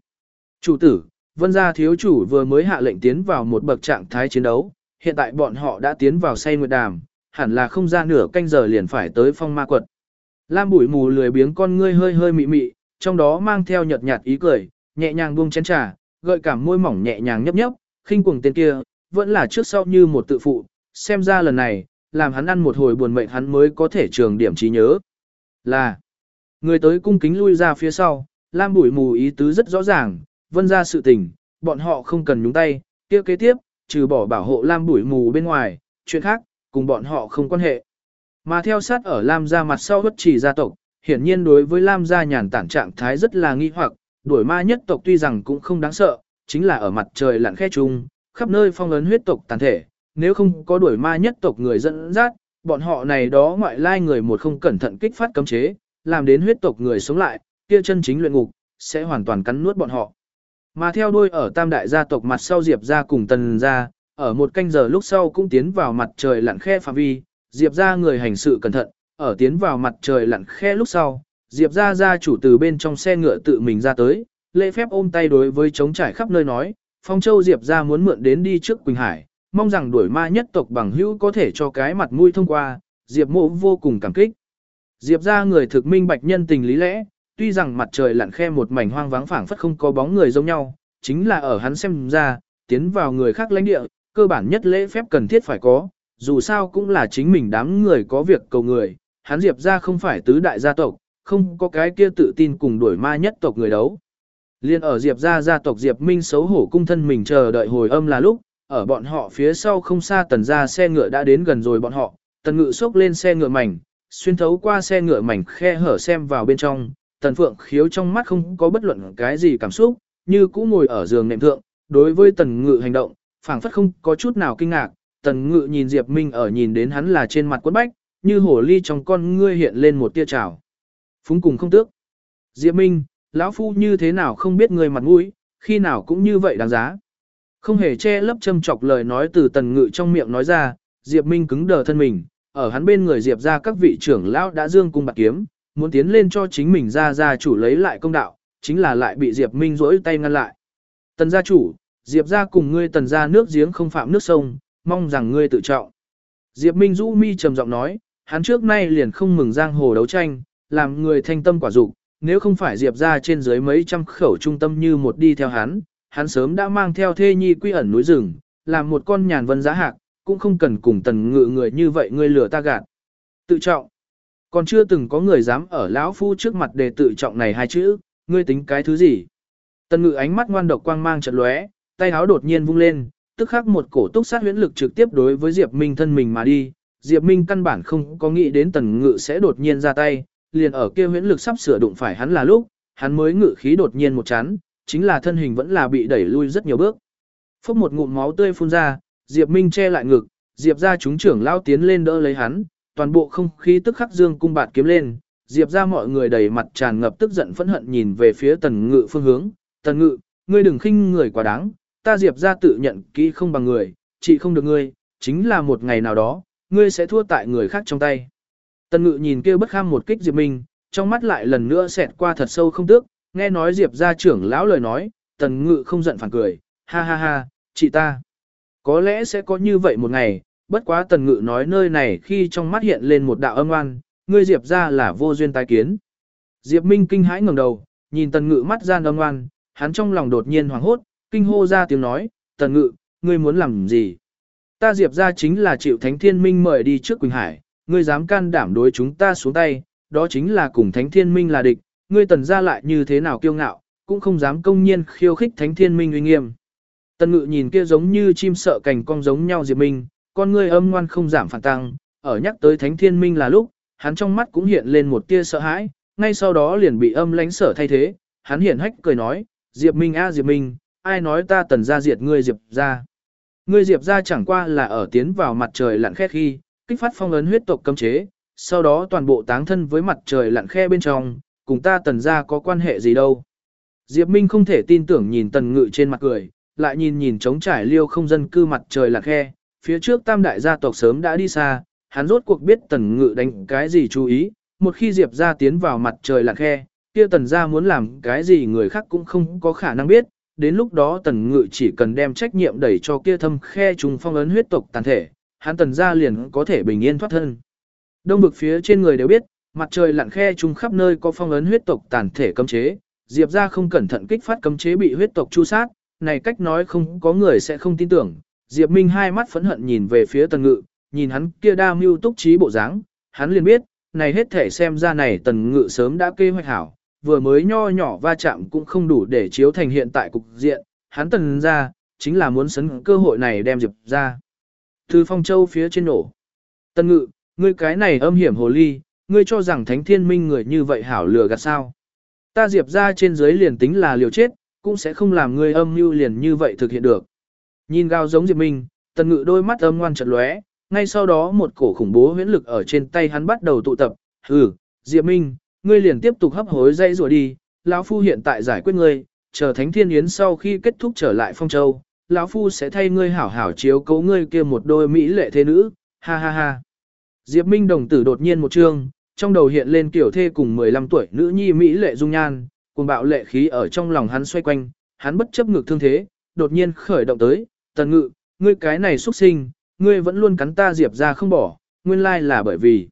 Chủ tử, vân gia thiếu chủ vừa mới hạ lệnh tiến vào một bậc trạng thái chiến đấu, hiện tại bọn họ đã tiến vào say nguyệt đàm, hẳn là không ra nửa canh giờ liền phải tới phong ma quật. Lam bụi mù lười biếng con ngươi hơi hơi mị mị, trong đó mang theo nhợt nhạt ý cười, nhẹ nhàng buông chén trà, gợi cảm môi mỏng nhẹ nhàng nhấp nhấp, khinh cuồng tên kia, vẫn là trước sau như một tự phụ, xem ra lần này, làm hắn ăn một hồi buồn mệnh hắn mới có thể trường điểm trí nhớ. Là, người tới cung kính lui ra phía sau, Lam bụi mù ý tứ rất rõ ràng, vân ra sự tình, bọn họ không cần nhúng tay, kia kế tiếp, trừ bỏ bảo hộ Lam bụi mù bên ngoài, chuyện khác, cùng bọn họ không quan hệ. Mà theo sát ở Lam gia mặt sau bất chỉ gia tộc, hiển nhiên đối với Lam gia nhàn tản trạng thái rất là nghi hoặc, đuổi ma nhất tộc tuy rằng cũng không đáng sợ, chính là ở mặt trời lặn khe chung, khắp nơi phong ấn huyết tộc tàn thể, nếu không có đuổi ma nhất tộc người dẫn dắt, bọn họ này đó ngoại lai người một không cẩn thận kích phát cấm chế, làm đến huyết tộc người sống lại, kia chân chính luyện ngục, sẽ hoàn toàn cắn nuốt bọn họ. Mà theo đuôi ở tam đại gia tộc mặt sau Diệp gia cùng tần gia, ở một canh giờ lúc sau cũng tiến vào mặt trời lặn khe phạm vi, Diệp gia người hành sự cẩn thận, ở tiến vào mặt trời lặn khe lúc sau, Diệp gia gia chủ từ bên trong xe ngựa tự mình ra tới, lễ phép ôm tay đối với chống trải khắp nơi nói, Phong Châu Diệp gia muốn mượn đến đi trước Quỳnh Hải, mong rằng đuổi ma nhất tộc bằng hữu có thể cho cái mặt mũi thông qua, Diệp mộ vô cùng cảm kích. Diệp gia người thực minh bạch nhân tình lý lẽ, tuy rằng mặt trời lặn khe một mảnh hoang vắng phảng phất không có bóng người giống nhau, chính là ở hắn xem ra, tiến vào người khác lãnh địa, cơ bản nhất lễ phép cần thiết phải có, dù sao cũng là chính mình đám người có việc cầu người, hắn Diệp ra không phải tứ đại gia tộc, không có cái kia tự tin cùng đuổi ma nhất tộc người đấu. Liên ở Diệp gia gia tộc Diệp Minh xấu hổ cung thân mình chờ đợi hồi âm là lúc, ở bọn họ phía sau không xa tần gia xe ngựa đã đến gần rồi bọn họ, tần ngự xốc lên xe ngựa mảnh, xuyên thấu qua xe ngựa mảnh khe hở xem vào bên trong, tần phượng khiếu trong mắt không có bất luận cái gì cảm xúc, như cũ ngồi ở giường nệm thượng, đối với tần ngự hành động, phảng phất không có chút nào kinh ngạc, tần ngự nhìn Diệp Minh ở nhìn đến hắn là trên mặt quấn bách, như hổ ly trong con ngươi hiện lên một tia trào. Phúng cùng không tước. Diệp Minh, lão phu như thế nào không biết người mặt mũi, khi nào cũng như vậy đáng giá. Không hề che lấp châm chọc lời nói từ tần ngự trong miệng nói ra, Diệp Minh cứng đờ thân mình, ở hắn bên người Diệp ra các vị trưởng lão đã dương cung bạc kiếm, muốn tiến lên cho chính mình ra ra chủ lấy lại công đạo, chính là lại bị Diệp Minh rỗi tay ngăn lại. Tần gia chủ, Diệp ra cùng ngươi tần gia nước giếng không phạm nước sông, mong rằng ngươi tự trọng. Diệp Minh rũ mi trầm giọng nói, hắn trước nay liền không mừng giang hồ đấu tranh, làm người thanh tâm quả dục, nếu không phải Diệp ra trên dưới mấy trăm khẩu trung tâm như một đi theo hắn, hắn sớm đã mang theo thê nhi quy ẩn núi rừng, làm một con nhàn vân giá hạc, cũng không cần cùng tần ngự người như vậy ngươi lừa ta gạt. Tự trọng. Còn chưa từng có người dám ở lão phu trước mặt để tự trọng này hai chữ, ngươi tính cái thứ gì? Tần ngự ánh mắt ngoan độc quang mang chợt lóe, tay áo đột nhiên vung lên, tức khắc một cổ túc sát huyễn lực trực tiếp đối với Diệp Minh thân mình mà đi. Diệp Minh căn bản không có nghĩ đến tần ngự sẽ đột nhiên ra tay, liền ở kia huyễn lực sắp sửa đụng phải hắn là lúc, hắn mới ngự khí đột nhiên một chán, chính là thân hình vẫn là bị đẩy lui rất nhiều bước. Phốc một ngụm máu tươi phun ra, Diệp Minh che lại ngực, Diệp gia chúng trưởng lao tiến lên đỡ lấy hắn, toàn bộ không khí tức khắc dương cung bạt kiếm lên, Diệp gia mọi người đầy mặt tràn ngập tức giận phẫn hận nhìn về phía tần ngự phương hướng, tần ngự, ngươi đừng khinh người quá đáng, ta Diệp gia tự nhận kỹ không bằng người, chỉ không được ngươi, chính là một ngày nào đó, ngươi sẽ thua tại người khác trong tay. Tần ngự nhìn kia bất kham một kích Diệp Minh, trong mắt lại lần nữa xẹt qua thật sâu không tước, nghe nói Diệp gia trưởng lão lời nói, tần ngự không giận phản cười, ha ha ha, chị ta. Có lẽ sẽ có như vậy một ngày, bất quá tần ngự nói nơi này khi trong mắt hiện lên một đạo âm oan, ngươi Diệp gia là vô duyên tái kiến. Diệp Minh kinh hãi ngẩng đầu, nhìn tần ngự mắt gian âm oan, hắn trong lòng đột nhiên hoảng hốt, kinh hô ra tiếng nói, tần ngự, ngươi muốn làm gì? Ta Diệp gia chính là chịu Thánh Thiên Minh mời đi trước Quỳnh Hải, ngươi dám can đảm đối chúng ta xuống tay, đó chính là cùng Thánh Thiên Minh là địch, ngươi tần ra lại như thế nào kiêu ngạo, cũng không dám công nhiên khiêu khích Thánh Thiên Minh uy nghiêm. Tần ngự nhìn kia giống như chim sợ cành cong giống nhau Diệp Minh, con ngươi âm ngoan không giảm phản tăng, ở nhắc tới Thánh Thiên Minh là lúc, hắn trong mắt cũng hiện lên một tia sợ hãi, ngay sau đó liền bị âm lãnh sở thay thế, hắn hiển hách cười nói, Diệp Minh a Diệp Minh, ai nói ta tần ra diệt ngươi Diệp ra. Ngươi Diệp ra chẳng qua là ở tiến vào mặt trời lặn khét khi, kích phát phong ấn huyết tộc cấm chế, sau đó toàn bộ táng thân với mặt trời lặn khe bên trong, cùng ta tần ra có quan hệ gì đâu. Diệp Minh không thể tin tưởng nhìn tần ngự trên mặt cười, lại nhìn nhìn trống trải liêu không dân cư mặt trời lặn khe, phía trước tam đại gia tộc sớm đã đi xa, hắn rốt cuộc biết tần ngự đánh cái gì chú ý, một khi Diệp ra tiến vào mặt trời lặn khe, kia tần ra muốn làm cái gì người khác cũng không có khả năng biết, đến lúc đó tần ngự chỉ cần đem trách nhiệm đẩy cho kia thâm khe trùng phong ấn huyết tộc tàn thể, hắn tần ra liền có thể bình yên thoát thân. Đông vực phía trên người đều biết, mặt trời lặn khe trùng khắp nơi có phong ấn huyết tộc tàn thể cấm chế, Diệp ra không cẩn thận kích phát cấm chế bị huyết tộc chu sát, này cách nói không có người sẽ không tin tưởng. Diệp Minh hai mắt phẫn hận nhìn về phía tần ngự, nhìn hắn kia đa mưu túc trí bộ dáng, hắn liền biết, này hết thể xem ra này tần ngự sớm đã kê hoạch hảo, vừa mới nho nhỏ va chạm cũng không đủ để chiếu thành hiện tại cục diện, hắn tần ra, chính là muốn sấn cơ hội này đem Diệp ra. Từ phong châu phía trên nổ. Tần ngự, ngươi cái này âm hiểm hồ ly, ngươi cho rằng thánh thiên minh người như vậy hảo lừa gạt sao. Ta Diệp ra trên dưới liền tính là liều chết, cũng sẽ không làm ngươi âm mưu liền như vậy thực hiện được. Nhìn gao giống Diệp Minh, tần ngự đôi mắt âm ngoan chật lóe, ngay sau đó một cổ khủng bố huyễn lực ở trên tay hắn bắt đầu tụ tập. Ừ, Diệp Minh, ngươi liền tiếp tục hấp hối dây rùa đi, lão phu hiện tại giải quyết ngươi, chờ Thánh Thiên Yến sau khi kết thúc trở lại Phong Châu, lão phu sẽ thay ngươi hảo hảo chiếu cố ngươi kia một đôi mỹ lệ thế nữ, ha ha ha. Diệp Minh đồng tử đột nhiên một trương, trong đầu hiện lên kiểu thê cùng 15 tuổi nữ nhi mỹ lệ dung nhan, cùng bạo lệ khí ở trong lòng hắn xoay quanh, hắn bất chấp ngược thương thế, đột nhiên khởi động tới, tần ngự, ngươi cái này xuất sinh, ngươi vẫn luôn cắn ta Diệp ra không bỏ, nguyên lai là bởi vì.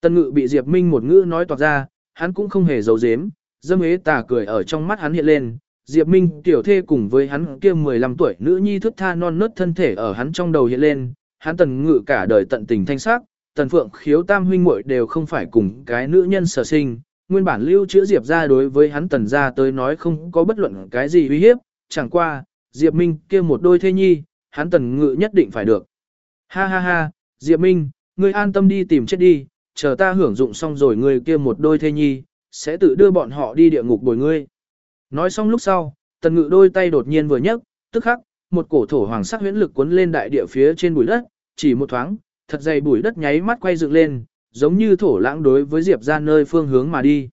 Tần ngự bị Diệp Minh một ngữ nói toạc ra, hắn cũng không hề giấu giếm, dâm ế tà cười ở trong mắt hắn hiện lên. Diệp Minh tiểu thê cùng với hắn kia 15 tuổi nữ nhi thức tha non nớt thân thể ở hắn trong đầu hiện lên, hắn tần ngự cả đời tận tình thanh sắc, tần phượng khiếu tam huynh muội đều không phải cùng cái nữ nhân sở sinh, nguyên bản lưu chữa Diệp ra đối với hắn tần ra tới nói không có bất luận cái gì uy hiếp, chẳng qua, Diệp Minh kia một đôi thê nhi, hắn tần ngự nhất định phải được. Ha ha ha, Diệp Minh, ngươi an tâm đi tìm chết đi, chờ ta hưởng dụng xong rồi ngươi kia một đôi thê nhi, sẽ tự đưa bọn họ đi địa ngục bồi ngươi. Nói xong lúc sau, tần ngự đôi tay đột nhiên vừa nhấc, tức khắc, một cổ thổ hoàng sắc huyễn lực cuốn lên đại địa phía trên bụi đất, chỉ một thoáng, thật dày bụi đất nháy mắt quay dựng lên, giống như thổ lãng đối với Diệp ra nơi phương hướng mà đi.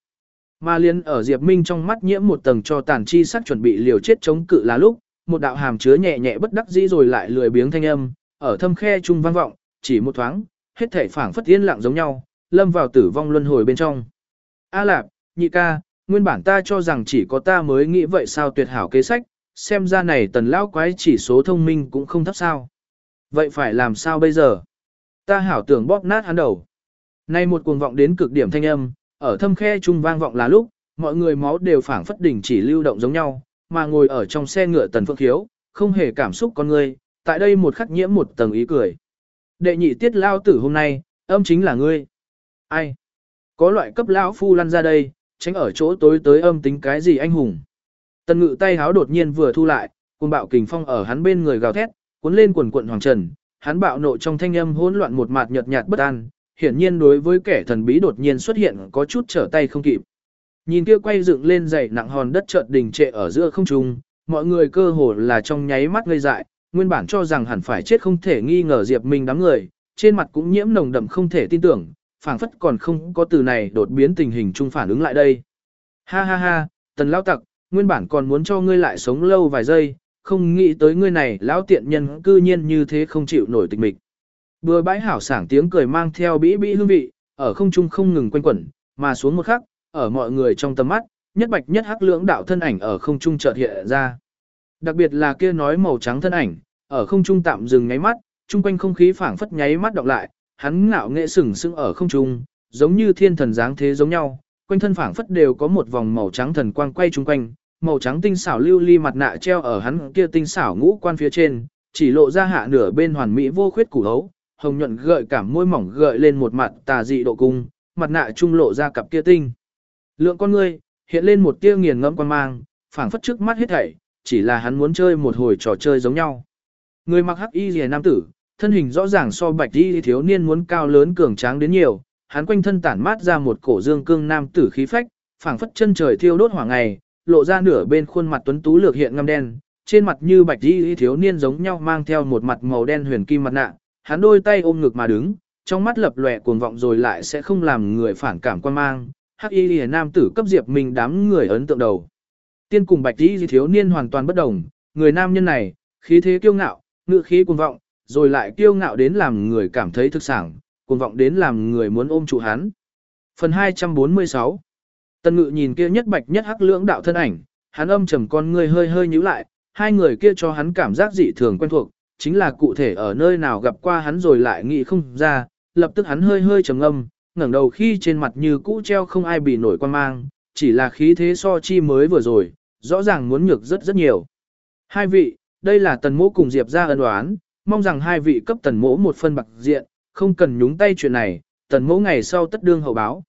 Ma liên ở Diệp Minh trong mắt nhiễm một tầng cho tàn chi sắc chuẩn bị liều chết chống cự là lúc, một đạo hàm chứa nhẹ nhẹ bất đắc dĩ rồi lại lười biếng thanh âm, ở thâm khe trung vang vọng, chỉ một thoáng, hết thể phảng phất yên lặng giống nhau, lâm vào tử vong luân hồi bên trong. A Lạp, nhị ca, nguyên bản ta cho rằng chỉ có ta mới nghĩ vậy sao tuyệt hảo kế sách, xem ra này tần lão quái chỉ số thông minh cũng không thấp sao. Vậy phải làm sao bây giờ? Ta hảo tưởng bóp nát hắn đầu. Nay một cuồng vọng đến cực điểm thanh âm, ở thâm khe trung vang vọng là lúc, mọi người máu đều phảng phất đỉnh chỉ lưu động giống nhau, mà ngồi ở trong xe ngựa tần phượng khiếu, không hề cảm xúc con người, tại đây một khắc nhiễm một tầng ý cười. Đệ nhị tiết lao tử hôm nay, âm chính là ngươi. Ai? Có loại cấp lão phu lăn ra đây, tránh ở chỗ tối tới âm tính cái gì anh hùng. Tần ngự tay háo đột nhiên vừa thu lại, cùng bạo kình phong ở hắn bên người gào thét, cuốn lên quần quận hoàng trần, hắn bạo nộ trong thanh âm hỗn loạn một mạt nhợt nhạt bất an, hiển nhiên đối với kẻ thần bí đột nhiên xuất hiện có chút trở tay không kịp. Nhìn kia quay dựng lên dày nặng hòn đất chợt đình trệ ở giữa không trung, mọi người cơ hồ là trong nháy mắt ngây dại, nguyên bản cho rằng hẳn phải chết không thể nghi ngờ Diệp Minh đám người, trên mặt cũng nhiễm nồng đậm không thể tin tưởng, phảng phất còn không có từ này đột biến tình hình chung phản ứng lại đây. Ha ha ha, tần lão tặc, nguyên bản còn muốn cho ngươi lại sống lâu vài giây, không nghĩ tới ngươi này lão tiện nhân cư nhiên như thế không chịu nổi tịch mịch. Bừa bãi hảo sảng tiếng cười mang theo bĩ bĩ hương vị, ở không trung không ngừng quanh quẩn, mà xuống một khắc, ở mọi người trong tầm mắt, nhất bạch nhất hắc lưỡng đạo thân ảnh ở không trung chợt hiện ra. Đặc biệt là kia nói màu trắng thân ảnh, ở không trung tạm dừng nháy mắt, trung quanh không khí phảng phất nháy mắt đọc lại, hắn ngạo nghệ sừng sững ở không trung, giống như thiên thần dáng thế giống nhau, quanh thân phảng phất đều có một vòng màu trắng thần quang quay trung quanh, màu trắng tinh xảo lưu ly mặt nạ treo ở hắn kia tinh xảo ngũ quan phía trên, chỉ lộ ra hạ nửa bên hoàn mỹ vô khuyết củ hấu, hồng nhuận gợi cảm môi mỏng gợi lên một mặt tà dị độ cung, mặt nạ trung lộ ra cặp kia tinh. Lượng con ngươi, hiện lên một tia nghiền ngẫm quan mang, phảng phất trước mắt hết thảy, chỉ là hắn muốn chơi một hồi trò chơi giống nhau. Người mặc hắc y rìa nam tử, thân hình rõ ràng so bạch đi thiếu niên muốn cao lớn cường tráng đến nhiều, hắn quanh thân tản mát ra một cổ dương cương nam tử khí phách, phảng phất chân trời thiêu đốt hỏa ngày, lộ ra nửa bên khuôn mặt tuấn tú lược hiện ngăm đen, trên mặt như bạch đi thiếu niên giống nhau mang theo một mặt màu đen huyền kim mặt nạ, hắn đôi tay ôm ngực mà đứng, trong mắt lập lòe cuồng vọng rồi lại sẽ không làm người phản cảm quan mang. Hắc y lìa nam tử cấp diệp mình đám người ấn tượng đầu. Tiên cùng bạch y thiếu niên hoàn toàn bất đồng, người nam nhân này, khí thế kiêu ngạo, ngự khí cuồng vọng, rồi lại kiêu ngạo đến làm người cảm thấy thực sản, cuồng vọng đến làm người muốn ôm trụ hắn. Phần 246 Tần ngự nhìn kia nhất bạch nhất hắc lưỡng đạo thân ảnh, hắn âm trầm con người hơi hơi nhíu lại, hai người kia cho hắn cảm giác dị thường quen thuộc, chính là cụ thể ở nơi nào gặp qua hắn rồi lại nghĩ không ra, lập tức hắn hơi hơi trầm âm, ngẩng đầu khi trên mặt như cũ treo không ai bị nổi quan mang, chỉ là khí thế so chi mới vừa rồi, rõ ràng muốn nhược rất rất nhiều. Hai vị, đây là tần mỗ cùng Diệp ra ân đoán, mong rằng hai vị cấp tần mỗ một phân bạc diện, không cần nhúng tay chuyện này, tần mỗ ngày sau tất đương hậu báo.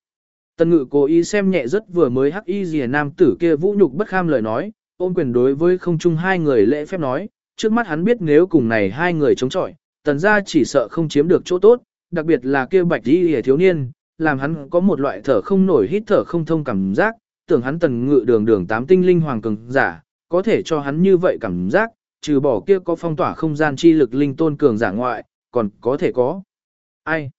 Tần ngự cố ý xem nhẹ rất vừa mới hắc y rìa nam tử kia vũ nhục bất kham lời nói, ôm quyền đối với không chung hai người lễ phép nói, trước mắt hắn biết nếu cùng này hai người chống chọi, tần gia chỉ sợ không chiếm được chỗ tốt, đặc biệt là kia bạch y rìa thiếu niên, làm hắn có một loại thở không nổi hít thở không thông cảm giác, tưởng hắn tần ngự đường đường tám tinh linh hoàng cường giả, có thể cho hắn như vậy cảm giác, trừ bỏ kia có phong tỏa không gian chi lực linh tôn cường giả ngoại, còn có thể có. Ai?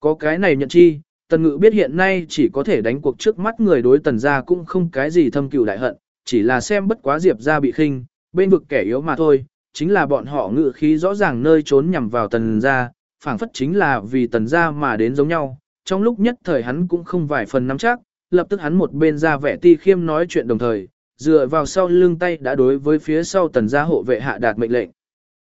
Có cái này nhận chi, tần ngự biết hiện nay chỉ có thể đánh cuộc trước mắt người đối tần gia cũng không cái gì thâm cừu đại hận, chỉ là xem bất quá diệp gia bị khinh, bên vực kẻ yếu mà thôi, chính là bọn họ ngự khí rõ ràng nơi trốn nhằm vào tần gia, phảng phất chính là vì tần gia mà đến giống nhau. Trong lúc nhất thời hắn cũng không vài phần nắm chắc, lập tức hắn một bên ra vẻ ti khiêm nói chuyện đồng thời, dựa vào sau lưng tay đã đối với phía sau tần gia hộ vệ hạ đạt mệnh lệnh.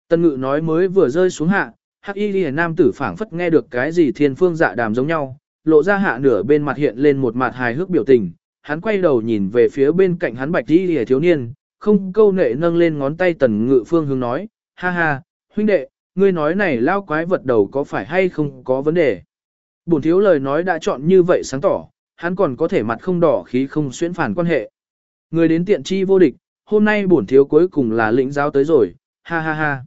Tần ngự nói mới vừa rơi xuống hạ, hắc y liền nam tử phảng phất nghe được cái gì thiên phương dạ đàm giống nhau, lộ ra hạ nửa bên mặt hiện lên một mặt hài hước biểu tình, hắn quay đầu nhìn về phía bên cạnh hắn bạch y liễu thiếu niên, không câu nệ nâng lên ngón tay tần ngự phương hướng nói, ha ha, huynh đệ, ngươi nói này lao quái vật đầu có phải hay không có vấn đề. Bổn thiếu lời nói đã chọn như vậy sáng tỏ, hắn còn có thể mặt không đỏ khí không xuyên phản quan hệ. Người đến tiện chi vô địch, hôm nay bổn thiếu cuối cùng là lĩnh giáo tới rồi, ha ha ha.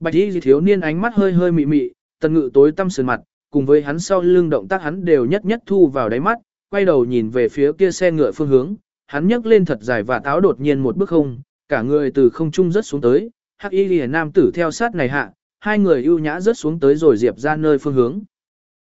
Bạch y thiếu niên ánh mắt hơi hơi mị mị, tần ngự tối tâm sườn mặt, cùng với hắn sau lưng động tác hắn đều nhất nhất thu vào đáy mắt, quay đầu nhìn về phía kia xe ngựa phương hướng, hắn nhấc lên thật dài và táo đột nhiên một bước không, cả người từ không trung rớt xuống tới, hắc y lìa nam tử theo sát này hạ, hai người ưu nhã rớt xuống tới rồi diệp ra nơi phương hướng.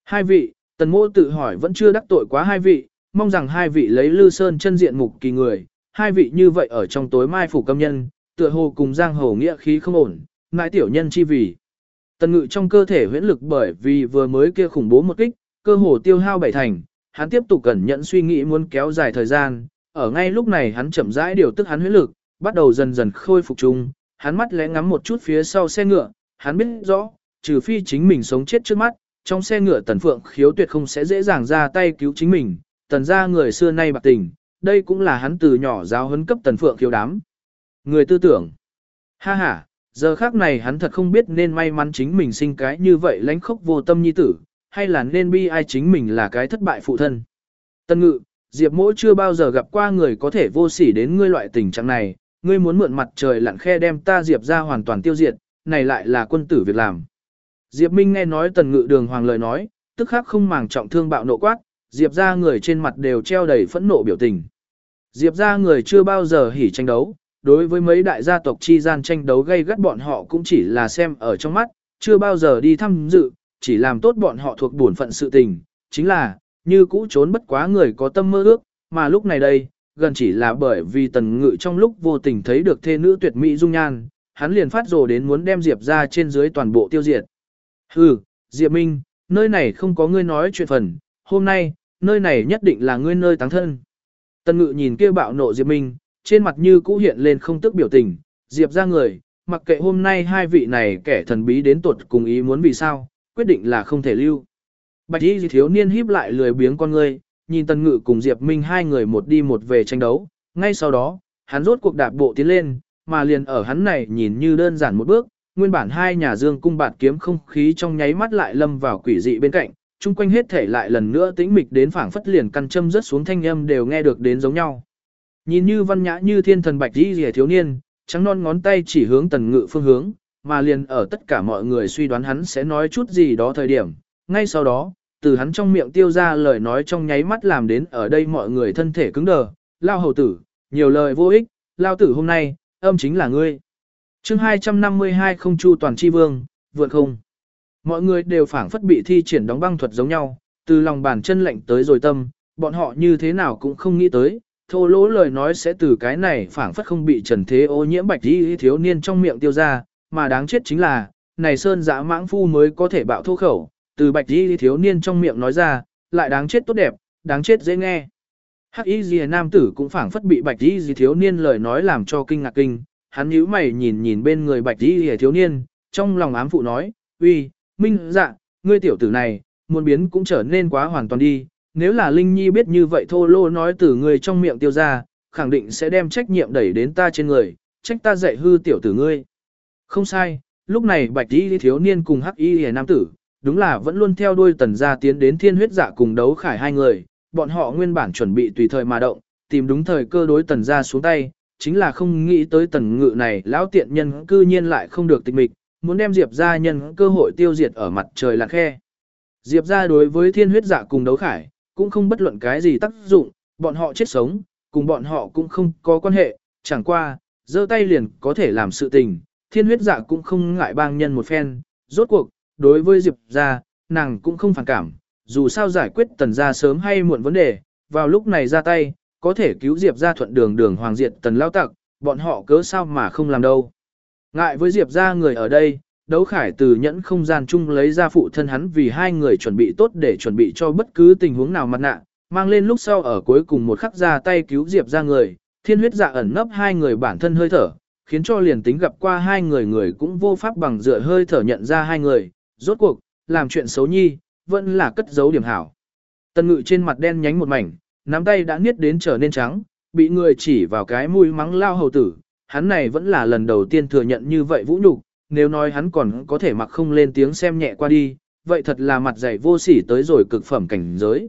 Hai vị, tần mô tự hỏi vẫn chưa đắc tội quá hai vị, mong rằng hai vị lấy lư sơn chân diện mục kỳ người, hai vị như vậy ở trong tối mai phủ câm nhân, tựa hồ cùng giang hồ nghĩa khí không ổn, mãi tiểu nhân chi vì. Tần ngự trong cơ thể huyễn lực bởi vì vừa mới kia khủng bố một kích, cơ hồ tiêu hao bảy thành, hắn tiếp tục cẩn nhận suy nghĩ muốn kéo dài thời gian, ở ngay lúc này hắn chậm rãi điều tức hắn huyễn lực, bắt đầu dần dần khôi phục chung, hắn mắt lẽ ngắm một chút phía sau xe ngựa, hắn biết rõ, trừ phi chính mình sống chết trước mắt, trong xe ngựa tần phượng khiếu tuyệt không sẽ dễ dàng ra tay cứu chính mình, tần ra người xưa nay bạc tình, đây cũng là hắn từ nhỏ giáo huấn cấp tần phượng khiếu đám. Người tư tưởng, ha ha, giờ khác này hắn thật không biết nên may mắn chính mình sinh cái như vậy lánh khốc vô tâm nhi tử, hay là nên bi ai chính mình là cái thất bại phụ thân. Tân ngự, Diệp mỗi chưa bao giờ gặp qua người có thể vô sỉ đến ngươi loại tình trạng này, ngươi muốn mượn mặt trời lặn khe đem ta Diệp ra hoàn toàn tiêu diệt, này lại là quân tử việc làm. Diệp Minh nghe nói tần ngự đường hoàng lời nói, tức khắc không màng trọng thương bạo nộ quát, Diệp ra người trên mặt đều treo đầy phẫn nộ biểu tình. Diệp ra người chưa bao giờ hỉ tranh đấu, đối với mấy đại gia tộc chi gian tranh đấu gây gắt bọn họ cũng chỉ là xem ở trong mắt, chưa bao giờ đi thăm dự, chỉ làm tốt bọn họ thuộc bổn phận sự tình, chính là, như cũ trốn bất quá người có tâm mơ ước, mà lúc này đây, gần chỉ là bởi vì tần ngự trong lúc vô tình thấy được thê nữ tuyệt mỹ dung nhan, hắn liền phát rồ đến muốn đem Diệp ra trên dưới toàn bộ tiêu diệt. Hừ, Diệp Minh, nơi này không có ngươi nói chuyện phần, hôm nay, nơi này nhất định là ngươi nơi táng thân. Tần ngự nhìn kia bạo nộ Diệp Minh, trên mặt như cũ hiện lên không tức biểu tình, Diệp ra người, mặc kệ hôm nay hai vị này kẻ thần bí đến tuột cùng ý muốn vì sao, quyết định là không thể lưu. Bạch y thiếu niên híp lại lười biếng con ngươi, nhìn tần ngự cùng Diệp Minh hai người một đi một về tranh đấu, ngay sau đó, hắn rốt cuộc đạp bộ tiến lên, mà liền ở hắn này nhìn như đơn giản một bước, nguyên bản hai nhà dương cung bạt kiếm không khí trong nháy mắt lại lâm vào quỷ dị bên cạnh, chung quanh hết thể lại lần nữa tĩnh mịch đến phảng phất liền căn châm rất xuống thanh âm đều nghe được đến giống nhau. Nhìn như văn nhã như thiên thần bạch đi rìa thiếu niên, trắng non ngón tay chỉ hướng tần ngự phương hướng, mà liền ở tất cả mọi người suy đoán hắn sẽ nói chút gì đó thời điểm. Ngay sau đó, từ hắn trong miệng tiêu ra lời nói trong nháy mắt làm đến ở đây mọi người thân thể cứng đờ, lao hầu tử, nhiều lời vô ích, lao tử hôm nay, âm chính là ngươi. chương 252 không chu toàn chi vương, vượt không. Mọi người đều phảng phất bị thi triển đóng băng thuật giống nhau, từ lòng bàn chân lạnh tới rồi tâm, bọn họ như thế nào cũng không nghĩ tới, thô lỗ lời nói sẽ từ cái này phảng phất không bị trần thế ô nhiễm bạch đi thiếu niên trong miệng tiêu ra, mà đáng chết chính là, này sơn dã mãng phu mới có thể bạo thô khẩu, từ bạch đi thiếu niên trong miệng nói ra, lại đáng chết tốt đẹp, đáng chết dễ nghe. Hắc y dì nam tử cũng phảng phất bị bạch y Dì thiếu niên lời nói làm cho kinh ngạc kinh, hắn nhíu mày nhìn nhìn bên người bạch y Dì thiếu niên, trong lòng ám phụ nói, uy, minh dạ, ngươi tiểu tử này, muốn biến cũng trở nên quá hoàn toàn đi, nếu là Linh Nhi biết như vậy thô lô nói từ người trong miệng tiêu ra, khẳng định sẽ đem trách nhiệm đẩy đến ta trên người, trách ta dạy hư tiểu tử ngươi. Không sai, lúc này bạch y thiếu niên cùng hắc y hề nam tử, đúng là vẫn luôn theo đuôi tần gia tiến đến thiên huyết dạ cùng đấu khải hai người, bọn họ nguyên bản chuẩn bị tùy thời mà động, tìm đúng thời cơ đối tần gia xuống tay, chính là không nghĩ tới tần ngự này lão tiện nhân cư nhiên lại không được tịch mịch, muốn đem Diệp gia nhân cơ hội tiêu diệt ở mặt trời lạc khe. Diệp gia đối với thiên huyết dạ cùng đấu khải, cũng không bất luận cái gì tác dụng, bọn họ chết sống, cùng bọn họ cũng không có quan hệ, chẳng qua, giơ tay liền có thể làm sự tình, thiên huyết dạ cũng không ngại bang nhân một phen, rốt cuộc, đối với Diệp gia, nàng cũng không phản cảm, dù sao giải quyết tần gia sớm hay muộn vấn đề, vào lúc này ra tay, có thể cứu Diệp gia thuận đường đường hoàng diệt tần lao tặc, bọn họ cớ sao mà không làm đâu. Ngại với Diệp gia người ở đây, đấu khải từ nhẫn không gian chung lấy ra phụ thân hắn vì hai người chuẩn bị tốt để chuẩn bị cho bất cứ tình huống nào mặt nạ, mang lên lúc sau ở cuối cùng một khắc ra tay cứu Diệp ra người, thiên huyết dạ ẩn nấp hai người bản thân hơi thở, khiến cho liền tính gặp qua hai người người cũng vô pháp bằng dựa hơi thở nhận ra hai người, rốt cuộc, làm chuyện xấu nhi, vẫn là cất giấu điểm hảo. Tần ngự trên mặt đen nhánh một mảnh, nắm tay đã niết đến trở nên trắng, bị người chỉ vào cái mũi mắng lao hầu tử, hắn này vẫn là lần đầu tiên thừa nhận như vậy vũ nhục, nếu nói hắn còn có thể mặc không lên tiếng xem nhẹ qua đi, vậy thật là mặt dày vô sỉ tới rồi cực phẩm cảnh giới.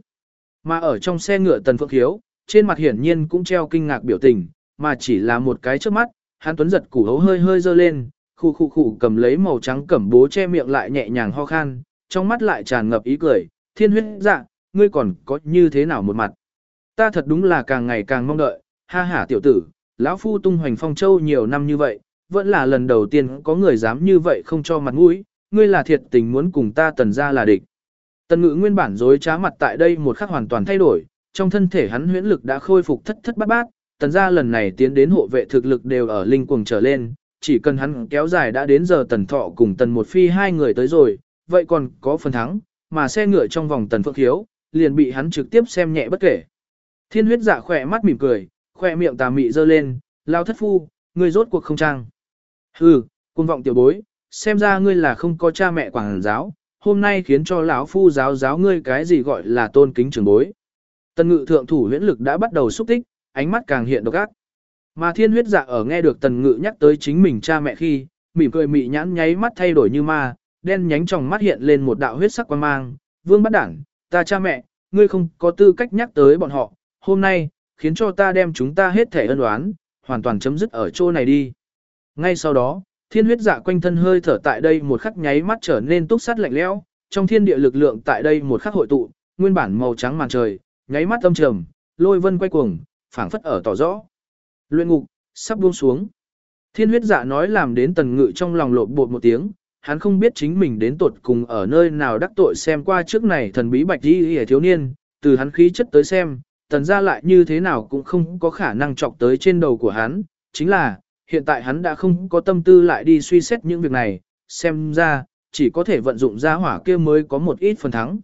Mà ở trong xe ngựa Tần Phượng Hiếu, trên mặt hiển nhiên cũng treo kinh ngạc biểu tình, mà chỉ là một cái trước mắt, hắn tuấn giật củ hấu hơi hơi dơ lên, khu khu khu cầm lấy màu trắng cẩm bố che miệng lại nhẹ nhàng ho khan, trong mắt lại tràn ngập ý cười, thiên huyết dạ, ngươi còn có như thế nào một mặt. Ta thật đúng là càng ngày càng mong đợi, ha ha tiểu tử, lão phu tung hoành phong châu nhiều năm như vậy, vẫn là lần đầu tiên có người dám như vậy không cho mặt mũi, ngươi là thiệt tình muốn cùng ta tần ra là địch. Tần ngự nguyên bản dối trá mặt tại đây một khắc hoàn toàn thay đổi, trong thân thể hắn huyễn lực đã khôi phục thất thất bát bát, tần ra lần này tiến đến hộ vệ thực lực đều ở linh cuồng trở lên, chỉ cần hắn kéo dài đã đến giờ tần thọ cùng tần một phi hai người tới rồi, vậy còn có phần thắng, mà xe ngựa trong vòng tần phượng hiếu, liền bị hắn trực tiếp xem nhẹ bất kể. Thiên huyết dạ khỏe mắt mỉm cười, khoe miệng tà mị dơ lên, lao thất phu, ngươi rốt cuộc không trang. Hừ, cung vọng tiểu bối, xem ra ngươi là không có cha mẹ quảng giáo, hôm nay khiến cho lão phu giáo giáo ngươi cái gì gọi là tôn kính trường bối. Tần ngự thượng thủ huyễn lực đã bắt đầu xúc tích, ánh mắt càng hiện độc ác. Mà thiên huyết dạ ở nghe được tần ngự nhắc tới chính mình cha mẹ khi, mỉm cười mị nhãn nháy mắt thay đổi như ma, đen nhánh trong mắt hiện lên một đạo huyết sắc quan mang, vương bắt đảng, ta cha mẹ, ngươi không có tư cách nhắc tới bọn họ, hôm nay, khiến cho ta đem chúng ta hết thể ân oán, hoàn toàn chấm dứt ở chỗ này đi. Ngay sau đó, thiên huyết dạ quanh thân hơi thở tại đây một khắc nháy mắt trở nên túc sắt lạnh lẽo, trong thiên địa lực lượng tại đây một khắc hội tụ, nguyên bản màu trắng màn trời, nháy mắt âm trầm, lôi vân quay cuồng, phảng phất ở tỏ rõ. Luyện ngục, sắp buông xuống. Thiên huyết dạ nói làm đến tần ngự trong lòng lộn bột một tiếng, hắn không biết chính mình đến tột cùng ở nơi nào đắc tội xem qua trước này thần bí bạch đi hề thiếu niên, từ hắn khí chất tới xem, tần ra lại như thế nào cũng không có khả năng chọc tới trên đầu của hắn, chính là, hiện tại hắn đã không có tâm tư lại đi suy xét những việc này, xem ra, chỉ có thể vận dụng ra hỏa kia mới có một ít phần thắng.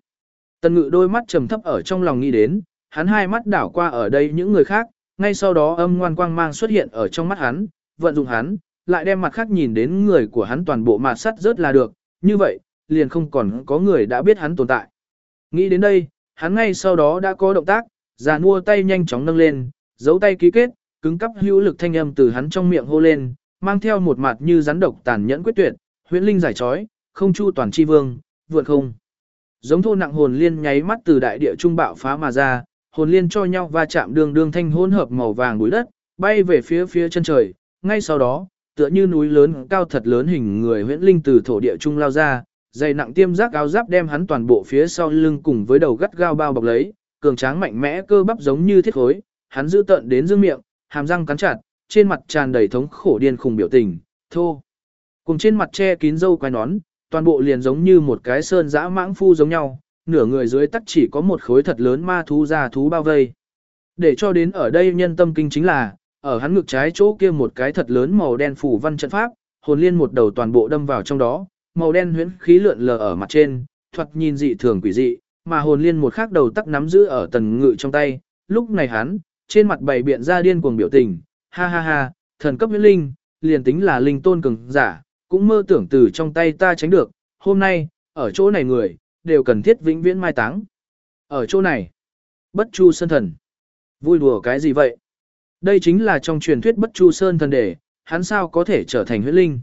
Tần ngự đôi mắt trầm thấp ở trong lòng nghĩ đến, hắn hai mắt đảo qua ở đây những người khác, ngay sau đó âm ngoan quang mang xuất hiện ở trong mắt hắn, vận dụng hắn, lại đem mặt khác nhìn đến người của hắn toàn bộ mặt sắt rớt là được, như vậy, liền không còn có người đã biết hắn tồn tại. Nghĩ đến đây, hắn ngay sau đó đã có động tác, già nua tay nhanh chóng nâng lên, giấu tay ký kết, cứng cắp hữu lực thanh âm từ hắn trong miệng hô lên, mang theo một mặt như rắn độc tàn nhẫn quyết tuyệt, huyễn linh giải trói, không chu toàn chi vương, vượt không. Giống thô nặng hồn liên nháy mắt từ đại địa trung bạo phá mà ra, hồn liên cho nhau va chạm đường đường thanh hỗn hợp màu vàng bụi đất, bay về phía phía chân trời, ngay sau đó, tựa như núi lớn cao thật lớn hình người huyễn linh từ thổ địa trung lao ra, dày nặng tiêm giác áo giáp đem hắn toàn bộ phía sau lưng cùng với đầu gắt gao bao bọc lấy, cường tráng mạnh mẽ cơ bắp giống như thiết khối, hắn giữ tận đến dương miệng, hàm răng cắn chặt, trên mặt tràn đầy thống khổ điên khùng biểu tình, thô. Cùng trên mặt che kín râu quai nón, toàn bộ liền giống như một cái sơn dã mãng phu giống nhau, nửa người dưới tắc chỉ có một khối thật lớn ma thú ra thú bao vây. Để cho đến ở đây nhân tâm kinh chính là, ở hắn ngực trái chỗ kia một cái thật lớn màu đen phủ văn trận pháp, hồn liên một đầu toàn bộ đâm vào trong đó, màu đen huyễn khí lượn lờ ở mặt trên, thoạt nhìn dị thường quỷ dị, mà hồn liên một khác đầu tắc nắm giữ ở tần ngự trong tay, lúc này hắn, trên mặt bày biện ra điên cuồng biểu tình, ha ha ha, thần cấp huyết linh, liền tính là linh tôn cường giả, cũng mơ tưởng từ trong tay ta tránh được, hôm nay, ở chỗ này người, đều cần thiết vĩnh viễn mai táng. Ở chỗ này, bất chu sơn thần. Vui đùa cái gì vậy? Đây chính là trong truyền thuyết bất chu sơn thần để, hắn sao có thể trở thành huyết linh.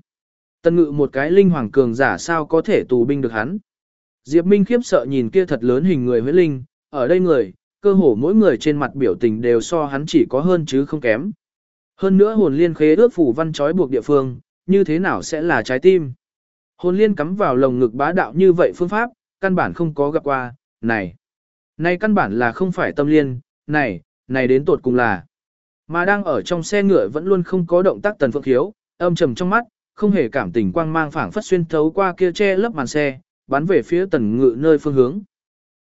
Tân ngự một cái linh hoàng cường giả sao có thể tù binh được hắn. Diệp Minh khiếp sợ nhìn kia thật lớn hình người huyết linh, ở đây người, cơ hồ mỗi người trên mặt biểu tình đều so hắn chỉ có hơn chứ không kém. Hơn nữa hồn liên khế ước phủ văn trói buộc địa phương, như thế nào sẽ là trái tim. Hồn liên cắm vào lồng ngực bá đạo như vậy phương pháp, căn bản không có gặp qua, này. Này căn bản là không phải tâm liên, này, này đến tột cùng là. Mà đang ở trong xe ngựa vẫn luôn không có động tác tần phượng khiếu, âm trầm trong mắt, không hề cảm tình quang mang phảng phất xuyên thấu qua kia che lớp màn xe, bắn về phía tần ngự nơi phương hướng.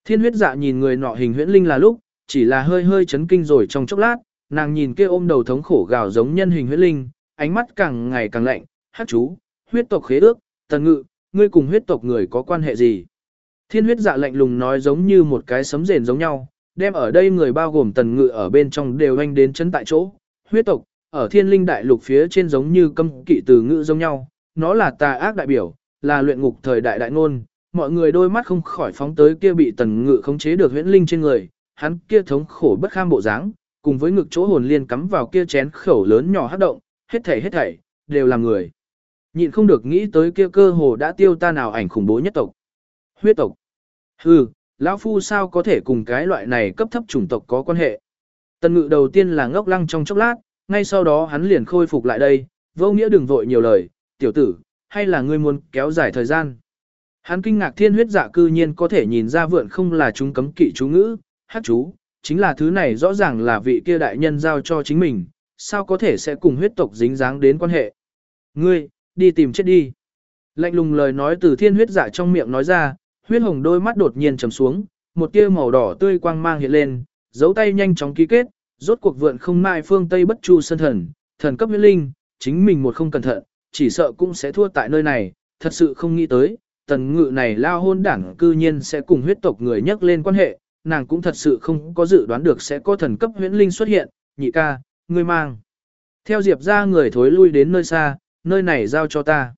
Thiên huyết dạ nhìn người nọ hình huyễn linh là lúc, chỉ là hơi hơi chấn kinh rồi trong chốc lát, nàng nhìn kia ôm đầu thống khổ gào giống nhân hình huyễn linh, ánh mắt càng ngày càng lạnh, hát chú, huyết tộc khế ước, tần ngự, ngươi cùng huyết tộc người có quan hệ gì? Thiên huyết dạ lạnh lùng nói giống như một cái sấm rền giống nhau, đem ở đây người bao gồm tần ngự ở bên trong đều anh đến chấn tại chỗ. Huyết tộc, ở thiên linh đại lục phía trên giống như cấm kỵ từ ngữ giống nhau, nó là tà ác đại biểu, là luyện ngục thời đại đại ngôn. Mọi người đôi mắt không khỏi phóng tới kia bị tần ngự khống chế được huyễn linh trên người, hắn kia thống khổ bất kham bộ dáng, cùng với ngực chỗ hồn liên cắm vào kia chén khẩu lớn nhỏ hắc động, hết thảy hết thảy, đều là người. Nhịn không được nghĩ tới kia cơ hồ đã tiêu ta nào ảnh khủng bố nhất tộc. Huyết tộc. Hừ, lão phu sao có thể cùng cái loại này cấp thấp chủng tộc có quan hệ. Tần ngự đầu tiên là ngốc lăng trong chốc lát, ngay sau đó hắn liền khôi phục lại đây, vô nghĩa đừng vội nhiều lời, tiểu tử, hay là ngươi muốn kéo dài thời gian. Hắn kinh ngạc thiên huyết dạ cư nhiên có thể nhìn ra vượn không là chúng cấm kỵ chú ngữ, hát chú, chính là thứ này rõ ràng là vị kia đại nhân giao cho chính mình, sao có thể sẽ cùng huyết tộc dính dáng đến quan hệ. Ngươi, đi tìm chết đi. Lạnh lùng lời nói từ thiên huyết dạ trong miệng nói ra, huyết hồng đôi mắt đột nhiên trầm xuống, một tia màu đỏ tươi quang mang hiện lên, giấu tay nhanh chóng ký kết, rốt cuộc vượn không mai phương Tây bất chu sân thần, thần cấp huyết linh, chính mình một không cẩn thận, chỉ sợ cũng sẽ thua tại nơi này, thật sự không nghĩ tới, tần ngự này lao hôn đảng cư nhiên sẽ cùng huyết tộc người nhắc lên quan hệ, nàng cũng thật sự không có dự đoán được sẽ có thần cấp huyễn linh xuất hiện, nhị ca, ngươi mang. Theo Diệp ra người thối lui đến nơi xa, nơi này giao cho ta.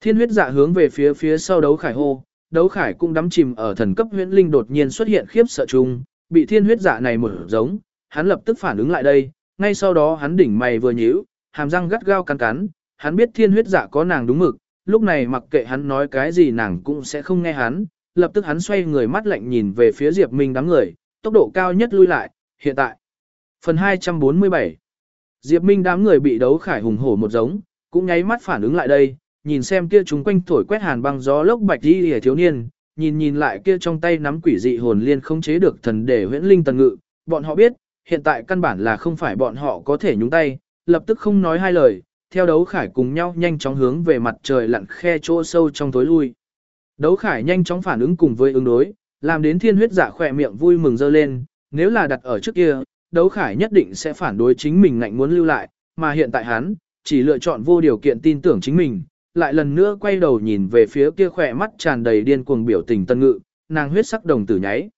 Thiên huyết dạ hướng về phía phía sau đấu khải hô, đấu khải cũng đắm chìm ở thần cấp huyễn linh đột nhiên xuất hiện khiếp sợ chung, bị thiên huyết dạ này mở giống, hắn lập tức phản ứng lại đây, ngay sau đó hắn đỉnh mày vừa nhíu, hàm răng gắt gao cắn cắn, hắn biết thiên huyết dạ có nàng đúng mực, lúc này mặc kệ hắn nói cái gì nàng cũng sẽ không nghe hắn, lập tức hắn xoay người mắt lạnh nhìn về phía Diệp Minh đám người, tốc độ cao nhất lui lại, hiện tại. Phần 247 Diệp Minh đám người bị đấu khải hùng hổ một giống, cũng nháy mắt phản ứng lại đây, nhìn xem kia chúng quanh thổi quét hàn băng gió lốc bạch đi hề thiếu niên, nhìn nhìn lại kia trong tay nắm quỷ dị hồn liên không chế được thần để huyễn linh tần ngự, bọn họ biết, hiện tại căn bản là không phải bọn họ có thể nhúng tay, lập tức không nói hai lời, theo đấu khải cùng nhau nhanh chóng hướng về mặt trời lặn khe chỗ sâu trong tối lui. Đấu khải nhanh chóng phản ứng cùng với ứng đối, làm đến thiên huyết giả khỏe miệng vui mừng dơ lên, nếu là đặt ở trước kia, đấu khải nhất định sẽ phản đối chính mình ngạnh muốn lưu lại, mà hiện tại hắn, chỉ lựa chọn vô điều kiện tin tưởng chính mình, lại lần nữa quay đầu nhìn về phía kia khỏe mắt tràn đầy điên cuồng biểu tình tân ngự, nàng huyết sắc đồng tử nháy.